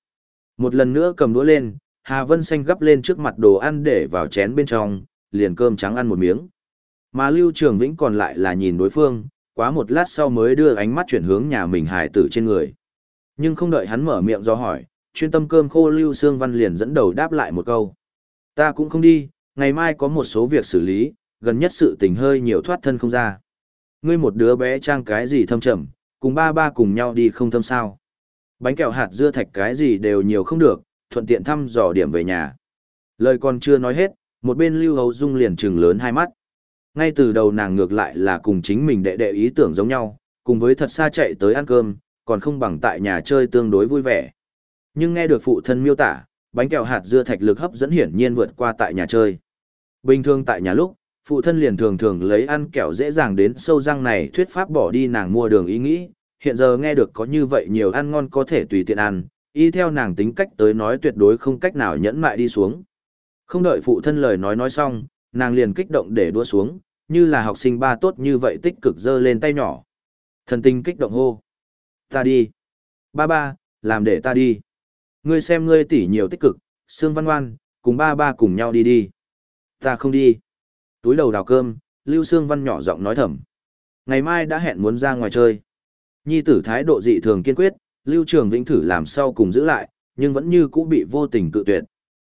Một lần nữa cầm đũa lên, Hà Vân Xanh gấp lên trước mặt đồ ăn để vào chén bên trong, liền cơm trắng ăn một miếng. Mà Lưu Trường Vĩnh còn lại là nhìn đối phương, quá một lát sau mới đưa ánh mắt chuyển hướng nhà mình hải tử trên người. Nhưng không đợi hắn mở miệng do hỏi, chuyên tâm cơm khô Lưu Sương Văn liền dẫn đầu đáp lại một câu. Ta cũng không đi, ngày mai có một số việc xử lý, gần nhất sự tình hơi nhiều thoát thân không ra. Ngươi một đứa bé trang cái gì thâm trầm, cùng ba ba cùng nhau đi không thâm sao. Bánh kẹo hạt dưa thạch cái gì đều nhiều không được, thuận tiện thăm dò điểm về nhà. Lời còn chưa nói hết, một bên Lưu Hầu Dung liền trừng lớn hai mắt. Ngay từ đầu nàng ngược lại là cùng chính mình đệ đệ ý tưởng giống nhau, cùng với thật xa chạy tới ăn cơm, còn không bằng tại nhà chơi tương đối vui vẻ. Nhưng nghe được phụ thân miêu tả, bánh kẹo hạt dưa thạch lực hấp dẫn hiển nhiên vượt qua tại nhà chơi. Bình thường tại nhà lúc, phụ thân liền thường thường lấy ăn kẹo dễ dàng đến sâu răng này thuyết pháp bỏ đi nàng mua đường ý nghĩ, hiện giờ nghe được có như vậy nhiều ăn ngon có thể tùy tiện ăn, y theo nàng tính cách tới nói tuyệt đối không cách nào nhẫn mại đi xuống. Không đợi phụ thân lời nói nói xong, nàng liền kích động để đua xuống, như là học sinh ba tốt như vậy tích cực giơ lên tay nhỏ. Thần tinh kích động hô. Ta đi. Ba ba, làm để ta đi. Ngươi xem ngươi tỉ nhiều tích cực, Sương Văn Ngoan, cùng ba ba cùng nhau đi đi. Ta không đi. Túi đầu đào cơm, Lưu Sương Văn nhỏ giọng nói thầm. Ngày mai đã hẹn muốn ra ngoài chơi. Nhi tử thái độ dị thường kiên quyết, Lưu Trường Vĩnh thử làm sau cùng giữ lại, nhưng vẫn như cũ bị vô tình cự tuyệt.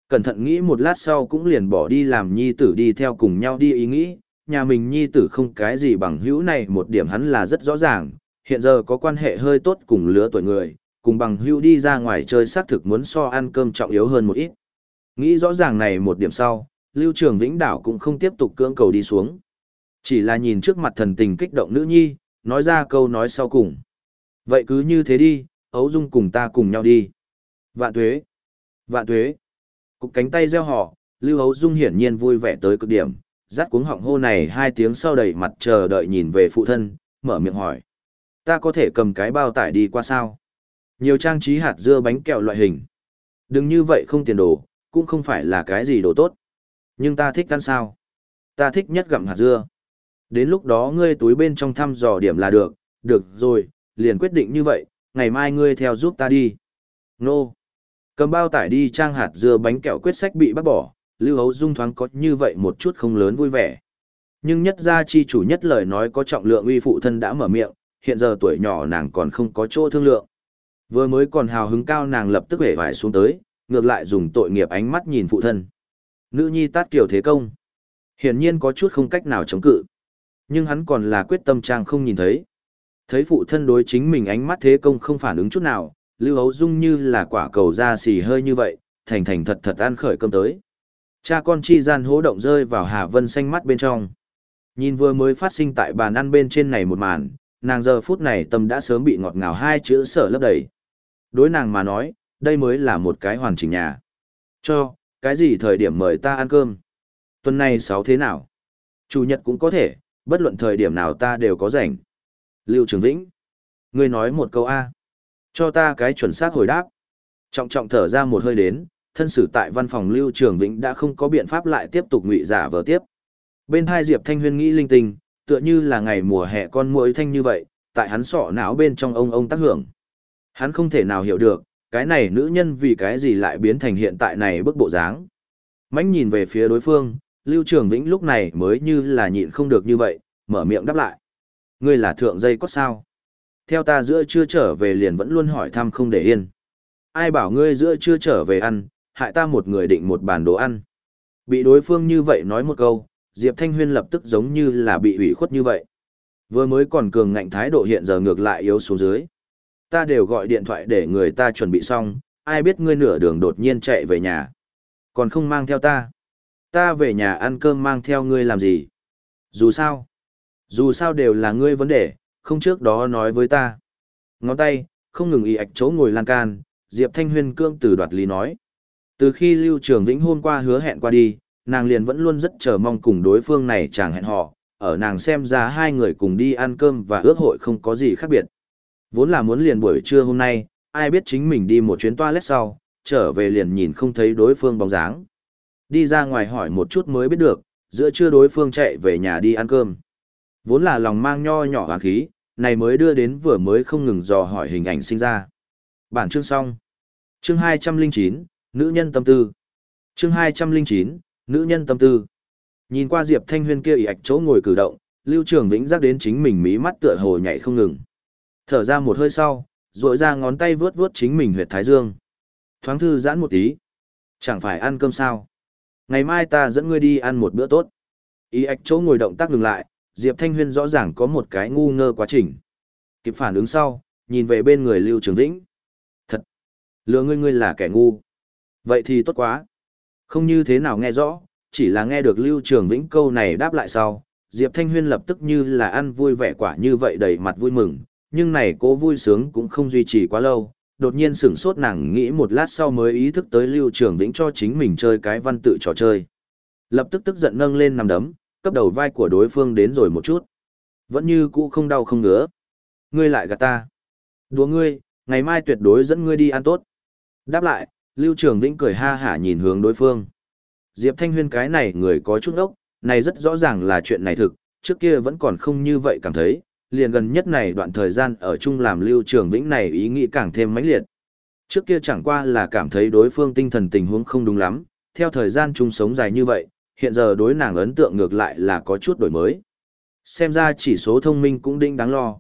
Cẩn thận nghĩ một lát sau cũng liền bỏ đi làm Nhi tử đi theo cùng nhau đi ý nghĩ, nhà mình Nhi tử không cái gì bằng hữu này một điểm hắn là rất rõ ràng, hiện giờ có quan hệ hơi tốt cùng lứa tuổi người, cùng bằng hữu đi ra ngoài chơi xác thực muốn so ăn cơm trọng yếu hơn một ít. Nghĩ rõ ràng này một điểm sau, Lưu Trường Vĩnh Đảo cũng không tiếp tục cưỡng cầu đi xuống. Chỉ là nhìn trước mặt thần tình kích động nữ nhi, nói ra câu nói sau cùng. Vậy cứ như thế đi, ấu dung cùng ta cùng nhau đi. Vạn tuế! Vạn tuế! Cục cánh tay gieo họ, Lưu ấu dung hiển nhiên vui vẻ tới cực điểm, rát cuống họng hô này hai tiếng sau đầy mặt chờ đợi nhìn về phụ thân, mở miệng hỏi. Ta có thể cầm cái bao tải đi qua sao? Nhiều trang trí hạt dưa bánh kẹo loại hình. Đừng như vậy không tiền đồ, cũng không phải là cái gì đồ tốt. Nhưng ta thích ăn sao? Ta thích nhất gặm hạt dưa. Đến lúc đó ngươi túi bên trong thăm dò điểm là được, được rồi, liền quyết định như vậy, ngày mai ngươi theo giúp ta đi. Nô. Cầm bao tải đi trang hạt dưa bánh kẹo quyết sách bị bắt bỏ, Lưu Hấu Dung thoáng có như vậy một chút không lớn vui vẻ. Nhưng nhất gia chi chủ nhất lời nói có trọng lượng uy phụ thân đã mở miệng, hiện giờ tuổi nhỏ nàng còn không có chỗ thương lượng. Vừa mới còn hào hứng cao nàng lập tức hể vải xuống tới, ngược lại dùng tội nghiệp ánh mắt nhìn phụ thân. Nữ nhi tát kiểu thế công. Hiển nhiên có chút không cách nào chống cự. Nhưng hắn còn là quyết tâm trang không nhìn thấy. Thấy phụ thân đối chính mình ánh mắt thế công không phản ứng chút nào, Lưu Hấu Dung như là quả cầu da xì hơi như vậy, thành thành thật thật ăn khởi cơm tới. Cha con chi gian hố động rơi vào Hà Vân xanh mắt bên trong. Nhìn vừa mới phát sinh tại bàn ăn bên trên này một màn, nàng giờ phút này tâm đã sớm bị ngọt ngào hai chữ sở lấp đầy. Đối nàng mà nói, đây mới là một cái hoàn chỉnh nhà. Cho, cái gì thời điểm mời ta ăn cơm? Tuần này sáu thế nào? Chủ nhật cũng có thể, bất luận thời điểm nào ta đều có rảnh. Lưu Trường Vĩnh. Ngươi nói một câu A. Cho ta cái chuẩn xác hồi đáp. Trọng trọng thở ra một hơi đến, thân sử tại văn phòng Lưu Trường Vĩnh đã không có biện pháp lại tiếp tục ngụy giả vờ tiếp. Bên hai Diệp Thanh Huyên nghĩ linh tinh, tựa như là ngày mùa hè con muỗi thanh như vậy, tại hắn sọ não bên trong ông ông tác hưởng. Hắn không thể nào hiểu được, cái này nữ nhân vì cái gì lại biến thành hiện tại này bức bộ dáng. mãnh nhìn về phía đối phương, Lưu Trường Vĩnh lúc này mới như là nhịn không được như vậy, mở miệng đáp lại. Ngươi là thượng dây có sao? Theo ta giữa chưa trở về liền vẫn luôn hỏi thăm không để yên. Ai bảo ngươi giữa chưa trở về ăn, hại ta một người định một bàn đồ ăn. Bị đối phương như vậy nói một câu, Diệp Thanh Huyên lập tức giống như là bị ủy khuất như vậy. Vừa mới còn cường ngạnh thái độ hiện giờ ngược lại yếu xuống dưới. Ta đều gọi điện thoại để người ta chuẩn bị xong, ai biết ngươi nửa đường đột nhiên chạy về nhà. Còn không mang theo ta. Ta về nhà ăn cơm mang theo ngươi làm gì? Dù sao, dù sao đều là ngươi vấn đề, không trước đó nói với ta. Ngón tay, không ngừng y ạch chỗ ngồi lan can, Diệp Thanh Huyên cương từ đoạt lý nói. Từ khi Lưu Trường Vĩnh hôm qua hứa hẹn qua đi, nàng liền vẫn luôn rất chờ mong cùng đối phương này chàng hẹn họ, ở nàng xem ra hai người cùng đi ăn cơm và ước hội không có gì khác biệt. Vốn là muốn liền buổi trưa hôm nay, ai biết chính mình đi một chuyến toilet sau, trở về liền nhìn không thấy đối phương bóng dáng. Đi ra ngoài hỏi một chút mới biết được, giữa trưa đối phương chạy về nhà đi ăn cơm. Vốn là lòng mang nho nhỏ hoàng khí, này mới đưa đến vừa mới không ngừng dò hỏi hình ảnh sinh ra. Bản chương xong. Chương 209, Nữ nhân tâm tư. Chương 209, Nữ nhân tâm tư. Nhìn qua Diệp Thanh Huyên kia ỉ ạch chỗ ngồi cử động, Lưu Trường Vĩnh giác đến chính mình mí mắt tựa hồ nhảy không ngừng. Thở ra một hơi sau, rội ra ngón tay vướt vướt chính mình huyệt thái dương. Thoáng thư giãn một tí. Chẳng phải ăn cơm sao. Ngày mai ta dẫn ngươi đi ăn một bữa tốt. Ý ạch chỗ ngồi động tác ngừng lại, Diệp Thanh Huyên rõ ràng có một cái ngu ngơ quá trình. Kịp phản ứng sau, nhìn về bên người Lưu Trường Vĩnh. Thật! Lừa ngươi ngươi là kẻ ngu. Vậy thì tốt quá. Không như thế nào nghe rõ, chỉ là nghe được Lưu Trường Vĩnh câu này đáp lại sau, Diệp Thanh Huyên lập tức như là ăn vui vẻ quả như vậy đầy mặt vui mừng, nhưng này cố vui sướng cũng không duy trì quá lâu, đột nhiên sửng sốt nàng nghĩ một lát sau mới ý thức tới Lưu Trường Vĩnh cho chính mình chơi cái văn tự trò chơi. Lập tức tức giận nâng lên nằm đấm, cấp đầu vai của đối phương đến rồi một chút. Vẫn như cũ không đau không ngứa. Ngươi lại gạt ta. Đùa ngươi, ngày mai tuyệt đối dẫn ngươi đi ăn tốt. Đáp lại, Lưu Trường Vĩnh cười ha hả nhìn hướng đối phương. Diệp Thanh Huyên cái này người có chút ốc, này rất rõ ràng là chuyện này thực, trước kia vẫn còn không như vậy cảm thấy, liền gần nhất này đoạn thời gian ở chung làm Lưu Trường Vĩnh này ý nghĩ càng thêm mãnh liệt. Trước kia chẳng qua là cảm thấy đối phương tinh thần tình huống không đúng lắm, theo thời gian chung sống dài như vậy, hiện giờ đối nàng ấn tượng ngược lại là có chút đổi mới. Xem ra chỉ số thông minh cũng đinh đáng lo.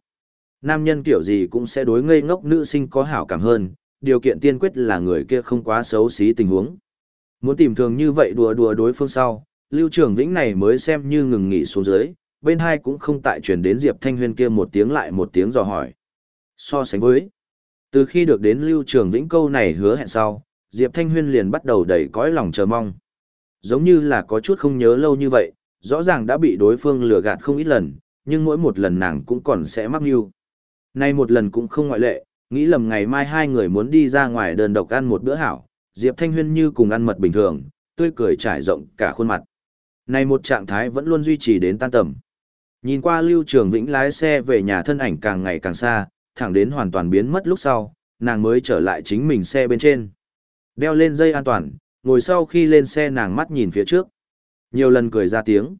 Nam nhân kiểu gì cũng sẽ đối ngây ngốc nữ sinh có hảo cảm hơn, điều kiện tiên quyết là người kia không quá xấu xí tình huống. Muốn tìm thường như vậy đùa đùa đối phương sau, Lưu Trường Vĩnh này mới xem như ngừng nghỉ xuống dưới, bên hai cũng không tại truyền đến Diệp Thanh Huyên kia một tiếng lại một tiếng dò hỏi. So sánh với, từ khi được đến Lưu Trường Vĩnh câu này hứa hẹn sau, Diệp Thanh Huyên liền bắt đầu đầy cõi lòng chờ mong. Giống như là có chút không nhớ lâu như vậy, rõ ràng đã bị đối phương lừa gạt không ít lần, nhưng mỗi một lần nàng cũng còn sẽ mắc mưu. Nay một lần cũng không ngoại lệ, nghĩ lầm ngày mai hai người muốn đi ra ngoài đơn độc ăn một bữa hảo, Diệp Thanh Huyên như cùng ăn mật bình thường, tươi cười trải rộng cả khuôn mặt. Này một trạng thái vẫn luôn duy trì đến tan tầm. Nhìn qua Lưu Trường Vĩnh lái xe về nhà thân ảnh càng ngày càng xa, thẳng đến hoàn toàn biến mất lúc sau, nàng mới trở lại chính mình xe bên trên. Đeo lên dây an toàn, ngồi sau khi lên xe nàng mắt nhìn phía trước. Nhiều lần cười ra tiếng.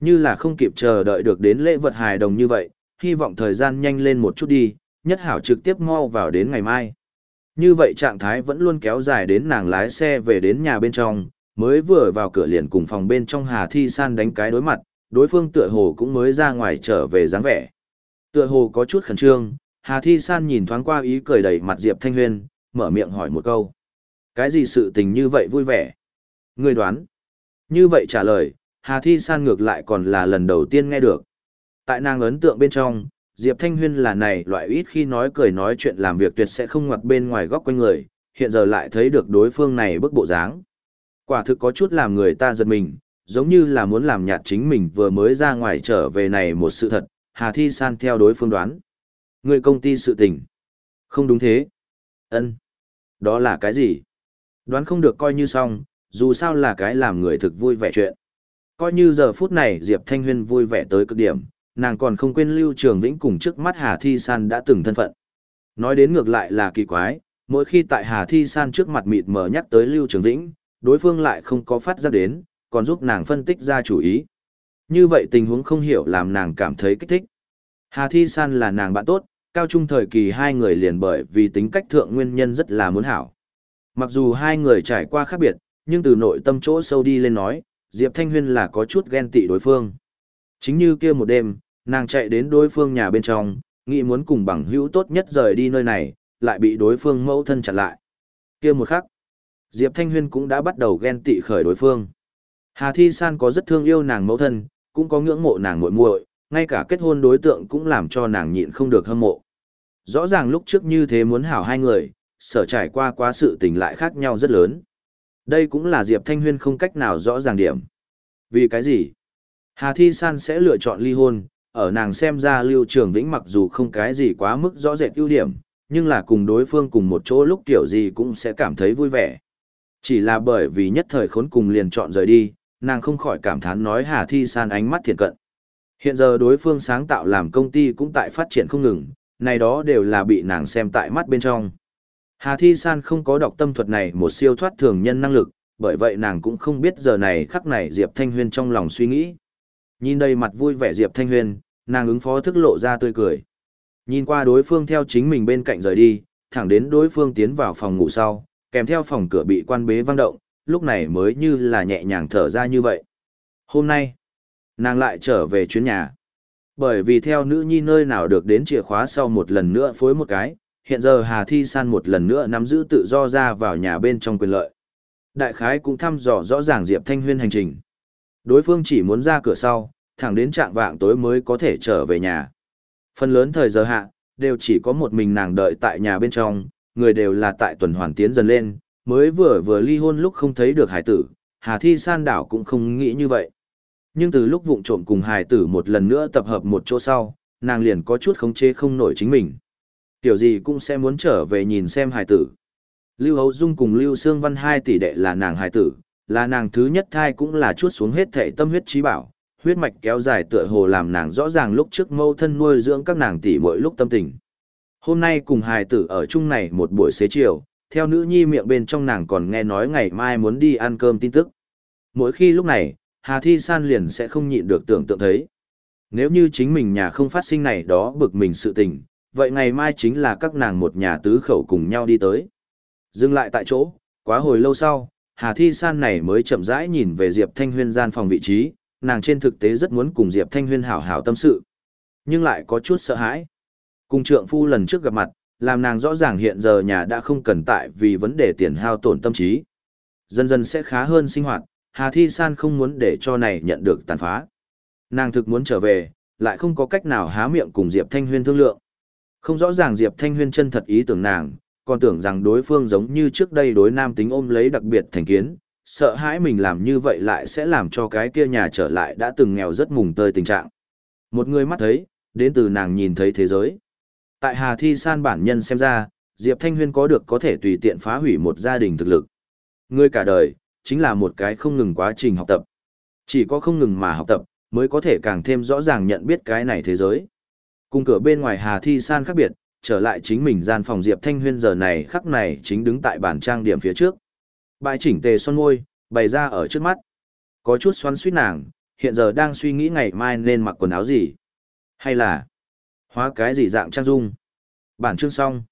Như là không kịp chờ đợi được đến lễ vật hài đồng như vậy, hy vọng thời gian nhanh lên một chút đi, nhất hảo trực tiếp mau vào đến ngày mai. Như vậy trạng thái vẫn luôn kéo dài đến nàng lái xe về đến nhà bên trong, mới vừa vào cửa liền cùng phòng bên trong Hà Thi San đánh cái đối mặt, đối phương tựa hồ cũng mới ra ngoài trở về dáng vẻ. Tựa hồ có chút khẩn trương, Hà Thi San nhìn thoáng qua ý cười đầy mặt Diệp Thanh Huyên, mở miệng hỏi một câu. Cái gì sự tình như vậy vui vẻ? Người đoán. Như vậy trả lời, Hà Thi San ngược lại còn là lần đầu tiên nghe được. Tại nàng ấn tượng bên trong, Diệp Thanh Huyên là này loại ít khi nói cười nói chuyện làm việc tuyệt sẽ không ngoặt bên ngoài góc quanh người, hiện giờ lại thấy được đối phương này bức bộ dáng. Quả thực có chút làm người ta giật mình, giống như là muốn làm nhạt chính mình vừa mới ra ngoài trở về này một sự thật, Hà Thi San theo đối phương đoán. Người công ty sự tình. Không đúng thế. ân Đó là cái gì? Đoán không được coi như xong, dù sao là cái làm người thực vui vẻ chuyện. Coi như giờ phút này Diệp Thanh Huyên vui vẻ tới cực điểm, nàng còn không quên Lưu Trường Vĩnh cùng trước mắt Hà Thi San đã từng thân phận. Nói đến ngược lại là kỳ quái, mỗi khi tại Hà Thi San trước mặt mịt mờ nhắc tới Lưu Trường Vĩnh, đối phương lại không có phát ra đến, còn giúp nàng phân tích ra chủ ý. Như vậy tình huống không hiểu làm nàng cảm thấy kích thích. Hà Thi San là nàng bạn tốt, cao trung thời kỳ hai người liền bởi vì tính cách thượng nguyên nhân rất là muốn hảo. Mặc dù hai người trải qua khác biệt, nhưng từ nội tâm chỗ sâu đi lên nói, Diệp Thanh Huyên là có chút ghen tị đối phương. Chính như kia một đêm, nàng chạy đến đối phương nhà bên trong, nghĩ muốn cùng bằng hữu tốt nhất rời đi nơi này, lại bị đối phương mẫu thân chặn lại. Kia một khắc, Diệp Thanh Huyên cũng đã bắt đầu ghen tị khởi đối phương. Hà Thi San có rất thương yêu nàng mẫu thân, cũng có ngưỡng mộ nàng muội muội, ngay cả kết hôn đối tượng cũng làm cho nàng nhịn không được hâm mộ. Rõ ràng lúc trước như thế muốn hảo hai người, sở trải qua quá sự tình lại khác nhau rất lớn. Đây cũng là Diệp Thanh Huyên không cách nào rõ ràng điểm. Vì cái gì? Hà Thi San sẽ lựa chọn ly hôn, ở nàng xem ra Lưu Trường Vĩnh mặc dù không cái gì quá mức rõ rệt ưu điểm, nhưng là cùng đối phương cùng một chỗ lúc kiểu gì cũng sẽ cảm thấy vui vẻ. Chỉ là bởi vì nhất thời khốn cùng liền chọn rời đi, nàng không khỏi cảm thán nói Hà Thi San ánh mắt thiện cận. Hiện giờ đối phương sáng tạo làm công ty cũng tại phát triển không ngừng, này đó đều là bị nàng xem tại mắt bên trong. Hà Thi San không có đọc tâm thuật này một siêu thoát thường nhân năng lực, bởi vậy nàng cũng không biết giờ này khắc này Diệp Thanh Huyên trong lòng suy nghĩ. Nhìn đầy mặt vui vẻ Diệp Thanh Huyền nàng ứng phó thức lộ ra tươi cười. Nhìn qua đối phương theo chính mình bên cạnh rời đi, thẳng đến đối phương tiến vào phòng ngủ sau, kèm theo phòng cửa bị quan bế vang động, lúc này mới như là nhẹ nhàng thở ra như vậy. Hôm nay, nàng lại trở về chuyến nhà. Bởi vì theo nữ nhi nơi nào được đến chìa khóa sau một lần nữa phối một cái, hiện giờ Hà Thi San một lần nữa nắm giữ tự do ra vào nhà bên trong quyền lợi. Đại khái cũng thăm dò rõ ràng Diệp Thanh Huyên hành trình. Đối phương chỉ muốn ra cửa sau, thẳng đến trạng vạng tối mới có thể trở về nhà. Phần lớn thời giờ hạ, đều chỉ có một mình nàng đợi tại nhà bên trong, người đều là tại tuần hoàn tiến dần lên, mới vừa vừa ly hôn lúc không thấy được hải tử, Hà Thi San đảo cũng không nghĩ như vậy. Nhưng từ lúc vụng trộm cùng hải tử một lần nữa tập hợp một chỗ sau, nàng liền có chút khống chế không nổi chính mình. Tiểu gì cũng sẽ muốn trở về nhìn xem Hải tử. Lưu Hấu Dung cùng Lưu Sương Văn hai tỷ đệ là nàng Hải tử, là nàng thứ nhất thai cũng là chuốt xuống hết thệ tâm huyết trí bảo, huyết mạch kéo dài tựa hồ làm nàng rõ ràng lúc trước mâu thân nuôi dưỡng các nàng tỷ mỗi lúc tâm tình. Hôm nay cùng hài tử ở chung này một buổi xế chiều, theo nữ nhi miệng bên trong nàng còn nghe nói ngày mai muốn đi ăn cơm tin tức. Mỗi khi lúc này, Hà Thi San liền sẽ không nhịn được tưởng tượng thấy. Nếu như chính mình nhà không phát sinh này đó bực mình sự tình, vậy ngày mai chính là các nàng một nhà tứ khẩu cùng nhau đi tới. Dừng lại tại chỗ, quá hồi lâu sau, Hà Thi San này mới chậm rãi nhìn về Diệp Thanh Huyên gian phòng vị trí, nàng trên thực tế rất muốn cùng Diệp Thanh Huyên hảo hảo tâm sự, nhưng lại có chút sợ hãi. Cùng trượng phu lần trước gặp mặt, làm nàng rõ ràng hiện giờ nhà đã không cần tại vì vấn đề tiền hao tổn tâm trí. Dần dần sẽ khá hơn sinh hoạt, Hà Thi San không muốn để cho này nhận được tàn phá. Nàng thực muốn trở về, lại không có cách nào há miệng cùng Diệp Thanh Huyên thương lượng. Không rõ ràng Diệp Thanh Huyên chân thật ý tưởng nàng, còn tưởng rằng đối phương giống như trước đây đối nam tính ôm lấy đặc biệt thành kiến, sợ hãi mình làm như vậy lại sẽ làm cho cái kia nhà trở lại đã từng nghèo rất mùng tơi tình trạng. Một người mắt thấy, đến từ nàng nhìn thấy thế giới. Tại Hà Thi San bản nhân xem ra, Diệp Thanh Huyên có được có thể tùy tiện phá hủy một gia đình thực lực. Người cả đời, chính là một cái không ngừng quá trình học tập. Chỉ có không ngừng mà học tập, mới có thể càng thêm rõ ràng nhận biết cái này thế giới. Cùng cửa bên ngoài Hà Thi San khác biệt, trở lại chính mình gian phòng Diệp Thanh Huyên giờ này khắc này chính đứng tại bàn trang điểm phía trước. Bài chỉnh tề son môi, bày ra ở trước mắt. Có chút xoắn suýt nàng, hiện giờ đang suy nghĩ ngày mai nên mặc quần áo gì. Hay là hóa cái gì dạng trang dung. Bản chương xong.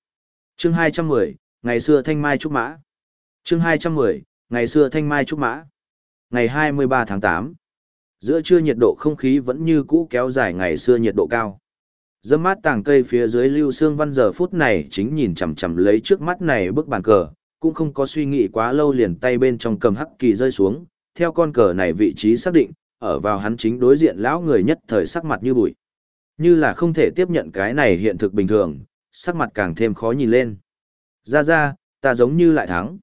Chương 210, ngày xưa thanh mai trúc mã. Chương 210, ngày xưa thanh mai trúc mã. Ngày 23 tháng 8. Giữa trưa nhiệt độ không khí vẫn như cũ kéo dài ngày xưa nhiệt độ cao. Dâm mát tàng cây phía dưới lưu xương văn giờ phút này chính nhìn chằm chằm lấy trước mắt này bức bàn cờ, cũng không có suy nghĩ quá lâu liền tay bên trong cầm hắc kỳ rơi xuống, theo con cờ này vị trí xác định, ở vào hắn chính đối diện lão người nhất thời sắc mặt như bụi. Như là không thể tiếp nhận cái này hiện thực bình thường, sắc mặt càng thêm khó nhìn lên. Ra ra, ta giống như lại thắng.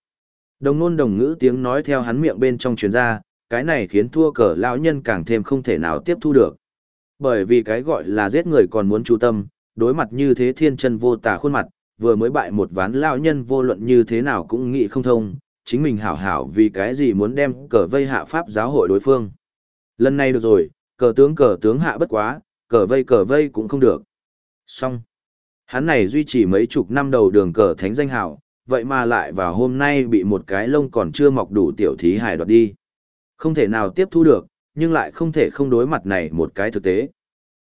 Đồng nôn đồng ngữ tiếng nói theo hắn miệng bên trong truyền ra, cái này khiến thua cờ lão nhân càng thêm không thể nào tiếp thu được. Bởi vì cái gọi là giết người còn muốn chú tâm, đối mặt như thế thiên chân vô tà khuôn mặt, vừa mới bại một ván lão nhân vô luận như thế nào cũng nghĩ không thông, chính mình hảo hảo vì cái gì muốn đem cờ vây hạ pháp giáo hội đối phương. Lần này được rồi, cờ tướng cờ tướng hạ bất quá, cờ vây cờ vây cũng không được. Xong. Hắn này duy trì mấy chục năm đầu đường cờ thánh danh hảo, vậy mà lại vào hôm nay bị một cái lông còn chưa mọc đủ tiểu thí hài đoạt đi. Không thể nào tiếp thu được, nhưng lại không thể không đối mặt này một cái thực tế.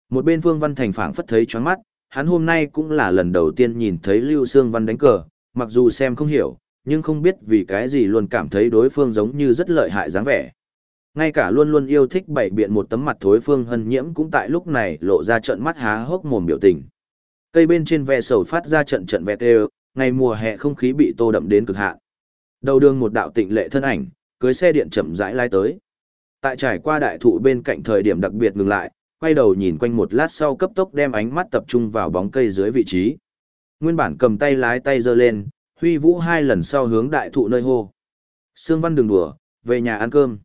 Một bên Phương Văn Thành phảng phất thấy choáng mắt, hắn hôm nay cũng là lần đầu tiên nhìn thấy Lưu Sương Văn đánh cờ, mặc dù xem không hiểu, nhưng không biết vì cái gì luôn cảm thấy đối phương giống như rất lợi hại dáng vẻ. Ngay cả luôn luôn yêu thích bảy biện một tấm mặt thối Phương Hân Nhiễm cũng tại lúc này lộ ra trận mắt há hốc mồm biểu tình. Cây bên trên ve sầu phát ra trận trận vẹt đều, ngày mùa hè không khí bị tô đậm đến cực hạn. Đầu đường một đạo tịnh lệ thân ảnh, cưới xe điện chậm rãi lai tới. Tại trải qua đại thụ bên cạnh thời điểm đặc biệt ngừng lại, quay đầu nhìn quanh một lát sau cấp tốc đem ánh mắt tập trung vào bóng cây dưới vị trí. Nguyên bản cầm tay lái tay giơ lên, huy vũ hai lần sau hướng đại thụ nơi hô. Sương Văn đừng đùa, về nhà ăn cơm.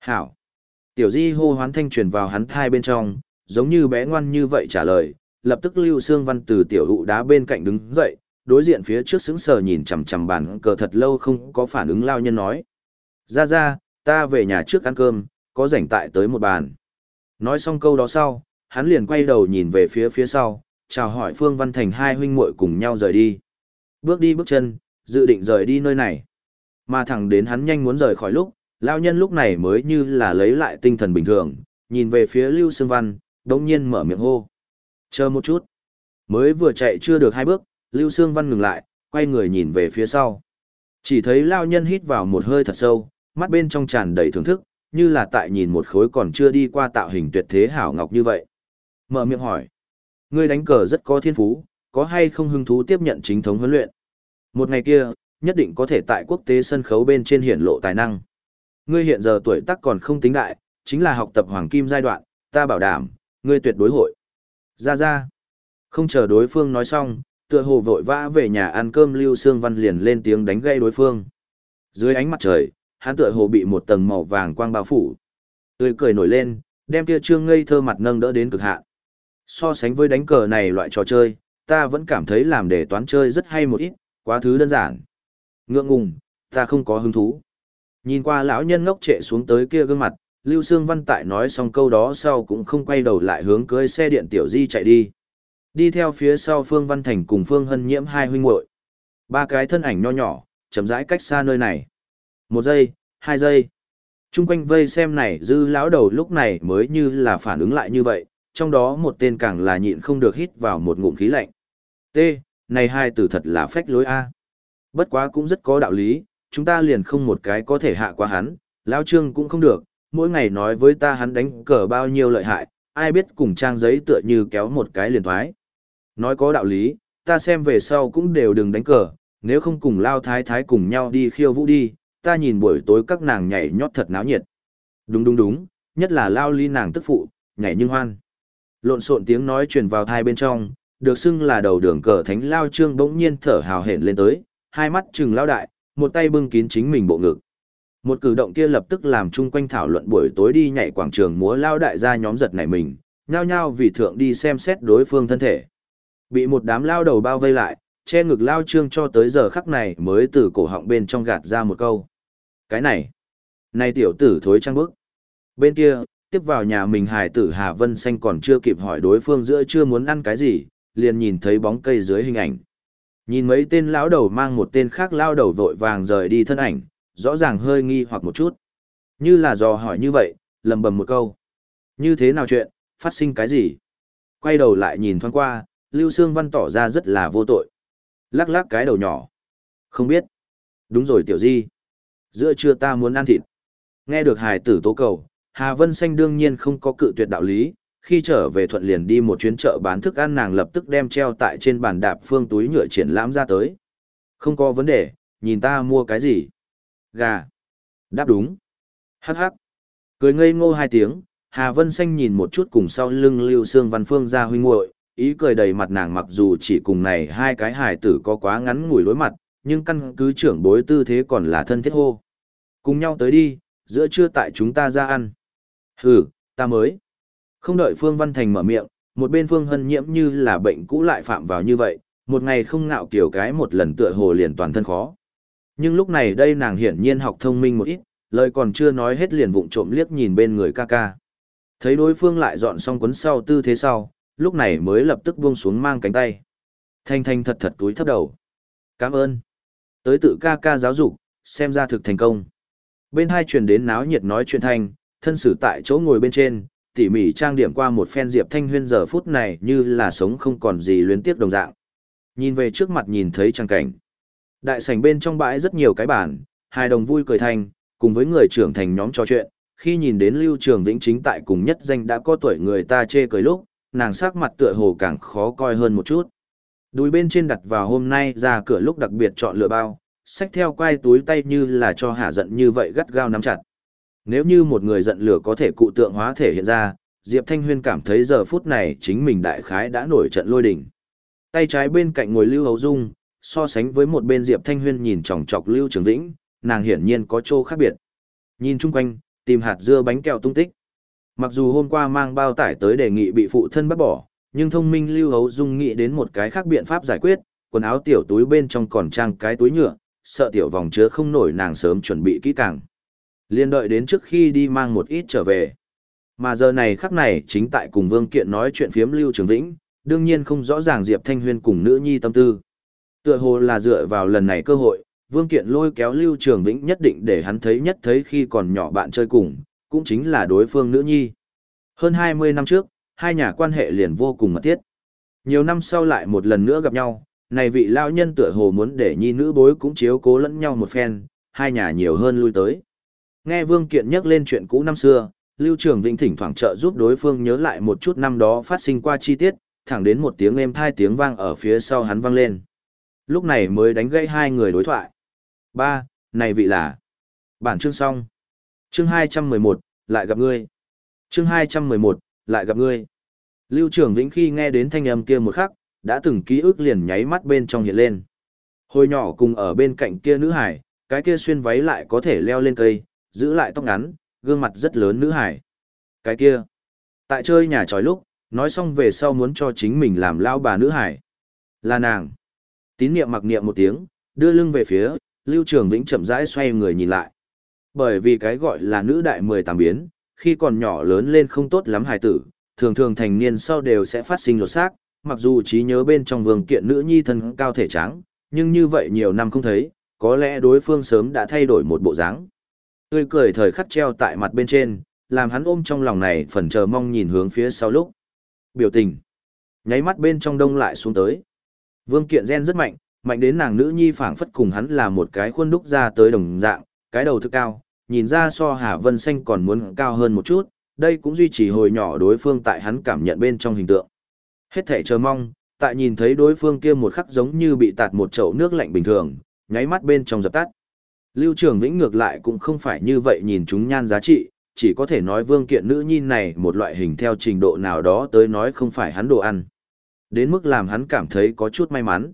Hảo. Tiểu Di hô hoán thanh truyền vào hắn thai bên trong, giống như bé ngoan như vậy trả lời, lập tức Lưu Sương Văn từ tiểu hụ đá bên cạnh đứng dậy, đối diện phía trước sững sờ nhìn chằm chằm bàn cờ thật lâu không có phản ứng lao nhân nói. Ra ra, ta về nhà trước ăn cơm, có rảnh tại tới một bàn. Nói xong câu đó sau, hắn liền quay đầu nhìn về phía phía sau, chào hỏi Phương Văn Thành hai huynh muội cùng nhau rời đi. Bước đi bước chân, dự định rời đi nơi này. Mà thẳng đến hắn nhanh muốn rời khỏi lúc, lao nhân lúc này mới như là lấy lại tinh thần bình thường, nhìn về phía Lưu Sương Văn, đống nhiên mở miệng hô. Chờ một chút. Mới vừa chạy chưa được hai bước, Lưu Sương Văn ngừng lại, quay người nhìn về phía sau. Chỉ thấy lao nhân hít vào một hơi thật sâu, mắt bên trong tràn đầy thưởng thức, như là tại nhìn một khối còn chưa đi qua tạo hình tuyệt thế hảo ngọc như vậy. Mở miệng hỏi. Ngươi đánh cờ rất có thiên phú, có hay không hứng thú tiếp nhận chính thống huấn luyện? Một ngày kia, nhất định có thể tại quốc tế sân khấu bên trên hiển lộ tài năng. Ngươi hiện giờ tuổi tác còn không tính đại, chính là học tập hoàng kim giai đoạn, ta bảo đảm, ngươi tuyệt đối hội. Ra ra. Không chờ đối phương nói xong, tựa hồ vội vã về nhà ăn cơm Lưu Sương Văn liền lên tiếng đánh gây đối phương. Dưới ánh mặt trời, hắn tựa hồ bị một tầng màu vàng quang bao phủ. Tươi cười nổi lên, đem tia trương ngây thơ mặt nâng đỡ đến cực hạn. So sánh với đánh cờ này loại trò chơi, ta vẫn cảm thấy làm đề toán chơi rất hay một ít, quá thứ đơn giản. Ngượng ngùng, ta không có hứng thú. Nhìn qua lão nhân ngốc trệ xuống tới kia gương mặt, Lưu Sương Văn tại nói xong câu đó sau cũng không quay đầu lại hướng cưới xe điện tiểu di chạy đi. Đi theo phía sau Phương Văn Thành cùng Phương Hân Nhiễm hai huynh muội. Ba cái thân ảnh nho nhỏ, chậm rãi cách xa nơi này. Một giây, hai giây. Trung quanh vây xem này dư lão đầu lúc này mới như là phản ứng lại như vậy, trong đó một tên càng là nhịn không được hít vào một ngụm khí lạnh. T, này hai tử thật là phách lối A. Bất quá cũng rất có đạo lý, chúng ta liền không một cái có thể hạ qua hắn, lão trương cũng không được, mỗi ngày nói với ta hắn đánh cờ bao nhiêu lợi hại, ai biết cùng trang giấy tựa như kéo một cái liền thoái. Nói có đạo lý, ta xem về sau cũng đều đừng đánh cờ, nếu không cùng lao thái thái cùng nhau đi khiêu vũ đi, ta nhìn buổi tối các nàng nhảy nhót thật náo nhiệt. Đúng đúng đúng, nhất là lao ly nàng tức phụ, nhảy nhưng hoan. Lộn xộn tiếng nói truyền vào thai bên trong, được xưng là đầu đường cờ thánh lao trương bỗng nhiên thở hào hển lên tới, hai mắt trừng lao đại, một tay bưng kín chính mình bộ ngực. Một cử động kia lập tức làm chung quanh thảo luận buổi tối đi nhảy quảng trường múa lao đại ra nhóm giật nảy mình, nhao nhao vì thượng đi xem xét đối phương thân thể. Bị một đám lao đầu bao vây lại, che ngực lao trương cho tới giờ khắc này mới từ cổ họng bên trong gạt ra một câu. Cái này, này tiểu tử thối trang bức. Bên kia, tiếp vào nhà mình hài tử Hà Vân Xanh còn chưa kịp hỏi đối phương giữa chưa muốn ăn cái gì, liền nhìn thấy bóng cây dưới hình ảnh. Nhìn mấy tên lão đầu mang một tên khác lao đầu vội vàng rời đi thân ảnh, rõ ràng hơi nghi hoặc một chút. Như là dò hỏi như vậy, lầm bầm một câu. Như thế nào chuyện, phát sinh cái gì? Quay đầu lại nhìn thoáng qua, Lưu Sương Văn tỏ ra rất là vô tội. Lắc lắc cái đầu nhỏ. Không biết. Đúng rồi tiểu di. Giữa trưa ta muốn ăn thịt. Nghe được hài tử tố cầu, Hà Vân Xanh đương nhiên không có cự tuyệt đạo lý, khi trở về thuận liền đi một chuyến chợ bán thức ăn nàng lập tức đem treo tại trên bàn đạp phương túi nhựa triển lãm ra tới. Không có vấn đề, nhìn ta mua cái gì? Gà. Đáp đúng. Hắc hắc. Cười ngây ngô hai tiếng, Hà Vân Xanh nhìn một chút cùng sau lưng Lưu Sương Văn Phương ra huynh muội, ý cười đầy mặt nàng mặc dù chỉ cùng này hai cái hài tử có quá ngắn ngủi đối mặt, nhưng căn cứ trưởng bối tư thế còn là thân thiết hô. Cùng nhau tới đi, giữa trưa tại chúng ta ra ăn. Hừ, ta mới. Không đợi Phương Văn Thành mở miệng, một bên Phương Hân nhiễm như là bệnh cũ lại phạm vào như vậy, một ngày không ngạo kiểu cái một lần tựa hồ liền toàn thân khó. Nhưng lúc này đây nàng hiển nhiên học thông minh một ít, lời còn chưa nói hết liền vụng trộm liếc nhìn bên người ca ca. Thấy đối phương lại dọn xong quấn sau tư thế sau, lúc này mới lập tức buông xuống mang cánh tay. Thanh thanh thật thật túi thấp đầu. Cảm ơn. Tới tự ca ca giáo dục, xem ra thực thành công. Bên hai truyền đến náo nhiệt nói chuyện thanh, thân sử tại chỗ ngồi bên trên, tỉ mỉ trang điểm qua một phen Diệp Thanh Huyên giờ phút này như là sống không còn gì luyến tiếc đồng dạng. Nhìn về trước mặt nhìn thấy trang cảnh. Đại sảnh bên trong bãi rất nhiều cái bàn, hai đồng vui cười thanh, cùng với người trưởng thành nhóm trò chuyện, khi nhìn đến Lưu Trường Vĩnh chính tại cùng nhất danh đã có tuổi người ta chê cười lúc, nàng sắc mặt tựa hồ càng khó coi hơn một chút. Đùi bên trên đặt vào hôm nay ra cửa lúc đặc biệt chọn lựa bao, xách theo quai túi tay như là cho hạ giận như vậy gắt gao nắm chặt. Nếu như một người giận lửa có thể cụ tượng hóa thể hiện ra, Diệp Thanh Huyên cảm thấy giờ phút này chính mình đại khái đã nổi trận lôi đỉnh. Tay trái bên cạnh ngồi Lưu Hấu Dung, so sánh với một bên Diệp Thanh Huyên nhìn chòng chọc Lưu Trường Vĩnh, nàng hiển nhiên có chỗ khác biệt. Nhìn chung quanh, tìm hạt dưa bánh kẹo tung tích. Mặc dù hôm qua mang bao tải tới đề nghị bị phụ thân bắt bỏ, nhưng thông minh Lưu Hấu Dung nghĩ đến một cái khác biện pháp giải quyết, quần áo tiểu túi bên trong còn trang cái túi nhựa, sợ tiểu vòng chứa không nổi nàng sớm chuẩn bị kỹ càng. Liên đợi đến trước khi đi mang một ít trở về. Mà giờ này khắc này chính tại cùng Vương Kiện nói chuyện phiếm Lưu Trường Vĩnh, đương nhiên không rõ ràng Diệp Thanh Huyên cùng nữ nhi tâm tư. Tựa hồ là dựa vào lần này cơ hội, Vương Kiện lôi kéo Lưu Trường Vĩnh nhất định để hắn thấy nhất thấy khi còn nhỏ bạn chơi cùng, cũng chính là đối phương nữ nhi. Hơn 20 năm trước, hai nhà quan hệ liền vô cùng mật thiết. Nhiều năm sau lại một lần nữa gặp nhau, này vị lão nhân tựa hồ muốn để nhi nữ bối cũng chiếu cố lẫn nhau một phen, hai nhà nhiều hơn lui tới. Nghe Vương Kiện nhắc lên chuyện cũ năm xưa, Lưu Trường Vĩnh thỉnh thoảng trợ giúp đối phương nhớ lại một chút năm đó phát sinh qua chi tiết, thẳng đến một tiếng êm thai tiếng vang ở phía sau hắn vang lên. Lúc này mới đánh gãy hai người đối thoại. Ba, này vị là. Bản chương xong. Chương 211, lại gặp ngươi. Chương 211, lại gặp ngươi. Lưu Trường Vĩnh khi nghe đến thanh âm kia một khắc, đã từng ký ức liền nháy mắt bên trong hiện lên. Hồi nhỏ cùng ở bên cạnh kia nữ hải, cái kia xuyên váy lại có thể leo lên cây, giữ lại tóc ngắn, gương mặt rất lớn nữ hải. Cái kia, tại chơi nhà tròi lúc, nói xong về sau muốn cho chính mình làm lao bà nữ hải. Là nàng. Tín niệm mặc niệm một tiếng, đưa lưng về phía, Lưu Trường Vĩnh chậm rãi xoay người nhìn lại. Bởi vì cái gọi là nữ đại mười tám biến, khi còn nhỏ lớn lên không tốt lắm hài tử, thường thường thành niên sau đều sẽ phát sinh lột xác, mặc dù trí nhớ bên trong vương kiện nữ nhi thân cao thể trắng, nhưng như vậy nhiều năm không thấy, có lẽ đối phương sớm đã thay đổi một bộ dáng. Tươi cười thời khắc treo tại mặt bên trên, làm hắn ôm trong lòng này phần chờ mong nhìn hướng phía sau lúc. Biểu tình. Nháy mắt bên trong đông lại xuống tới. Vương kiện gen rất mạnh, mạnh đến nàng nữ nhi phảng phất cùng hắn là một cái khuôn đúc ra tới đồng dạng, cái đầu thức cao, nhìn ra so Hà Vân Xanh còn muốn cao hơn một chút, đây cũng duy trì hồi nhỏ đối phương tại hắn cảm nhận bên trong hình tượng. Hết thể chờ mong, tại nhìn thấy đối phương kia một khắc giống như bị tạt một chậu nước lạnh bình thường, nháy mắt bên trong dập tắt. Lưu Trường Vĩnh ngược lại cũng không phải như vậy nhìn chúng nhan giá trị, chỉ có thể nói vương kiện nữ nhi này một loại hình theo trình độ nào đó tới nói không phải hắn đồ ăn. Đến mức làm hắn cảm thấy có chút may mắn.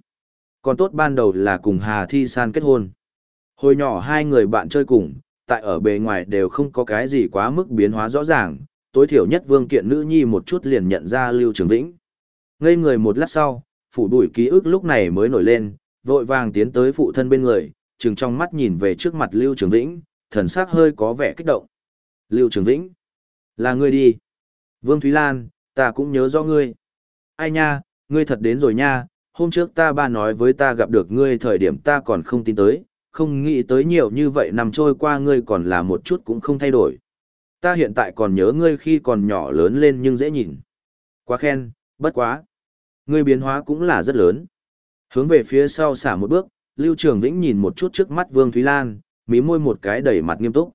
Còn tốt ban đầu là cùng Hà Thi San kết hôn. Hồi nhỏ hai người bạn chơi cùng, tại ở bề ngoài đều không có cái gì quá mức biến hóa rõ ràng, tối thiểu nhất vương kiện nữ nhi một chút liền nhận ra Lưu Trường Vĩnh. Ngây người một lát sau, phủ đuổi ký ức lúc này mới nổi lên, vội vàng tiến tới phụ thân bên người, trừng trong mắt nhìn về trước mặt Lưu Trường Vĩnh, thần sắc hơi có vẻ kích động. Lưu Trường Vĩnh, là ngươi đi. Vương Thúy Lan, ta cũng nhớ rõ ngươi. Ai nha, ngươi thật đến rồi nha, hôm trước ta ba nói với ta gặp được ngươi thời điểm ta còn không tin tới, không nghĩ tới nhiều như vậy nằm trôi qua ngươi còn là một chút cũng không thay đổi. Ta hiện tại còn nhớ ngươi khi còn nhỏ lớn lên nhưng dễ nhìn. Quá khen, bất quá. Ngươi biến hóa cũng là rất lớn. Hướng về phía sau xả một bước, Lưu Trường Vĩnh nhìn một chút trước mắt Vương Thúy Lan, mí môi một cái đầy mặt nghiêm túc.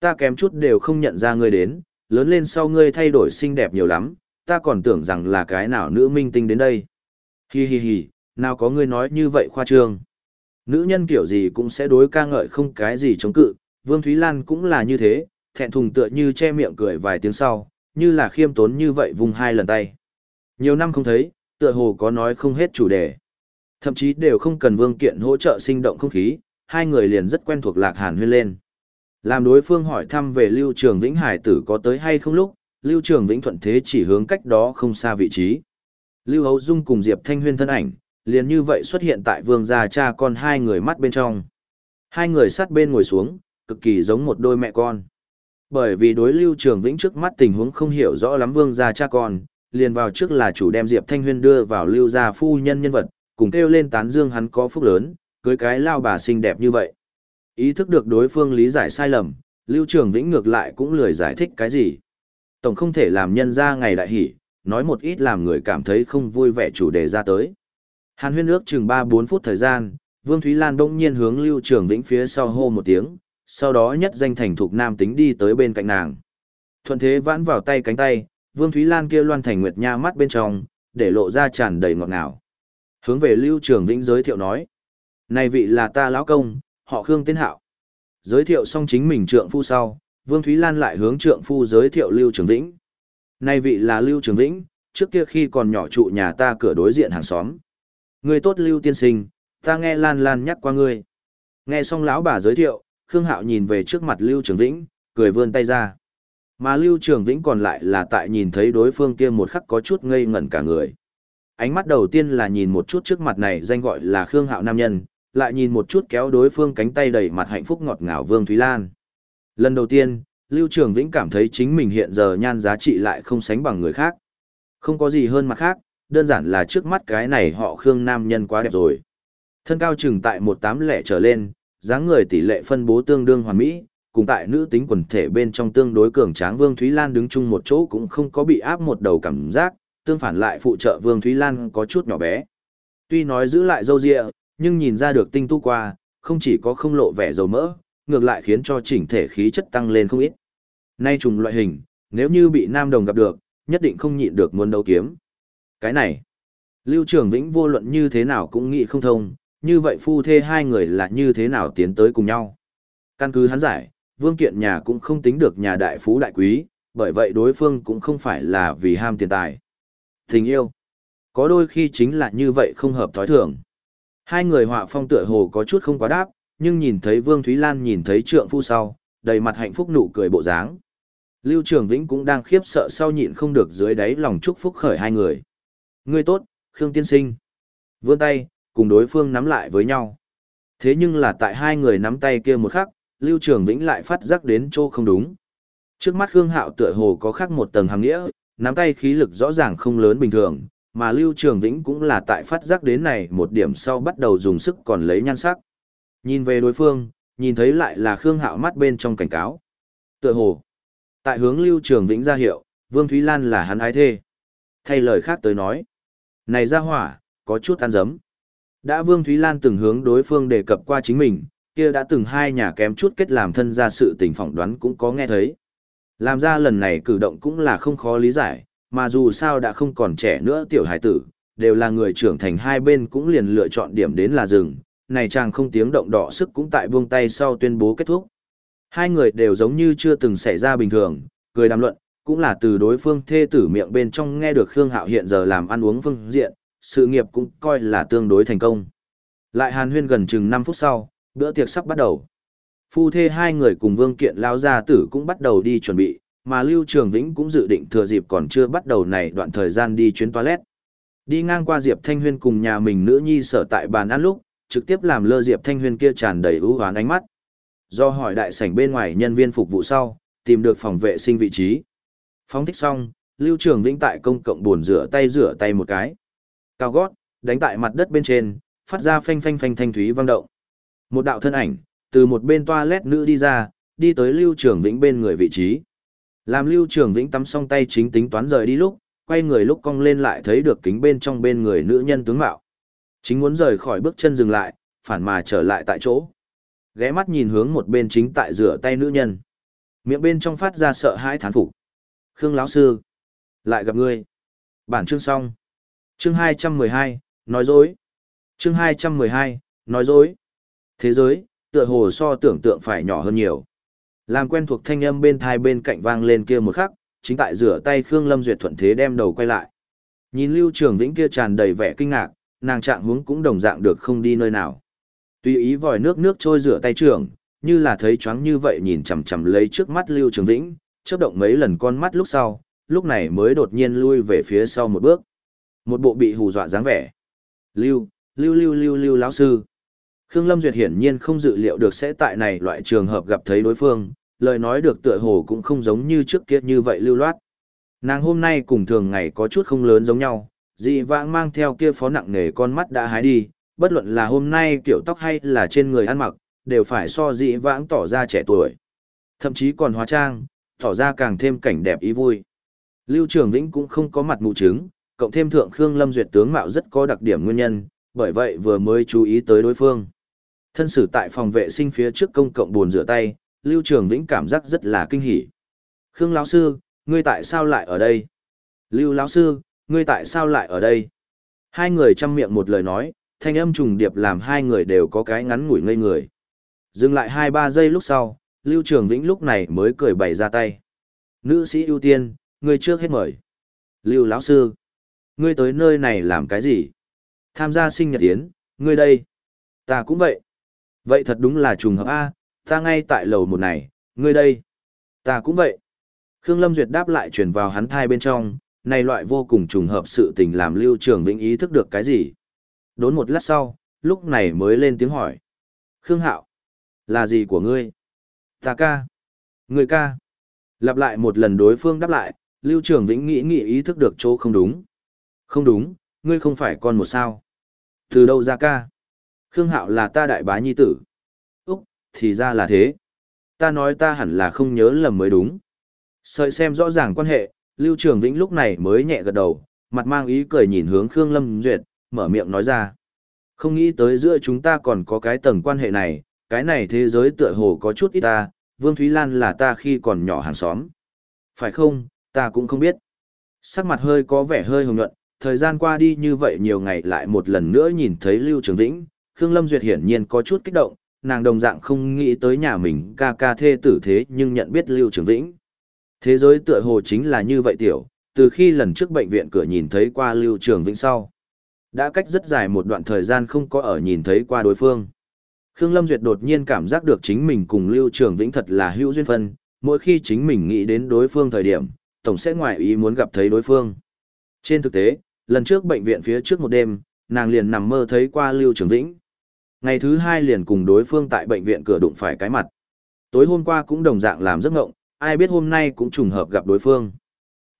Ta kém chút đều không nhận ra ngươi đến, lớn lên sau ngươi thay đổi xinh đẹp nhiều lắm, ta còn tưởng rằng là cái nào nữ minh tinh đến đây. Hi hi hi, nào có ngươi nói như vậy khoa trương. Nữ nhân kiểu gì cũng sẽ đối ca ngợi không cái gì chống cự, Vương Thúy Lan cũng là như thế, thẹn thùng tựa như che miệng cười vài tiếng sau, như là khiêm tốn như vậy vùng hai lần tay. Nhiều năm không thấy, tựa hồ có nói không hết chủ đề. Thậm chí đều không cần Vương Kiện hỗ trợ sinh động không khí, hai người liền rất quen thuộc lạc hàn huyên lên. Làm đối phương hỏi thăm về Lưu Trường Vĩnh Hải tử có tới hay không lúc, Lưu Trường Vĩnh thuận thế chỉ hướng cách đó không xa vị trí. Lưu Hấu Dung cùng Diệp Thanh Huyên thân ảnh, liền như vậy xuất hiện tại vương gia cha con hai người mắt bên trong. Hai người sát bên ngồi xuống, cực kỳ giống một đôi mẹ con. Bởi vì đối Lưu Trường Vĩnh trước mắt tình huống không hiểu rõ lắm vương gia cha con, liền vào trước là chủ đem Diệp Thanh Huyên đưa vào Lưu gia phu nhân nhân vật, cùng kêu lên tán dương hắn có phúc lớn, cưới cái lao bà xinh đẹp như vậy. Ý thức được đối phương lý giải sai lầm, Lưu Trường Vĩnh ngược lại cũng lười giải thích cái gì. Tổng không thể làm nhân ra ngày đại hỷ, nói một ít làm người cảm thấy không vui vẻ chủ đề ra tới. Hàn huyên ước chừng 3-4 phút thời gian, Vương Thúy Lan đông nhiên hướng Lưu Trường Vĩnh phía sau hô một tiếng, sau đó nhất danh thành thục nam tính đi tới bên cạnh nàng. Thuận thế vãn vào tay cánh tay, Vương Thúy Lan kia loan thành nguyệt nha mắt bên trong, để lộ ra tràn đầy ngọt ngào. Hướng về Lưu Trường Vĩnh giới thiệu nói, này vị là ta lão công, họ Khương Tiến Hạo. Giới thiệu xong chính mình trượng phu sau, Vương Thúy Lan lại hướng trượng phu giới thiệu Lưu Trường Vĩnh. Này vị là Lưu Trường Vĩnh, trước kia khi còn nhỏ trụ nhà ta cửa đối diện hàng xóm. Người tốt Lưu tiên sinh, ta nghe Lan Lan nhắc qua ngươi. Nghe xong lão bà giới thiệu, Khương Hạo nhìn về trước mặt Lưu Trường Vĩnh, cười vươn tay ra. Mà Lưu Trường Vĩnh còn lại là tại nhìn thấy đối phương kia một khắc có chút ngây ngẩn cả người. Ánh mắt đầu tiên là nhìn một chút trước mặt này danh gọi là Khương Hạo nam nhân, lại nhìn một chút kéo đối phương cánh tay đầy mặt hạnh phúc ngọt ngào Vương Thúy Lan. Lần đầu tiên, Lưu Trường Vĩnh cảm thấy chính mình hiện giờ nhan giá trị lại không sánh bằng người khác. Không có gì hơn mặt khác, đơn giản là trước mắt cái này họ Khương nam nhân quá đẹp rồi. Thân cao chừng tại một tám lẻ trở lên, dáng người tỷ lệ phân bố tương đương hoàn mỹ, cùng tại nữ tính quần thể bên trong tương đối cường tráng Vương Thúy Lan đứng chung một chỗ cũng không có bị áp một đầu cảm giác, tương phản lại phụ trợ Vương Thúy Lan có chút nhỏ bé. Tuy nói giữ lại dâu ria, nhưng nhìn ra được tinh tu qua, không chỉ có không lộ vẻ dầu mỡ, ngược lại khiến cho chỉnh thể khí chất tăng lên không ít. Nay trùng loại hình, nếu như bị nam đồng gặp được, nhất định không nhịn được muốn đấu kiếm. Cái này, Lưu Trường Vĩnh vô luận như thế nào cũng nghĩ không thông, như vậy phu thê hai người là như thế nào tiến tới cùng nhau. Căn cứ hắn giải, vương kiện nhà cũng không tính được nhà đại phú đại quý, bởi vậy đối phương cũng không phải là vì ham tiền tài. Tình yêu, có đôi khi chính là như vậy không hợp thói thường. Hai người họa phong tựa hồ có chút không quá đáp, nhưng nhìn thấy Vương Thúy Lan nhìn thấy trượng phu sau, đầy mặt hạnh phúc nụ cười bộ dáng. Lưu Trường Vĩnh cũng đang khiếp sợ sau nhịn không được dưới đáy lòng chúc phúc khởi hai người. Ngươi tốt, Khương Tiên Sinh. vươn tay, cùng đối phương nắm lại với nhau. Thế nhưng là tại hai người nắm tay kia một khắc, Lưu Trường Vĩnh lại phát giác đến chỗ không đúng. Trước mắt Khương Hạo tựa hồ có khác một tầng hàng nghĩa, nắm tay khí lực rõ ràng không lớn bình thường, mà Lưu Trường Vĩnh cũng là tại phát giác đến này một điểm sau bắt đầu dùng sức còn lấy nhan sắc. Nhìn về đối phương, nhìn thấy lại là Khương Hạo mắt bên trong cảnh cáo. Tựa hồ, tại hướng Lưu Trường Vĩnh ra hiệu, Vương Thúy Lan là hắn ái thê. Thay lời khác tới nói, này ra hỏa, có chút ăn dấm. Đã Vương Thúy Lan từng hướng đối phương đề cập qua chính mình, kia đã từng hai nhà kém chút kết làm thân ra sự tình phỏng đoán cũng có nghe thấy. Làm ra lần này cử động cũng là không khó lý giải, mà dù sao đã không còn trẻ nữa tiểu hải tử, đều là người trưởng thành hai bên cũng liền lựa chọn điểm đến là rừng, này chàng không tiếng động đỏ sức cũng tại buông tay sau tuyên bố kết thúc. Hai người đều giống như chưa từng xảy ra bình thường, cười đàm luận, cũng là từ đối phương thê tử miệng bên trong nghe được Khương Hạo hiện giờ làm ăn uống phương diện, sự nghiệp cũng coi là tương đối thành công. Lại hàn huyên gần chừng 5 phút sau, bữa tiệc sắp bắt đầu. Phu thê hai người cùng Vương Kiện lao gia tử cũng bắt đầu đi chuẩn bị, mà Lưu Trường Vĩnh cũng dự định thừa dịp còn chưa bắt đầu này đoạn thời gian đi chuyến toilet. Đi ngang qua Diệp Thanh Huyên cùng nhà mình nữ nhi sở tại bàn ăn lúc, trực tiếp làm lơ Diệp Thanh Huyên kia tràn đầy ưu hoán ánh mắt. Do hỏi đại sảnh bên ngoài nhân viên phục vụ sau, tìm được phòng vệ sinh vị trí. Phóng thích xong, Lưu Trường Vĩnh tại công cộng buồn rửa tay rửa tay một cái. Cao gót, đánh tại mặt đất bên trên, phát ra phanh phanh phanh thanh thúy vang động. Một đạo thân ảnh, từ một bên toilet nữ đi ra, đi tới Lưu Trường Vĩnh bên người vị trí. Làm Lưu Trường Vĩnh tắm xong tay chính tính toán rời đi lúc, quay người lúc cong lên lại thấy được kính bên trong bên người nữ nhân tướng mạo. Chính muốn rời khỏi bước chân dừng lại, phản mà trở lại tại chỗ. Ghé mắt nhìn hướng một bên chính tại rửa tay nữ nhân. Miệng bên trong phát ra sợ hãi thán phục. Khương lão sư, lại gặp ngươi. Bản chương xong. Chương 212, nói dối. Chương 212, nói dối. Thế giới, tựa hồ so tưởng tượng phải nhỏ hơn nhiều. Làm quen thuộc thanh âm bên thai bên cạnh vang lên kia một khắc, chính tại rửa tay Khương Lâm Duyệt thuận thế đem đầu quay lại. Nhìn Lưu Trường Vĩnh kia tràn đầy vẻ kinh ngạc, nàng trạng huống cũng đồng dạng được không đi nơi nào. Tùy ý vòi nước nước trôi rửa tay trưởng, như là thấy choáng như vậy nhìn chằm chằm lấy trước mắt Lưu Trường Vĩnh, chớp động mấy lần con mắt lúc sau, lúc này mới đột nhiên lui về phía sau một bước. Một bộ bị hù dọa dáng vẻ. Lưu, lưu lưu lưu lưu lão sư. Khương Lâm Duyệt hiển nhiên không dự liệu được sẽ tại này loại trường hợp gặp thấy đối phương, lời nói được tựa hồ cũng không giống như trước kia như vậy lưu loát. Nàng hôm nay cùng thường ngày có chút không lớn giống nhau, dị vãng mang theo kia phó nặng nề con mắt đã hái đi, bất luận là hôm nay kiểu tóc hay là trên người ăn mặc, đều phải so dị vãng tỏ ra trẻ tuổi. Thậm chí còn hóa trang, tỏ ra càng thêm cảnh đẹp ý vui. Lưu Trường Vĩnh cũng không có mặt mụ trứng, cộng thêm thượng Khương Lâm Duyệt tướng mạo rất có đặc điểm nguyên nhân, bởi vậy vừa mới chú ý tới đối phương. Thân sử tại phòng vệ sinh phía trước công cộng buồn rửa tay, Lưu Trường Vĩnh cảm giác rất là kinh hỉ. Khương lão sư, ngươi tại sao lại ở đây? Lưu lão sư, ngươi tại sao lại ở đây? Hai người chăm miệng một lời nói, thanh âm trùng điệp làm hai người đều có cái ngắn ngủi ngây người. Dừng lại hai ba giây lúc sau, Lưu Trường Vĩnh lúc này mới cười bày ra tay. Nữ sĩ ưu tiên, ngươi trước hết mời. Lưu lão sư, ngươi tới nơi này làm cái gì? Tham gia sinh nhật yến, ngươi đây. Ta cũng vậy. Vậy thật đúng là trùng hợp A, ta ngay tại lầu một này, ngươi đây. Ta cũng vậy. Khương Lâm Duyệt đáp lại truyền vào hắn thai bên trong, này loại vô cùng trùng hợp sự tình làm Lưu Trường Vĩnh ý thức được cái gì. Đốn một lát sau, lúc này mới lên tiếng hỏi. Khương Hạo, là gì của ngươi? Ta ca. Ngươi ca. Lặp lại một lần đối phương đáp lại, Lưu Trường Vĩnh nghĩ nghĩ ý thức được chỗ không đúng. Không đúng, ngươi không phải con một sao. Từ đâu ra ca? Khương Hạo là ta đại bá nhi tử. Úc, thì ra là thế. Ta nói ta hẳn là không nhớ lầm mới đúng. Sợi xem rõ ràng quan hệ, Lưu Trường Vĩnh lúc này mới nhẹ gật đầu, mặt mang ý cười nhìn hướng Khương Lâm Duyệt, mở miệng nói ra. Không nghĩ tới giữa chúng ta còn có cái tầng quan hệ này, cái này thế giới tựa hồ có chút ít ta, Vương Thúy Lan là ta khi còn nhỏ hàng xóm. Phải không, ta cũng không biết. Sắc mặt hơi có vẻ hơi hồng nhuận, thời gian qua đi như vậy nhiều ngày lại một lần nữa nhìn thấy Lưu Trường Vĩnh, Khương Lâm Duyệt hiển nhiên có chút kích động, nàng đồng dạng không nghĩ tới nhà mình ca ca thê tử thế nhưng nhận biết Lưu Trường Vĩnh. Thế giới tựa hồ chính là như vậy tiểu, từ khi lần trước bệnh viện cửa nhìn thấy qua Lưu Trường Vĩnh sau. Đã cách rất dài một đoạn thời gian không có ở nhìn thấy qua đối phương. Khương Lâm Duyệt đột nhiên cảm giác được chính mình cùng Lưu Trường Vĩnh thật là hữu duyên phân, mỗi khi chính mình nghĩ đến đối phương thời điểm, tổng sẽ ngoại ý muốn gặp thấy đối phương. Trên thực tế, lần trước bệnh viện phía trước một đêm, nàng liền nằm mơ thấy qua Lưu Trường Vĩnh. Ngày thứ hai liền cùng đối phương tại bệnh viện cửa đụng phải cái mặt. Tối hôm qua cũng đồng dạng làm giấc ngộng, ai biết hôm nay cũng trùng hợp gặp đối phương.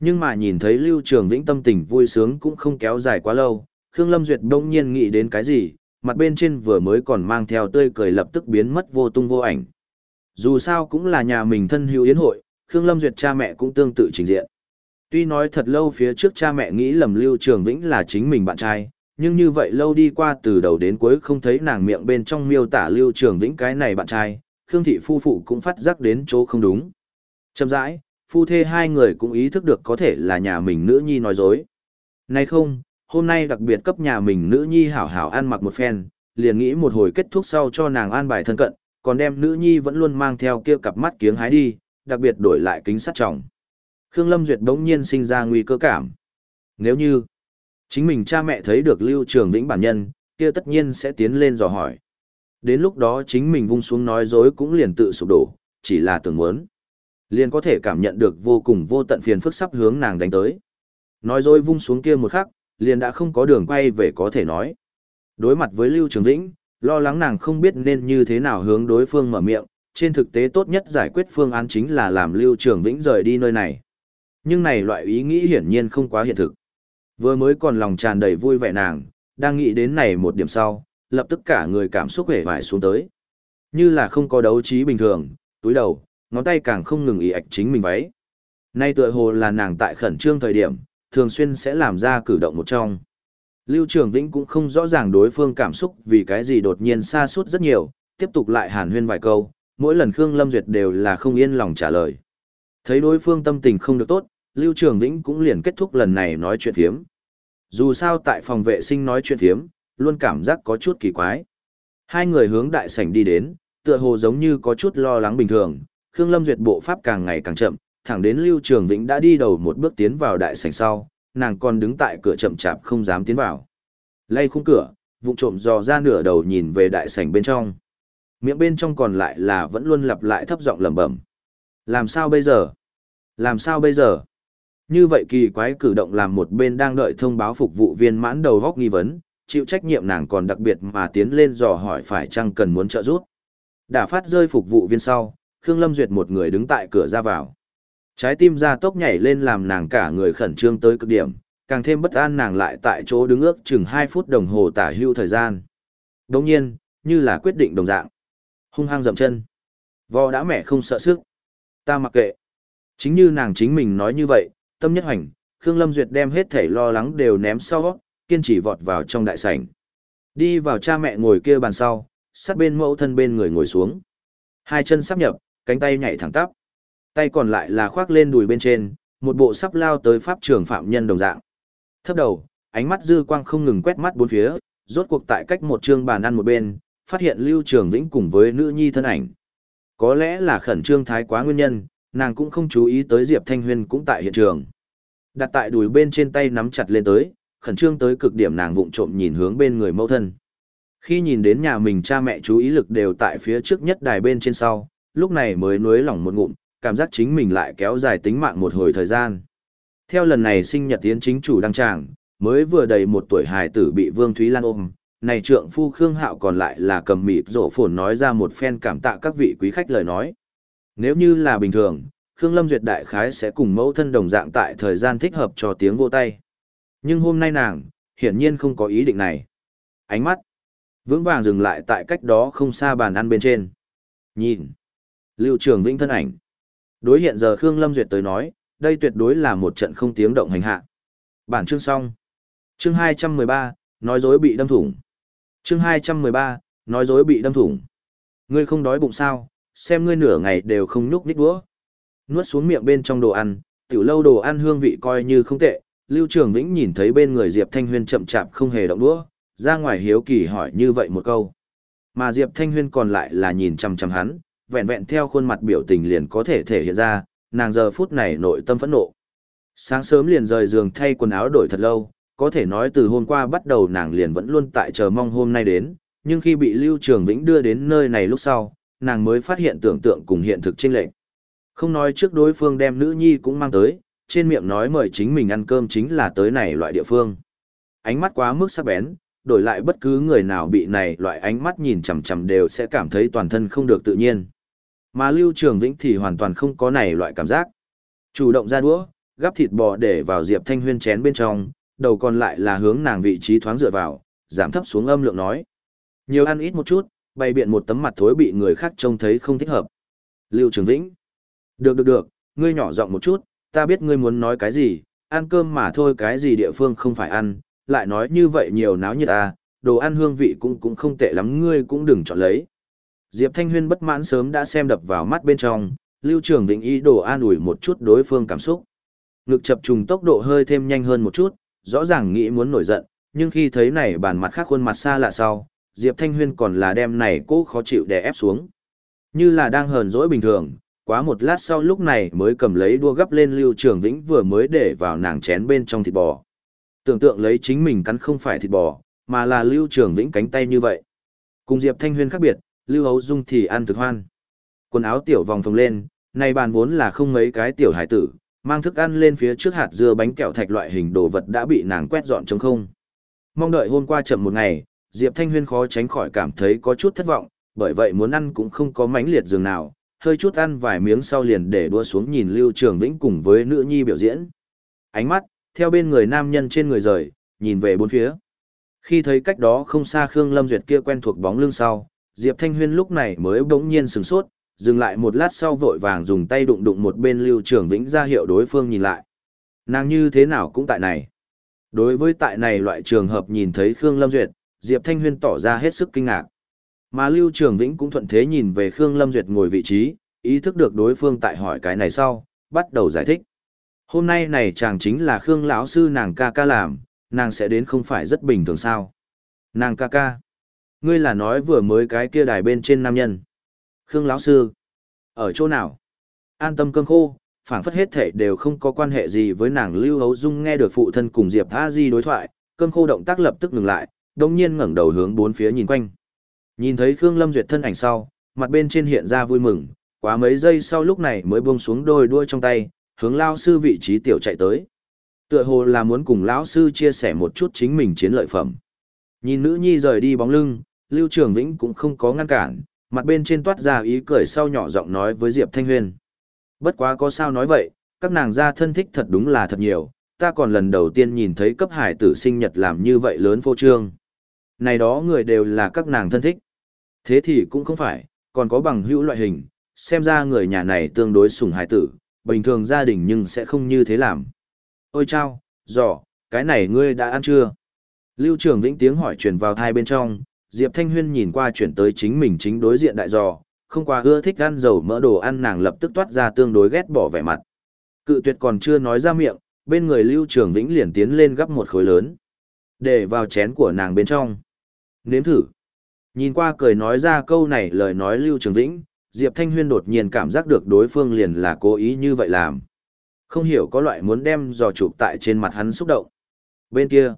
Nhưng mà nhìn thấy Lưu Trường Vĩnh tâm tình vui sướng cũng không kéo dài quá lâu, Khương Lâm Duyệt đông nhiên nghĩ đến cái gì, mặt bên trên vừa mới còn mang theo tươi cười lập tức biến mất vô tung vô ảnh. Dù sao cũng là nhà mình thân hữu yến hội, Khương Lâm Duyệt cha mẹ cũng tương tự trình diện. Tuy nói thật lâu phía trước cha mẹ nghĩ lầm Lưu Trường Vĩnh là chính mình bạn trai, nhưng như vậy lâu đi qua từ đầu đến cuối không thấy nàng miệng bên trong miêu tả Lưu Trường Vĩnh cái này bạn trai, Khương Thị phu phụ cũng phát giác đến chỗ không đúng. Chậm rãi, phu thê hai người cũng ý thức được có thể là nhà mình nữ nhi nói dối. nay không, hôm nay đặc biệt cấp nhà mình nữ nhi hảo hảo ăn mặc một phen, liền nghĩ một hồi kết thúc sau cho nàng an bài thân cận, còn đem nữ nhi vẫn luôn mang theo kia cặp mắt kiếng hái đi, đặc biệt đổi lại kính sắt trọng. Khương Lâm Duyệt bỗng nhiên sinh ra nguy cơ cảm. Nếu như chính mình cha mẹ thấy được Lưu Trường Vĩnh bản nhân, kia tất nhiên sẽ tiến lên dò hỏi. Đến lúc đó chính mình vung xuống nói dối cũng liền tự sụp đổ, chỉ là tưởng muốn. Liền có thể cảm nhận được vô cùng vô tận phiền phức sắp hướng nàng đánh tới. Nói dối vung xuống kia một khắc, liền đã không có đường quay về có thể nói. Đối mặt với Lưu Trường Vĩnh, lo lắng nàng không biết nên như thế nào hướng đối phương mở miệng, trên thực tế tốt nhất giải quyết phương án chính là làm Lưu Trường Vĩnh rời đi nơi này. Nhưng này loại ý nghĩ hiển nhiên không quá hiện thực. Vừa mới còn lòng tràn đầy vui vẻ nàng, đang nghĩ đến này một điểm sau, lập tức cả người cảm xúc hề vải xuống tới. Như là không có đấu trí bình thường, túi đầu, ngón tay càng không ngừng ý ạch chính mình váy. Nay tựa hồ là nàng tại khẩn trương thời điểm, thường xuyên sẽ làm ra cử động một trong. Lưu Trường Vĩnh cũng không rõ ràng đối phương cảm xúc vì cái gì đột nhiên xa suốt rất nhiều, tiếp tục lại hàn huyên vài câu, mỗi lần Khương Lâm Duyệt đều là không yên lòng trả lời. Thấy đối phương tâm tình không được tốt, Lưu Trường Vĩnh cũng liền kết thúc lần này nói chuyện thiếm. Dù sao tại phòng vệ sinh nói chuyện thiếm, luôn cảm giác có chút kỳ quái. Hai người hướng đại sảnh đi đến, tựa hồ giống như có chút lo lắng bình thường, Khương Lâm Duyệt bộ pháp càng ngày càng chậm, thẳng đến Lưu Trường Vĩnh đã đi đầu một bước tiến vào đại sảnh sau, nàng còn đứng tại cửa chậm chạp không dám tiến vào. Lay khung cửa, vụng trộm dò ra nửa đầu nhìn về đại sảnh bên trong. Miệng bên trong còn lại là vẫn luôn lặp lại thấp giọng lẩm bẩm. Làm sao bây giờ? Làm sao bây giờ? Như vậy kỳ quái cử động làm một bên đang đợi thông báo phục vụ viên mãn đầu góc nghi vấn, chịu trách nhiệm nàng còn đặc biệt mà tiến lên dò hỏi phải chăng cần muốn trợ giúp. Đã phát rơi phục vụ viên sau, Khương Lâm Duyệt một người đứng tại cửa ra vào. Trái tim ra tốc nhảy lên làm nàng cả người khẩn trương tới cực điểm, càng thêm bất an nàng lại tại chỗ đứng ước chừng 2 phút đồng hồ tả hưu thời gian. Đồng nhiên, như là quyết định đồng dạng. Hung hăng dậm chân. Vò đã mẹ không sợ sức. Ta mặc kệ. Chính như nàng chính mình nói như vậy, tâm nhất hoành, Khương Lâm Duyệt đem hết thể lo lắng đều ném sau, kiên trì vọt vào trong đại sảnh. Đi vào cha mẹ ngồi kia bàn sau, sát bên mẫu thân bên người ngồi xuống. Hai chân sắp nhập, cánh tay nhảy thẳng tắp. Tay còn lại là khoác lên đùi bên trên, một bộ sắp lao tới pháp trường phạm nhân đồng dạng. Thấp đầu, ánh mắt dư quang không ngừng quét mắt bốn phía, rốt cuộc tại cách một trường bàn ăn một bên, phát hiện Lưu Trường Vĩnh cùng với nữ nhi thân ảnh. Có lẽ là khẩn trương thái quá nguyên nhân, nàng cũng không chú ý tới Diệp Thanh Huyên cũng tại hiện trường. Đặt tại đùi bên trên tay nắm chặt lên tới, khẩn trương tới cực điểm nàng vụng trộm nhìn hướng bên người mẫu thân. Khi nhìn đến nhà mình cha mẹ chú ý lực đều tại phía trước nhất đài bên trên sau, lúc này mới nuối lỏng một ngụm, cảm giác chính mình lại kéo dài tính mạng một hồi thời gian. Theo lần này sinh nhật tiến chính chủ đăng tràng, mới vừa đầy một tuổi hài tử bị Vương Thúy Lan ôm, này trượng phu Khương Hạo còn lại là cầm mịp rổ phồn nói ra một phen cảm tạ các vị quý khách lời nói. Nếu như là bình thường, Khương Lâm Duyệt đại khái sẽ cùng mẫu thân đồng dạng tại thời gian thích hợp cho tiếng vô tay. Nhưng hôm nay nàng, hiển nhiên không có ý định này. Ánh mắt, vững vàng dừng lại tại cách đó không xa bàn ăn bên trên. Nhìn, Lưu Trường Vĩnh thân ảnh. Đối hiện giờ Khương Lâm Duyệt tới nói, đây tuyệt đối là một trận không tiếng động hành hạ. Bản chương xong. Chương 213, nói dối bị đâm thủng. Chương 213, nói dối bị đâm thủng. Ngươi không đói bụng sao, xem ngươi nửa ngày đều không nhúc nhích đũa. Nuốt xuống miệng bên trong đồ ăn, tiểu lâu đồ ăn hương vị coi như không tệ, Lưu Trường Vĩnh nhìn thấy bên người Diệp Thanh Huyên chậm chạp không hề động đũa, ra ngoài hiếu kỳ hỏi như vậy một câu. Mà Diệp Thanh Huyên còn lại là nhìn chằm chằm hắn, vẹn vẹn theo khuôn mặt biểu tình liền có thể thể hiện ra, nàng giờ phút này nội tâm phẫn nộ. Sáng sớm liền rời giường thay quần áo đổi thật lâu, có thể nói từ hôm qua bắt đầu nàng liền vẫn luôn tại chờ mong hôm nay đến, nhưng khi bị Lưu Trường Vĩnh đưa đến nơi này lúc sau, nàng mới phát hiện tưởng tượng cùng hiện thực chênh lệch. Không nói trước đối phương đem nữ nhi cũng mang tới, trên miệng nói mời chính mình ăn cơm chính là tới này loại địa phương. Ánh mắt quá mức sắc bén, đổi lại bất cứ người nào bị này loại ánh mắt nhìn chằm chằm đều sẽ cảm thấy toàn thân không được tự nhiên. Mà Lưu Trường Vĩnh thì hoàn toàn không có này loại cảm giác. Chủ động ra đũa, gắp thịt bò để vào Diệp Thanh Huyên chén bên trong, đầu còn lại là hướng nàng vị trí thoáng dựa vào, giảm thấp xuống âm lượng nói. Nhiều ăn ít một chút, bày biện một tấm mặt thối bị người khác trông thấy không thích hợp. Lưu Trường Vĩnh. Được được được, ngươi nhỏ giọng một chút, ta biết ngươi muốn nói cái gì, ăn cơm mà thôi cái gì địa phương không phải ăn, lại nói như vậy nhiều náo nhiệt à, đồ ăn hương vị cũng cũng không tệ lắm ngươi cũng đừng chọn lấy. Diệp Thanh Huyên bất mãn sớm đã xem đập vào mắt bên trong, Lưu Trường Vĩnh ý đồ an ủi một chút đối phương cảm xúc. Ngực chập trùng tốc độ hơi thêm nhanh hơn một chút, rõ ràng nghĩ muốn nổi giận, nhưng khi thấy này bàn mặt khác khuôn mặt xa lạ sau, Diệp Thanh Huyên còn là đem này cố khó chịu đè ép xuống. Như là đang hờn dỗi bình thường, quá một lát sau lúc này mới cầm lấy đua gấp lên Lưu Trường Vĩnh vừa mới để vào nàng chén bên trong thịt bò. Tưởng tượng lấy chính mình cắn không phải thịt bò, mà là Lưu Trường Vĩnh cánh tay như vậy. Cùng Diệp Thanh Huyên khác biệt, Lưu Hấu Dung thì ăn thực hoan. Quần áo tiểu vòng phồng lên, này bàn vốn là không mấy cái tiểu hải tử, mang thức ăn lên phía trước hạt dưa bánh kẹo thạch loại hình đồ vật đã bị nàng quét dọn trống không. Mong đợi hôm qua chậm một ngày, Diệp Thanh Huyên khó tránh khỏi cảm thấy có chút thất vọng, bởi vậy muốn ăn cũng không có mánh liệt dường nào, hơi chút ăn vài miếng sau liền để đua xuống nhìn Lưu Trường Vĩnh cùng với nữ nhi biểu diễn. Ánh mắt, theo bên người nam nhân trên người rời, nhìn về bốn phía. Khi thấy cách đó không xa Khương Lâm Duyệt kia quen thuộc bóng lưng sau, Diệp Thanh Huyên lúc này mới bỗng nhiên sửng sốt, dừng lại một lát sau vội vàng dùng tay đụng đụng một bên Lưu Trường Vĩnh ra hiệu đối phương nhìn lại. Nàng như thế nào cũng tại này. Đối với tại này loại trường hợp nhìn thấy Khương Lâm Duyệt, Diệp Thanh Huyên tỏ ra hết sức kinh ngạc. Mà Lưu Trường Vĩnh cũng thuận thế nhìn về Khương Lâm Duyệt ngồi vị trí, ý thức được đối phương tại hỏi cái này sau, bắt đầu giải thích. Hôm nay này chàng chính là Khương lão sư nàng ca ca làm, nàng sẽ đến không phải rất bình thường sao? Nàng ca ca. Ngươi là nói vừa mới cái kia đài bên trên nam nhân. Khương lão sư. Ở chỗ nào? An tâm cơm khô, phảng phất hết thể đều không có quan hệ gì với nàng Lưu Hấu Dung nghe được phụ thân cùng Diệp Tha Di đối thoại, cơm khô động tác lập tức ngừng lại, đông nhiên ngẩng đầu hướng bốn phía nhìn quanh. Nhìn thấy Khương Lâm Duyệt thân ảnh sau, mặt bên trên hiện ra vui mừng, quá mấy giây sau lúc này mới buông xuống đôi đuôi trong tay, hướng lao sư vị trí tiểu chạy tới. Tựa hồ là muốn cùng lão sư chia sẻ một chút chính mình chiến lợi phẩm. Nhìn nữ nhi rời đi bóng lưng, Lưu Trường Vĩnh cũng không có ngăn cản, mặt bên trên toát ra ý cười sau nhỏ giọng nói với Diệp Thanh Huyền, Bất quá có sao nói vậy, các nàng gia thân thích thật đúng là thật nhiều, ta còn lần đầu tiên nhìn thấy cấp hải tử sinh nhật làm như vậy lớn phô trương. Này đó người đều là các nàng thân thích. Thế thì cũng không phải, còn có bằng hữu loại hình, xem ra người nhà này tương đối sủng hải tử, bình thường gia đình nhưng sẽ không như thế làm. Ôi chao, giỏ, cái này ngươi đã ăn chưa? Lưu Trường Vĩnh tiếng hỏi truyền vào thai bên trong, Diệp Thanh Huyên nhìn qua chuyển tới chính mình chính đối diện đại giò, không qua ưa thích ăn dầu mỡ đồ ăn nàng lập tức toát ra tương đối ghét bỏ vẻ mặt. Cự tuyệt còn chưa nói ra miệng, bên người Lưu Trường Vĩnh liền tiến lên gấp một khối lớn. Để vào chén của nàng bên trong. Nếm thử. Nhìn qua cười nói ra câu này lời nói Lưu Trường Vĩnh, Diệp Thanh Huyên đột nhiên cảm giác được đối phương liền là cố ý như vậy làm. Không hiểu có loại muốn đem giò chụp tại trên mặt hắn xúc động. Bên kia,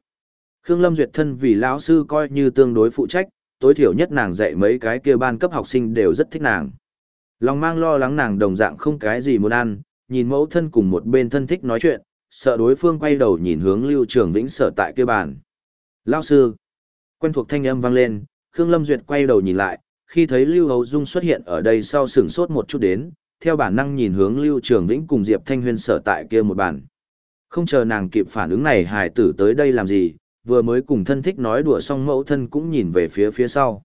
Khương Lâm Duyệt thân vì lão sư coi như tương đối phụ trách, tối thiểu nhất nàng dạy mấy cái kia ban cấp học sinh đều rất thích nàng. Lòng mang lo lắng nàng đồng dạng không cái gì muốn ăn, nhìn mẫu thân cùng một bên thân thích nói chuyện, sợ đối phương quay đầu nhìn hướng Lưu Trường Vĩnh sở tại kia bàn. Lão sư, quen thuộc thanh âm vang lên, Khương Lâm Duyệt quay đầu nhìn lại, khi thấy Lưu Hầu Dung xuất hiện ở đây sau sửng sốt một chút đến, theo bản năng nhìn hướng Lưu Trường Vĩnh cùng Diệp Thanh Huyên sở tại kia một bàn. Không chờ nàng kịp phản ứng này hài tử tới đây làm gì, vừa mới cùng thân thích nói đùa xong mẫu thân cũng nhìn về phía phía sau.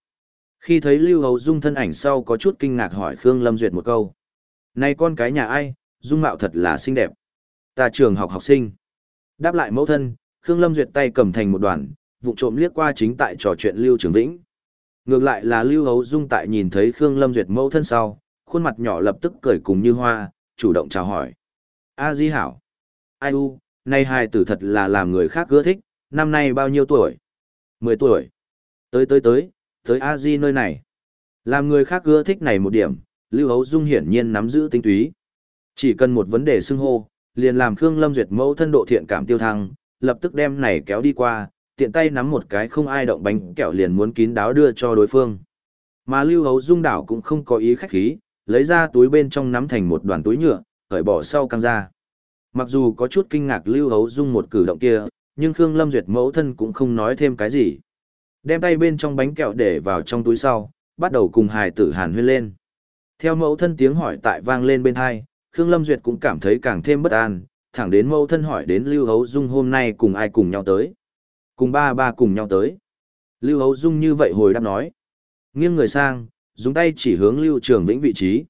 Khi thấy Lưu Hầu Dung thân ảnh sau có chút kinh ngạc hỏi Khương Lâm Duyệt một câu. Này con cái nhà ai, Dung mạo thật là xinh đẹp. Ta trường học học sinh. Đáp lại mẫu thân, Khương Lâm Duyệt tay cầm thành một đoàn, vụ trộm liếc qua chính tại trò chuyện Lưu Trường Vĩnh. Ngược lại là Lưu Hấu Dung tại nhìn thấy Khương Lâm Duyệt mẫu thân sau, khuôn mặt nhỏ lập tức cười cùng như hoa, chủ động chào hỏi. A Di Hảo. Ai u, nay hai tử thật là làm người khác ưa thích, năm nay bao nhiêu tuổi? Mười tuổi. Tới tới tới, tới A Di nơi này. Làm người khác ưa thích này một điểm, Lưu Hấu Dung hiển nhiên nắm giữ tinh túy. Chỉ cần một vấn đề xưng hô, liền làm Khương Lâm Duyệt mẫu thân độ thiện cảm tiêu thăng, lập tức đem này kéo đi qua, tiện tay nắm một cái không ai động bánh kẹo liền muốn kín đáo đưa cho đối phương. Mà Lưu Hấu Dung đảo cũng không có ý khách khí, lấy ra túi bên trong nắm thành một đoàn túi nhựa, khởi bỏ sau căng ra. Mặc dù có chút kinh ngạc Lưu Hấu Dung một cử động kia, nhưng Khương Lâm Duyệt mẫu thân cũng không nói thêm cái gì. Đem tay bên trong bánh kẹo để vào trong túi sau, bắt đầu cùng hài tử hàn huyên lên. Theo mẫu thân tiếng hỏi tại vang lên bên hai, Khương Lâm Duyệt cũng cảm thấy càng thêm bất an, thẳng đến mẫu thân hỏi đến Lưu Hấu Dung hôm nay cùng ai cùng nhau tới. Cùng ba ba cùng nhau tới. Lưu Hấu Dung như vậy hồi đáp nói. Nghiêng người sang, dùng tay chỉ hướng Lưu Trường Vĩnh vị trí.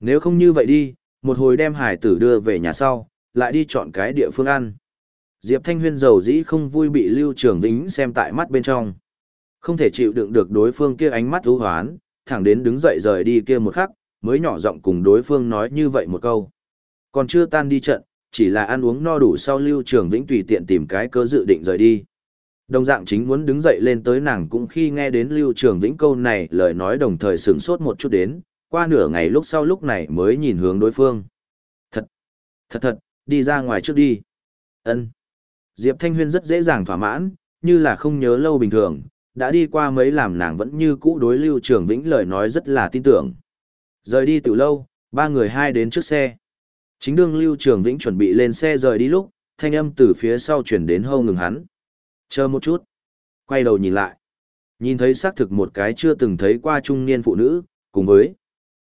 Nếu không như vậy đi, một hồi đem hải tử đưa về nhà sau, lại đi chọn cái địa phương ăn. Diệp Thanh Huyên giàu dĩ không vui bị Lưu Trường Vĩnh xem tại mắt bên trong. Không thể chịu đựng được đối phương kia ánh mắt thú hoán, thẳng đến đứng dậy rời đi kia một khắc, mới nhỏ giọng cùng đối phương nói như vậy một câu. Còn chưa tan đi trận, chỉ là ăn uống no đủ sau Lưu Trường Vĩnh tùy tiện tìm cái cơ dự định rời đi. Đồng dạng chính muốn đứng dậy lên tới nàng cũng khi nghe đến Lưu Trường Vĩnh câu này lời nói đồng thời sửng sốt một chút đến, qua nửa ngày lúc sau lúc này mới nhìn hướng đối phương. Thật, thật thật, đi ra ngoài trước đi. ân Diệp Thanh Huyên rất dễ dàng thỏa mãn, như là không nhớ lâu bình thường, đã đi qua mấy làm nàng vẫn như cũ đối Lưu Trường Vĩnh lời nói rất là tin tưởng. Rời đi từ lâu, ba người hai đến trước xe. Chính đương Lưu Trường Vĩnh chuẩn bị lên xe rời đi lúc, thanh âm từ phía sau chuyển đến hâu ngừng hắn. Chờ một chút. Quay đầu nhìn lại. Nhìn thấy xác thực một cái chưa từng thấy qua trung niên phụ nữ, cùng với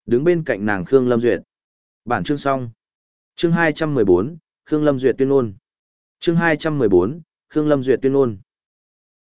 đứng bên cạnh nàng Khương Lâm Duyệt. Bản chương xong. Chương 214, Khương Lâm Duyệt tuyên ôn. Chương 214, Khương Lâm Duyệt tuyên ôn.